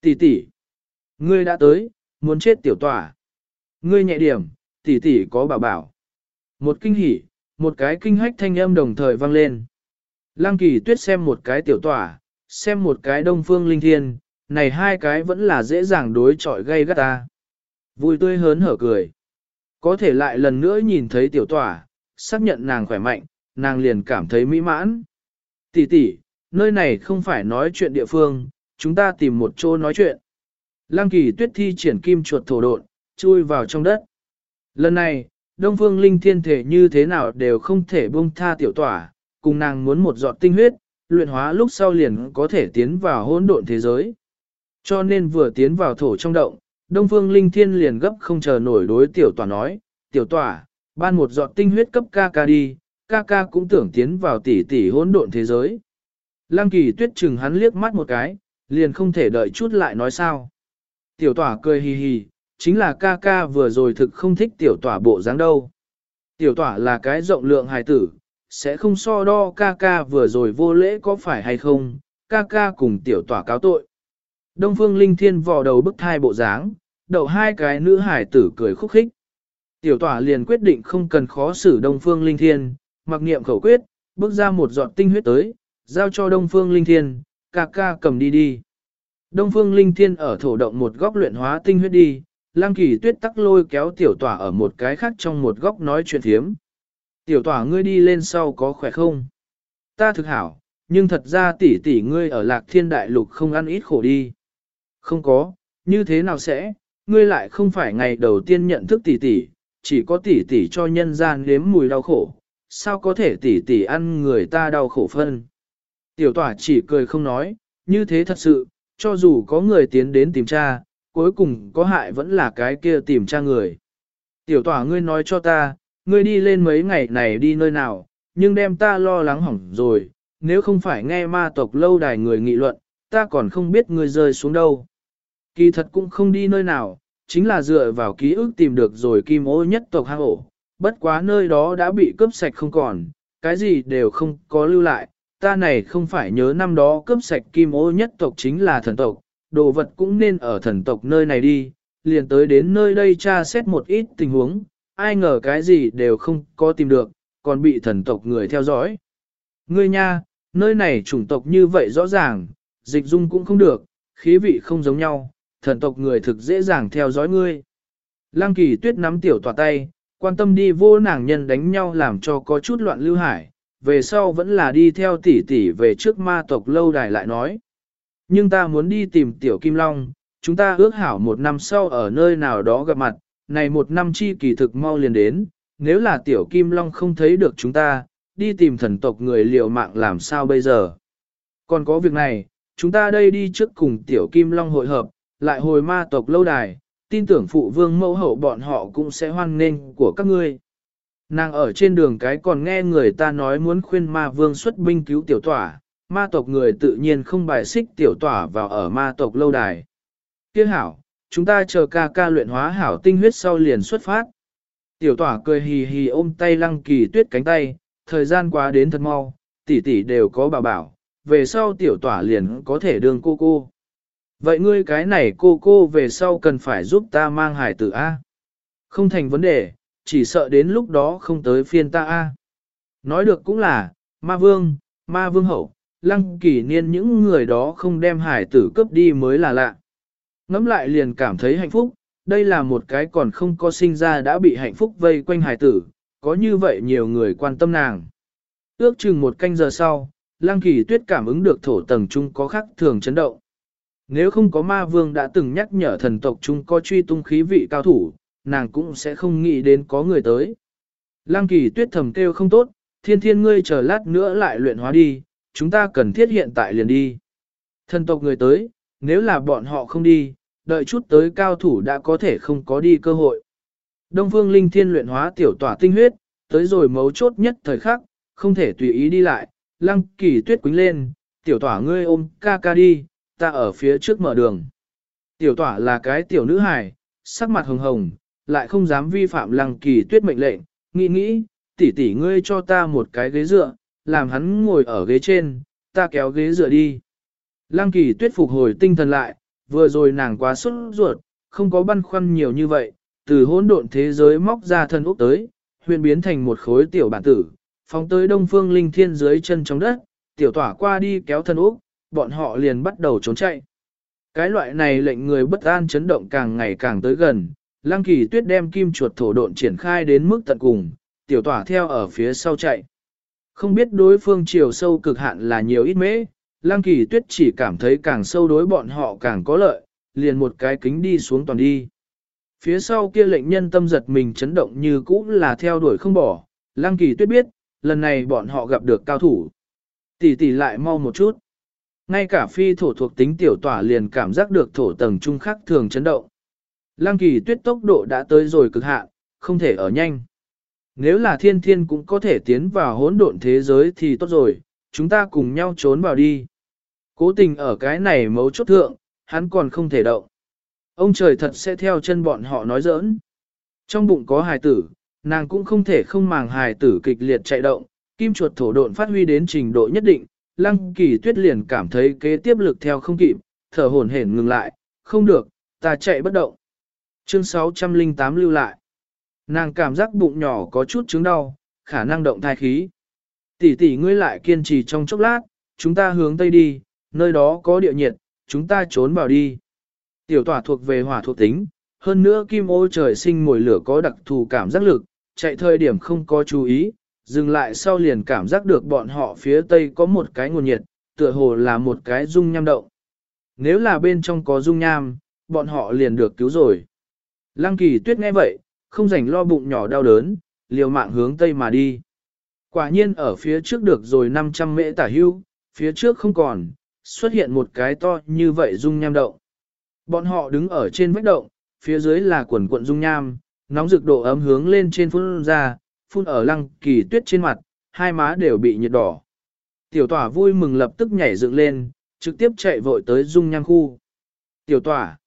Tỷ tỷ, ngươi đã tới, muốn chết tiểu tỏa. Ngươi nhẹ điểm, tỷ tỷ có bảo bảo. Một kinh hỉ, một cái kinh hách thanh âm đồng thời vang lên. Lăng kỳ tuyết xem một cái tiểu tỏa, xem một cái đông phương linh thiên, này hai cái vẫn là dễ dàng đối chọi gây gắt ta. Vui tươi hớn hở cười. Có thể lại lần nữa nhìn thấy tiểu tỏa, xác nhận nàng khỏe mạnh, nàng liền cảm thấy mỹ mãn. Tỷ tỷ, nơi này không phải nói chuyện địa phương, chúng ta tìm một chỗ nói chuyện. Lăng kỳ tuyết thi triển kim chuột thổ độn, chui vào trong đất. Lần này, Đông Phương Linh Thiên thể như thế nào đều không thể buông tha tiểu tỏa, cùng nàng muốn một giọt tinh huyết, luyện hóa lúc sau liền có thể tiến vào hỗn độn thế giới. Cho nên vừa tiến vào thổ trong động, Đông Phương Linh Thiên liền gấp không chờ nổi đối tiểu tỏa nói, tiểu tỏa, ban một giọt tinh huyết cấp ca ca đi, ca ca cũng tưởng tiến vào tỷ tỷ hỗn độn thế giới. Lăng kỳ tuyết chừng hắn liếc mắt một cái, liền không thể đợi chút lại nói sao. Tiểu tỏa cười hì hì, chính là ca ca vừa rồi thực không thích tiểu tỏa bộ dáng đâu. Tiểu tỏa là cái rộng lượng hài tử, sẽ không so đo ca ca vừa rồi vô lễ có phải hay không, ca ca cùng tiểu tỏa cáo tội. Đông phương linh thiên vò đầu bức thai bộ dáng, đậu hai cái nữ hải tử cười khúc khích. Tiểu tỏa liền quyết định không cần khó xử đông phương linh thiên, mặc niệm khẩu quyết, bước ra một giọt tinh huyết tới, giao cho đông phương linh thiên, ca ca cầm đi đi. Đông phương linh thiên ở thổ động một góc luyện hóa tinh huyết đi, lang kỳ tuyết tắc lôi kéo tiểu tỏa ở một cái khác trong một góc nói chuyện thiếm. Tiểu tỏa ngươi đi lên sau có khỏe không? Ta thực hảo, nhưng thật ra tỷ tỷ ngươi ở lạc thiên đại lục không ăn ít khổ đi. Không có, như thế nào sẽ, ngươi lại không phải ngày đầu tiên nhận thức tỷ tỷ, chỉ có tỷ tỷ cho nhân gian nếm mùi đau khổ, sao có thể tỷ tỷ ăn người ta đau khổ phân. Tiểu tỏa chỉ cười không nói, như thế thật sự, cho dù có người tiến đến tìm cha, cuối cùng có hại vẫn là cái kia tìm cha người. Tiểu tỏa ngươi nói cho ta, ngươi đi lên mấy ngày này đi nơi nào, nhưng đem ta lo lắng hỏng rồi, nếu không phải nghe ma tộc lâu đài người nghị luận, ta còn không biết ngươi rơi xuống đâu. Kỳ thật cũng không đi nơi nào, chính là dựa vào ký ức tìm được rồi kim ô nhất tộc hang ổ, bất quá nơi đó đã bị cướp sạch không còn, cái gì đều không có lưu lại, ta này không phải nhớ năm đó cướp sạch kim ô nhất tộc chính là thần tộc, đồ vật cũng nên ở thần tộc nơi này đi, liền tới đến nơi đây tra xét một ít tình huống, ai ngờ cái gì đều không có tìm được, còn bị thần tộc người theo dõi. Ngươi nha, nơi này chủng tộc như vậy rõ ràng, dịch dung cũng không được, khí vị không giống nhau, thần tộc người thực dễ dàng theo dõi ngươi. Lăng kỳ tuyết nắm tiểu tòa tay, quan tâm đi vô nàng nhân đánh nhau làm cho có chút loạn lưu hải, về sau vẫn là đi theo tỷ tỷ về trước ma tộc lâu đài lại nói. Nhưng ta muốn đi tìm tiểu kim long, chúng ta ước hảo một năm sau ở nơi nào đó gặp mặt, này một năm chi kỳ thực mau liền đến, nếu là tiểu kim long không thấy được chúng ta, đi tìm thần tộc người liều mạng làm sao bây giờ. Còn có việc này, chúng ta đây đi trước cùng tiểu kim long hội hợp, lại hồi ma tộc lâu đài, tin tưởng phụ vương mẫu hậu bọn họ cũng sẽ hoan nghênh của các ngươi. Nàng ở trên đường cái còn nghe người ta nói muốn khuyên ma vương xuất binh cứu tiểu tỏa, ma tộc người tự nhiên không bài xích tiểu tỏa vào ở ma tộc lâu đài. Tiếc hảo, chúng ta chờ ca ca luyện hóa hảo tinh huyết sau liền xuất phát. Tiểu tỏa cười hì hì ôm tay lăng kỳ tuyết cánh tay, thời gian quá đến thật mau, tỷ tỷ đều có bảo bảo, về sau tiểu tỏa liền có thể đương cô cô. Vậy ngươi cái này cô cô về sau cần phải giúp ta mang hải tử A. Không thành vấn đề, chỉ sợ đến lúc đó không tới phiên ta A. Nói được cũng là, ma vương, ma vương hậu, lăng kỷ niên những người đó không đem hải tử cướp đi mới là lạ. Ngắm lại liền cảm thấy hạnh phúc, đây là một cái còn không có sinh ra đã bị hạnh phúc vây quanh hải tử, có như vậy nhiều người quan tâm nàng. Ước chừng một canh giờ sau, lăng kỳ tuyết cảm ứng được thổ tầng trung có khắc thường chấn động. Nếu không có ma vương đã từng nhắc nhở thần tộc chúng có truy tung khí vị cao thủ, nàng cũng sẽ không nghĩ đến có người tới. Lăng kỳ tuyết thầm kêu không tốt, thiên thiên ngươi chờ lát nữa lại luyện hóa đi, chúng ta cần thiết hiện tại liền đi. Thần tộc người tới, nếu là bọn họ không đi, đợi chút tới cao thủ đã có thể không có đi cơ hội. Đông phương linh thiên luyện hóa tiểu tỏa tinh huyết, tới rồi mấu chốt nhất thời khắc, không thể tùy ý đi lại, lăng kỳ tuyết quính lên, tiểu tỏa ngươi ôm ca ca đi, ta ở phía trước mở đường. Tiểu tỏa là cái tiểu nữ hài, sắc mặt hồng hồng, lại không dám vi phạm lăng kỳ tuyết mệnh lệnh, nghĩ nghĩ, tỷ tỷ ngươi cho ta một cái ghế dựa, làm hắn ngồi ở ghế trên, ta kéo ghế dựa đi. Lăng kỳ tuyết phục hồi tinh thần lại, vừa rồi nàng quá sốt ruột, không có băn khoăn nhiều như vậy, từ hỗn độn thế giới móc ra thân úc tới, huyền biến thành một khối tiểu bản tử, phóng tới đông phương linh thiên dưới chân trong đất, tiểu tỏa qua đi kéo thân úc, bọn họ liền bắt đầu trốn chạy. Cái loại này lệnh người bất an chấn động càng ngày càng tới gần, lăng kỳ tuyết đem kim chuột thổ độn triển khai đến mức tận cùng, tiểu tỏa theo ở phía sau chạy. Không biết đối phương chiều sâu cực hạn là nhiều ít mễ, lăng kỳ tuyết chỉ cảm thấy càng sâu đối bọn họ càng có lợi, liền một cái kính đi xuống toàn đi. Phía sau kia lệnh nhân tâm giật mình chấn động như cũ là theo đuổi không bỏ, lăng kỳ tuyết biết, lần này bọn họ gặp được cao thủ. Tỷ tỷ lại mau một chút. Ngay cả phi thổ thuộc tính tiểu tỏa liền cảm giác được thổ tầng trung khắc thường chấn động. Lăng kỳ tuyết tốc độ đã tới rồi cực hạn, không thể ở nhanh. Nếu là thiên thiên cũng có thể tiến vào hỗn độn thế giới thì tốt rồi, chúng ta cùng nhau trốn vào đi. Cố tình ở cái này mấu chốt thượng, hắn còn không thể động. Ông trời thật sẽ theo chân bọn họ nói giỡn. Trong bụng có hài tử, nàng cũng không thể không màng hài tử kịch liệt chạy động, kim chuột thổ độn phát huy đến trình độ nhất định, lăng kỳ tuyết liền cảm thấy kế tiếp lực theo không kịp, thở hổn hển ngừng lại, không được, ta chạy bất động. Chương 608 lưu lại. Nàng cảm giác bụng nhỏ có chút chứng đau, khả năng động thai khí. Tỷ tỷ ngươi lại kiên trì trong chốc lát, chúng ta hướng tây đi, nơi đó có địa nhiệt, chúng ta trốn vào đi. Tiểu tỏa thuộc về hỏa thuộc tính, hơn nữa kim ô trời sinh mồi lửa có đặc thù cảm giác lực, chạy thời điểm không có chú ý, dừng lại sau liền cảm giác được bọn họ phía tây có một cái nguồn nhiệt, tựa hồ là một cái dung nham động. Nếu là bên trong có dung nham, bọn họ liền được cứu rồi. Lăng kỳ tuyết nghe vậy, không rảnh lo bụng nhỏ đau đớn, liều mạng hướng tây mà đi. Quả nhiên ở phía trước được rồi 500 mễ tả hưu, phía trước không còn, xuất hiện một cái to như vậy dung nham động. Bọn họ đứng ở trên vách động, phía dưới là quần quận dung nham, nóng rực độ ấm hướng lên trên phun ra, phun ở lăng kỳ tuyết trên mặt, hai má đều bị nhiệt đỏ. Tiểu tỏa vui mừng lập tức nhảy dựng lên, trực tiếp chạy vội tới dung nham khu. Tiểu tỏa.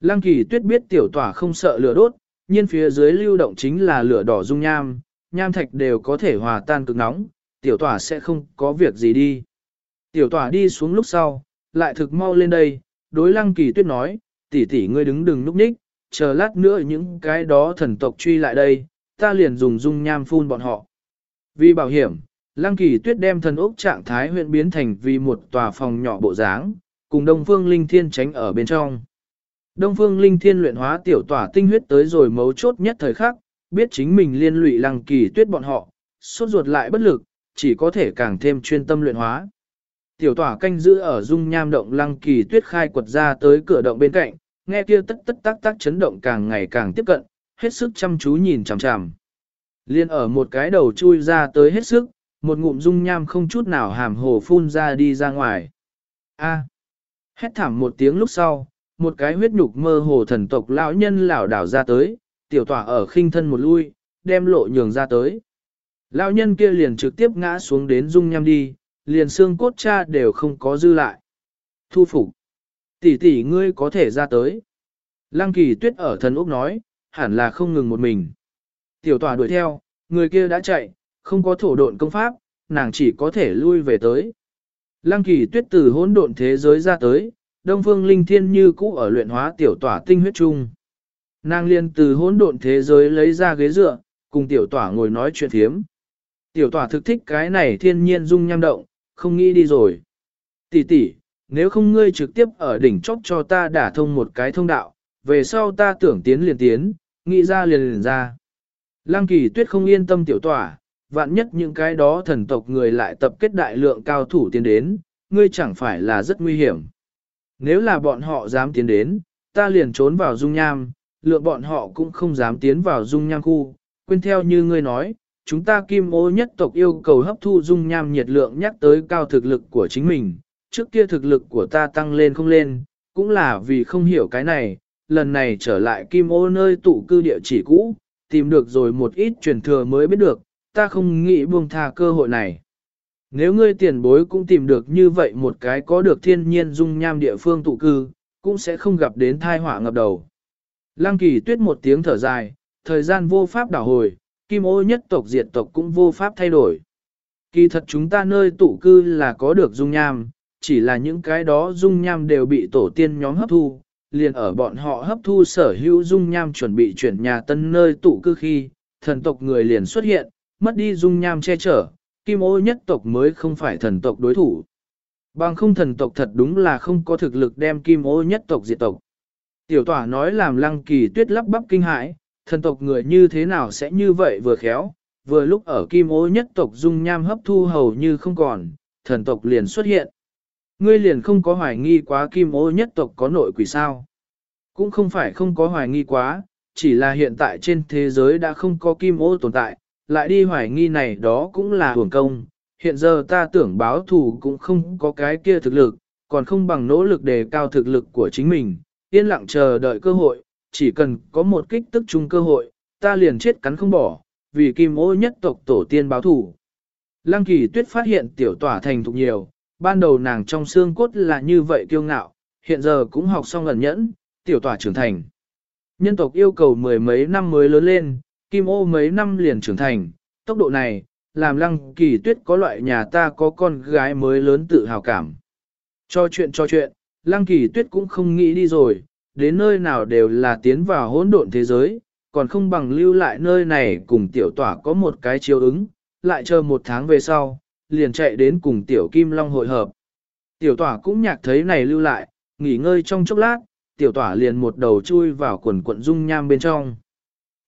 Lăng kỳ tuyết biết tiểu tỏa không sợ lửa đốt, nhiên phía dưới lưu động chính là lửa đỏ dung nham, nham thạch đều có thể hòa tan cực nóng, tiểu tỏa sẽ không có việc gì đi. Tiểu tỏa đi xuống lúc sau, lại thực mau lên đây, đối lăng kỳ tuyết nói, tỷ tỷ ngươi đứng đừng núp ních, chờ lát nữa những cái đó thần tộc truy lại đây, ta liền dùng dung nham phun bọn họ. Vì bảo hiểm, lăng kỳ tuyết đem thần ốc trạng thái huyện biến thành vì một tòa phòng nhỏ bộ dáng, cùng đông phương linh thiên tránh ở bên trong. Đông phương linh thiên luyện hóa tiểu tỏa tinh huyết tới rồi mấu chốt nhất thời khắc, biết chính mình liên lụy lăng kỳ tuyết bọn họ, sốt ruột lại bất lực, chỉ có thể càng thêm chuyên tâm luyện hóa. Tiểu tỏa canh giữ ở dung nham động lăng kỳ tuyết khai quật ra tới cửa động bên cạnh, nghe kia tất tất tác tác chấn động càng ngày càng tiếp cận, hết sức chăm chú nhìn chằm chằm. Liên ở một cái đầu chui ra tới hết sức, một ngụm dung nham không chút nào hàm hồ phun ra đi ra ngoài. A. Hét thảm một tiếng lúc sau, một cái huyết nhục mơ hồ thần tộc lão nhân lảo đảo ra tới, tiểu tỏa ở khinh thân một lui, đem lộ nhường ra tới. Lão nhân kia liền trực tiếp ngã xuống đến dung nham đi, liền xương cốt cha đều không có dư lại. Thu phục. Tỷ tỷ ngươi có thể ra tới. Lăng kỳ tuyết ở thần Úc nói, hẳn là không ngừng một mình. Tiểu tòa đuổi theo, người kia đã chạy, không có thổ độn công pháp, nàng chỉ có thể lui về tới. Lăng kỳ tuyết từ hỗn độn thế giới ra tới, đông phương linh thiên như cũ ở luyện hóa tiểu tỏa tinh huyết chung. Nàng liên từ hỗn độn thế giới lấy ra ghế dựa, cùng tiểu tỏa ngồi nói chuyện thiếm. Tiểu tỏa thực thích cái này thiên nhiên dung nham động, không nghĩ đi rồi. Tỷ tỷ, nếu không ngươi trực tiếp ở đỉnh chóp cho ta đả thông một cái thông đạo, về sau ta tưởng tiến liền tiến, nghĩ ra liền liền ra. Lăng kỳ tuyết không yên tâm tiểu tỏa, vạn nhất những cái đó thần tộc người lại tập kết đại lượng cao thủ tiến đến, ngươi chẳng phải là rất nguy hiểm. Nếu là bọn họ dám tiến đến, ta liền trốn vào dung nham, lượng bọn họ cũng không dám tiến vào dung nham khu. Quên theo như ngươi nói, chúng ta kim ô nhất tộc yêu cầu hấp thu dung nham nhiệt lượng nhắc tới cao thực lực của chính mình. Trước kia thực lực của ta tăng lên không lên, cũng là vì không hiểu cái này, lần này trở lại kim ô nơi tụ cư địa chỉ cũ, tìm được rồi một ít truyền thừa mới biết được, ta không nghĩ buông tha cơ hội này. Nếu ngươi tiền bối cũng tìm được như vậy một cái có được thiên nhiên dung nham địa phương tụ cư, cũng sẽ không gặp đến thai họa ngập đầu. Lăng kỳ tuyết một tiếng thở dài, thời gian vô pháp đảo hồi, kim ô nhất tộc diệt tộc cũng vô pháp thay đổi. Kỳ thật chúng ta nơi tụ cư là có được dung nham, chỉ là những cái đó dung nham đều bị tổ tiên nhóm hấp thu, liền ở bọn họ hấp thu sở hữu dung nham chuẩn bị chuyển nhà tân nơi tụ cư khi, thần tộc người liền xuất hiện, mất đi dung nham che chở, kim ô nhất tộc mới không phải thần tộc đối thủ. Bằng không thần tộc thật đúng là không có thực lực đem kim ô nhất tộc diệt tộc. Tiểu tỏa nói làm lăng kỳ tuyết lắp bắp kinh hãi, thần tộc người như thế nào sẽ như vậy vừa khéo, vừa lúc ở kim ô nhất tộc dung nham hấp thu hầu như không còn, thần tộc liền xuất hiện. Ngươi liền không có hoài nghi quá kim ô nhất tộc có nội quỷ sao. Cũng không phải không có hoài nghi quá, chỉ là hiện tại trên thế giới đã không có kim ô tồn tại, lại đi hoài nghi này đó cũng là hưởng công. Hiện giờ ta tưởng báo thù cũng không có cái kia thực lực, còn không bằng nỗ lực đề cao thực lực của chính mình, yên lặng chờ đợi cơ hội, chỉ cần có một kích tức chung cơ hội, ta liền chết cắn không bỏ, vì kim ô nhất tộc tổ tiên báo thù. Lăng kỳ tuyết phát hiện tiểu tỏa thành thục nhiều, ban đầu nàng trong xương cốt là như vậy kiêu ngạo, hiện giờ cũng học xong ẩn nhẫn, tiểu tỏa trưởng thành. Nhân tộc yêu cầu mười mấy năm mới lớn lên, kim ô mấy năm liền trưởng thành, tốc độ này, làm lăng kỳ tuyết có loại nhà ta có con gái mới lớn tự hào cảm. Cho chuyện cho chuyện, lăng kỳ tuyết cũng không nghĩ đi rồi, đến nơi nào đều là tiến vào hỗn độn thế giới, còn không bằng lưu lại nơi này cùng tiểu tỏa có một cái chiếu ứng, lại chờ một tháng về sau, liền chạy đến cùng tiểu kim long hội hợp. Tiểu tỏa cũng nhạc thấy này lưu lại, nghỉ ngơi trong chốc lát, tiểu tỏa liền một đầu chui vào quần quận dung nham bên trong.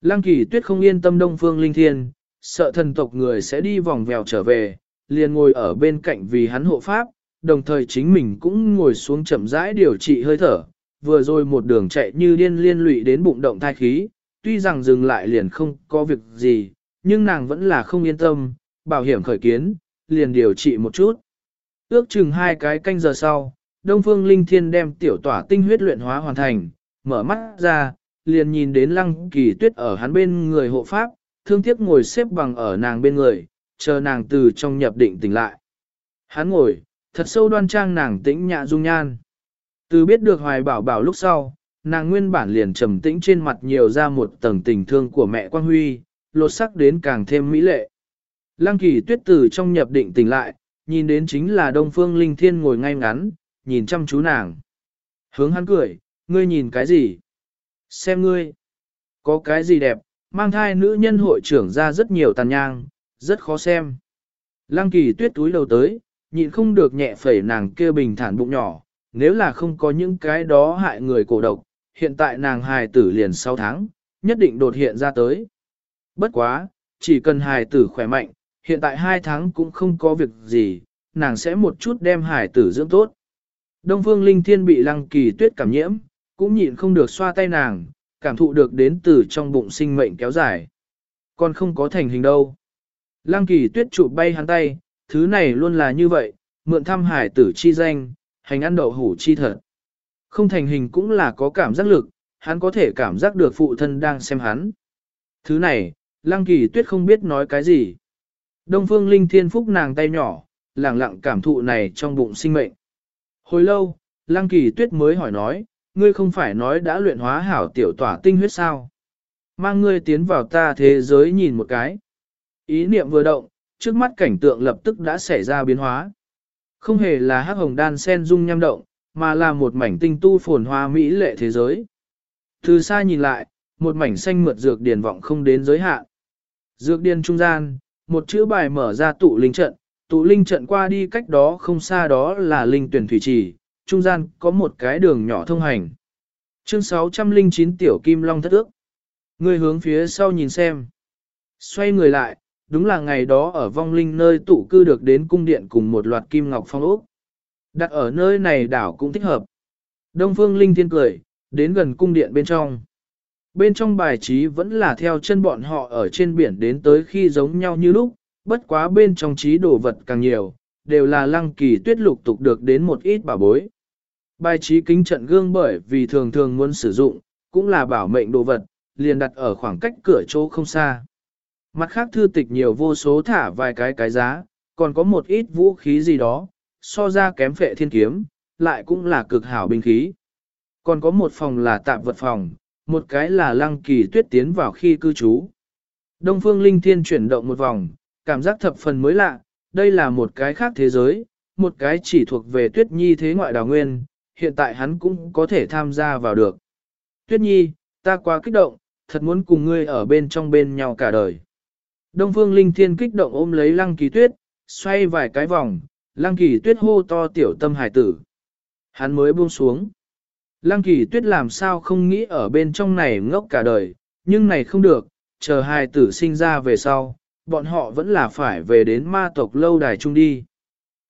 Lăng kỳ tuyết không yên tâm đông phương linh thiên, sợ thần tộc người sẽ đi vòng vèo trở về, liền ngồi ở bên cạnh vì hắn hộ pháp, đồng thời chính mình cũng ngồi xuống chậm rãi điều trị hơi thở, vừa rồi một đường chạy như điên liên lụy đến bụng động thai khí, tuy rằng dừng lại liền không có việc gì, nhưng nàng vẫn là không yên tâm, bảo hiểm khởi kiến, liền điều trị một chút. Ước chừng hai cái canh giờ sau, Đông Phương Linh Thiên đem tiểu tỏa tinh huyết luyện hóa hoàn thành, mở mắt ra, liền nhìn đến lăng kỳ tuyết ở hắn bên người hộ pháp, thương tiếc ngồi xếp bằng ở nàng bên người, chờ nàng từ trong nhập định tỉnh lại. Hắn ngồi, thật sâu đoan trang nàng tĩnh nhã dung nhan. Từ biết được hoài bảo bảo lúc sau, nàng nguyên bản liền trầm tĩnh trên mặt nhiều ra một tầng tình thương của mẹ Quang Huy, lột sắc đến càng thêm mỹ lệ. Lăng kỳ tuyết Tử trong nhập định tỉnh lại, nhìn đến chính là Đông Phương Linh Thiên ngồi ngay ngắn, nhìn chăm chú nàng. Hướng hắn cười, ngươi nhìn cái gì? Xem ngươi. Có cái gì đẹp, mang thai nữ nhân hội trưởng ra rất nhiều tàn nhang, rất khó xem. Lăng kỳ tuyết túi đầu tới, nhịn không được nhẹ phẩy nàng kia bình thản bụng nhỏ, nếu là không có những cái đó hại người cổ độc, hiện tại nàng hài tử liền 6 tháng, nhất định đột hiện ra tới. Bất quá, chỉ cần hài tử khỏe mạnh, hiện tại hai tháng cũng không có việc gì, nàng sẽ một chút đem hải tử dưỡng tốt. Đông Phương Linh Thiên bị Lăng Kỳ Tuyết cảm nhiễm, cũng nhịn không được xoa tay nàng, cảm thụ được đến từ trong bụng sinh mệnh kéo dài. Còn không có thành hình đâu. Lăng Kỳ Tuyết chụp bay hắn tay, thứ này luôn là như vậy, mượn thăm hải tử chi danh, hành ăn đậu hủ chi thật. Không thành hình cũng là có cảm giác lực, hắn có thể cảm giác được phụ thân đang xem hắn. Thứ này, Lăng Kỳ Tuyết không biết nói cái gì. Đông Phương Linh Thiên phúc nàng tay nhỏ, lặng lặng cảm thụ này trong bụng sinh mệnh. Hồi lâu, Lăng Kỳ Tuyết mới hỏi nói, ngươi không phải nói đã luyện hóa hảo tiểu tỏa tinh huyết sao? Mang ngươi tiến vào ta thế giới nhìn một cái. Ý niệm vừa động, trước mắt cảnh tượng lập tức đã xảy ra biến hóa. Không hề là hắc hồng đan sen dung nham động, mà là một mảnh tinh tu phồn hoa mỹ lệ thế giới. Từ xa nhìn lại, một mảnh xanh mượt dược điền vọng không đến giới hạn. Dược điền trung gian, một chữ bài mở ra tụ linh trận, tụ linh trận qua đi cách đó không xa đó là linh tuyển thủy trì, trung gian có một cái đường nhỏ thông hành. Chương 609 Tiểu Kim Long thất ước. Người hướng phía sau nhìn xem. Xoay người lại, đúng là ngày đó ở vong linh nơi tụ cư được đến cung điện cùng một loạt kim ngọc phong ốc. Đặt ở nơi này đảo cũng thích hợp. Đông Phương Linh Thiên cười, đến gần cung điện bên trong. Bên trong bài trí vẫn là theo chân bọn họ ở trên biển đến tới khi giống nhau như lúc, bất quá bên trong trí đồ vật càng nhiều, đều là lăng kỳ tuyết lục tục được đến một ít bảo bối. Bài trí kính trận gương bởi vì thường thường muốn sử dụng, cũng là bảo mệnh đồ vật, liền đặt ở khoảng cách cửa chỗ không xa. Mặt khác thư tịch nhiều vô số thả vài cái cái giá, còn có một ít vũ khí gì đó, so ra kém phệ thiên kiếm, lại cũng là cực hảo binh khí. Còn có một phòng là tạm vật phòng, một cái là lăng kỳ tuyết tiến vào khi cư trú. Đông phương linh thiên chuyển động một vòng, cảm giác thập phần mới lạ, đây là một cái khác thế giới, một cái chỉ thuộc về tuyết nhi thế ngoại đào nguyên, hiện tại hắn cũng có thể tham gia vào được. Tuyết nhi, ta quá kích động, thật muốn cùng ngươi ở bên trong bên nhau cả đời. Đông phương linh thiên kích động ôm lấy lăng kỳ tuyết, xoay vài cái vòng, lăng kỳ tuyết hô to tiểu tâm hải tử. Hắn mới buông xuống. Lăng kỳ tuyết làm sao không nghĩ ở bên trong này ngốc cả đời, nhưng này không được, chờ hai tử sinh ra về sau, bọn họ vẫn là phải về đến ma tộc lâu đài chung đi.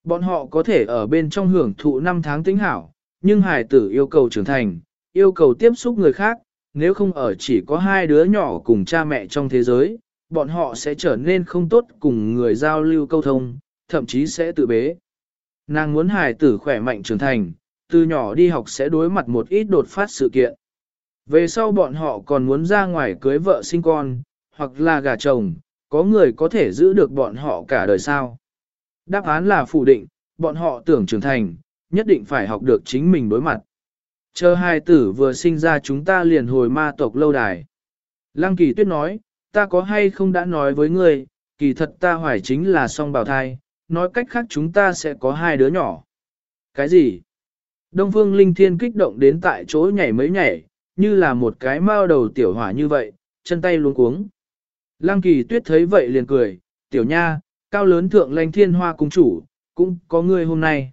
Bọn họ có thể ở bên trong hưởng thụ năm tháng tính hảo, nhưng hài tử yêu cầu trưởng thành, yêu cầu tiếp xúc người khác, nếu không ở chỉ có hai đứa nhỏ cùng cha mẹ trong thế giới, bọn họ sẽ trở nên không tốt cùng người giao lưu câu thông, thậm chí sẽ tự bế. Nàng muốn hài tử khỏe mạnh trưởng thành, từ nhỏ đi học sẽ đối mặt một ít đột phát sự kiện. Về sau bọn họ còn muốn ra ngoài cưới vợ sinh con, hoặc là gả chồng, có người có thể giữ được bọn họ cả đời sao. Đáp án là phủ định, bọn họ tưởng trưởng thành, nhất định phải học được chính mình đối mặt. Chờ hai tử vừa sinh ra chúng ta liền hồi ma tộc lâu đài. Lăng kỳ tuyết nói, ta có hay không đã nói với ngươi, kỳ thật ta hoài chính là song bào thai, nói cách khác chúng ta sẽ có hai đứa nhỏ. Cái gì? Đông Phương Linh Thiên kích động đến tại chỗ nhảy mấy nhảy, như là một cái mao đầu tiểu hỏa như vậy, chân tay luống cuống. Lăng kỳ tuyết thấy vậy liền cười, tiểu nha, cao lớn thượng lãnh thiên hoa cung chủ, cũng có ngươi hôm nay.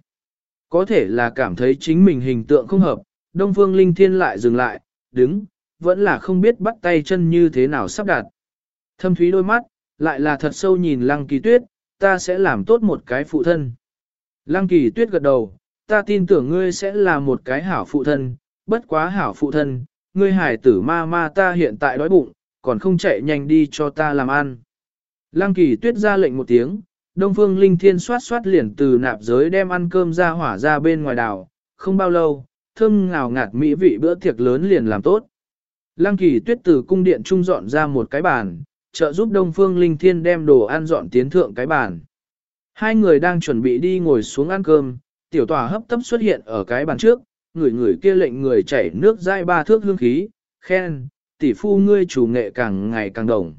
Có thể là cảm thấy chính mình hình tượng không hợp, Đông Phương Linh Thiên lại dừng lại, đứng, vẫn là không biết bắt tay chân như thế nào sắp đặt. Thâm thúy đôi mắt, lại là thật sâu nhìn Lăng Kỳ Tuyết, ta sẽ làm tốt một cái phụ thân. Lăng Kỳ Tuyết gật đầu, ta tin tưởng ngươi sẽ là một cái hảo phụ thân, bất quá hảo phụ thân, ngươi hải tử ma ma ta hiện tại đói bụng, còn không chạy nhanh đi cho ta làm ăn. Lăng Kỳ Tuyết ra lệnh một tiếng, Đông Phương Linh Thiên xoát xoát liền từ nạp giới đem ăn cơm ra hỏa ra bên ngoài đảo, không bao lâu, thơm ngào ngạt mỹ vị bữa tiệc lớn liền làm tốt. Lăng Kỳ Tuyết từ cung điện trung dọn ra một cái bàn, trợ giúp Đông Phương Linh Thiên đem đồ ăn dọn tiến thượng cái bàn. Hai người đang chuẩn bị đi ngồi xuống ăn cơm, tiểu tòa hấp tấp xuất hiện ở cái bàn trước, người người kia lệnh người chảy nước dai ba thước hương khí, khen, tỷ phu ngươi chủ nghệ càng ngày càng đồng.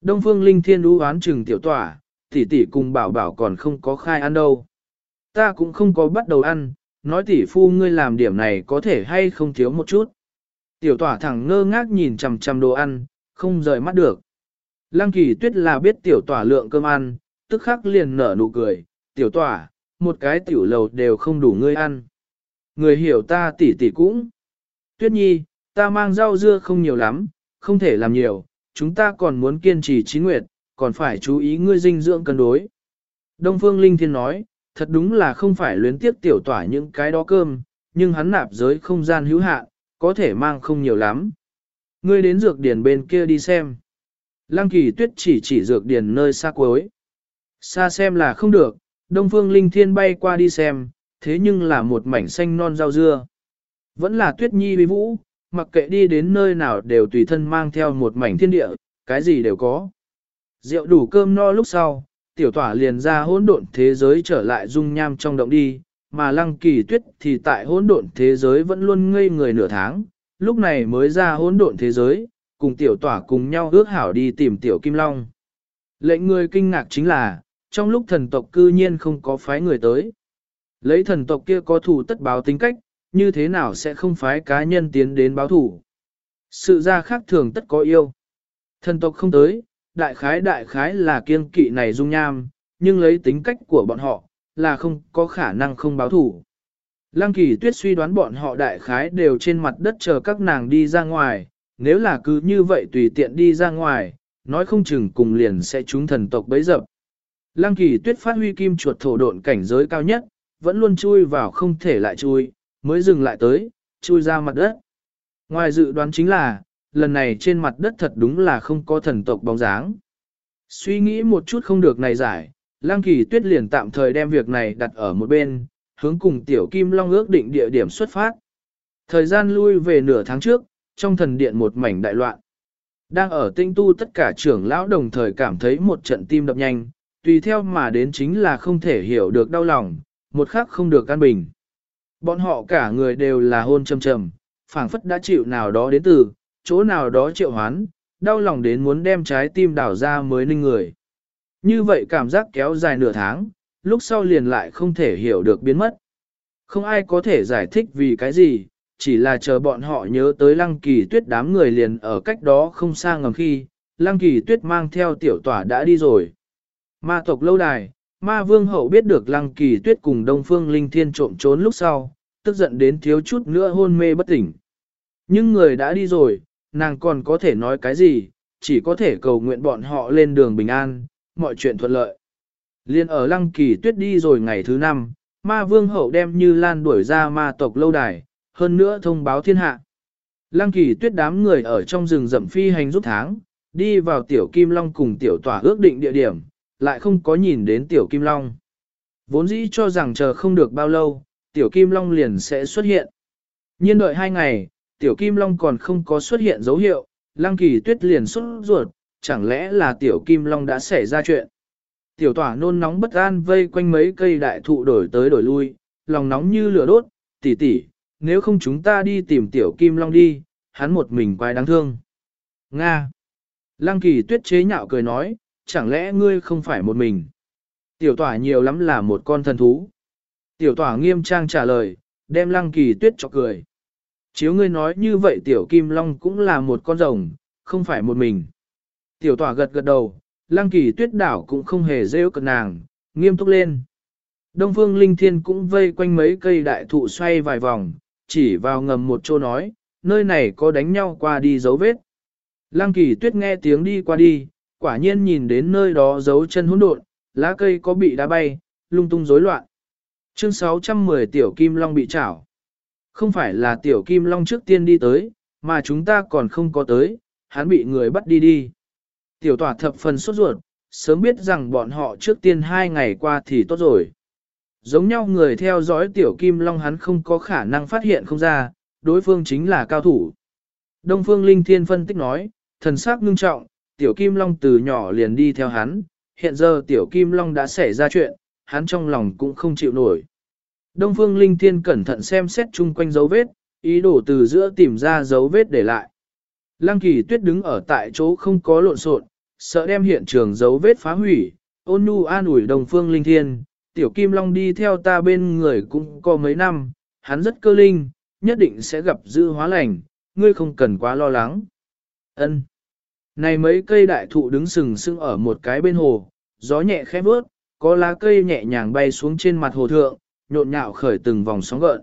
Đông Phương Linh Thiên đu oán trừng tiểu tòa, tỷ tỷ cùng bảo bảo còn không có khai ăn đâu. Ta cũng không có bắt đầu ăn, nói tỷ phu ngươi làm điểm này có thể hay không thiếu một chút. Tiểu tỏa thẳng ngơ ngác nhìn chằm chằm đồ ăn, không rời mắt được. Lăng kỳ tuyết là biết tiểu tỏa lượng cơm ăn, tức khắc liền nở nụ cười, tiểu tỏa, một cái tiểu lầu đều không đủ ngươi ăn. Người hiểu ta tỉ tỉ cũng. Tuyết nhi, ta mang rau dưa không nhiều lắm, không thể làm nhiều, chúng ta còn muốn kiên trì chín nguyệt, còn phải chú ý ngươi dinh dưỡng cân đối. Đông Phương Linh Thiên nói, thật đúng là không phải luyến tiếp tiểu tỏa những cái đó cơm, nhưng hắn nạp giới không gian hữu hạn, có thể mang không nhiều lắm. Ngươi đến dược điển bên kia đi xem. Lăng kỳ tuyết chỉ chỉ dược điển nơi xa cuối. Xa xem là không được, Đông Phương Linh Thiên bay qua đi xem, thế nhưng là một mảnh xanh non rau dưa. Vẫn là tuyết nhi vi vũ, mặc kệ đi đến nơi nào đều tùy thân mang theo một mảnh thiên địa, cái gì đều có. Rượu đủ cơm no lúc sau, tiểu tỏa liền ra hỗn độn thế giới trở lại dung nham trong động đi, mà lăng kỳ tuyết thì tại hỗn độn thế giới vẫn luôn ngây người nửa tháng, lúc này mới ra hỗn độn thế giới, cùng tiểu tỏa cùng nhau ước hảo đi tìm tiểu kim long. Lệnh người kinh ngạc chính là, trong lúc thần tộc cư nhiên không có phái người tới. Lấy thần tộc kia có thủ tất báo tính cách, như thế nào sẽ không phái cá nhân tiến đến báo thủ. Sự ra khác thường tất có yêu. Thần tộc không tới, đại khái đại khái là kiêng kỵ này dung nham, nhưng lấy tính cách của bọn họ, là không có khả năng không báo thủ. Lăng kỳ tuyết suy đoán bọn họ đại khái đều trên mặt đất chờ các nàng đi ra ngoài, nếu là cứ như vậy tùy tiện đi ra ngoài, nói không chừng cùng liền sẽ trúng thần tộc bấy dập. Lăng kỳ tuyết phát huy kim chuột thổ độn cảnh giới cao nhất, vẫn luôn chui vào không thể lại chui, mới dừng lại tới, chui ra mặt đất. Ngoài dự đoán chính là, lần này trên mặt đất thật đúng là không có thần tộc bóng dáng. Suy nghĩ một chút không được này giải, Lăng Kỳ Tuyết liền tạm thời đem việc này đặt ở một bên, hướng cùng Tiểu Kim Long ước định địa điểm xuất phát. Thời gian lui về nửa tháng trước, trong thần điện một mảnh đại loạn. Đang ở tinh tu tất cả trưởng lão đồng thời cảm thấy một trận tim đập nhanh, tùy theo mà đến chính là không thể hiểu được đau lòng, một khắc không được an bình. Bọn họ cả người đều là hôn trầm trầm, phảng phất đã chịu nào đó đến từ, chỗ nào đó triệu hoán, đau lòng đến muốn đem trái tim đảo ra mới ninh người. Như vậy cảm giác kéo dài nửa tháng, lúc sau liền lại không thể hiểu được biến mất. Không ai có thể giải thích vì cái gì, chỉ là chờ bọn họ nhớ tới lăng kỳ tuyết đám người liền ở cách đó không xa ngầm khi, lăng kỳ tuyết mang theo tiểu tỏa đã đi rồi. Ma tộc lâu đài, ma vương hậu biết được lăng kỳ tuyết cùng đông phương linh thiên trộm trốn lúc sau, tức giận đến thiếu chút nữa hôn mê bất tỉnh. Nhưng người đã đi rồi, nàng còn có thể nói cái gì, chỉ có thể cầu nguyện bọn họ lên đường bình an, mọi chuyện thuận lợi. Liên ở lăng kỳ tuyết đi rồi ngày thứ năm, ma vương hậu đem như lan đuổi ra ma tộc lâu đài, hơn nữa thông báo thiên hạ. Lăng kỳ tuyết đám người ở trong rừng rậm phi hành rút tháng, đi vào tiểu kim long cùng tiểu tỏa ước định địa điểm, lại không có nhìn đến tiểu kim long. Vốn dĩ cho rằng chờ không được bao lâu, tiểu kim long liền sẽ xuất hiện. Nhiên đợi hai ngày, tiểu kim long còn không có xuất hiện dấu hiệu, lăng kỳ tuyết liền xuất ruột, chẳng lẽ là tiểu kim long đã xảy ra chuyện. Tiểu tỏa nôn nóng bất an vây quanh mấy cây đại thụ đổi tới đổi lui, lòng nóng như lửa đốt, tỉ tỉ, nếu không chúng ta đi tìm tiểu kim long đi, hắn một mình quái đáng thương. Nga. Lăng kỳ tuyết chế nhạo cười nói, chẳng lẽ ngươi không phải một mình. Tiểu tỏa nhiều lắm là một con thần thú. Tiểu tỏa nghiêm trang trả lời, đem lăng kỳ tuyết cho cười. Chiếu ngươi nói như vậy tiểu kim long cũng là một con rồng, không phải một mình. Tiểu tỏa gật gật đầu, lăng kỳ tuyết đảo cũng không hề rêu cận nàng, nghiêm túc lên. Đông phương linh thiên cũng vây quanh mấy cây đại thụ xoay vài vòng, chỉ vào ngầm một chỗ nói, nơi này có đánh nhau qua đi dấu vết. Lăng kỳ tuyết nghe tiếng đi qua đi, quả nhiên nhìn đến nơi đó dấu chân hỗn độn, lá cây có bị đá bay, lung tung rối loạn. Chương 610 Tiểu Kim Long bị chảo. Không phải là Tiểu Kim Long trước tiên đi tới, mà chúng ta còn không có tới, hắn bị người bắt đi đi. Tiểu tỏa thập phần sốt ruột, sớm biết rằng bọn họ trước tiên hai ngày qua thì tốt rồi. Giống nhau người theo dõi Tiểu Kim Long hắn không có khả năng phát hiện không ra, đối phương chính là cao thủ. Đông Phương Linh Thiên phân tích nói, thần sắc ngưng trọng, Tiểu Kim Long từ nhỏ liền đi theo hắn, hiện giờ Tiểu Kim Long đã xảy ra chuyện, hắn trong lòng cũng không chịu nổi. Đông Phương Linh Thiên cẩn thận xem xét chung quanh dấu vết, ý đồ từ giữa tìm ra dấu vết để lại. Lăng Kỳ Tuyết đứng ở tại chỗ không có lộn xộn, sợ đem hiện trường dấu vết phá hủy, ôn nhu an ủi Đông Phương Linh Thiên, Tiểu Kim Long đi theo ta bên người cũng có mấy năm, hắn rất cơ linh, nhất định sẽ gặp dư hóa lành, ngươi không cần quá lo lắng. Ân. Này mấy cây đại thụ đứng sừng sững ở một cái bên hồ, gió nhẹ khẽ vớt, có lá cây nhẹ nhàng bay xuống trên mặt hồ thượng, nhộn nhạo khởi từng vòng sóng gợn.